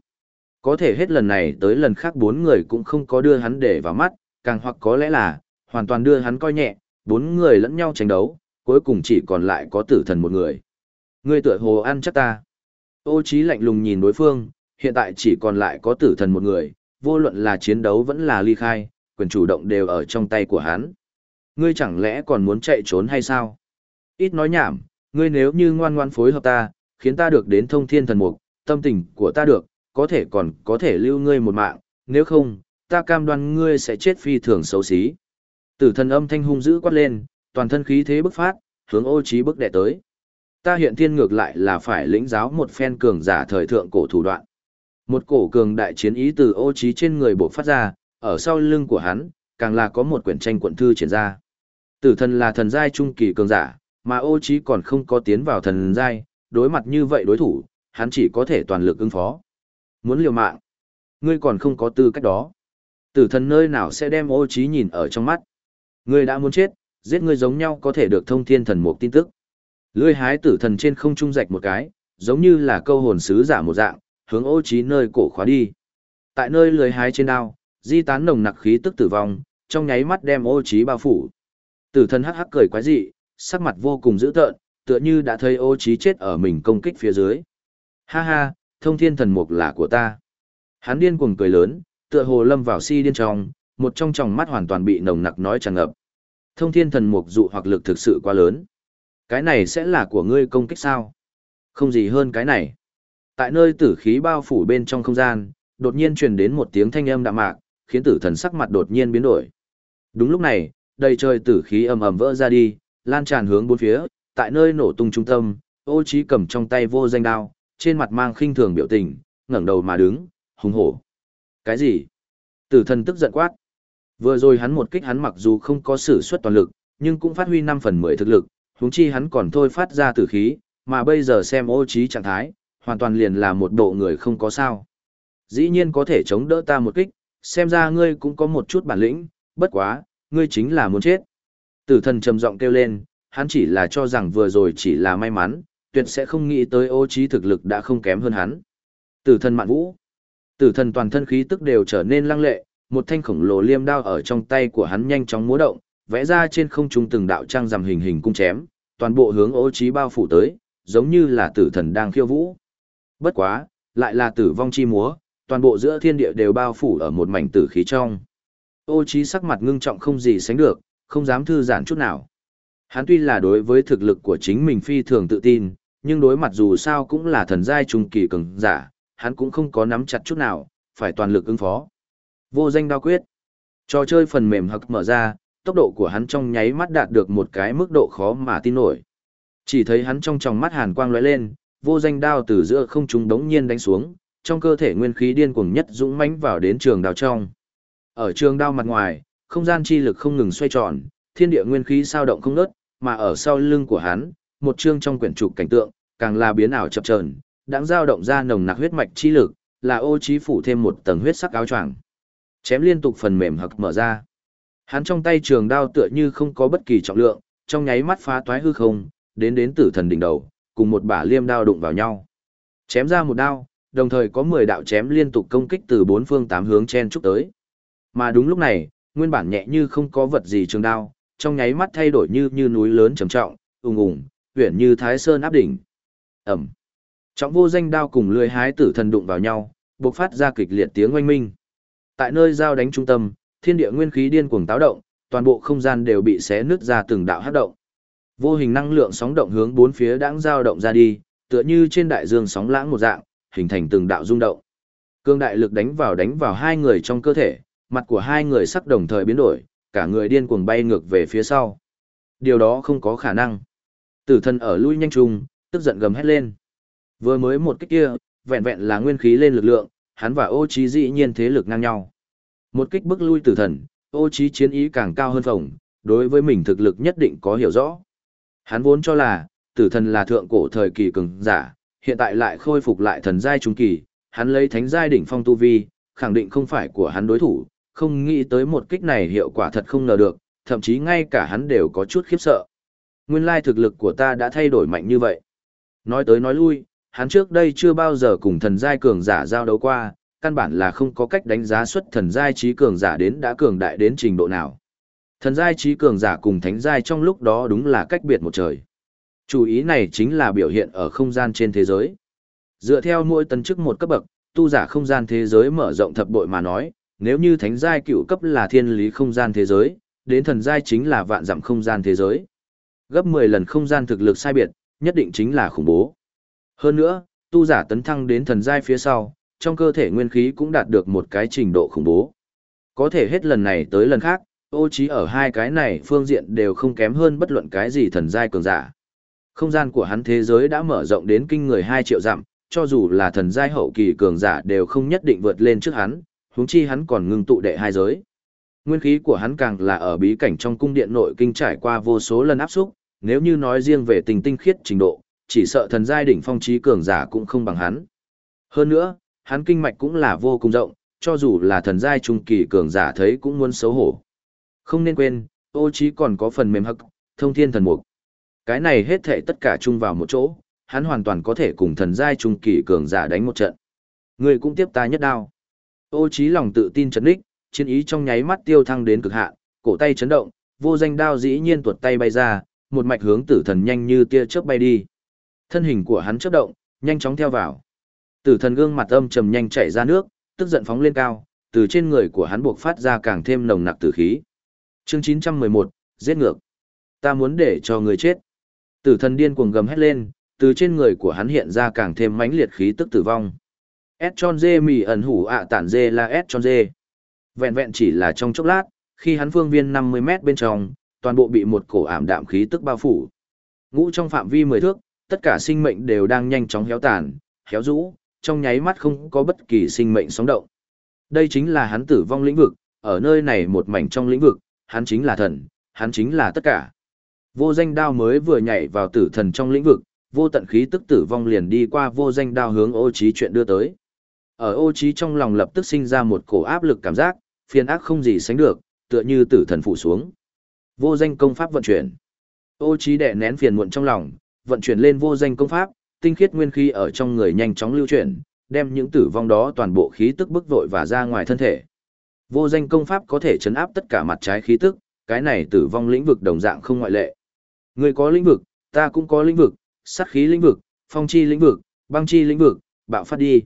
Có thể hết lần này tới lần khác bốn người cũng không có đưa hắn để vào mắt, càng hoặc có lẽ là, hoàn toàn đưa hắn coi nhẹ, bốn người lẫn nhau tranh đấu, cuối cùng chỉ còn lại có tử thần một người. Ngươi tựa hồ ăn chắc ta. Ô trí lạnh lùng nhìn đối phương, hiện tại chỉ còn lại có tử thần một người, vô luận là chiến đấu vẫn là ly khai, quyền chủ động đều ở trong tay của hắn. Ngươi chẳng lẽ còn muốn chạy trốn hay sao? Ít nói nhảm, ngươi nếu như ngoan ngoan phối hợp ta, khiến ta được đến thông thiên thần mục, tâm tình của ta được, có thể còn có thể lưu ngươi một mạng, nếu không, ta cam đoan ngươi sẽ chết phi thường xấu xí. Tử thần âm thanh hung dữ quát lên, toàn thân khí thế bức phát, hướng ô trí bức đệ tới. Ta hiện thiên ngược lại là phải lĩnh giáo một phen cường giả thời thượng cổ thủ đoạn. Một cổ cường đại chiến ý từ ô trí trên người bộc phát ra, ở sau lưng của hắn, càng là có một quyển tranh quận thư triển ra. Tử thần là thần giai trung kỳ cường giả, mà ô trí còn không có tiến vào thần giai, đối mặt như vậy đối thủ, hắn chỉ có thể toàn lực ứng phó. Muốn liều mạng, ngươi còn không có tư cách đó. Tử thần nơi nào sẽ đem ô trí nhìn ở trong mắt. Ngươi đã muốn chết, giết ngươi giống nhau có thể được thông thiên thần một tin tức. Lưỡi hái tử thần trên không trung rạch một cái, giống như là câu hồn sứ giả một dạng, hướng ô trí nơi cổ khóa đi. Tại nơi lưỡi hái trên đao, di tán nồng nặc khí tức tử vong, trong nháy mắt đem ô trí bao phủ. Tử thần hắc hắc cười quái dị, sắc mặt vô cùng dữ tợn, tựa như đã thấy ô trí chết ở mình công kích phía dưới. Ha ha, thông thiên thần mục là của ta. Hắn điên cuồng cười lớn, tựa hồ lâm vào si điên trong, một trong tròng mắt hoàn toàn bị nồng nặc nói tràn ngập. Thông thiên thần mục dụ hoặc lực thực sự quá lớn. Cái này sẽ là của ngươi công kích sao? Không gì hơn cái này. Tại nơi tử khí bao phủ bên trong không gian, đột nhiên truyền đến một tiếng thanh âm đạm mạc, khiến tử thần sắc mặt đột nhiên biến đổi. Đúng lúc này, đầy trời tử khí ầm ầm vỡ ra đi, lan tràn hướng bốn phía, tại nơi nổ tung trung tâm, Ô Chí cầm trong tay vô danh đao, trên mặt mang khinh thường biểu tình, ngẩng đầu mà đứng, hùng hổ. Cái gì? Tử thần tức giận quát. Vừa rồi hắn một kích hắn mặc dù không có sử xuất toàn lực, nhưng cũng phát huy 5 phần 10 thực lực, huống chi hắn còn thôi phát ra tử khí, mà bây giờ xem Ô Chí trạng thái, hoàn toàn liền là một độ người không có sao. Dĩ nhiên có thể chống đỡ ta một kích, xem ra ngươi cũng có một chút bản lĩnh, bất quá, ngươi chính là muốn chết. Tử thần trầm giọng kêu lên, hắn chỉ là cho rằng vừa rồi chỉ là may mắn, tuyệt sẽ không nghĩ tới ô trí thực lực đã không kém hơn hắn. Tử thần mạn vũ. Tử thần toàn thân khí tức đều trở nên lăng lệ, một thanh khổng lồ liêm đao ở trong tay của hắn nhanh chóng múa động, vẽ ra trên không trung từng đạo trang rằm hình hình cung chém, toàn bộ hướng ô trí bao phủ tới, giống như là tử thần đang khiêu vũ. Bất quá, lại là tử vong chi múa, toàn bộ giữa thiên địa đều bao phủ ở một mảnh tử khí trong. Ô trí sắc mặt ngưng trọng không gì sánh được, không dám thư giãn chút nào. Hắn tuy là đối với thực lực của chính mình phi thường tự tin, nhưng đối mặt dù sao cũng là thần giai trung kỳ cường giả, hắn cũng không có nắm chặt chút nào, phải toàn lực ứng phó. Vô danh đao quyết. Trò chơi phần mềm hặc mở ra, tốc độ của hắn trong nháy mắt đạt được một cái mức độ khó mà tin nổi. Chỉ thấy hắn trong tròng mắt hàn quang lóe lên, vô danh đao từ giữa không trung đống nhiên đánh xuống, trong cơ thể nguyên khí điên cuồng nhất dũng mãnh vào đến trường đao trong. Ở trường đao mặt ngoài, không gian chi lực không ngừng xoay tròn, thiên địa nguyên khí sao động không ngớt, mà ở sau lưng của hắn, một chương trong quyển trục cảnh tượng, càng là biến ảo chập chờn, đang dao động ra nồng nặc huyết mạch chi lực, là ô trí phủ thêm một tầng huyết sắc áo choàng. Chém liên tục phần mềm hực mở ra. Hắn trong tay trường đao tựa như không có bất kỳ trọng lượng, trong nháy mắt phá toái hư không, đến đến tử thần đỉnh đầu, cùng một bả liêm đao đụng vào nhau. Chém ra một đao, đồng thời có 10 đạo chém liên tục công kích từ bốn phương tám hướng chen chúc tới. Mà đúng lúc này, nguyên bản nhẹ như không có vật gì trường đao, trong nháy mắt thay đổi như như núi lớn trầm trọng, ùng ùng, uyển như thái sơn áp đỉnh. Ẩm. Trọng vô danh đao cùng lưỡi hái tử thần đụng vào nhau, bộc phát ra kịch liệt tiếng oanh minh. Tại nơi giao đánh trung tâm, thiên địa nguyên khí điên cuồng táo động, toàn bộ không gian đều bị xé nứt ra từng đạo hắc động. Vô hình năng lượng sóng động hướng bốn phía đãng giao động ra đi, tựa như trên đại dương sóng lãng một dạng, hình thành từng đạo rung động. Cương đại lực đánh vào đánh vào hai người trong cơ thể, mặt của hai người sắc đồng thời biến đổi, cả người điên cuồng bay ngược về phía sau. Điều đó không có khả năng. Tử thần ở lui nhanh chung, tức giận gầm hét lên. Vừa mới một kích kia, vẹn vẹn là nguyên khí lên lực lượng, hắn và ô trí dĩ nhiên thế lực ngang nhau. Một kích bức lui tử thần, ô trí chiến ý càng cao hơn phồng, đối với mình thực lực nhất định có hiểu rõ. Hắn vốn cho là, tử thần là thượng cổ thời kỳ cường giả, hiện tại lại khôi phục lại thần giai trung kỳ, hắn lấy thánh giai đỉnh phong tu vi, khẳng định không phải của hắn đối thủ, không nghĩ tới một kích này hiệu quả thật không ngờ được, thậm chí ngay cả hắn đều có chút khiếp sợ. Nguyên lai thực lực của ta đã thay đổi mạnh như vậy. Nói tới nói lui, hắn trước đây chưa bao giờ cùng thần giai cường giả giao đấu qua, căn bản là không có cách đánh giá xuất thần giai trí cường giả đến đã cường đại đến trình độ nào. Thần giai trí cường giả cùng thánh giai trong lúc đó đúng là cách biệt một trời. Chủ ý này chính là biểu hiện ở không gian trên thế giới. Dựa theo mỗi tấn chức một cấp bậc, tu giả không gian thế giới mở rộng thập bội mà nói, nếu như thánh giai cựu cấp là thiên lý không gian thế giới, đến thần giai chính là vạn dặm không gian thế giới. Gấp 10 lần không gian thực lực sai biệt, nhất định chính là khủng bố. Hơn nữa, tu giả tấn thăng đến thần giai phía sau, trong cơ thể nguyên khí cũng đạt được một cái trình độ khủng bố. Có thể hết lần này tới lần khác, ô trí ở hai cái này phương diện đều không kém hơn bất luận cái gì thần giai cường giả. Không gian của hắn thế giới đã mở rộng đến kinh người 2 triệu dặm, cho dù là thần giai hậu kỳ cường giả đều không nhất định vượt lên trước hắn, huống chi hắn còn ngưng tụ đệ hai giới. Nguyên khí của hắn càng là ở bí cảnh trong cung điện nội kinh trải qua vô số lần áp xúc, nếu như nói riêng về tình tinh khiết trình độ, chỉ sợ thần giai đỉnh phong trí cường giả cũng không bằng hắn. Hơn nữa, hắn kinh mạch cũng là vô cùng rộng, cho dù là thần giai trung kỳ cường giả thấy cũng muốn xấu hổ. Không nên quên, ô trí còn có phần mềm hậc, thông thiên thần mục. Cái này hết thảy tất cả chung vào một chỗ, hắn hoàn toàn có thể cùng thần giai trung kỳ cường giả đánh một trận. Người cũng tiếp ta nhất đao. Ô trí lòng tự tin chấn đích, chiến ý trong nháy mắt tiêu thăng đến cực hạn, cổ tay chấn động, vô danh đao dĩ nhiên tuột tay bay ra, một mạch hướng tử thần nhanh như tia chớp bay đi. Thân hình của hắn chớp động, nhanh chóng theo vào. Tử thần gương mặt âm trầm nhanh chảy ra nước, tức giận phóng lên cao, từ trên người của hắn buộc phát ra càng thêm nồng nặc tử khí. Chương 911, giết ngược. Ta muốn để cho người chết. Tử thần điên cuồng gầm hét lên, từ trên người của hắn hiện ra càng thêm mãnh liệt khí tức tử vong. S tròn dê mì ẩn hủ ạ tản dê là S tròn dê. Vẹn vẹn chỉ là trong chốc lát, khi hắn phương viên 50 mét bên trong, toàn bộ bị một cổ ảm đạm khí tức bao phủ. Ngũ trong phạm vi 10 thước, tất cả sinh mệnh đều đang nhanh chóng héo tàn, héo rũ, trong nháy mắt không có bất kỳ sinh mệnh sống động. Đây chính là hắn tử vong lĩnh vực, ở nơi này một mảnh trong lĩnh vực, hắn chính là thần, hắn chính là tất cả. Vô danh đao mới vừa nhảy vào tử thần trong lĩnh vực, vô tận khí tức tử vong liền đi qua vô danh đao hướng ô trí chuyện đưa tới. Ở ô trí trong lòng lập tức sinh ra một cổ áp lực cảm giác, phiền ác không gì sánh được, tựa như tử thần phủ xuống. Vô danh công pháp vận chuyển. Ô trí đè nén phiền muộn trong lòng, vận chuyển lên vô danh công pháp, tinh khiết nguyên khí ở trong người nhanh chóng lưu chuyển, đem những tử vong đó toàn bộ khí tức bức vội và ra ngoài thân thể. Vô danh công pháp có thể chấn áp tất cả mặt trái khí tức, cái này tử vong lĩnh vực đồng dạng không ngoại lệ. Người có lĩnh vực, ta cũng có lĩnh vực, sát khí lĩnh vực, phong chi lĩnh vực, băng chi lĩnh vực, bạo phát đi.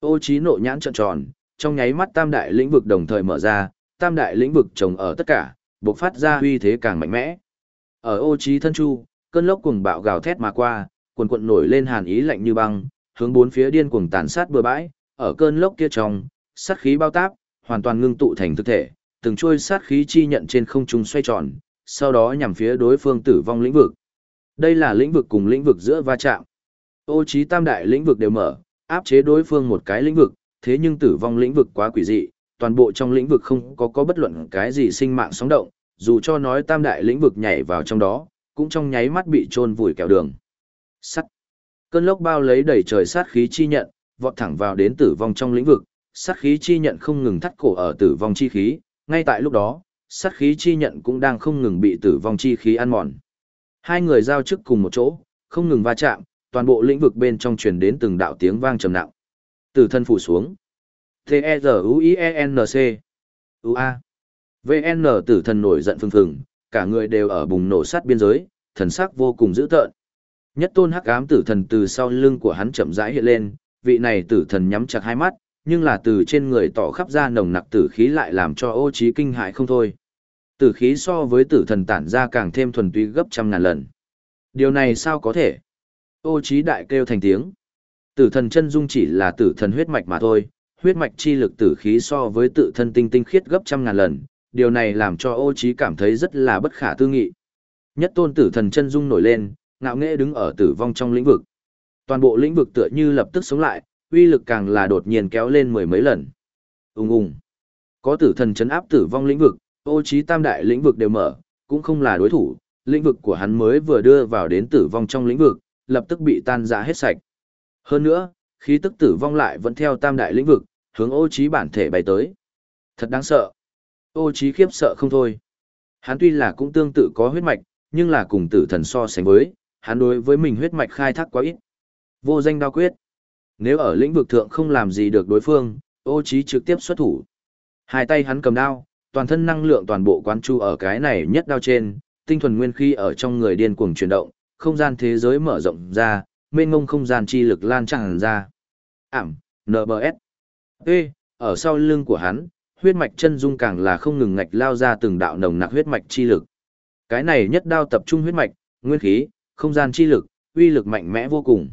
Ô trí nộ nhãn trợn tròn, trong nháy mắt tam đại lĩnh vực đồng thời mở ra, tam đại lĩnh vực trồng ở tất cả, bộc phát ra uy thế càng mạnh mẽ. Ở ô trí thân chu, cơn lốc cuồng bạo gào thét mà qua, cuồn cuộn nổi lên hàn ý lạnh như băng, hướng bốn phía điên cuồng tàn sát bừa bãi, ở cơn lốc kia trong, sát khí bao táp, hoàn toàn ngưng tụ thành thực thể, từng chuôi sát khí chi nhận trên không trung xoay tròn, sau đó nhằm phía đối phương tử vong lĩnh vực. Đây là lĩnh vực cùng lĩnh vực giữa va chạm. Ô trí tam đại lĩnh vực đều mở, áp chế đối phương một cái lĩnh vực, thế nhưng tử vong lĩnh vực quá quỷ dị, toàn bộ trong lĩnh vực không có có bất luận cái gì sinh mạng sóng động, dù cho nói tam đại lĩnh vực nhảy vào trong đó, cũng trong nháy mắt bị trôn vùi kẹo đường. Sắt. Cơn lốc bao lấy đầy trời sát khí chi nhận, vọt thẳng vào đến tử vong trong lĩnh vực, sát khí chi nhận không ngừng thắt cổ ở tử vong chi khí, ngay tại lúc đó, sát khí chi nhận cũng đang không ngừng bị tử vong chi khí ăn mòn. Hai người giao chức cùng một chỗ, không ngừng va chạm, toàn bộ lĩnh vực bên trong truyền đến từng đạo tiếng vang trầm nặng. từ thân phủ xuống. T-E-Z-U-I-E-N-C. U-A. VN tử thần nổi giận phừng phừng, cả người đều ở bùng nổ sát biên giới, thần sắc vô cùng dữ tợn. Nhất tôn hắc ám tử thần từ sau lưng của hắn chậm rãi hiện lên, vị này tử thần nhắm chặt hai mắt, nhưng là từ trên người tỏ khắp ra nồng nặc tử khí lại làm cho ô trí kinh hãi không thôi. Tử khí so với tử thần tản ra càng thêm thuần túy gấp trăm ngàn lần. Điều này sao có thể? Ô trí đại kêu thành tiếng. Tử thần chân dung chỉ là tử thần huyết mạch mà thôi, huyết mạch chi lực tử khí so với tự thân tinh tinh khiết gấp trăm ngàn lần, điều này làm cho ô trí cảm thấy rất là bất khả tư nghị. Nhất tôn tử thần chân dung nổi lên, ngạo nghễ đứng ở tử vong trong lĩnh vực. Toàn bộ lĩnh vực tựa như lập tức sống lại, uy lực càng là đột nhiên kéo lên mười mấy lần. Ung ung. Có tử thần chấn áp tử vong lĩnh vực, ô trí tam đại lĩnh vực đều mở, cũng không là đối thủ, lĩnh vực của hắn mới vừa đưa vào đến tử vong trong lĩnh vực, lập tức bị tan rã hết sạch. Hơn nữa, khí tức tử vong lại vẫn theo tam đại lĩnh vực, hướng ô trí bản thể bay tới. Thật đáng sợ. Ô trí khiếp sợ không thôi. Hắn tuy là cũng tương tự có huyết mạch, nhưng là cùng tử thần so sánh với, hắn đối với mình huyết mạch khai thác quá ít. Vô danh đao quyết. Nếu ở lĩnh vực thượng không làm gì được đối phương, ô trí trực tiếp xuất thủ. Hai tay hắn cầm đao, toàn thân năng lượng toàn bộ quán chu ở cái này nhất đao trên, tinh thuần nguyên khí ở trong người điên cuồng chuyển động, không gian thế giới mở rộng ra, mênh ngông không gian chi lực lan tràn ra. Ảm, NBS. Ê, ở sau lưng của hắn, huyết mạch chân dung càng là không ngừng ngạch lao ra từng đạo nồng nặc huyết mạch chi lực. Cái này nhất đao tập trung huyết mạch, nguyên khí, không gian chi lực, uy lực mạnh mẽ vô cùng.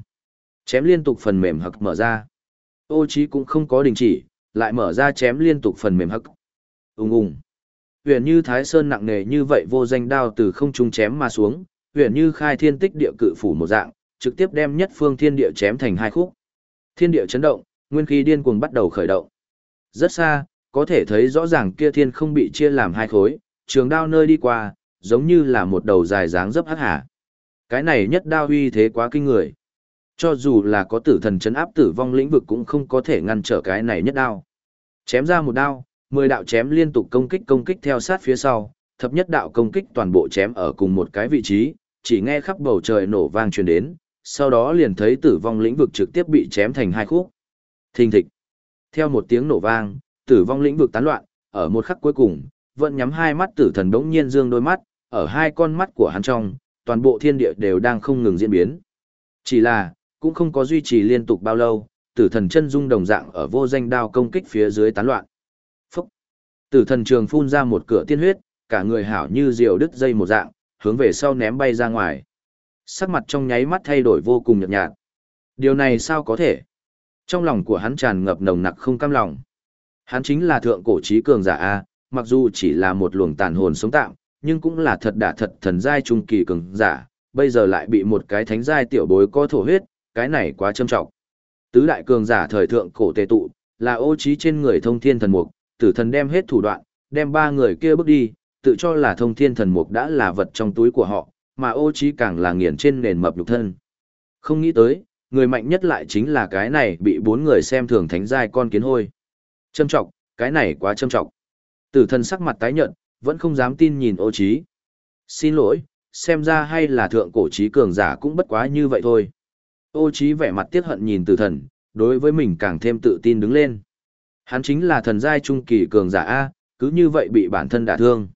Chém liên tục phần mềm hậc mở ra. Ô Chí cũng không có đình chỉ, lại mở ra chém liên tục phần mềm hậc. Ùng ùng. Huyền như Thái Sơn nặng nề như vậy vô danh đao từ không trung chém mà xuống, huyền như khai thiên tích địa cự phủ một dạng, trực tiếp đem nhất phương thiên địa chém thành hai khúc. Thiên địa chấn động, nguyên khí điên cuồng bắt đầu khởi động. Rất xa, có thể thấy rõ ràng kia thiên không bị chia làm hai khối, trường đao nơi đi qua, giống như là một đầu dài dáng dấp hắc hà. Cái này nhất đao uy thế quá kinh người. Cho dù là có tử thần chấn áp tử vong lĩnh vực cũng không có thể ngăn trở cái này nhất đao. Chém ra một đao, mười đạo chém liên tục công kích công kích theo sát phía sau, thập nhất đạo công kích toàn bộ chém ở cùng một cái vị trí, chỉ nghe khắp bầu trời nổ vang truyền đến, sau đó liền thấy tử vong lĩnh vực trực tiếp bị chém thành hai khúc. Thình thịch. Theo một tiếng nổ vang, tử vong lĩnh vực tán loạn, ở một khắc cuối cùng, vẫn nhắm hai mắt tử thần đống nhiên dương đôi mắt, ở hai con mắt của hắn trong, toàn bộ thiên địa đều đang không ngừng diễn biến. Chỉ là, cũng không có duy trì liên tục bao lâu, tử thần chân dung đồng dạng ở vô danh đao công kích phía dưới tán loạn. Phúc! Tử thần trường phun ra một cửa tiên huyết, cả người hảo như diều đứt dây một dạng, hướng về sau ném bay ra ngoài. Sắc mặt trong nháy mắt thay đổi vô cùng nhợt nhạt. Điều này sao có thể? Trong lòng của hắn tràn ngập nồng nặc không cam lòng. Hắn chính là thượng cổ trí cường giả A, mặc dù chỉ là một luồng tàn hồn sống tạm, nhưng cũng là thật đả thật thần giai trung kỳ cường giả, bây giờ lại bị một cái thánh giai tiểu bối có thổ huyết, cái này quá trâm trọng. Tứ đại cường giả thời thượng cổ tề tụ, là ô trí trên người thông thiên thần mục, tử thần đem hết thủ đoạn, đem ba người kia bước đi, tự cho là thông thiên thần mục đã là vật trong túi của họ, mà ô trí càng là nghiền trên nền mập nhục thân. Không nghĩ tới, người mạnh nhất lại chính là cái này bị bốn người xem thường thánh giai con kiến hôi. Châm trọng, cái này quá châm trọng. Tử thần sắc mặt tái nhợt, vẫn không dám tin nhìn ô trí. Xin lỗi, xem ra hay là thượng cổ trí cường giả cũng bất quá như vậy thôi. Ô trí vẻ mặt tiếc hận nhìn tử thần, đối với mình càng thêm tự tin đứng lên. Hắn chính là thần giai trung kỳ cường giả A, cứ như vậy bị bản thân đả thương.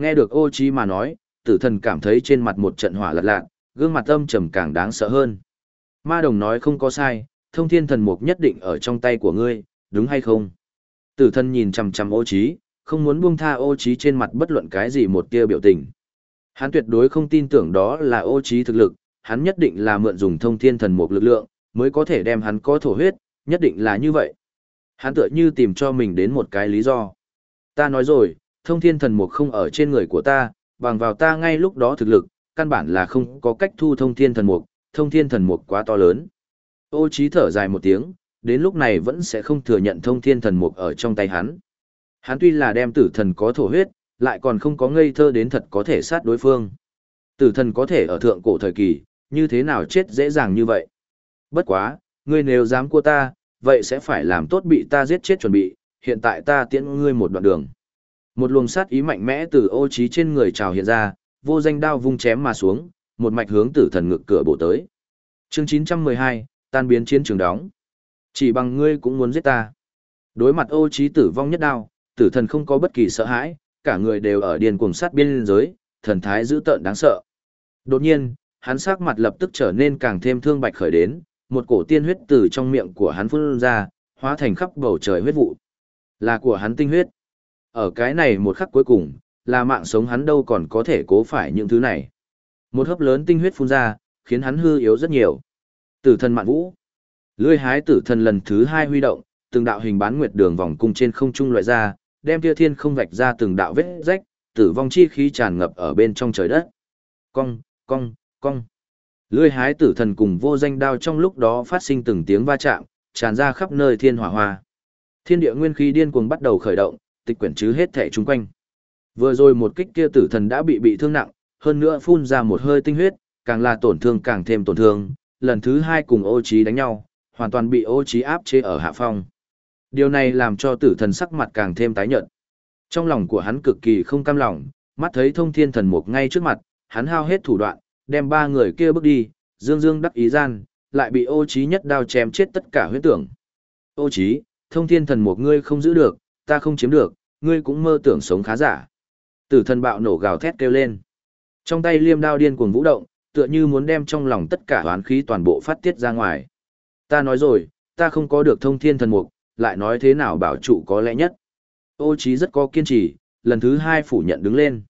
Nghe được ô trí mà nói, tử thần cảm thấy trên mặt một trận hỏa lật lạc, gương mặt âm trầm càng đáng sợ hơn. Ma đồng nói không có sai, thông thiên thần mục nhất định ở trong tay của ngươi, đúng hay không? Tử thần nhìn chằm chằm ô trí, không muốn buông tha ô trí trên mặt bất luận cái gì một tia biểu tình. Hắn tuyệt đối không tin tưởng đó là ô trí thực lực, hắn nhất định là mượn dùng thông thiên thần mục lực lượng, mới có thể đem hắn có thổ huyết, nhất định là như vậy. Hắn tựa như tìm cho mình đến một cái lý do. Ta nói rồi, thông thiên thần mục không ở trên người của ta, bằng vào ta ngay lúc đó thực lực, căn bản là không có cách thu thông thiên thần mục, thông thiên thần mục quá to lớn. Ô trí thở dài một tiếng, đến lúc này vẫn sẽ không thừa nhận thông thiên thần mục ở trong tay hắn. Hắn tuy là đem tử thần có thổ huyết, lại còn không có ngây thơ đến thật có thể sát đối phương. Tử thần có thể ở thượng cổ thời kỳ, như thế nào chết dễ dàng như vậy. Bất quá, ngươi nếu dám cua ta, vậy sẽ phải làm tốt bị ta giết chết chuẩn bị, hiện tại ta tiễn ngươi một đoạn đường. Một luồng sát ý mạnh mẽ từ ô trí trên người trào hiện ra, vô danh đao vung chém mà xuống, một mạch hướng tử thần ngực cửa bổ tới. Chương 912, tan biến chiến trường đóng. Chỉ bằng ngươi cũng muốn giết ta. Đối mặt ô trí tử vong nhất đao, tử thần không có bất kỳ sợ hãi, cả người đều ở điền cuồng sát biên giới, thần thái dữ tợn đáng sợ. Đột nhiên, hắn sắc mặt lập tức trở nên càng thêm thương bạch khởi đến, một cổ tiên huyết từ trong miệng của hắn phun ra, hóa thành khắp bầu trời huyết vụ. Là của hắn tinh huyết. Ở cái này một khắc cuối cùng, là mạng sống hắn đâu còn có thể cố phải những thứ này. Một hớp lớn tinh huyết phun ra, khiến hắn hư yếu rất nhiều. Tử thần mạn vũ. Lưỡi hái tử thần lần thứ hai huy động, từng đạo hình bán nguyệt đường vòng cung trên không trung loại ra, đem tia thiên không vạch ra từng đạo vết rách, tử vong chi khí tràn ngập ở bên trong trời đất. Cong, cong, cong. Lưỡi hái tử thần cùng vô danh đao trong lúc đó phát sinh từng tiếng va chạm, tràn ra khắp nơi thiên hỏa hoa. Thiên địa nguyên khí điên cuồng bắt đầu khởi động, tịch quyển chứ hết thể chung quanh. Vừa rồi một kích kia tử thần đã bị bị thương nặng, hơn nữa phun ra một hơi tinh huyết, càng là tổn thương càng thêm tổn thương, lần thứ hai cùng ô trí đánh nhau, hoàn toàn bị ô trí áp chế ở hạ phong. Điều này làm cho tử thần sắc mặt càng thêm tái nhợt. Trong lòng của hắn cực kỳ không cam lòng, mắt thấy thông thiên thần mục ngay trước mặt, hắn hao hết thủ đoạn, đem ba người kia bước đi, dương dương đắc ý gian, lại bị ô trí nhất đao chém chết tất cả huyết tưởng. Ô trí, thông thiên thần mục ngươi không giữ được, ta không chiếm được, ngươi cũng mơ tưởng sống khá giả. Tử thần bạo nổ gào thét kêu lên. Trong tay liêm đao điên cuồng vũ động, tựa như muốn đem trong lòng tất cả oán khí toàn bộ phát tiết ra ngoài. Ta nói rồi, ta không có được thông thiên thần mục, lại nói thế nào bảo trụ có lẽ nhất. Ô trí rất có kiên trì, lần thứ hai phủ nhận đứng lên.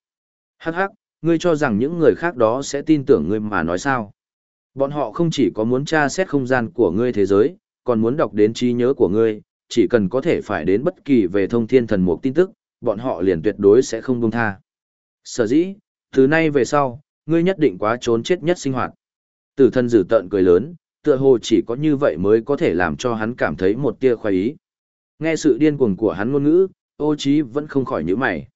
Hắc hắc, ngươi cho rằng những người khác đó sẽ tin tưởng ngươi mà nói sao. Bọn họ không chỉ có muốn tra xét không gian của ngươi thế giới, còn muốn đọc đến trí nhớ của ngươi, chỉ cần có thể phải đến bất kỳ về thông thiên thần mục tin tức, bọn họ liền tuyệt đối sẽ không buông tha. Sở dĩ, từ nay về sau, ngươi nhất định quá trốn chết nhất sinh hoạt. Tử thân dử tợn cười lớn, tựa hồ chỉ có như vậy mới có thể làm cho hắn cảm thấy một tia khoái ý. Nghe sự điên cuồng của hắn ngôn ngữ, ô trí vẫn không khỏi nhíu mày.